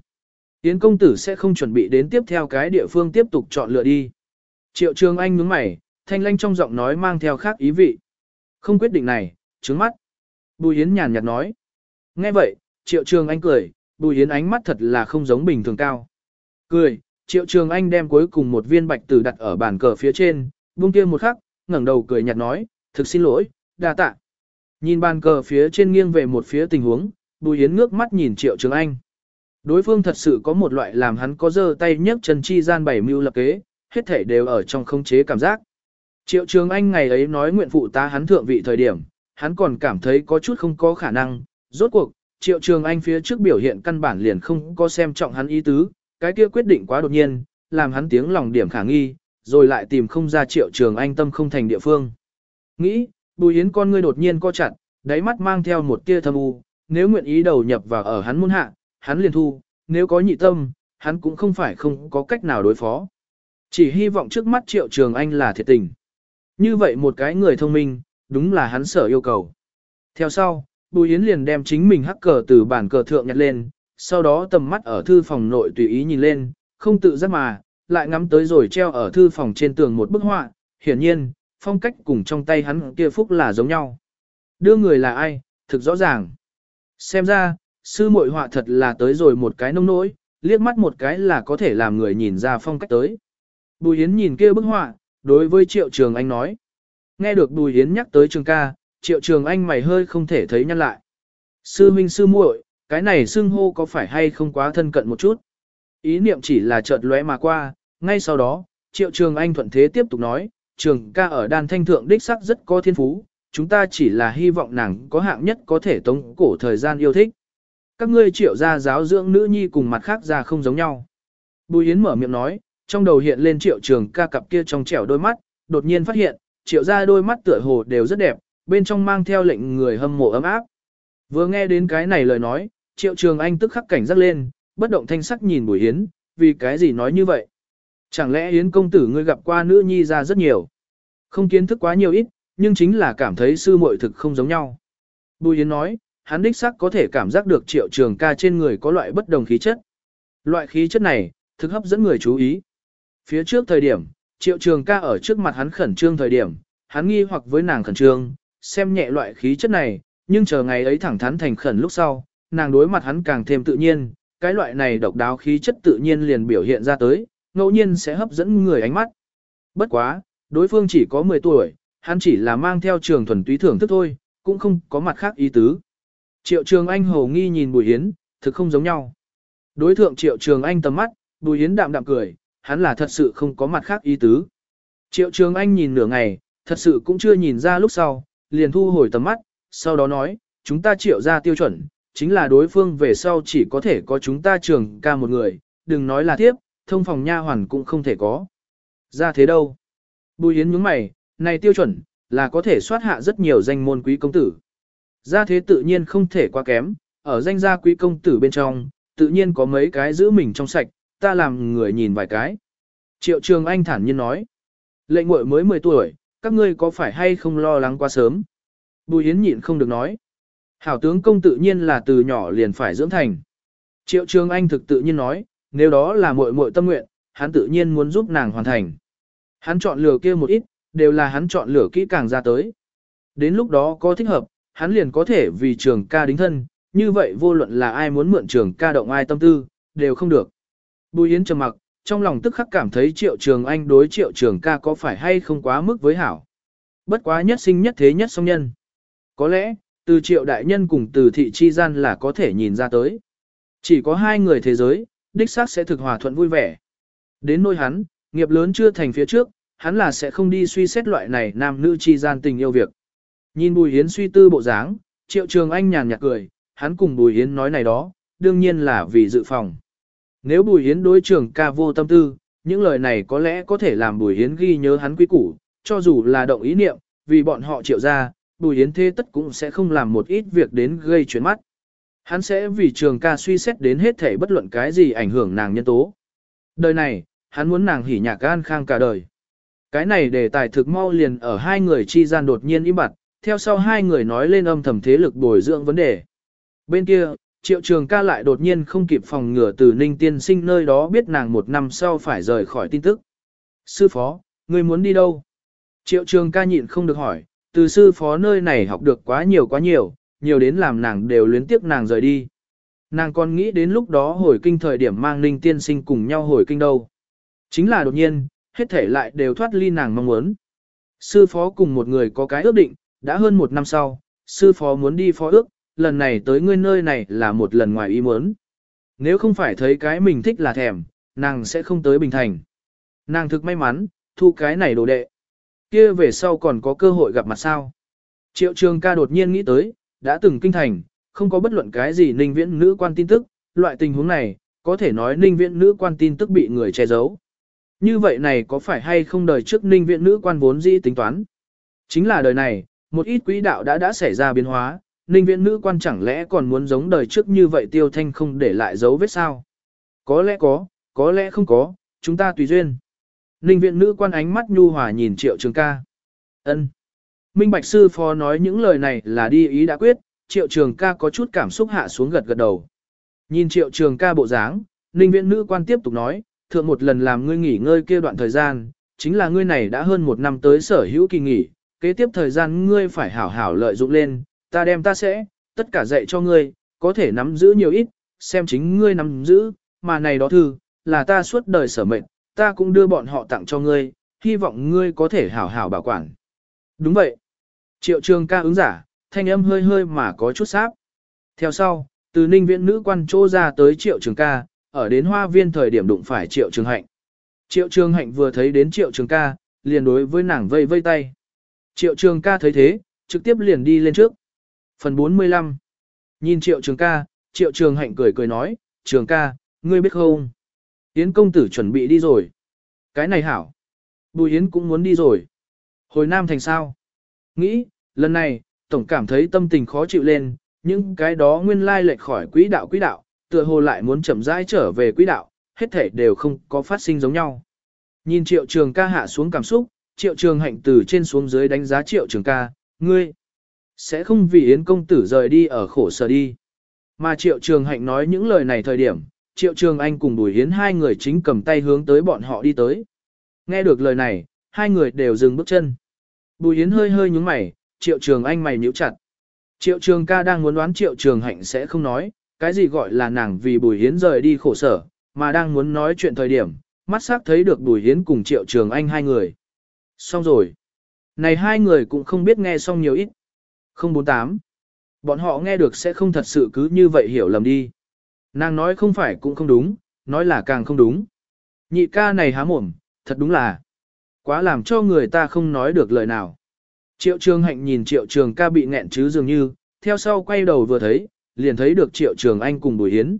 Yến công tử sẽ không chuẩn bị đến tiếp theo cái địa phương tiếp tục chọn lựa đi. Triệu Trường Anh nhướng mày, thanh lanh trong giọng nói mang theo khác ý vị. Không quyết định này, trứng mắt. Bùi Yến nhàn nhạt nói. Nghe vậy, Triệu Trường Anh cười, Bùi Yến ánh mắt thật là không giống bình thường cao. Cười, Triệu Trường Anh đem cuối cùng một viên bạch tử đặt ở bàn cờ phía trên, buông kia một khắc, ngẩng đầu cười nhạt nói, thực xin lỗi, đa tạ. Nhìn bàn cờ phía trên nghiêng về một phía tình huống, Bùi Yến ngước mắt nhìn Triệu Trường Anh. Đối phương thật sự có một loại làm hắn có dơ tay nhấc chân chi gian bảy mưu lập kế, hết thể đều ở trong không chế cảm giác. Triệu Trường Anh ngày ấy nói nguyện phụ ta hắn thượng vị thời điểm, hắn còn cảm thấy có chút không có khả năng, rốt cuộc, Triệu Trường Anh phía trước biểu hiện căn bản liền không có xem trọng hắn ý tứ, cái kia quyết định quá đột nhiên, làm hắn tiếng lòng điểm khả nghi, rồi lại tìm không ra Triệu Trường Anh tâm không thành địa phương. Nghĩ, Bùi Yến con ngươi đột nhiên co chặt, đáy mắt mang theo một tia thâm u, nếu nguyện ý đầu nhập vào ở hắn môn hạ, hắn liền thu, nếu có nhị tâm, hắn cũng không phải không có cách nào đối phó. Chỉ hy vọng trước mắt Triệu Trường Anh là thiệt tình. Như vậy một cái người thông minh, đúng là hắn sở yêu cầu. Theo sau, Bùi Yến liền đem chính mình hắc cờ từ bản cờ thượng nhặt lên, sau đó tầm mắt ở thư phòng nội tùy ý nhìn lên, không tự giác mà, lại ngắm tới rồi treo ở thư phòng trên tường một bức họa, hiển nhiên, phong cách cùng trong tay hắn kia phúc là giống nhau. Đưa người là ai, thực rõ ràng. Xem ra, sư muội họa thật là tới rồi một cái nông nỗi, liếc mắt một cái là có thể làm người nhìn ra phong cách tới. Bùi Yến nhìn kia bức họa, đối với Triệu Trường Anh nói. Nghe được Bùi Yến nhắc tới Trường ca, Triệu Trường Anh mày hơi không thể thấy nhăn lại. Sư huynh sư muội, cái này xưng hô có phải hay không quá thân cận một chút. Ý niệm chỉ là chợt lóe mà qua, ngay sau đó, Triệu Trường Anh thuận thế tiếp tục nói, Trường ca ở Đan thanh thượng đích sắc rất có thiên phú, chúng ta chỉ là hy vọng nàng có hạng nhất có thể tống cổ thời gian yêu thích. Các ngươi triệu gia giáo dưỡng nữ nhi cùng mặt khác ra không giống nhau. Bùi Yến mở miệng nói, trong đầu hiện lên triệu trường ca cặp kia trong trẻo đôi mắt, đột nhiên phát hiện, triệu ra đôi mắt tựa hồ đều rất đẹp, bên trong mang theo lệnh người hâm mộ ấm áp. Vừa nghe đến cái này lời nói, triệu trường anh tức khắc cảnh giác lên, bất động thanh sắc nhìn bùi hiến, vì cái gì nói như vậy? Chẳng lẽ yến công tử ngươi gặp qua nữ nhi ra rất nhiều? Không kiến thức quá nhiều ít, nhưng chính là cảm thấy sư muội thực không giống nhau. Bùi Yến nói, hắn đích xác có thể cảm giác được triệu trường ca trên người có loại bất đồng khí chất. Loại khí chất này, thực hấp dẫn người chú ý. Phía trước thời điểm, triệu trường ca ở trước mặt hắn khẩn trương thời điểm, hắn nghi hoặc với nàng khẩn trương, xem nhẹ loại khí chất này, nhưng chờ ngày ấy thẳng thắn thành khẩn lúc sau, nàng đối mặt hắn càng thêm tự nhiên, cái loại này độc đáo khí chất tự nhiên liền biểu hiện ra tới, ngẫu nhiên sẽ hấp dẫn người ánh mắt. Bất quá, đối phương chỉ có 10 tuổi, hắn chỉ là mang theo trường thuần túy thưởng thức thôi, cũng không có mặt khác ý tứ. Triệu trường anh hồ nghi nhìn Bùi Yến, thực không giống nhau. Đối thượng triệu trường anh tầm mắt, Bùi Yến đạm đạm cười, hắn là thật sự không có mặt khác ý tứ. Triệu trường anh nhìn nửa ngày, thật sự cũng chưa nhìn ra lúc sau, liền thu hồi tầm mắt, sau đó nói, chúng ta triệu ra tiêu chuẩn, chính là đối phương về sau chỉ có thể có chúng ta trường ca một người, đừng nói là tiếp, thông phòng nha hoàn cũng không thể có. Ra thế đâu? Bùi Yến nhướng mày, này tiêu chuẩn, là có thể soát hạ rất nhiều danh môn quý công tử. Ra thế tự nhiên không thể quá kém, ở danh gia quý công tử bên trong, tự nhiên có mấy cái giữ mình trong sạch, ta làm người nhìn vài cái. Triệu Trường Anh thản nhiên nói, lệnh muội mới 10 tuổi, các ngươi có phải hay không lo lắng quá sớm? Bùi Yến nhịn không được nói. Hảo tướng công tự nhiên là từ nhỏ liền phải dưỡng thành. Triệu Trường Anh thực tự nhiên nói, nếu đó là muội muội tâm nguyện, hắn tự nhiên muốn giúp nàng hoàn thành. Hắn chọn lựa kia một ít, đều là hắn chọn lựa kỹ càng ra tới. Đến lúc đó có thích hợp, hắn liền có thể vì trường ca đính thân, như vậy vô luận là ai muốn mượn trường ca động ai tâm tư, đều không được. Bùi Yến trầm mặc, trong lòng tức khắc cảm thấy triệu trường anh đối triệu trường ca có phải hay không quá mức với hảo. Bất quá nhất sinh nhất thế nhất song nhân. Có lẽ, từ triệu đại nhân cùng từ thị chi gian là có thể nhìn ra tới. Chỉ có hai người thế giới, đích xác sẽ thực hòa thuận vui vẻ. Đến nôi hắn, nghiệp lớn chưa thành phía trước, hắn là sẽ không đi suy xét loại này nam nữ chi gian tình yêu việc. Nhìn Bùi Hiến suy tư bộ dáng, Triệu Trường Anh nhàn nhạt cười, hắn cùng Bùi Hiến nói này đó, đương nhiên là vì dự phòng. Nếu Bùi Hiến đối trường ca vô tâm tư, những lời này có lẽ có thể làm Bùi Hiến ghi nhớ hắn quý củ, cho dù là động ý niệm, vì bọn họ triệu ra, Bùi Hiến thế tất cũng sẽ không làm một ít việc đến gây chuyện mắt. Hắn sẽ vì trường ca suy xét đến hết thể bất luận cái gì ảnh hưởng nàng nhân tố. Đời này, hắn muốn nàng hỉ nhạc an khang cả đời. Cái này đề tài thực mau liền ở hai người chi gian đột nhiên im bặt, theo sau hai người nói lên âm thầm thế lực bồi dưỡng vấn đề. Bên kia, triệu trường ca lại đột nhiên không kịp phòng ngừa từ ninh tiên sinh nơi đó biết nàng một năm sau phải rời khỏi tin tức. Sư phó, người muốn đi đâu? Triệu trường ca nhịn không được hỏi, từ sư phó nơi này học được quá nhiều quá nhiều, nhiều đến làm nàng đều luyến tiếc nàng rời đi. Nàng còn nghĩ đến lúc đó hồi kinh thời điểm mang ninh tiên sinh cùng nhau hồi kinh đâu. Chính là đột nhiên, hết thể lại đều thoát ly nàng mong muốn. Sư phó cùng một người có cái ước định, đã hơn một năm sau, sư phó muốn đi phó ước, lần này tới ngươi nơi này là một lần ngoài ý muốn. Nếu không phải thấy cái mình thích là thèm, nàng sẽ không tới Bình Thành. Nàng thực may mắn, thu cái này đồ đệ. kia về sau còn có cơ hội gặp mặt sao. Triệu trường ca đột nhiên nghĩ tới, đã từng kinh thành, không có bất luận cái gì ninh viễn nữ quan tin tức, loại tình huống này, có thể nói ninh viễn nữ quan tin tức bị người che giấu. Như vậy này có phải hay không đời trước ninh viễn nữ quan vốn dĩ tính toán? Chính là đời này, một ít quỹ đạo đã đã xảy ra biến hóa, ninh viễn nữ quan chẳng lẽ còn muốn giống đời trước như vậy tiêu thanh không để lại dấu vết sao? Có lẽ có, có lẽ không có, chúng ta tùy duyên. Ninh viện nữ quan ánh mắt nhu hòa nhìn triệu trường ca. ân Minh Bạch Sư Phó nói những lời này là đi ý đã quyết, triệu trường ca có chút cảm xúc hạ xuống gật gật đầu. Nhìn triệu trường ca bộ dáng, ninh Viễn nữ quan tiếp tục nói, thượng một lần làm ngươi nghỉ ngơi kia đoạn thời gian, chính là ngươi này đã hơn một năm tới sở hữu kỳ nghỉ, kế tiếp thời gian ngươi phải hảo hảo lợi dụng lên, ta đem ta sẽ, tất cả dạy cho ngươi, có thể nắm giữ nhiều ít, xem chính ngươi nắm giữ, mà này đó thư, là ta suốt đời sở mệnh, ta cũng đưa bọn họ tặng cho ngươi, hy vọng ngươi có thể hảo hảo bảo quản. Đúng vậy. Triệu trường ca ứng giả, thanh âm hơi hơi mà có chút sáp. Theo sau, từ ninh viện nữ quan chỗ ra tới triệu trường ca, ở đến hoa viên thời điểm đụng phải triệu trường hạnh. Triệu trường hạnh vừa thấy đến triệu trường ca, liền đối với nàng vây vây tay. Triệu trường ca thấy thế, trực tiếp liền đi lên trước. Phần 45 Nhìn triệu trường ca, triệu trường hạnh cười cười nói, trường ca, ngươi biết không? Yến công tử chuẩn bị đi rồi. Cái này hảo. Bùi Yến cũng muốn đi rồi. Hồi Nam thành sao? Nghĩ, lần này, tổng cảm thấy tâm tình khó chịu lên, những cái đó nguyên lai lệch khỏi quỹ đạo quỹ đạo, tựa hồ lại muốn chậm rãi trở về quỹ đạo, hết thể đều không có phát sinh giống nhau. Nhìn triệu trường ca hạ xuống cảm xúc, triệu trường hạnh từ trên xuống dưới đánh giá triệu trường ca, ngươi sẽ không vì Yến công tử rời đi ở khổ sở đi. Mà triệu trường hạnh nói những lời này thời điểm, triệu trường anh cùng Bùi Yến hai người chính cầm tay hướng tới bọn họ đi tới. Nghe được lời này, hai người đều dừng bước chân. Bùi Hiến hơi hơi nhúng mày, triệu trường anh mày nhíu chặt. Triệu trường ca đang muốn đoán triệu trường hạnh sẽ không nói, cái gì gọi là nàng vì Bùi Hiến rời đi khổ sở, mà đang muốn nói chuyện thời điểm, mắt sắc thấy được Bùi Hiến cùng triệu trường anh hai người. Xong rồi. Này hai người cũng không biết nghe xong nhiều ít. 048. Bọn họ nghe được sẽ không thật sự cứ như vậy hiểu lầm đi. Nàng nói không phải cũng không đúng, nói là càng không đúng. Nhị ca này há mồm, thật đúng là quá làm cho người ta không nói được lời nào. Triệu trường hạnh nhìn triệu trường ca bị nghẹn chứ dường như, theo sau quay đầu vừa thấy, liền thấy được triệu trường anh cùng Bùi Hiến.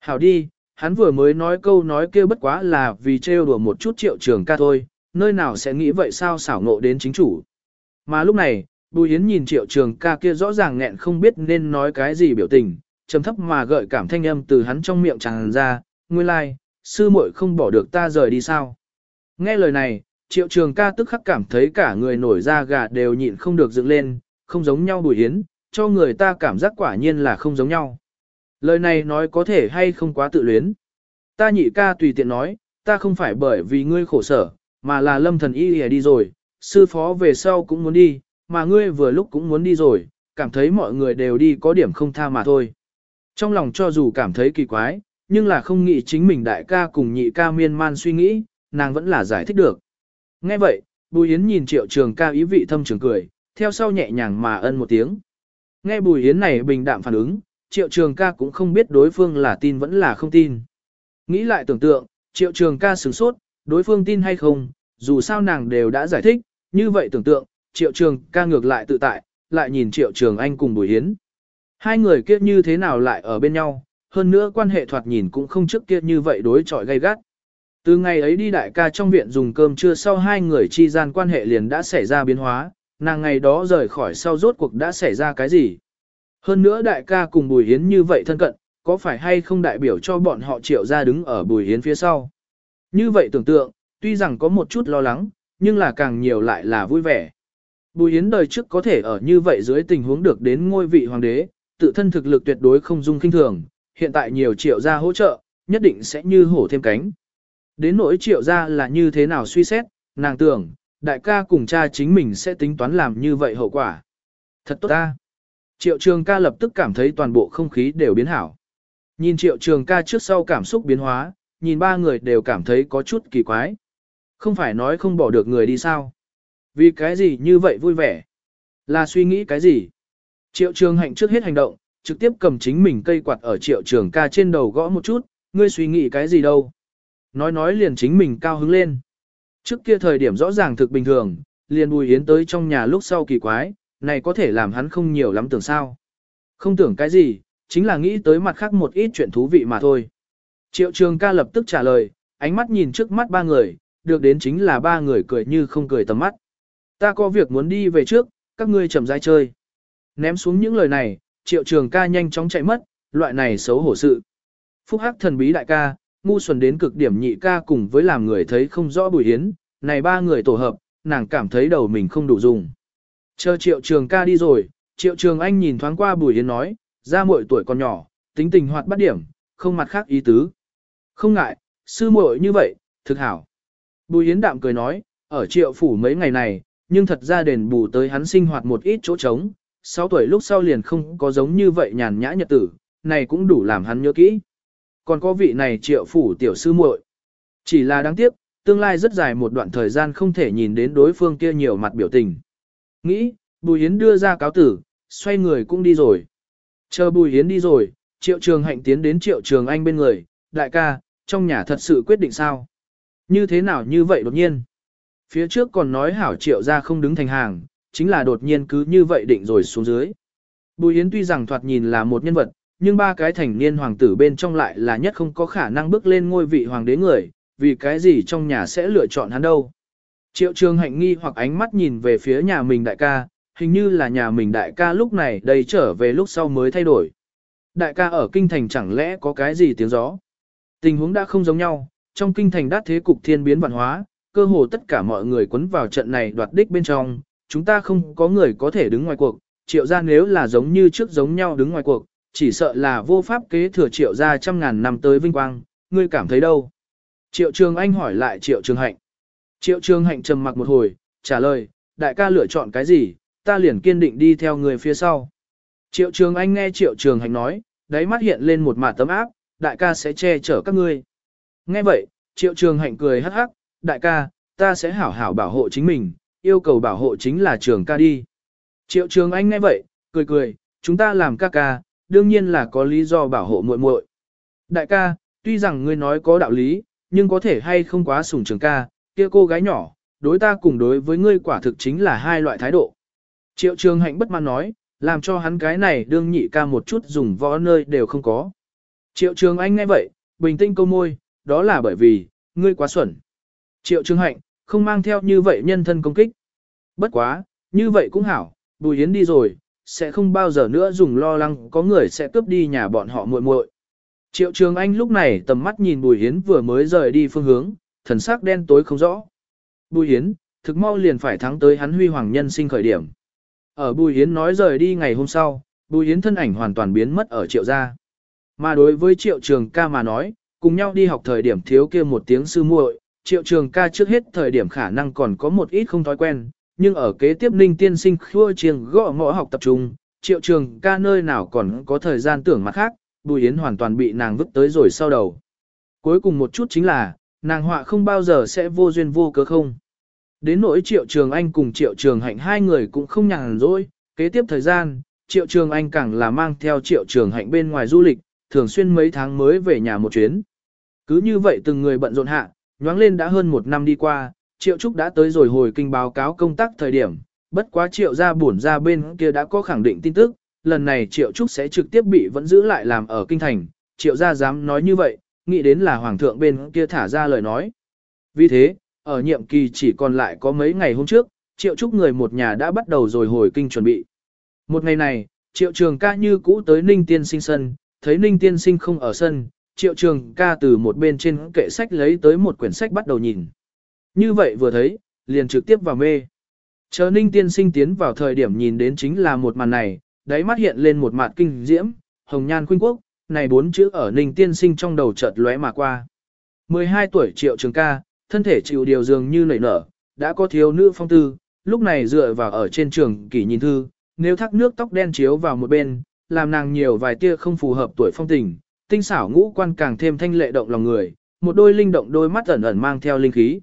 Hảo đi, hắn vừa mới nói câu nói kia bất quá là vì trêu đùa một chút triệu trường ca thôi, nơi nào sẽ nghĩ vậy sao xảo nộ đến chính chủ. Mà lúc này, Bùi Hiến nhìn triệu trường ca kia rõ ràng nghẹn không biết nên nói cái gì biểu tình, trầm thấp mà gợi cảm thanh âm từ hắn trong miệng tràn ra, nguyên lai, like, sư muội không bỏ được ta rời đi sao. Nghe lời này, triệu trường ca tức khắc cảm thấy cả người nổi da gà đều nhịn không được dựng lên, không giống nhau Bùi Hiến, cho người ta cảm giác quả nhiên là không giống nhau. Lời này nói có thể hay không quá tự luyến. Ta nhị ca tùy tiện nói, ta không phải bởi vì ngươi khổ sở, mà là lâm thần y đi rồi, sư phó về sau cũng muốn đi, mà ngươi vừa lúc cũng muốn đi rồi, cảm thấy mọi người đều đi có điểm không tha mà thôi. Trong lòng cho dù cảm thấy kỳ quái, nhưng là không nghĩ chính mình đại ca cùng nhị ca miên man suy nghĩ, nàng vẫn là giải thích được. Nghe vậy, Bùi Yến nhìn triệu trường ca ý vị thâm trường cười, theo sau nhẹ nhàng mà ân một tiếng. Nghe Bùi Yến này bình đạm phản ứng, triệu trường ca cũng không biết đối phương là tin vẫn là không tin. Nghĩ lại tưởng tượng, triệu trường ca sửng sốt, đối phương tin hay không, dù sao nàng đều đã giải thích, như vậy tưởng tượng, triệu trường ca ngược lại tự tại, lại nhìn triệu trường anh cùng Bùi Yến, Hai người kia như thế nào lại ở bên nhau, hơn nữa quan hệ thoạt nhìn cũng không trước kia như vậy đối chọi gay gắt. Từ ngày ấy đi đại ca trong viện dùng cơm trưa sau hai người chi gian quan hệ liền đã xảy ra biến hóa, nàng ngày đó rời khỏi sau rốt cuộc đã xảy ra cái gì. Hơn nữa đại ca cùng Bùi Hiến như vậy thân cận, có phải hay không đại biểu cho bọn họ triệu ra đứng ở Bùi Hiến phía sau. Như vậy tưởng tượng, tuy rằng có một chút lo lắng, nhưng là càng nhiều lại là vui vẻ. Bùi hiến đời trước có thể ở như vậy dưới tình huống được đến ngôi vị hoàng đế, tự thân thực lực tuyệt đối không dung kinh thường, hiện tại nhiều triệu gia hỗ trợ, nhất định sẽ như hổ thêm cánh. Đến nỗi triệu gia là như thế nào suy xét, nàng tưởng, đại ca cùng cha chính mình sẽ tính toán làm như vậy hậu quả. Thật tốt ta. Triệu trường ca lập tức cảm thấy toàn bộ không khí đều biến hảo. Nhìn triệu trường ca trước sau cảm xúc biến hóa, nhìn ba người đều cảm thấy có chút kỳ quái. Không phải nói không bỏ được người đi sao. Vì cái gì như vậy vui vẻ? Là suy nghĩ cái gì? Triệu trường hạnh trước hết hành động, trực tiếp cầm chính mình cây quạt ở triệu trường ca trên đầu gõ một chút, ngươi suy nghĩ cái gì đâu? Nói nói liền chính mình cao hứng lên. Trước kia thời điểm rõ ràng thực bình thường, liền bùi yến tới trong nhà lúc sau kỳ quái, này có thể làm hắn không nhiều lắm tưởng sao. Không tưởng cái gì, chính là nghĩ tới mặt khác một ít chuyện thú vị mà thôi. Triệu trường ca lập tức trả lời, ánh mắt nhìn trước mắt ba người, được đến chính là ba người cười như không cười tầm mắt. Ta có việc muốn đi về trước, các ngươi chậm rãi chơi. Ném xuống những lời này, triệu trường ca nhanh chóng chạy mất, loại này xấu hổ sự. Phúc hắc thần bí đại ca, ngu xuẩn đến cực điểm nhị ca cùng với làm người thấy không rõ bùi hiến, này ba người tổ hợp, nàng cảm thấy đầu mình không đủ dùng. Chờ triệu trường ca đi rồi, triệu trường anh nhìn thoáng qua bùi hiến nói, ra muội tuổi còn nhỏ, tính tình hoạt bắt điểm, không mặt khác ý tứ. Không ngại, sư muội như vậy, thực hảo. Bùi hiến đạm cười nói, ở triệu phủ mấy ngày này, nhưng thật ra đền bù tới hắn sinh hoạt một ít chỗ trống, 6 tuổi lúc sau liền không có giống như vậy nhàn nhã nhật tử, này cũng đủ làm hắn nhớ kỹ. Còn có vị này triệu phủ tiểu sư muội, Chỉ là đáng tiếc, tương lai rất dài một đoạn thời gian không thể nhìn đến đối phương kia nhiều mặt biểu tình. Nghĩ, Bùi yến đưa ra cáo tử, xoay người cũng đi rồi. Chờ Bùi yến đi rồi, triệu trường hạnh tiến đến triệu trường anh bên người, đại ca, trong nhà thật sự quyết định sao? Như thế nào như vậy đột nhiên? Phía trước còn nói hảo triệu ra không đứng thành hàng, chính là đột nhiên cứ như vậy định rồi xuống dưới. Bùi Yến tuy rằng thoạt nhìn là một nhân vật, nhưng ba cái thành niên hoàng tử bên trong lại là nhất không có khả năng bước lên ngôi vị hoàng đế người, vì cái gì trong nhà sẽ lựa chọn hắn đâu. Triệu trường hạnh nghi hoặc ánh mắt nhìn về phía nhà mình đại ca, hình như là nhà mình đại ca lúc này đây trở về lúc sau mới thay đổi. Đại ca ở kinh thành chẳng lẽ có cái gì tiếng gió. Tình huống đã không giống nhau, trong kinh thành đát thế cục thiên biến văn hóa, cơ hồ tất cả mọi người quấn vào trận này đoạt đích bên trong, chúng ta không có người có thể đứng ngoài cuộc, triệu gia nếu là giống như trước giống nhau đứng ngoài cuộc, chỉ sợ là vô pháp kế thừa triệu gia trăm ngàn năm tới vinh quang, ngươi cảm thấy đâu? Triệu Trường Anh hỏi lại Triệu Trường Hạnh. Triệu Trường Hạnh trầm mặc một hồi, trả lời, đại ca lựa chọn cái gì, ta liền kiên định đi theo người phía sau. Triệu Trường Anh nghe Triệu Trường Hạnh nói, đáy mắt hiện lên một mả tấm áp, đại ca sẽ che chở các ngươi. Nghe vậy, Triệu Trường Hạnh cười hắc hắc, đại ca, ta sẽ hảo hảo bảo hộ chính mình, yêu cầu bảo hộ chính là trường ca đi. Triệu Trường Anh nghe vậy, cười cười, chúng ta làm ca ca, đương nhiên là có lý do bảo hộ muội muội. Đại ca, tuy rằng ngươi nói có đạo lý, nhưng có thể hay không quá sủng trường ca, kia cô gái nhỏ, đối ta cùng đối với ngươi quả thực chính là hai loại thái độ. Triệu Trường Hạnh bất mãn nói, làm cho hắn cái này đương nhị ca một chút dùng võ nơi đều không có. Triệu Trường Anh nghe vậy, bình tĩnh câu môi, đó là bởi vì, ngươi quá xuẩn. Triệu Trường Hạnh, không mang theo như vậy nhân thân công kích. Bất quá, như vậy cũng hảo, Bùi Yến đi rồi, sẽ không bao giờ nữa dùng lo lắng có người sẽ cướp đi nhà bọn họ muội muội. Triệu Trường Anh lúc này tầm mắt nhìn Bùi hiến vừa mới rời đi phương hướng, thần sắc đen tối không rõ. Bùi hiến thực mau liền phải thắng tới hắn huy hoàng nhân sinh khởi điểm. Ở Bùi hiến nói rời đi ngày hôm sau, Bùi hiến thân ảnh hoàn toàn biến mất ở triệu gia. Mà đối với triệu trường ca mà nói, cùng nhau đi học thời điểm thiếu kia một tiếng sư muội, triệu trường ca trước hết thời điểm khả năng còn có một ít không thói quen, nhưng ở kế tiếp ninh tiên sinh khua chiêng gõ ngõ học tập trung, triệu trường ca nơi nào còn có thời gian tưởng mặt khác, Bùi Yến hoàn toàn bị nàng vứt tới rồi sau đầu. Cuối cùng một chút chính là, nàng họa không bao giờ sẽ vô duyên vô cớ không. Đến nỗi triệu trường anh cùng triệu trường hạnh hai người cũng không nhàn rỗi, kế tiếp thời gian, triệu trường anh càng là mang theo triệu trường hạnh bên ngoài du lịch, thường xuyên mấy tháng mới về nhà một chuyến. Cứ như vậy từng người bận rộn hạ, nhoáng lên đã hơn một năm đi qua, triệu trúc đã tới rồi hồi kinh báo cáo công tác thời điểm, bất quá triệu gia bổn ra bên kia đã có khẳng định tin tức, lần này triệu trúc sẽ trực tiếp bị vẫn giữ lại làm ở kinh thành, triệu gia dám nói như vậy, nghĩ đến là hoàng thượng bên kia thả ra lời nói. Vì thế, ở nhiệm kỳ chỉ còn lại có mấy ngày hôm trước, triệu trúc người một nhà đã bắt đầu rồi hồi kinh chuẩn bị. Một ngày này, triệu trường ca như cũ tới ninh tiên sinh sân, thấy ninh tiên sinh không ở sân, triệu trường ca từ một bên trên kệ sách lấy tới một quyển sách bắt đầu nhìn. Như vậy vừa thấy, liền trực tiếp vào mê. Chờ ninh tiên sinh tiến vào thời điểm nhìn đến chính là một màn này, đáy mắt hiện lên một mặt kinh diễm, hồng nhan khuynh quốc, này bốn chữ ở ninh tiên sinh trong đầu chợt lóe mà qua. 12 tuổi triệu trường ca, thân thể chịu điều dường như nảy nở, đã có thiếu nữ phong tư, lúc này dựa vào ở trên trường kỷ nhìn thư, nếu thác nước tóc đen chiếu vào một bên, làm nàng nhiều vài tia không phù hợp tuổi phong tình, tinh xảo ngũ quan càng thêm thanh lệ động lòng người, một đôi linh động đôi mắt ẩn ẩn mang theo linh khí.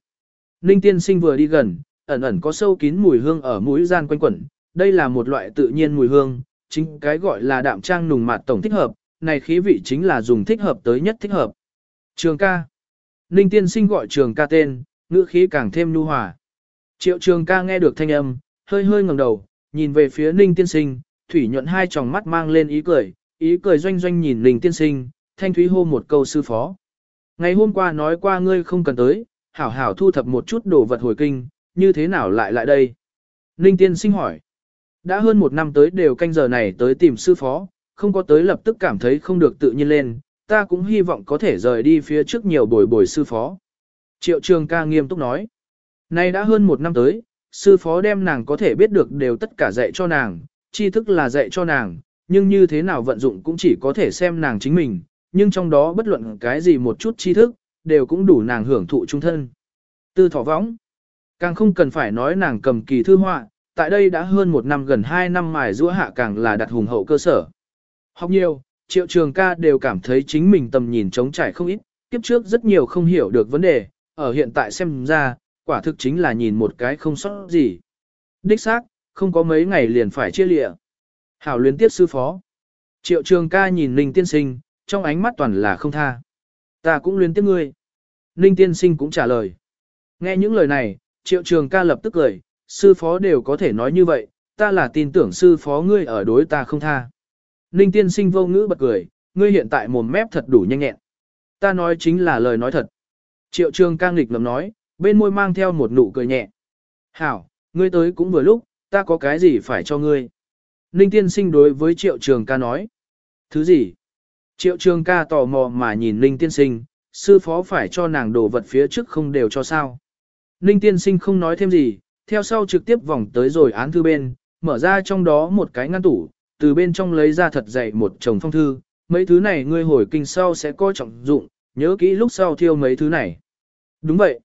Ninh tiên sinh vừa đi gần, ẩn ẩn có sâu kín mùi hương ở mũi gian quanh quẩn, đây là một loại tự nhiên mùi hương, chính cái gọi là đạm trang nùng mạt tổng thích hợp, này khí vị chính là dùng thích hợp tới nhất thích hợp. Trường ca. Ninh tiên sinh gọi trường ca tên, ngữ khí càng thêm nhu hòa. Triệu trường ca nghe được thanh âm, hơi hơi ngẩng đầu, nhìn về phía ninh tiên sinh, thủy nhuận hai tròng mắt mang lên ý cười, ý cười doanh doanh nhìn ninh tiên sinh, thanh thúy hô một câu sư phó. Ngày hôm qua nói qua ngươi không cần tới, hảo hảo thu thập một chút đồ vật hồi kinh, như thế nào lại lại đây? Ninh tiên sinh hỏi. Đã hơn một năm tới đều canh giờ này tới tìm sư phó, không có tới lập tức cảm thấy không được tự nhiên lên, ta cũng hy vọng có thể rời đi phía trước nhiều bồi bồi sư phó. Triệu trường ca nghiêm túc nói. Nay đã hơn một năm tới, sư phó đem nàng có thể biết được đều tất cả dạy cho nàng, tri thức là dạy cho nàng, nhưng như thế nào vận dụng cũng chỉ có thể xem nàng chính mình, nhưng trong đó bất luận cái gì một chút tri thức, đều cũng đủ nàng hưởng thụ trung thân. Tư thỏ võng, càng không cần phải nói nàng cầm kỳ thư họa, tại đây đã hơn một năm gần hai năm mài giũa hạ càng là đặt hùng hậu cơ sở. Học nhiều, triệu trường ca đều cảm thấy chính mình tầm nhìn trống trải không ít, kiếp trước rất nhiều không hiểu được vấn đề, ở hiện tại xem ra, quả thực chính là nhìn một cái không sót gì. Đích xác, không có mấy ngày liền phải chia lịa. Hảo luyến tiếp sư phó. Triệu trường ca nhìn Ninh tiên sinh, trong ánh mắt toàn là không tha. Ta cũng luyến tiếp ngươi. Ninh tiên sinh cũng trả lời. Nghe những lời này, triệu trường ca lập tức cười, sư phó đều có thể nói như vậy, ta là tin tưởng sư phó ngươi ở đối ta không tha. Ninh tiên sinh vô ngữ bật cười, ngươi hiện tại mồm mép thật đủ nhanh nhẹn. Ta nói chính là lời nói thật. Triệu trường ca nghịch ngầm nói, bên môi mang theo một nụ cười nhẹ. Hảo, ngươi tới cũng vừa lúc, ta có cái gì phải cho ngươi. Ninh tiên sinh đối với triệu trường ca nói. Thứ gì? Triệu trường ca tò mò mà nhìn Ninh tiên sinh, sư phó phải cho nàng đồ vật phía trước không đều cho sao. Ninh tiên sinh không nói thêm gì, theo sau trực tiếp vòng tới rồi án thư bên, mở ra trong đó một cái ngăn tủ, từ bên trong lấy ra thật dày một chồng phong thư, mấy thứ này ngươi hồi kinh sau sẽ coi trọng dụng, nhớ kỹ lúc sau thiêu mấy thứ này. Đúng vậy.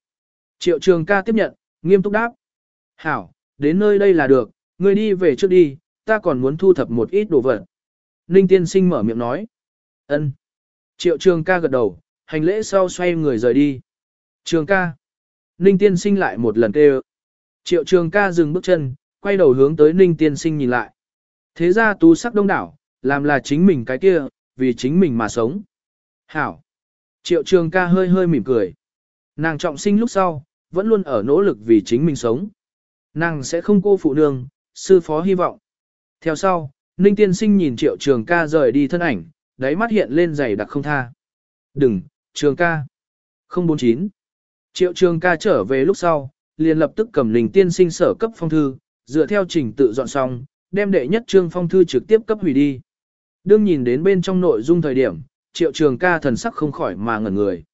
Triệu trường ca tiếp nhận, nghiêm túc đáp. Hảo, đến nơi đây là được, ngươi đi về trước đi, ta còn muốn thu thập một ít đồ vật. Ninh tiên sinh mở miệng nói ân. Triệu trường ca gật đầu, hành lễ sau xoay người rời đi. Trường ca. Ninh tiên sinh lại một lần kêu. Triệu trường ca dừng bước chân, quay đầu hướng tới Ninh tiên sinh nhìn lại. Thế ra tú sắc đông đảo, làm là chính mình cái kia, vì chính mình mà sống. Hảo. Triệu trường ca hơi hơi mỉm cười. Nàng trọng sinh lúc sau, vẫn luôn ở nỗ lực vì chính mình sống. Nàng sẽ không cô phụ nương, sư phó hy vọng. Theo sau, Ninh tiên sinh nhìn triệu trường ca rời đi thân ảnh, đáy mắt hiện lên dày đặc không tha. Đừng, trường ca. 049. Triệu trường ca trở về lúc sau, liền lập tức cầm lình tiên sinh sở cấp phong thư, dựa theo trình tự dọn xong, đem đệ nhất trương phong thư trực tiếp cấp hủy đi. Đương nhìn đến bên trong nội dung thời điểm, triệu trường ca thần sắc không khỏi mà ngẩn người.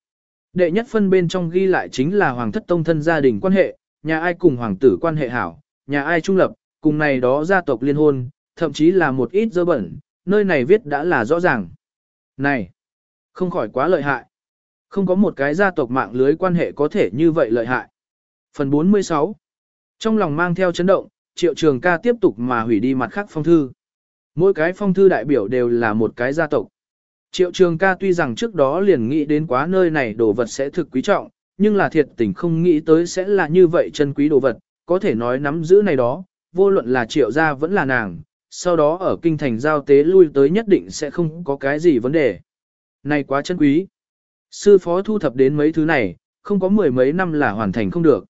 Đệ nhất phân bên trong ghi lại chính là hoàng thất tông thân gia đình quan hệ, nhà ai cùng hoàng tử quan hệ hảo, nhà ai trung lập, cùng này đó gia tộc liên hôn, thậm chí là một ít dơ bẩn, nơi này viết đã là rõ ràng. Này, không khỏi quá lợi hại. Không có một cái gia tộc mạng lưới quan hệ có thể như vậy lợi hại. Phần 46 Trong lòng mang theo chấn động, triệu trường ca tiếp tục mà hủy đi mặt khác phong thư. Mỗi cái phong thư đại biểu đều là một cái gia tộc. Triệu trường ca tuy rằng trước đó liền nghĩ đến quá nơi này đồ vật sẽ thực quý trọng, nhưng là thiệt tình không nghĩ tới sẽ là như vậy chân quý đồ vật, có thể nói nắm giữ này đó, vô luận là triệu gia vẫn là nàng, sau đó ở kinh thành giao tế lui tới nhất định sẽ không có cái gì vấn đề. Này quá chân quý. Sư phó thu thập đến mấy thứ này, không có mười mấy năm là hoàn thành không được.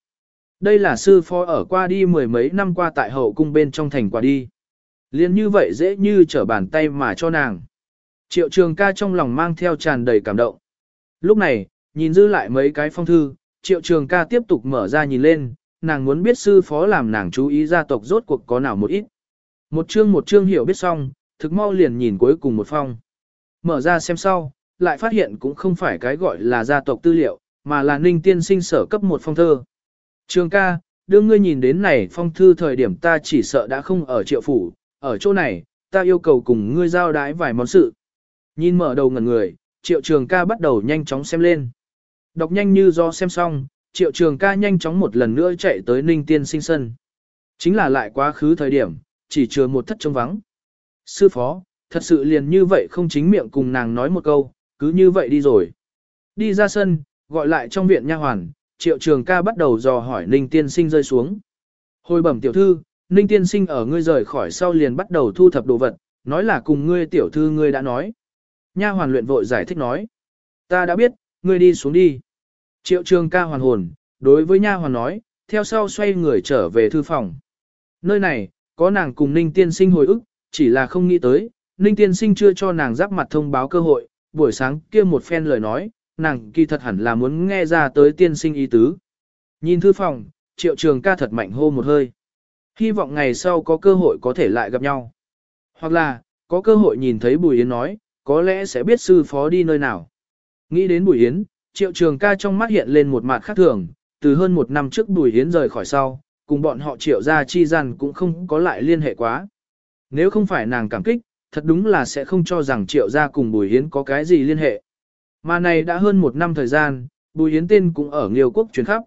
Đây là sư phó ở qua đi mười mấy năm qua tại hậu cung bên trong thành qua đi. Liên như vậy dễ như trở bàn tay mà cho nàng. Triệu trường ca trong lòng mang theo tràn đầy cảm động. Lúc này, nhìn dư lại mấy cái phong thư, triệu trường ca tiếp tục mở ra nhìn lên, nàng muốn biết sư phó làm nàng chú ý gia tộc rốt cuộc có nào một ít. Một chương một chương hiểu biết xong, thực mau liền nhìn cuối cùng một phong. Mở ra xem sau, lại phát hiện cũng không phải cái gọi là gia tộc tư liệu, mà là ninh tiên sinh sở cấp một phong thơ. Trường ca, đưa ngươi nhìn đến này phong thư thời điểm ta chỉ sợ đã không ở triệu phủ, ở chỗ này, ta yêu cầu cùng ngươi giao đái vài món sự. Nhìn mở đầu ngẩn người, triệu trường ca bắt đầu nhanh chóng xem lên. Đọc nhanh như do xem xong, triệu trường ca nhanh chóng một lần nữa chạy tới ninh tiên sinh sân. Chính là lại quá khứ thời điểm, chỉ chừa một thất trống vắng. Sư phó, thật sự liền như vậy không chính miệng cùng nàng nói một câu, cứ như vậy đi rồi. Đi ra sân, gọi lại trong viện nha hoàn, triệu trường ca bắt đầu dò hỏi ninh tiên sinh rơi xuống. Hồi bẩm tiểu thư, ninh tiên sinh ở ngươi rời khỏi sau liền bắt đầu thu thập đồ vật, nói là cùng ngươi tiểu thư ngươi đã nói. Nha hoàn luyện vội giải thích nói. Ta đã biết, ngươi đi xuống đi. Triệu trường ca hoàn hồn, đối với nha hoàn nói, theo sau xoay người trở về thư phòng. Nơi này, có nàng cùng Ninh Tiên Sinh hồi ức, chỉ là không nghĩ tới, Ninh Tiên Sinh chưa cho nàng giáp mặt thông báo cơ hội, buổi sáng kia một phen lời nói, nàng kỳ thật hẳn là muốn nghe ra tới Tiên Sinh ý tứ. Nhìn thư phòng, triệu trường ca thật mạnh hô một hơi. Hy vọng ngày sau có cơ hội có thể lại gặp nhau. Hoặc là, có cơ hội nhìn thấy Bùi Yến nói, có lẽ sẽ biết sư phó đi nơi nào. Nghĩ đến Bùi Yến, triệu trường ca trong mắt hiện lên một mặt khác thường, từ hơn một năm trước Bùi Yến rời khỏi sau, cùng bọn họ triệu ra chi gian cũng không có lại liên hệ quá. Nếu không phải nàng cảm kích, thật đúng là sẽ không cho rằng triệu gia cùng Bùi Yến có cái gì liên hệ. Mà này đã hơn một năm thời gian, Bùi Yến tên cũng ở Nghiêu Quốc chuyển khắp.